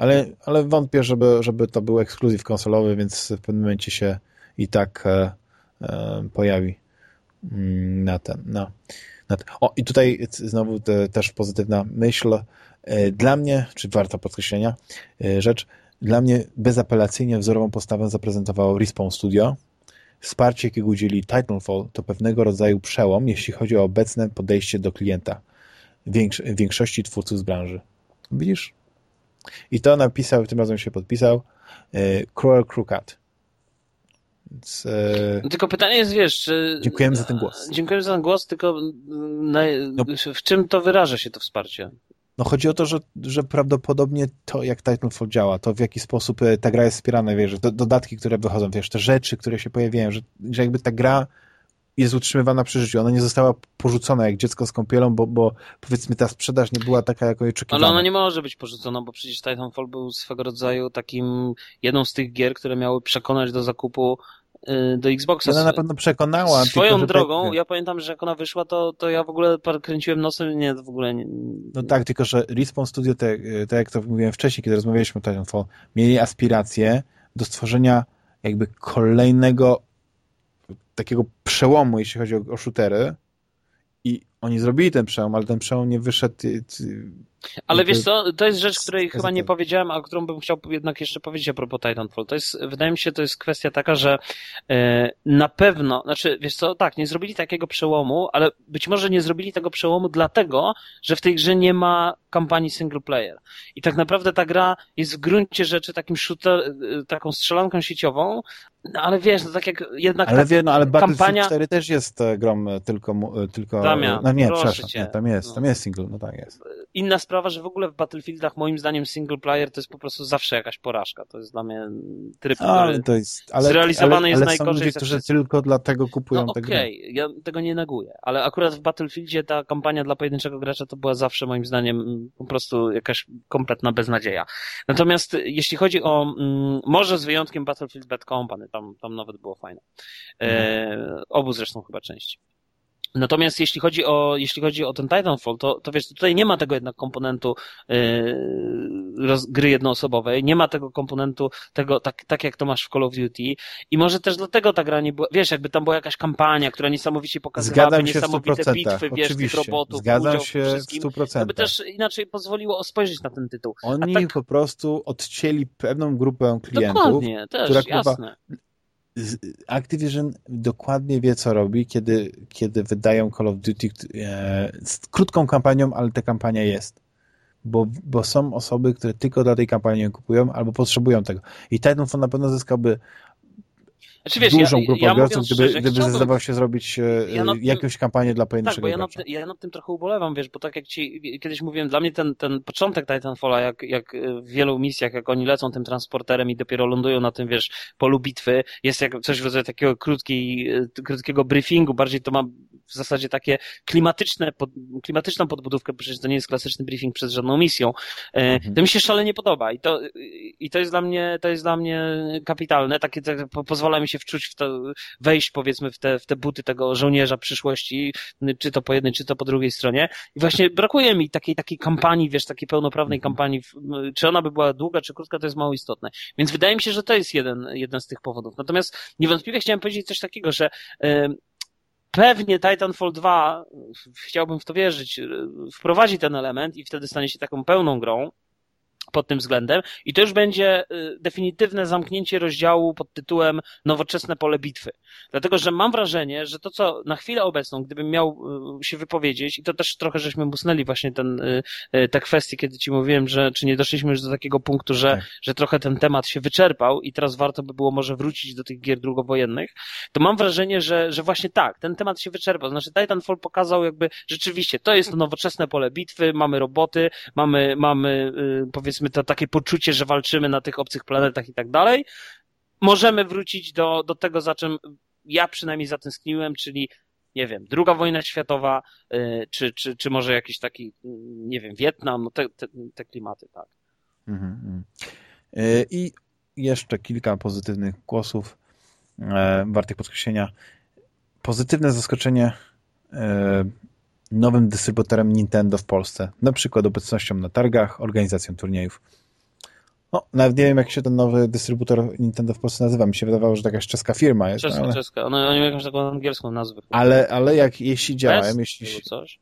ale, ale wątpię, żeby, żeby to był ekskluzyw konsolowy, więc w pewnym momencie się i tak e, e, pojawi mm, na ten. Na, na ten. O, i tutaj znowu te, też pozytywna myśl. E, dla mnie, czy warta podkreślenia, e, rzecz, dla mnie bezapelacyjnie wzorową postawę zaprezentowało Respawn Studio. Wsparcie, jakiego udzieli Titanfall, to pewnego rodzaju przełom, jeśli chodzi o obecne podejście do klienta Większ, większości twórców z branży. Widzisz? I to napisał, tym razem się podpisał, e, Cruel Crewcat. Więc, e... Tylko pytanie jest, wiesz, czy... Dziękujemy za ten głos. Dziękujemy za ten głos, tylko na... no, w czym to wyraża się to wsparcie? No chodzi o to, że, że prawdopodobnie to, jak Titanfall działa, to w jaki sposób e, ta gra jest wspierana, wiesz, do, dodatki, które wychodzą, wiesz, te rzeczy, które się pojawiają, że, że jakby ta gra jest utrzymywana przy życiu. Ona nie została porzucona jak dziecko z kąpielą, bo, bo powiedzmy ta sprzedaż nie była taka, jak oczekiwano. Ale ona nie może być porzucona, bo przecież Titanfall był swego rodzaju takim jedną z tych gier, które miały przekonać do zakupu do Xboxa. Ona na pewno przekonała. Swoją tylko, drogą, ja pamiętam, że jak ona wyszła, to, to ja w ogóle kręciłem nosem, nie, w ogóle nie. No tak, tylko że Respawn Studio, tak te, jak to mówiłem wcześniej, kiedy rozmawialiśmy o Titanfall, mieli aspiracje do stworzenia jakby kolejnego takiego przełomu, jeśli chodzi o, o shootery i oni zrobili ten przełom, ale ten przełom nie wyszedł ale wiesz co, to jest rzecz, której chyba nie powiedziałem, a którą bym chciał jednak jeszcze powiedzieć a propos Titanfall. To jest, wydaje mi się, to jest kwestia taka, że e, na pewno, znaczy, wiesz co, tak, nie zrobili takiego przełomu, ale być może nie zrobili tego przełomu dlatego, że w tej grze nie ma kampanii single player. I tak naprawdę ta gra jest w gruncie rzeczy takim shooter, e, taką strzelanką sieciową, no ale wiesz, no tak jak jednak ale wie, no, ale kampania... 4 też jest e, grom tylko, tylko Damian, no nie, przepraszam, nie, tam jest, no. tam jest single, no tak jest. Inna sprawa, że w ogóle w Battlefieldach moim zdaniem single player to jest po prostu zawsze jakaś porażka. To jest dla mnie tryb, ale to jest, ale, zrealizowany ale, ale jest najgorzej. Są ludzie, którzy tylko dlatego kupują no, te okej, okay. ja tego nie neguję, ale akurat w Battlefieldzie ta kampania dla pojedynczego gracza to była zawsze moim zdaniem po prostu jakaś kompletna beznadzieja. Natomiast jeśli chodzi o, mm, może z wyjątkiem Battlefield Bad Company, tam, tam nawet było fajne. E, mhm. obu zresztą chyba części. Natomiast jeśli chodzi o, jeśli chodzi o ten Titanfall, to, to wiesz, tutaj nie ma tego jednak komponentu yy, roz, gry jednoosobowej, nie ma tego komponentu, tego, tak, tak jak to masz w Call of Duty i może też dlatego ta gra nie była, wiesz, jakby tam była jakaś kampania, która niesamowicie pokazywała niesamowite bitwy, wiesz, tych robotów, Zgadzam się w 100%. To by też inaczej pozwoliło spojrzeć na ten tytuł. Oni tak... po prostu odcięli pewną grupę klientów, Dokładnie, też, która jasne. Activision dokładnie wie, co robi, kiedy, kiedy wydają Call of Duty e, z krótką kampanią, ale ta kampania jest. Bo, bo są osoby, które tylko dla tej kampanii kupują albo potrzebują tego. I Titanfall na pewno zyskałby znaczy, wiesz, dużą ja, grupę ja odbiorców, gdyby, szczerze, gdyby zdecydował się zrobić e, ja tym, jakąś kampanię dla pojedynczego Tak, bo ja nad, ja nad tym trochę ubolewam, wiesz, bo tak jak ci kiedyś mówiłem, dla mnie ten, ten początek Titanfalla, jak, jak w wielu misjach, jak oni lecą tym transporterem i dopiero lądują na tym, wiesz, polu bitwy, jest jak coś w rodzaju takiego krótkiej, e, krótkiego briefingu, bardziej to ma w zasadzie takie klimatyczne, pod, klimatyczną podbudówkę, przecież to nie jest klasyczny briefing przed żadną misją. E, mhm. To mi się szalenie podoba i to, i to jest dla mnie, to jest dla mnie kapitalne, takie, takie pozwala mi się wczuć w to, wejść powiedzmy w te, w te buty tego żołnierza przyszłości, czy to po jednej, czy to po drugiej stronie. I właśnie brakuje mi takiej, takiej kampanii, wiesz, takiej pełnoprawnej mhm. kampanii, czy ona by była długa, czy krótka, to jest mało istotne. Więc wydaje mi się, że to jest jeden, jeden z tych powodów. Natomiast niewątpliwie chciałem powiedzieć coś takiego, że pewnie Titanfall 2, chciałbym w to wierzyć, wprowadzi ten element i wtedy stanie się taką pełną grą, pod tym względem i to już będzie y, definitywne zamknięcie rozdziału pod tytułem Nowoczesne pole bitwy. Dlatego, że mam wrażenie, że to, co na chwilę obecną, gdybym miał y, się wypowiedzieć, i to też trochę żeśmy musnęli właśnie ten, y, te kwestie, kiedy ci mówiłem, że czy nie doszliśmy już do takiego punktu, że, tak. że trochę ten temat się wyczerpał i teraz warto by było może wrócić do tych gier drugowojennych, to mam wrażenie, że, że właśnie tak, ten temat się wyczerpał. Znaczy Titanfall pokazał jakby rzeczywiście, to jest to nowoczesne pole bitwy, mamy roboty, mamy, mamy powiedzmy powiedzmy to takie poczucie, że walczymy na tych obcych planetach i tak dalej, możemy wrócić do, do tego, za czym ja przynajmniej zatęskniłem, czyli nie wiem, druga wojna światowa, yy, czy, czy, czy może jakiś taki, nie wiem, Wietnam, no te, te, te klimaty, tak. Mhm, yy, I jeszcze kilka pozytywnych głosów yy, wartych podkreślenia. Pozytywne zaskoczenie e, nowym dystrybutorem Nintendo w Polsce, na przykład obecnością na targach, organizacją turniejów. No, nawet nie wiem, jak się ten nowy dystrybutor Nintendo w Polsce nazywa. Mi się wydawało, że jakaś czeska firma jest. Czeska, ale... czeska. One, oni mają jakąś taką angielską nazwę. Ale, ale jak, jeśli działają, jeśli... Coś?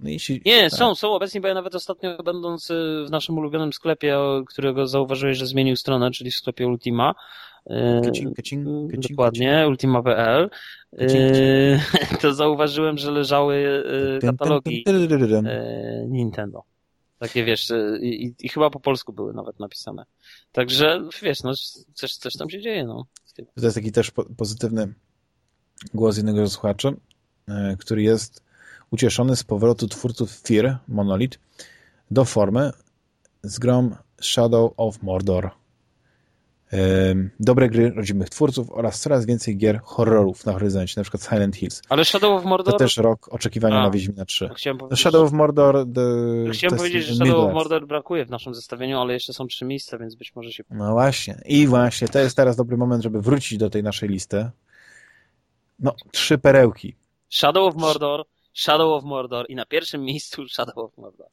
No jeśli... Nie, tak. są, są obecni, bo ja nawet ostatnio będąc y, w naszym ulubionym sklepie, którego zauważyłeś, że zmienił stronę, czyli w sklepie Ultima, Kacing, kacing, kacing, Dokładnie, Ultima.pl. [laughs] To zauważyłem, że leżały katalogi Nintendo. Takie wiesz, i, i, chyba po polsku były nawet napisane. Także wiesz, no coś, coś tam się dzieje, no. To jest taki też pozytywny głos jednego z słuchaczy, który jest ucieszony z powrotu twórców Fear, Monolith, do formy z grą Shadow of Mordor. Dobre gry rodzimych twórców oraz coraz więcej gier horrorów na horyzoncie, na przykład Silent Hills. Ale Shadow of Mordor? To też rok oczekiwania A, na Wiedźmina 3. Shadow of Mordor... The, chciałem powiedzieć, że Shadow of Mordor brakuje w naszym zestawieniu, ale jeszcze są trzy miejsca, więc być może się... No właśnie. I właśnie, to jest teraz dobry moment, żeby wrócić do tej naszej listy. No, trzy perełki. Shadow of Mordor, Shadow of Mordor i na pierwszym miejscu Shadow of Mordor.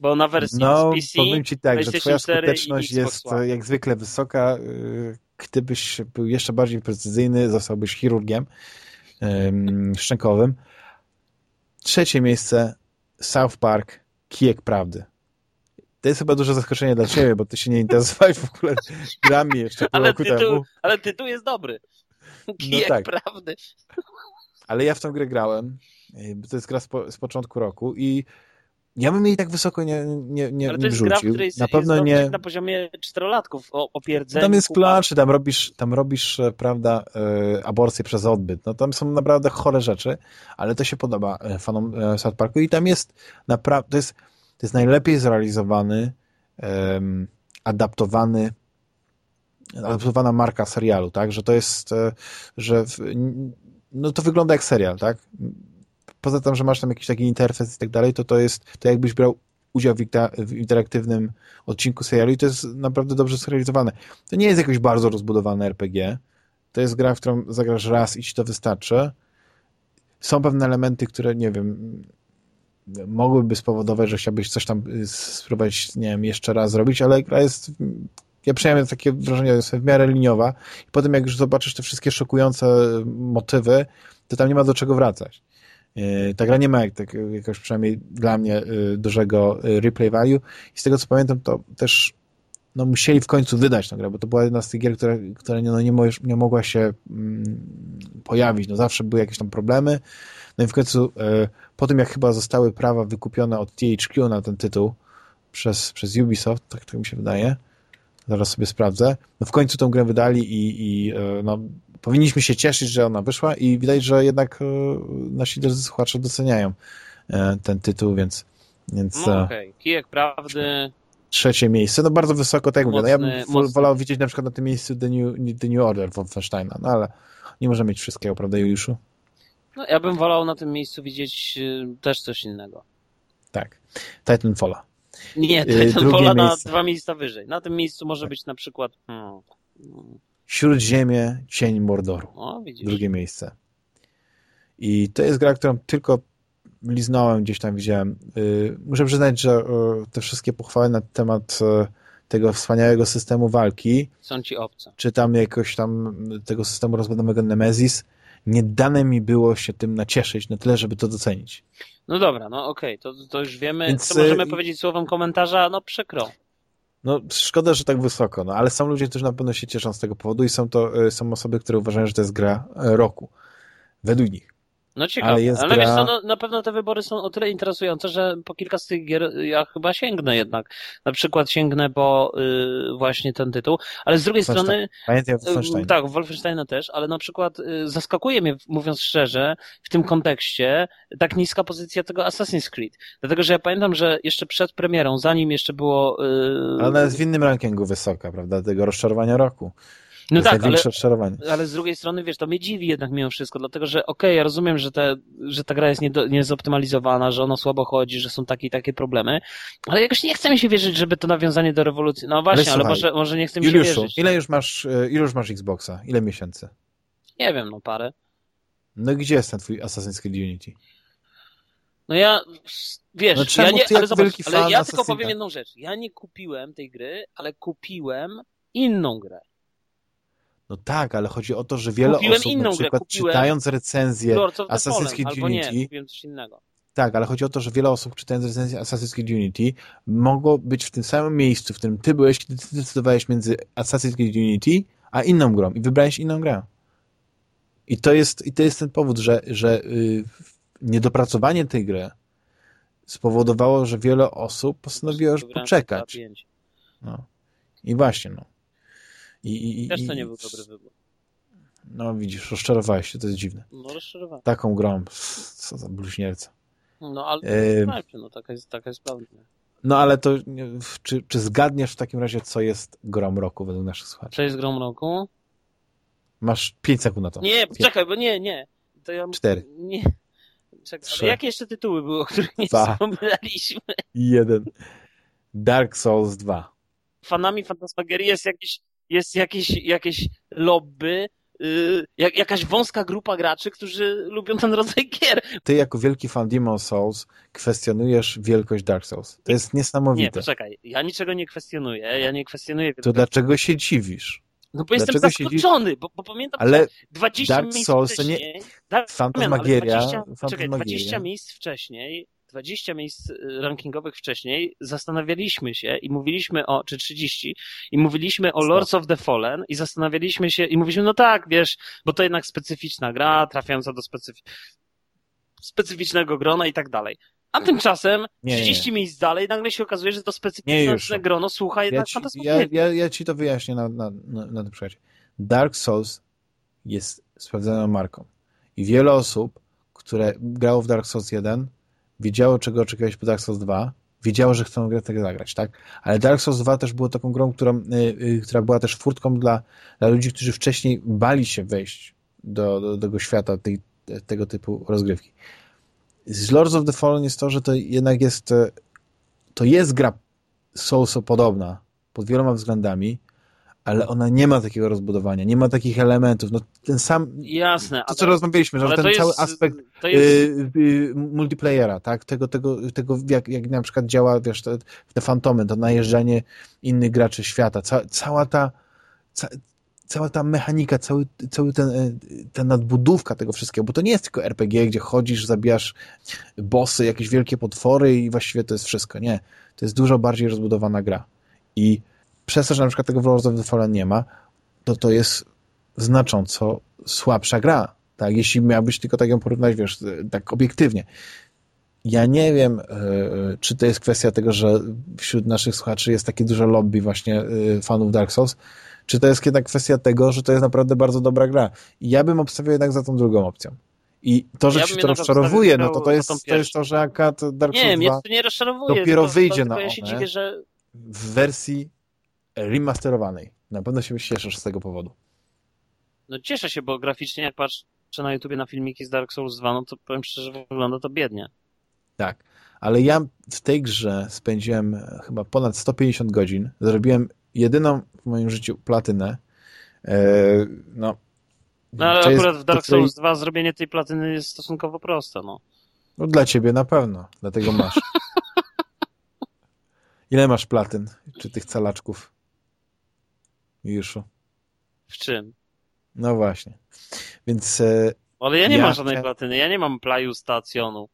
Bo na wersji no, PC, powiem ci tak, że twoja skuteczność jest jak zwykle wysoka. Y, gdybyś był jeszcze bardziej precyzyjny, zostałbyś chirurgiem um, szczękowym. Trzecie miejsce South Park Kijek Prawdy. To jest chyba duże zaskoczenie dla ciebie, bo ty się nie interesowałeś w ogóle grami jeszcze pół ale roku tytuł, temu. Ale tytuł jest dobry. Kijek no tak. Prawdy. Ale ja w tą grę grałem. To jest gra z, po, z początku roku i ja bym jej tak wysoko nie, nie, nie, Ale to jest gra, w jest, na pewno jest nie. na poziomie czterolatków o, o Tam jest klacz, tam robisz, tam robisz, e, prawda, e, aborcję przez odbyt. No tam są naprawdę chore rzeczy, ale to się podoba e, fanom South Parku i tam jest naprawdę, to jest, to jest najlepiej zrealizowany, adaptowany adaptowana marka serialu, tak, że to jest, że w, no to wygląda jak serial, tak, poza tym, że masz tam jakiś taki interfejs i tak dalej, to to jest, to jakbyś brał udział w, w interaktywnym odcinku serialu i to jest naprawdę dobrze zrealizowane. To nie jest jakoś bardzo rozbudowane RPG, to jest gra, w którą zagrasz raz i ci to wystarczy. Są pewne elementy, które, nie wiem, mogłyby spowodować, że chciałbyś coś tam y, spróbować, nie wiem, jeszcze raz zrobić, ale gra jest ja przynajmniej takie wrażenie, jest w miarę liniowa i potem jak już zobaczysz te wszystkie szokujące motywy, to tam nie ma do czego wracać. E, ta gra nie ma jak, tak, jakoś przynajmniej dla mnie e, dużego e, replay value i z tego co pamiętam to też no, musieli w końcu wydać tę grę, bo to była jedna z tych gier, która, która nie, no, nie, nie mogła się mm, pojawić. No, zawsze były jakieś tam problemy. No i w końcu po tym jak chyba zostały prawa wykupione od THQ na ten tytuł przez, przez Ubisoft, tak, tak mi się wydaje, zaraz sobie sprawdzę, no w końcu tę grę wydali i, i no, powinniśmy się cieszyć, że ona wyszła i widać, że jednak e, nasi drodzy słuchacze doceniają e, ten tytuł, więc... więc no e, okej, okay. kijek prawdy... Trzecie miejsce, no bardzo wysoko, tak jak mówię, no ja bym mocny. wolał widzieć na przykład na tym miejscu The New, The New Order Wolfensteina, no ale nie możemy mieć wszystkiego, prawda Juliuszu? No ja bym wolał na tym miejscu widzieć też coś innego. Tak, Titanfalla. Nie, Titanfalla na dwa miejsca wyżej. Na tym miejscu może być na przykład... Hmm, Śródziemie, Cień Mordoru. O. Drugie miejsce. I to jest gra, którą tylko liznąłem, gdzieś tam widziałem. Y, muszę przyznać, że y, te wszystkie pochwały na temat y, tego wspaniałego systemu walki są ci obce. Czy tam jakoś tam tego systemu rozbudowanego Nemesis, nie dane mi było się tym nacieszyć na tyle, żeby to docenić. No dobra, no okej, okay, to, to już wiemy. Więc, Co możemy powiedzieć słowem komentarza? No przykro. No, szkoda, że tak wysoko, no, ale są ludzie, którzy na pewno się cieszą z tego powodu i są to y, są osoby, które uważają, że to jest gra y, roku. Według nich. No ciekawe, ale, ale gra... wiesz co, no, na pewno te wybory są o tyle interesujące, że po kilka z tych gier ja chyba sięgnę jednak. Na przykład sięgnę po y, właśnie ten tytuł, ale z drugiej strony... Pamiętaj Wolfenstein. Y, tak, Wolfensteina też, ale na przykład y, zaskakuje mnie, mówiąc szczerze, w tym kontekście tak niska pozycja tego Assassin's Creed. Dlatego, że ja pamiętam, że jeszcze przed premierą, zanim jeszcze było... Y, ale ona jest w innym rankingu wysoka, prawda, tego rozczarowania roku. No tak, ale, ale z drugiej strony, wiesz, to mnie dziwi jednak mimo wszystko, dlatego że okej, okay, ja rozumiem, że, te, że ta gra jest niezoptymalizowana, że ona słabo chodzi, że są takie i takie problemy, ale jakoś nie chce mi się wierzyć, żeby to nawiązanie do rewolucji, no właśnie, ale, ale może, może nie chce mi Juliuszu, się wierzyć. ile już masz, e, ile już masz Xboxa? Ile miesięcy? Nie wiem, no parę. No gdzie jest ten twój Assassin's Creed Unity? No ja, wiesz, no ja nie, ale zobacz, ale ja tylko powiem jedną rzecz. Ja nie kupiłem tej gry, ale kupiłem inną grę. No tak, ale chodzi o to, że wiele kupiłem osób na przykład czytając recenzję Assassin's Creed Unity... Nie, kupiłem coś innego. Tak, ale chodzi o to, że wiele osób czytając recenzję Assassin's Creed Unity mogło być w tym samym miejscu, w którym ty byłeś, kiedy ty decydowałeś między Assassin's Creed Unity a inną grą i wybrałeś inną grę. I to jest, i to jest ten powód, że, że yy, niedopracowanie tej gry spowodowało, że wiele osób postanowiło już poczekać. No. I właśnie, no. I, i, Też to nie był dobry wybór. No widzisz, rozczarowałeś się, to jest dziwne. No rozczarowałem. Taką grą, co za bluźnierca. No ale e... no taka jest, taka jest prawda. No ale to czy, czy zgadniesz w takim razie, co jest grom roku według naszych słuchaczy? Co jest grom roku? Masz 5 sekund na to. Nie, czekaj, bo nie, nie. To ja... Cztery. Nie. Czekaj, jakie jeszcze tytuły były, o [laughs] których nie Dwa. wspominaliśmy? Jeden. Dark Souls 2. Fanami Fantasmagierii jest jakieś, jest jakieś, jakieś lobby, yy, jak, jakaś wąska grupa graczy, którzy lubią ten rodzaj gier. Ty jako wielki fan Demon Souls kwestionujesz wielkość Dark Souls. To jest niesamowite. Nie, poczekaj. Ja niczego nie kwestionuję. Ja nie kwestionuję. To dlaczego się dziwisz? No bo jestem zaskoczony, bo, bo pamiętam, ale 20 Dark Souls wcześniej... nie... Dark, Fantasmagieria, 20, czekaj, 20 miejsc wcześniej 20 miejsc y, rankingowych wcześniej zastanawialiśmy się i mówiliśmy o, czy 30, i mówiliśmy o Lords of the Fallen i zastanawialiśmy się i mówiliśmy, no tak, wiesz, bo to jednak specyficzna gra, trafiająca do specyfi specyficznego grona i tak dalej. A tymczasem nie, 30 nie. miejsc dalej nagle się okazuje, że to specyficzne grono słucha jednak ja ci, ja, ja, ja ci to wyjaśnię na, na, na, na tym przykładzie. Dark Souls jest sprawdzoną marką. I wiele osób, które grało w Dark Souls 1, wiedziało, czego oczekiwać po Dark Souls 2, wiedziało, że chcą grę tak zagrać, tak? Ale Dark Souls 2 też było taką grą, która, yy, która była też furtką dla, dla ludzi, którzy wcześniej bali się wejść do, do, do tego świata, tej, tego typu rozgrywki. Z Lords of the Fallen jest to, że to jednak jest to jest gra Soulso podobna pod wieloma względami, ale ona nie ma takiego rozbudowania, nie ma takich elementów. No ten sam. Jasne. To, co ale, rozmawialiśmy, że ten jest, cały aspekt jest... y, y, multiplayera, tak? Tego, tego, tego jak, jak na przykład działa, wiesz, te, te fantomy, to najeżdżanie innych graczy świata, ca, cała ta. Ca, cała ta mechanika, cały, cały ten, e, ta nadbudówka tego wszystkiego, bo to nie jest tylko RPG, gdzie chodzisz, zabijasz bossy, jakieś wielkie potwory i właściwie to jest wszystko. Nie. To jest dużo bardziej rozbudowana gra. I przez to, że na przykład tego w Lords of the Fallen nie ma, to to jest znacząco słabsza gra. Tak, jeśli miałbyś tylko tak ją porównać, wiesz, tak obiektywnie. Ja nie wiem, e, czy to jest kwestia tego, że wśród naszych słuchaczy jest takie duże lobby właśnie e, fanów Dark Souls, czy to jest jednak kwestia tego, że to jest naprawdę bardzo dobra gra. I ja bym obstawiał jednak za tą drugą opcją. I to, że ja się to rozczarowuje, no to to jest, to jest to, że akad Dark Souls nie, 2 mnie to nie rozczarowuje, dopiero wyjdzie na ja dziwię, że... w wersji remasterowanej. Na pewno się cieszysz z tego powodu. No cieszę się, bo graficznie jak patrzę na YouTubie na filmiki z Dark Souls 2, no to powiem szczerze, wygląda to biednie. Tak, ale ja w tej grze spędziłem chyba ponad 150 godzin. Zrobiłem jedyną w moim życiu platynę. E, no, no ale akurat w Dark Souls 2 zrobienie tej platyny jest stosunkowo proste, no. No dla ciebie na pewno, dlatego masz. [laughs] Ile masz platyn, czy tych calaczków? Juszu. W czym? No właśnie. Więc... E, ale ja nie ja mam żadnej platyny, ja nie mam playu stacjonu.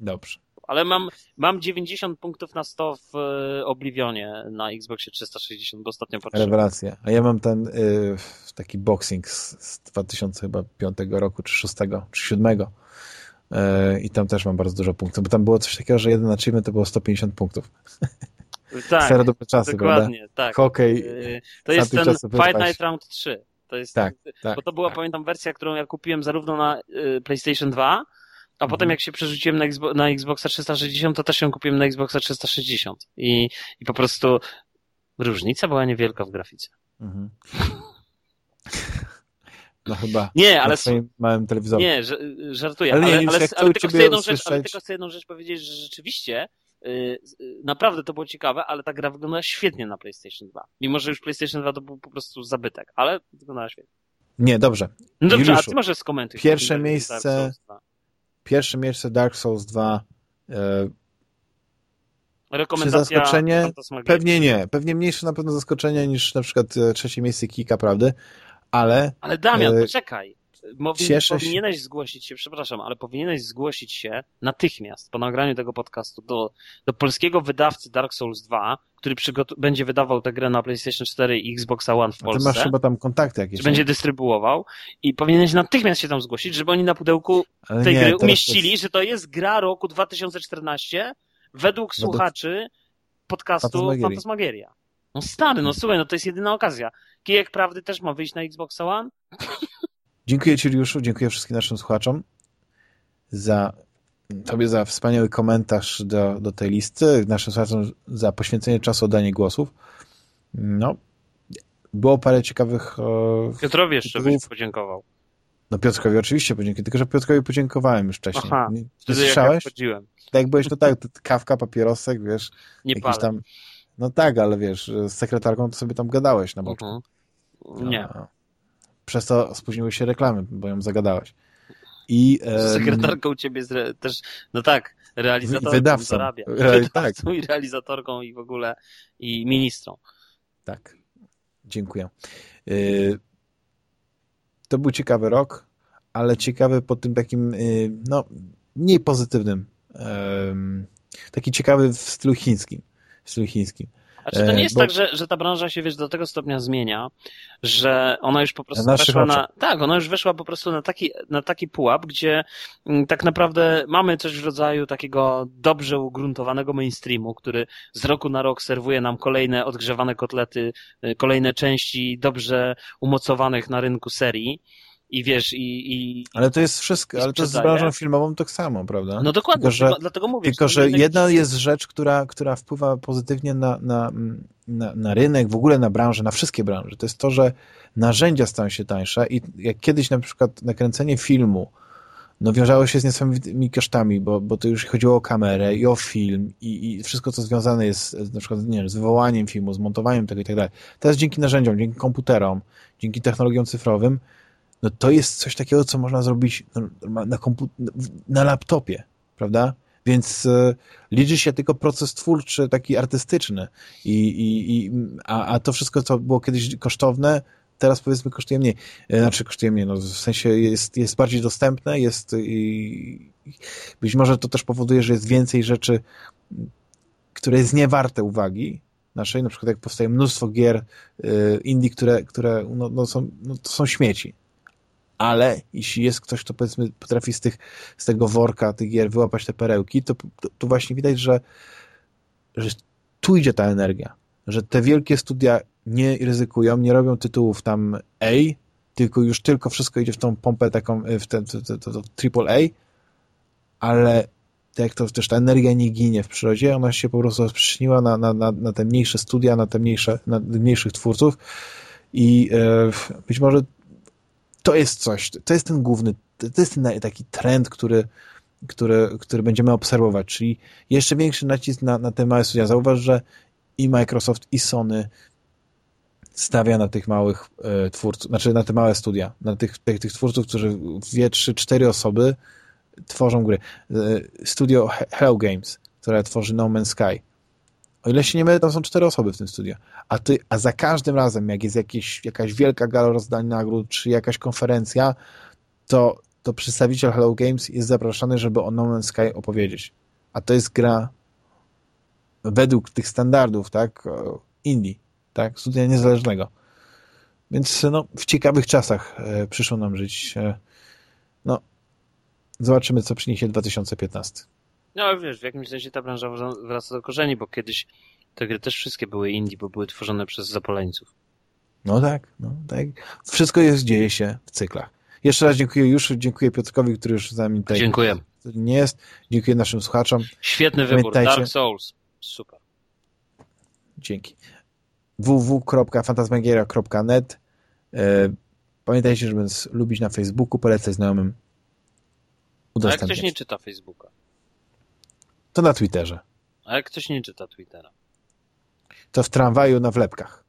Dobrze ale mam, mam 90 punktów na 100 w e, Oblivionie na Xboxie 360, bo ostatnio patrzyłem. Rewelacja. A ja mam ten y, taki boxing z, z 2005 roku, czy 6, czy 7. Y, I tam też mam bardzo dużo punktów, bo tam było coś takiego, że jeden achievement to było 150 punktów. [laughs] Tak, Stare dobre czasy, dokładnie, prawda? tak. Hokej. To jest ten Fight Night Round 3. To jest, tak, tak, bo to była, tak. pamiętam, wersja, którą ja kupiłem zarówno na y, PlayStation 2, a mhm. potem jak się przerzuciłem na, Xbox, na Xboxa 360, to też ją kupiłem na Xboxa 360. I, i po prostu różnica była niewielka w grafice. Mhm. [laughs] No chyba. Nie, ale. Na małym telewizorze. Nie, żartuję. Ale, nie, ale, ale, ale, tylko chcę jedną rzecz, ale tylko chcę jedną rzecz powiedzieć, że rzeczywiście naprawdę to było ciekawe, ale ta gra wyglądała świetnie na PlayStation 2. Mimo, że już PlayStation 2 to był po prostu zabytek, ale wyglądała świetnie. Nie, dobrze. No dobrze, Juliuszu, a ty może skomentuj. Pierwsze miejsce Pierwsze miejsce Dark Souls 2. E, Rekomendacja czy zaskoczenie? Pewnie nie. Pewnie mniejsze na pewno zaskoczenie niż na przykład e, trzecie miejsce Kika, prawdy? Ale... Ale Damian, e, poczekaj. Cieszę powinieneś się. zgłosić się, przepraszam, ale powinieneś zgłosić się natychmiast po nagraniu tego podcastu do, do polskiego wydawcy Dark Souls 2, który będzie wydawał tę grę na PlayStation 4 i Xbox One w Polsce. A ty masz chyba tam kontakty jakieś. Będzie dystrybuował i powinieneś natychmiast się tam zgłosić, żeby oni na pudełku ale tej nie, gry umieścili, jest... że to jest gra roku 2014 według no słuchaczy podcastu Fantasmagieria. No stary, no słuchaj, no to jest jedyna okazja. Kijek Prawdy też ma wyjść na Xbox One? Dziękuję Ci, Juliuszu, dziękuję wszystkim naszym słuchaczom za Tobie za wspaniały komentarz do, do tej listy, naszym słuchaczom za poświęcenie czasu, oddanie głosów. No, było parę ciekawych... E, Piotrowi jeszcze byś podziękował. No Piotrkowi oczywiście podziękuję, tylko że Piotrkowi podziękowałem już wcześniej. Aha, nie, nie słyszałeś? Jak ja tak jak byłeś, no tak, kawka, papierosek, wiesz. Nie jakiś tam. No tak, ale wiesz, z sekretarką to sobie tam gadałeś na boku. -huh. Nie. No, przez to spóźniły się reklamy, bo ją zagadałeś. I, um, sekretarką u ciebie też, no tak, realizatorką wydawcą. zarabia. [laughs] Re, tak. I realizatorką i w ogóle i ministrą. Tak. Dziękuję. Y, to był ciekawy rok, ale ciekawy pod tym takim, y, no, mniej pozytywnym, taki ciekawy w stylu chińskim. W stylu chińskim. A czy to nie jest Bo... tak, że, że ta branża się wiesz, do tego stopnia zmienia, że ona już po prostu na weszła na. Tak, ona już weszła po prostu na taki, na taki pułap, gdzie mm, tak naprawdę mamy coś w rodzaju takiego dobrze ugruntowanego mainstreamu, który z roku na rok serwuje nam kolejne odgrzewane kotlety, y, kolejne części dobrze umocowanych na rynku serii i wiesz, i... i ale to jest wszystko, ale to jest z branżą filmową tak samo, prawda? No dokładnie, tylko, że, dlatego mówię. Tylko, że jedna jest rzecz, która, która wpływa pozytywnie na, na, na, na rynek, w ogóle na branżę, na wszystkie branże. To jest to, że narzędzia stają się tańsze i jak kiedyś na przykład nakręcenie filmu no wiązało się z niesamowitymi kosztami, bo, bo to już chodziło o kamerę i o film i, i wszystko, co związane jest na przykład nie wiem, z wywołaniem filmu, z montowaniem tego i tak dalej. Teraz dzięki narzędziom, dzięki komputerom, dzięki technologiom cyfrowym no to jest coś takiego, co można zrobić na, na, na laptopie, prawda? Więc y, liczy się tylko proces twórczy, taki artystyczny. I, i, i, a, a to wszystko, co było kiedyś kosztowne, teraz powiedzmy kosztuje mniej. E, znaczy kosztuje mniej, no w sensie jest, jest bardziej dostępne, jest i, być może to też powoduje, że jest więcej rzeczy, które jest niewarte uwagi naszej, na przykład jak powstaje mnóstwo gier y, indie, które, które no, no są, no, to są śmieci ale jeśli jest ktoś, kto powiedzmy potrafi z, tych, z tego worka tych gier wyłapać te perełki, to, to, to właśnie widać, że, że tu idzie ta energia, że te wielkie studia nie ryzykują, nie robią tytułów tam A, tylko już tylko wszystko idzie w tą pompę taką, w ten, triple A, ale tak jak to też ta energia nie ginie w przyrodzie, ona się po prostu rozprzestrzeniła na, na, na, na te mniejsze studia, na te mniejsze, na mniejszych twórców i e, być może to jest coś, to jest ten główny, to jest ten taki trend, który, który, który będziemy obserwować, czyli jeszcze większy nacisk na, na te małe studia. Zauważ, że i Microsoft, i Sony stawia na tych małych e, twórców, znaczy na te małe studia, na tych, tych, tych twórców, którzy dwie, trzy, cztery osoby tworzą gry. E, studio Hello Games, które tworzy No Man's Sky, o ile się nie mylę, tam są cztery osoby w tym studio. A, ty, a za każdym razem, jak jest jakieś, jakaś wielka gala rozdań nagród, czy jakaś konferencja, to, to przedstawiciel Hello Games jest zapraszany, żeby o No Man's Sky opowiedzieć. A to jest gra według tych standardów, tak, indie, tak, studia niezależnego. Więc no, w ciekawych czasach e, przyszło nam żyć. E, no, zobaczymy, co przyniesie 2015. No wiesz, w jakimś sensie ta branża wraca do korzeni, bo kiedyś te gry też wszystkie były indie, bo były tworzone przez zapoleńców. No tak, no tak. Wszystko jest, dzieje się w cyklach. Jeszcze raz dziękuję już, dziękuję Piotrkowi, który już z nami tutaj dziękuję. nie jest. Dziękuję naszym słuchaczom. Świetny wybór, Dark Souls. Super. Dzięki. www.fantasmagieria.net e, Pamiętajcie, żeby nas lubić na Facebooku, polecać znajomym. A jak ktoś nie czyta Facebooka? To na Twitterze. A jak ktoś nie czyta Twittera? To w tramwaju na wlepkach.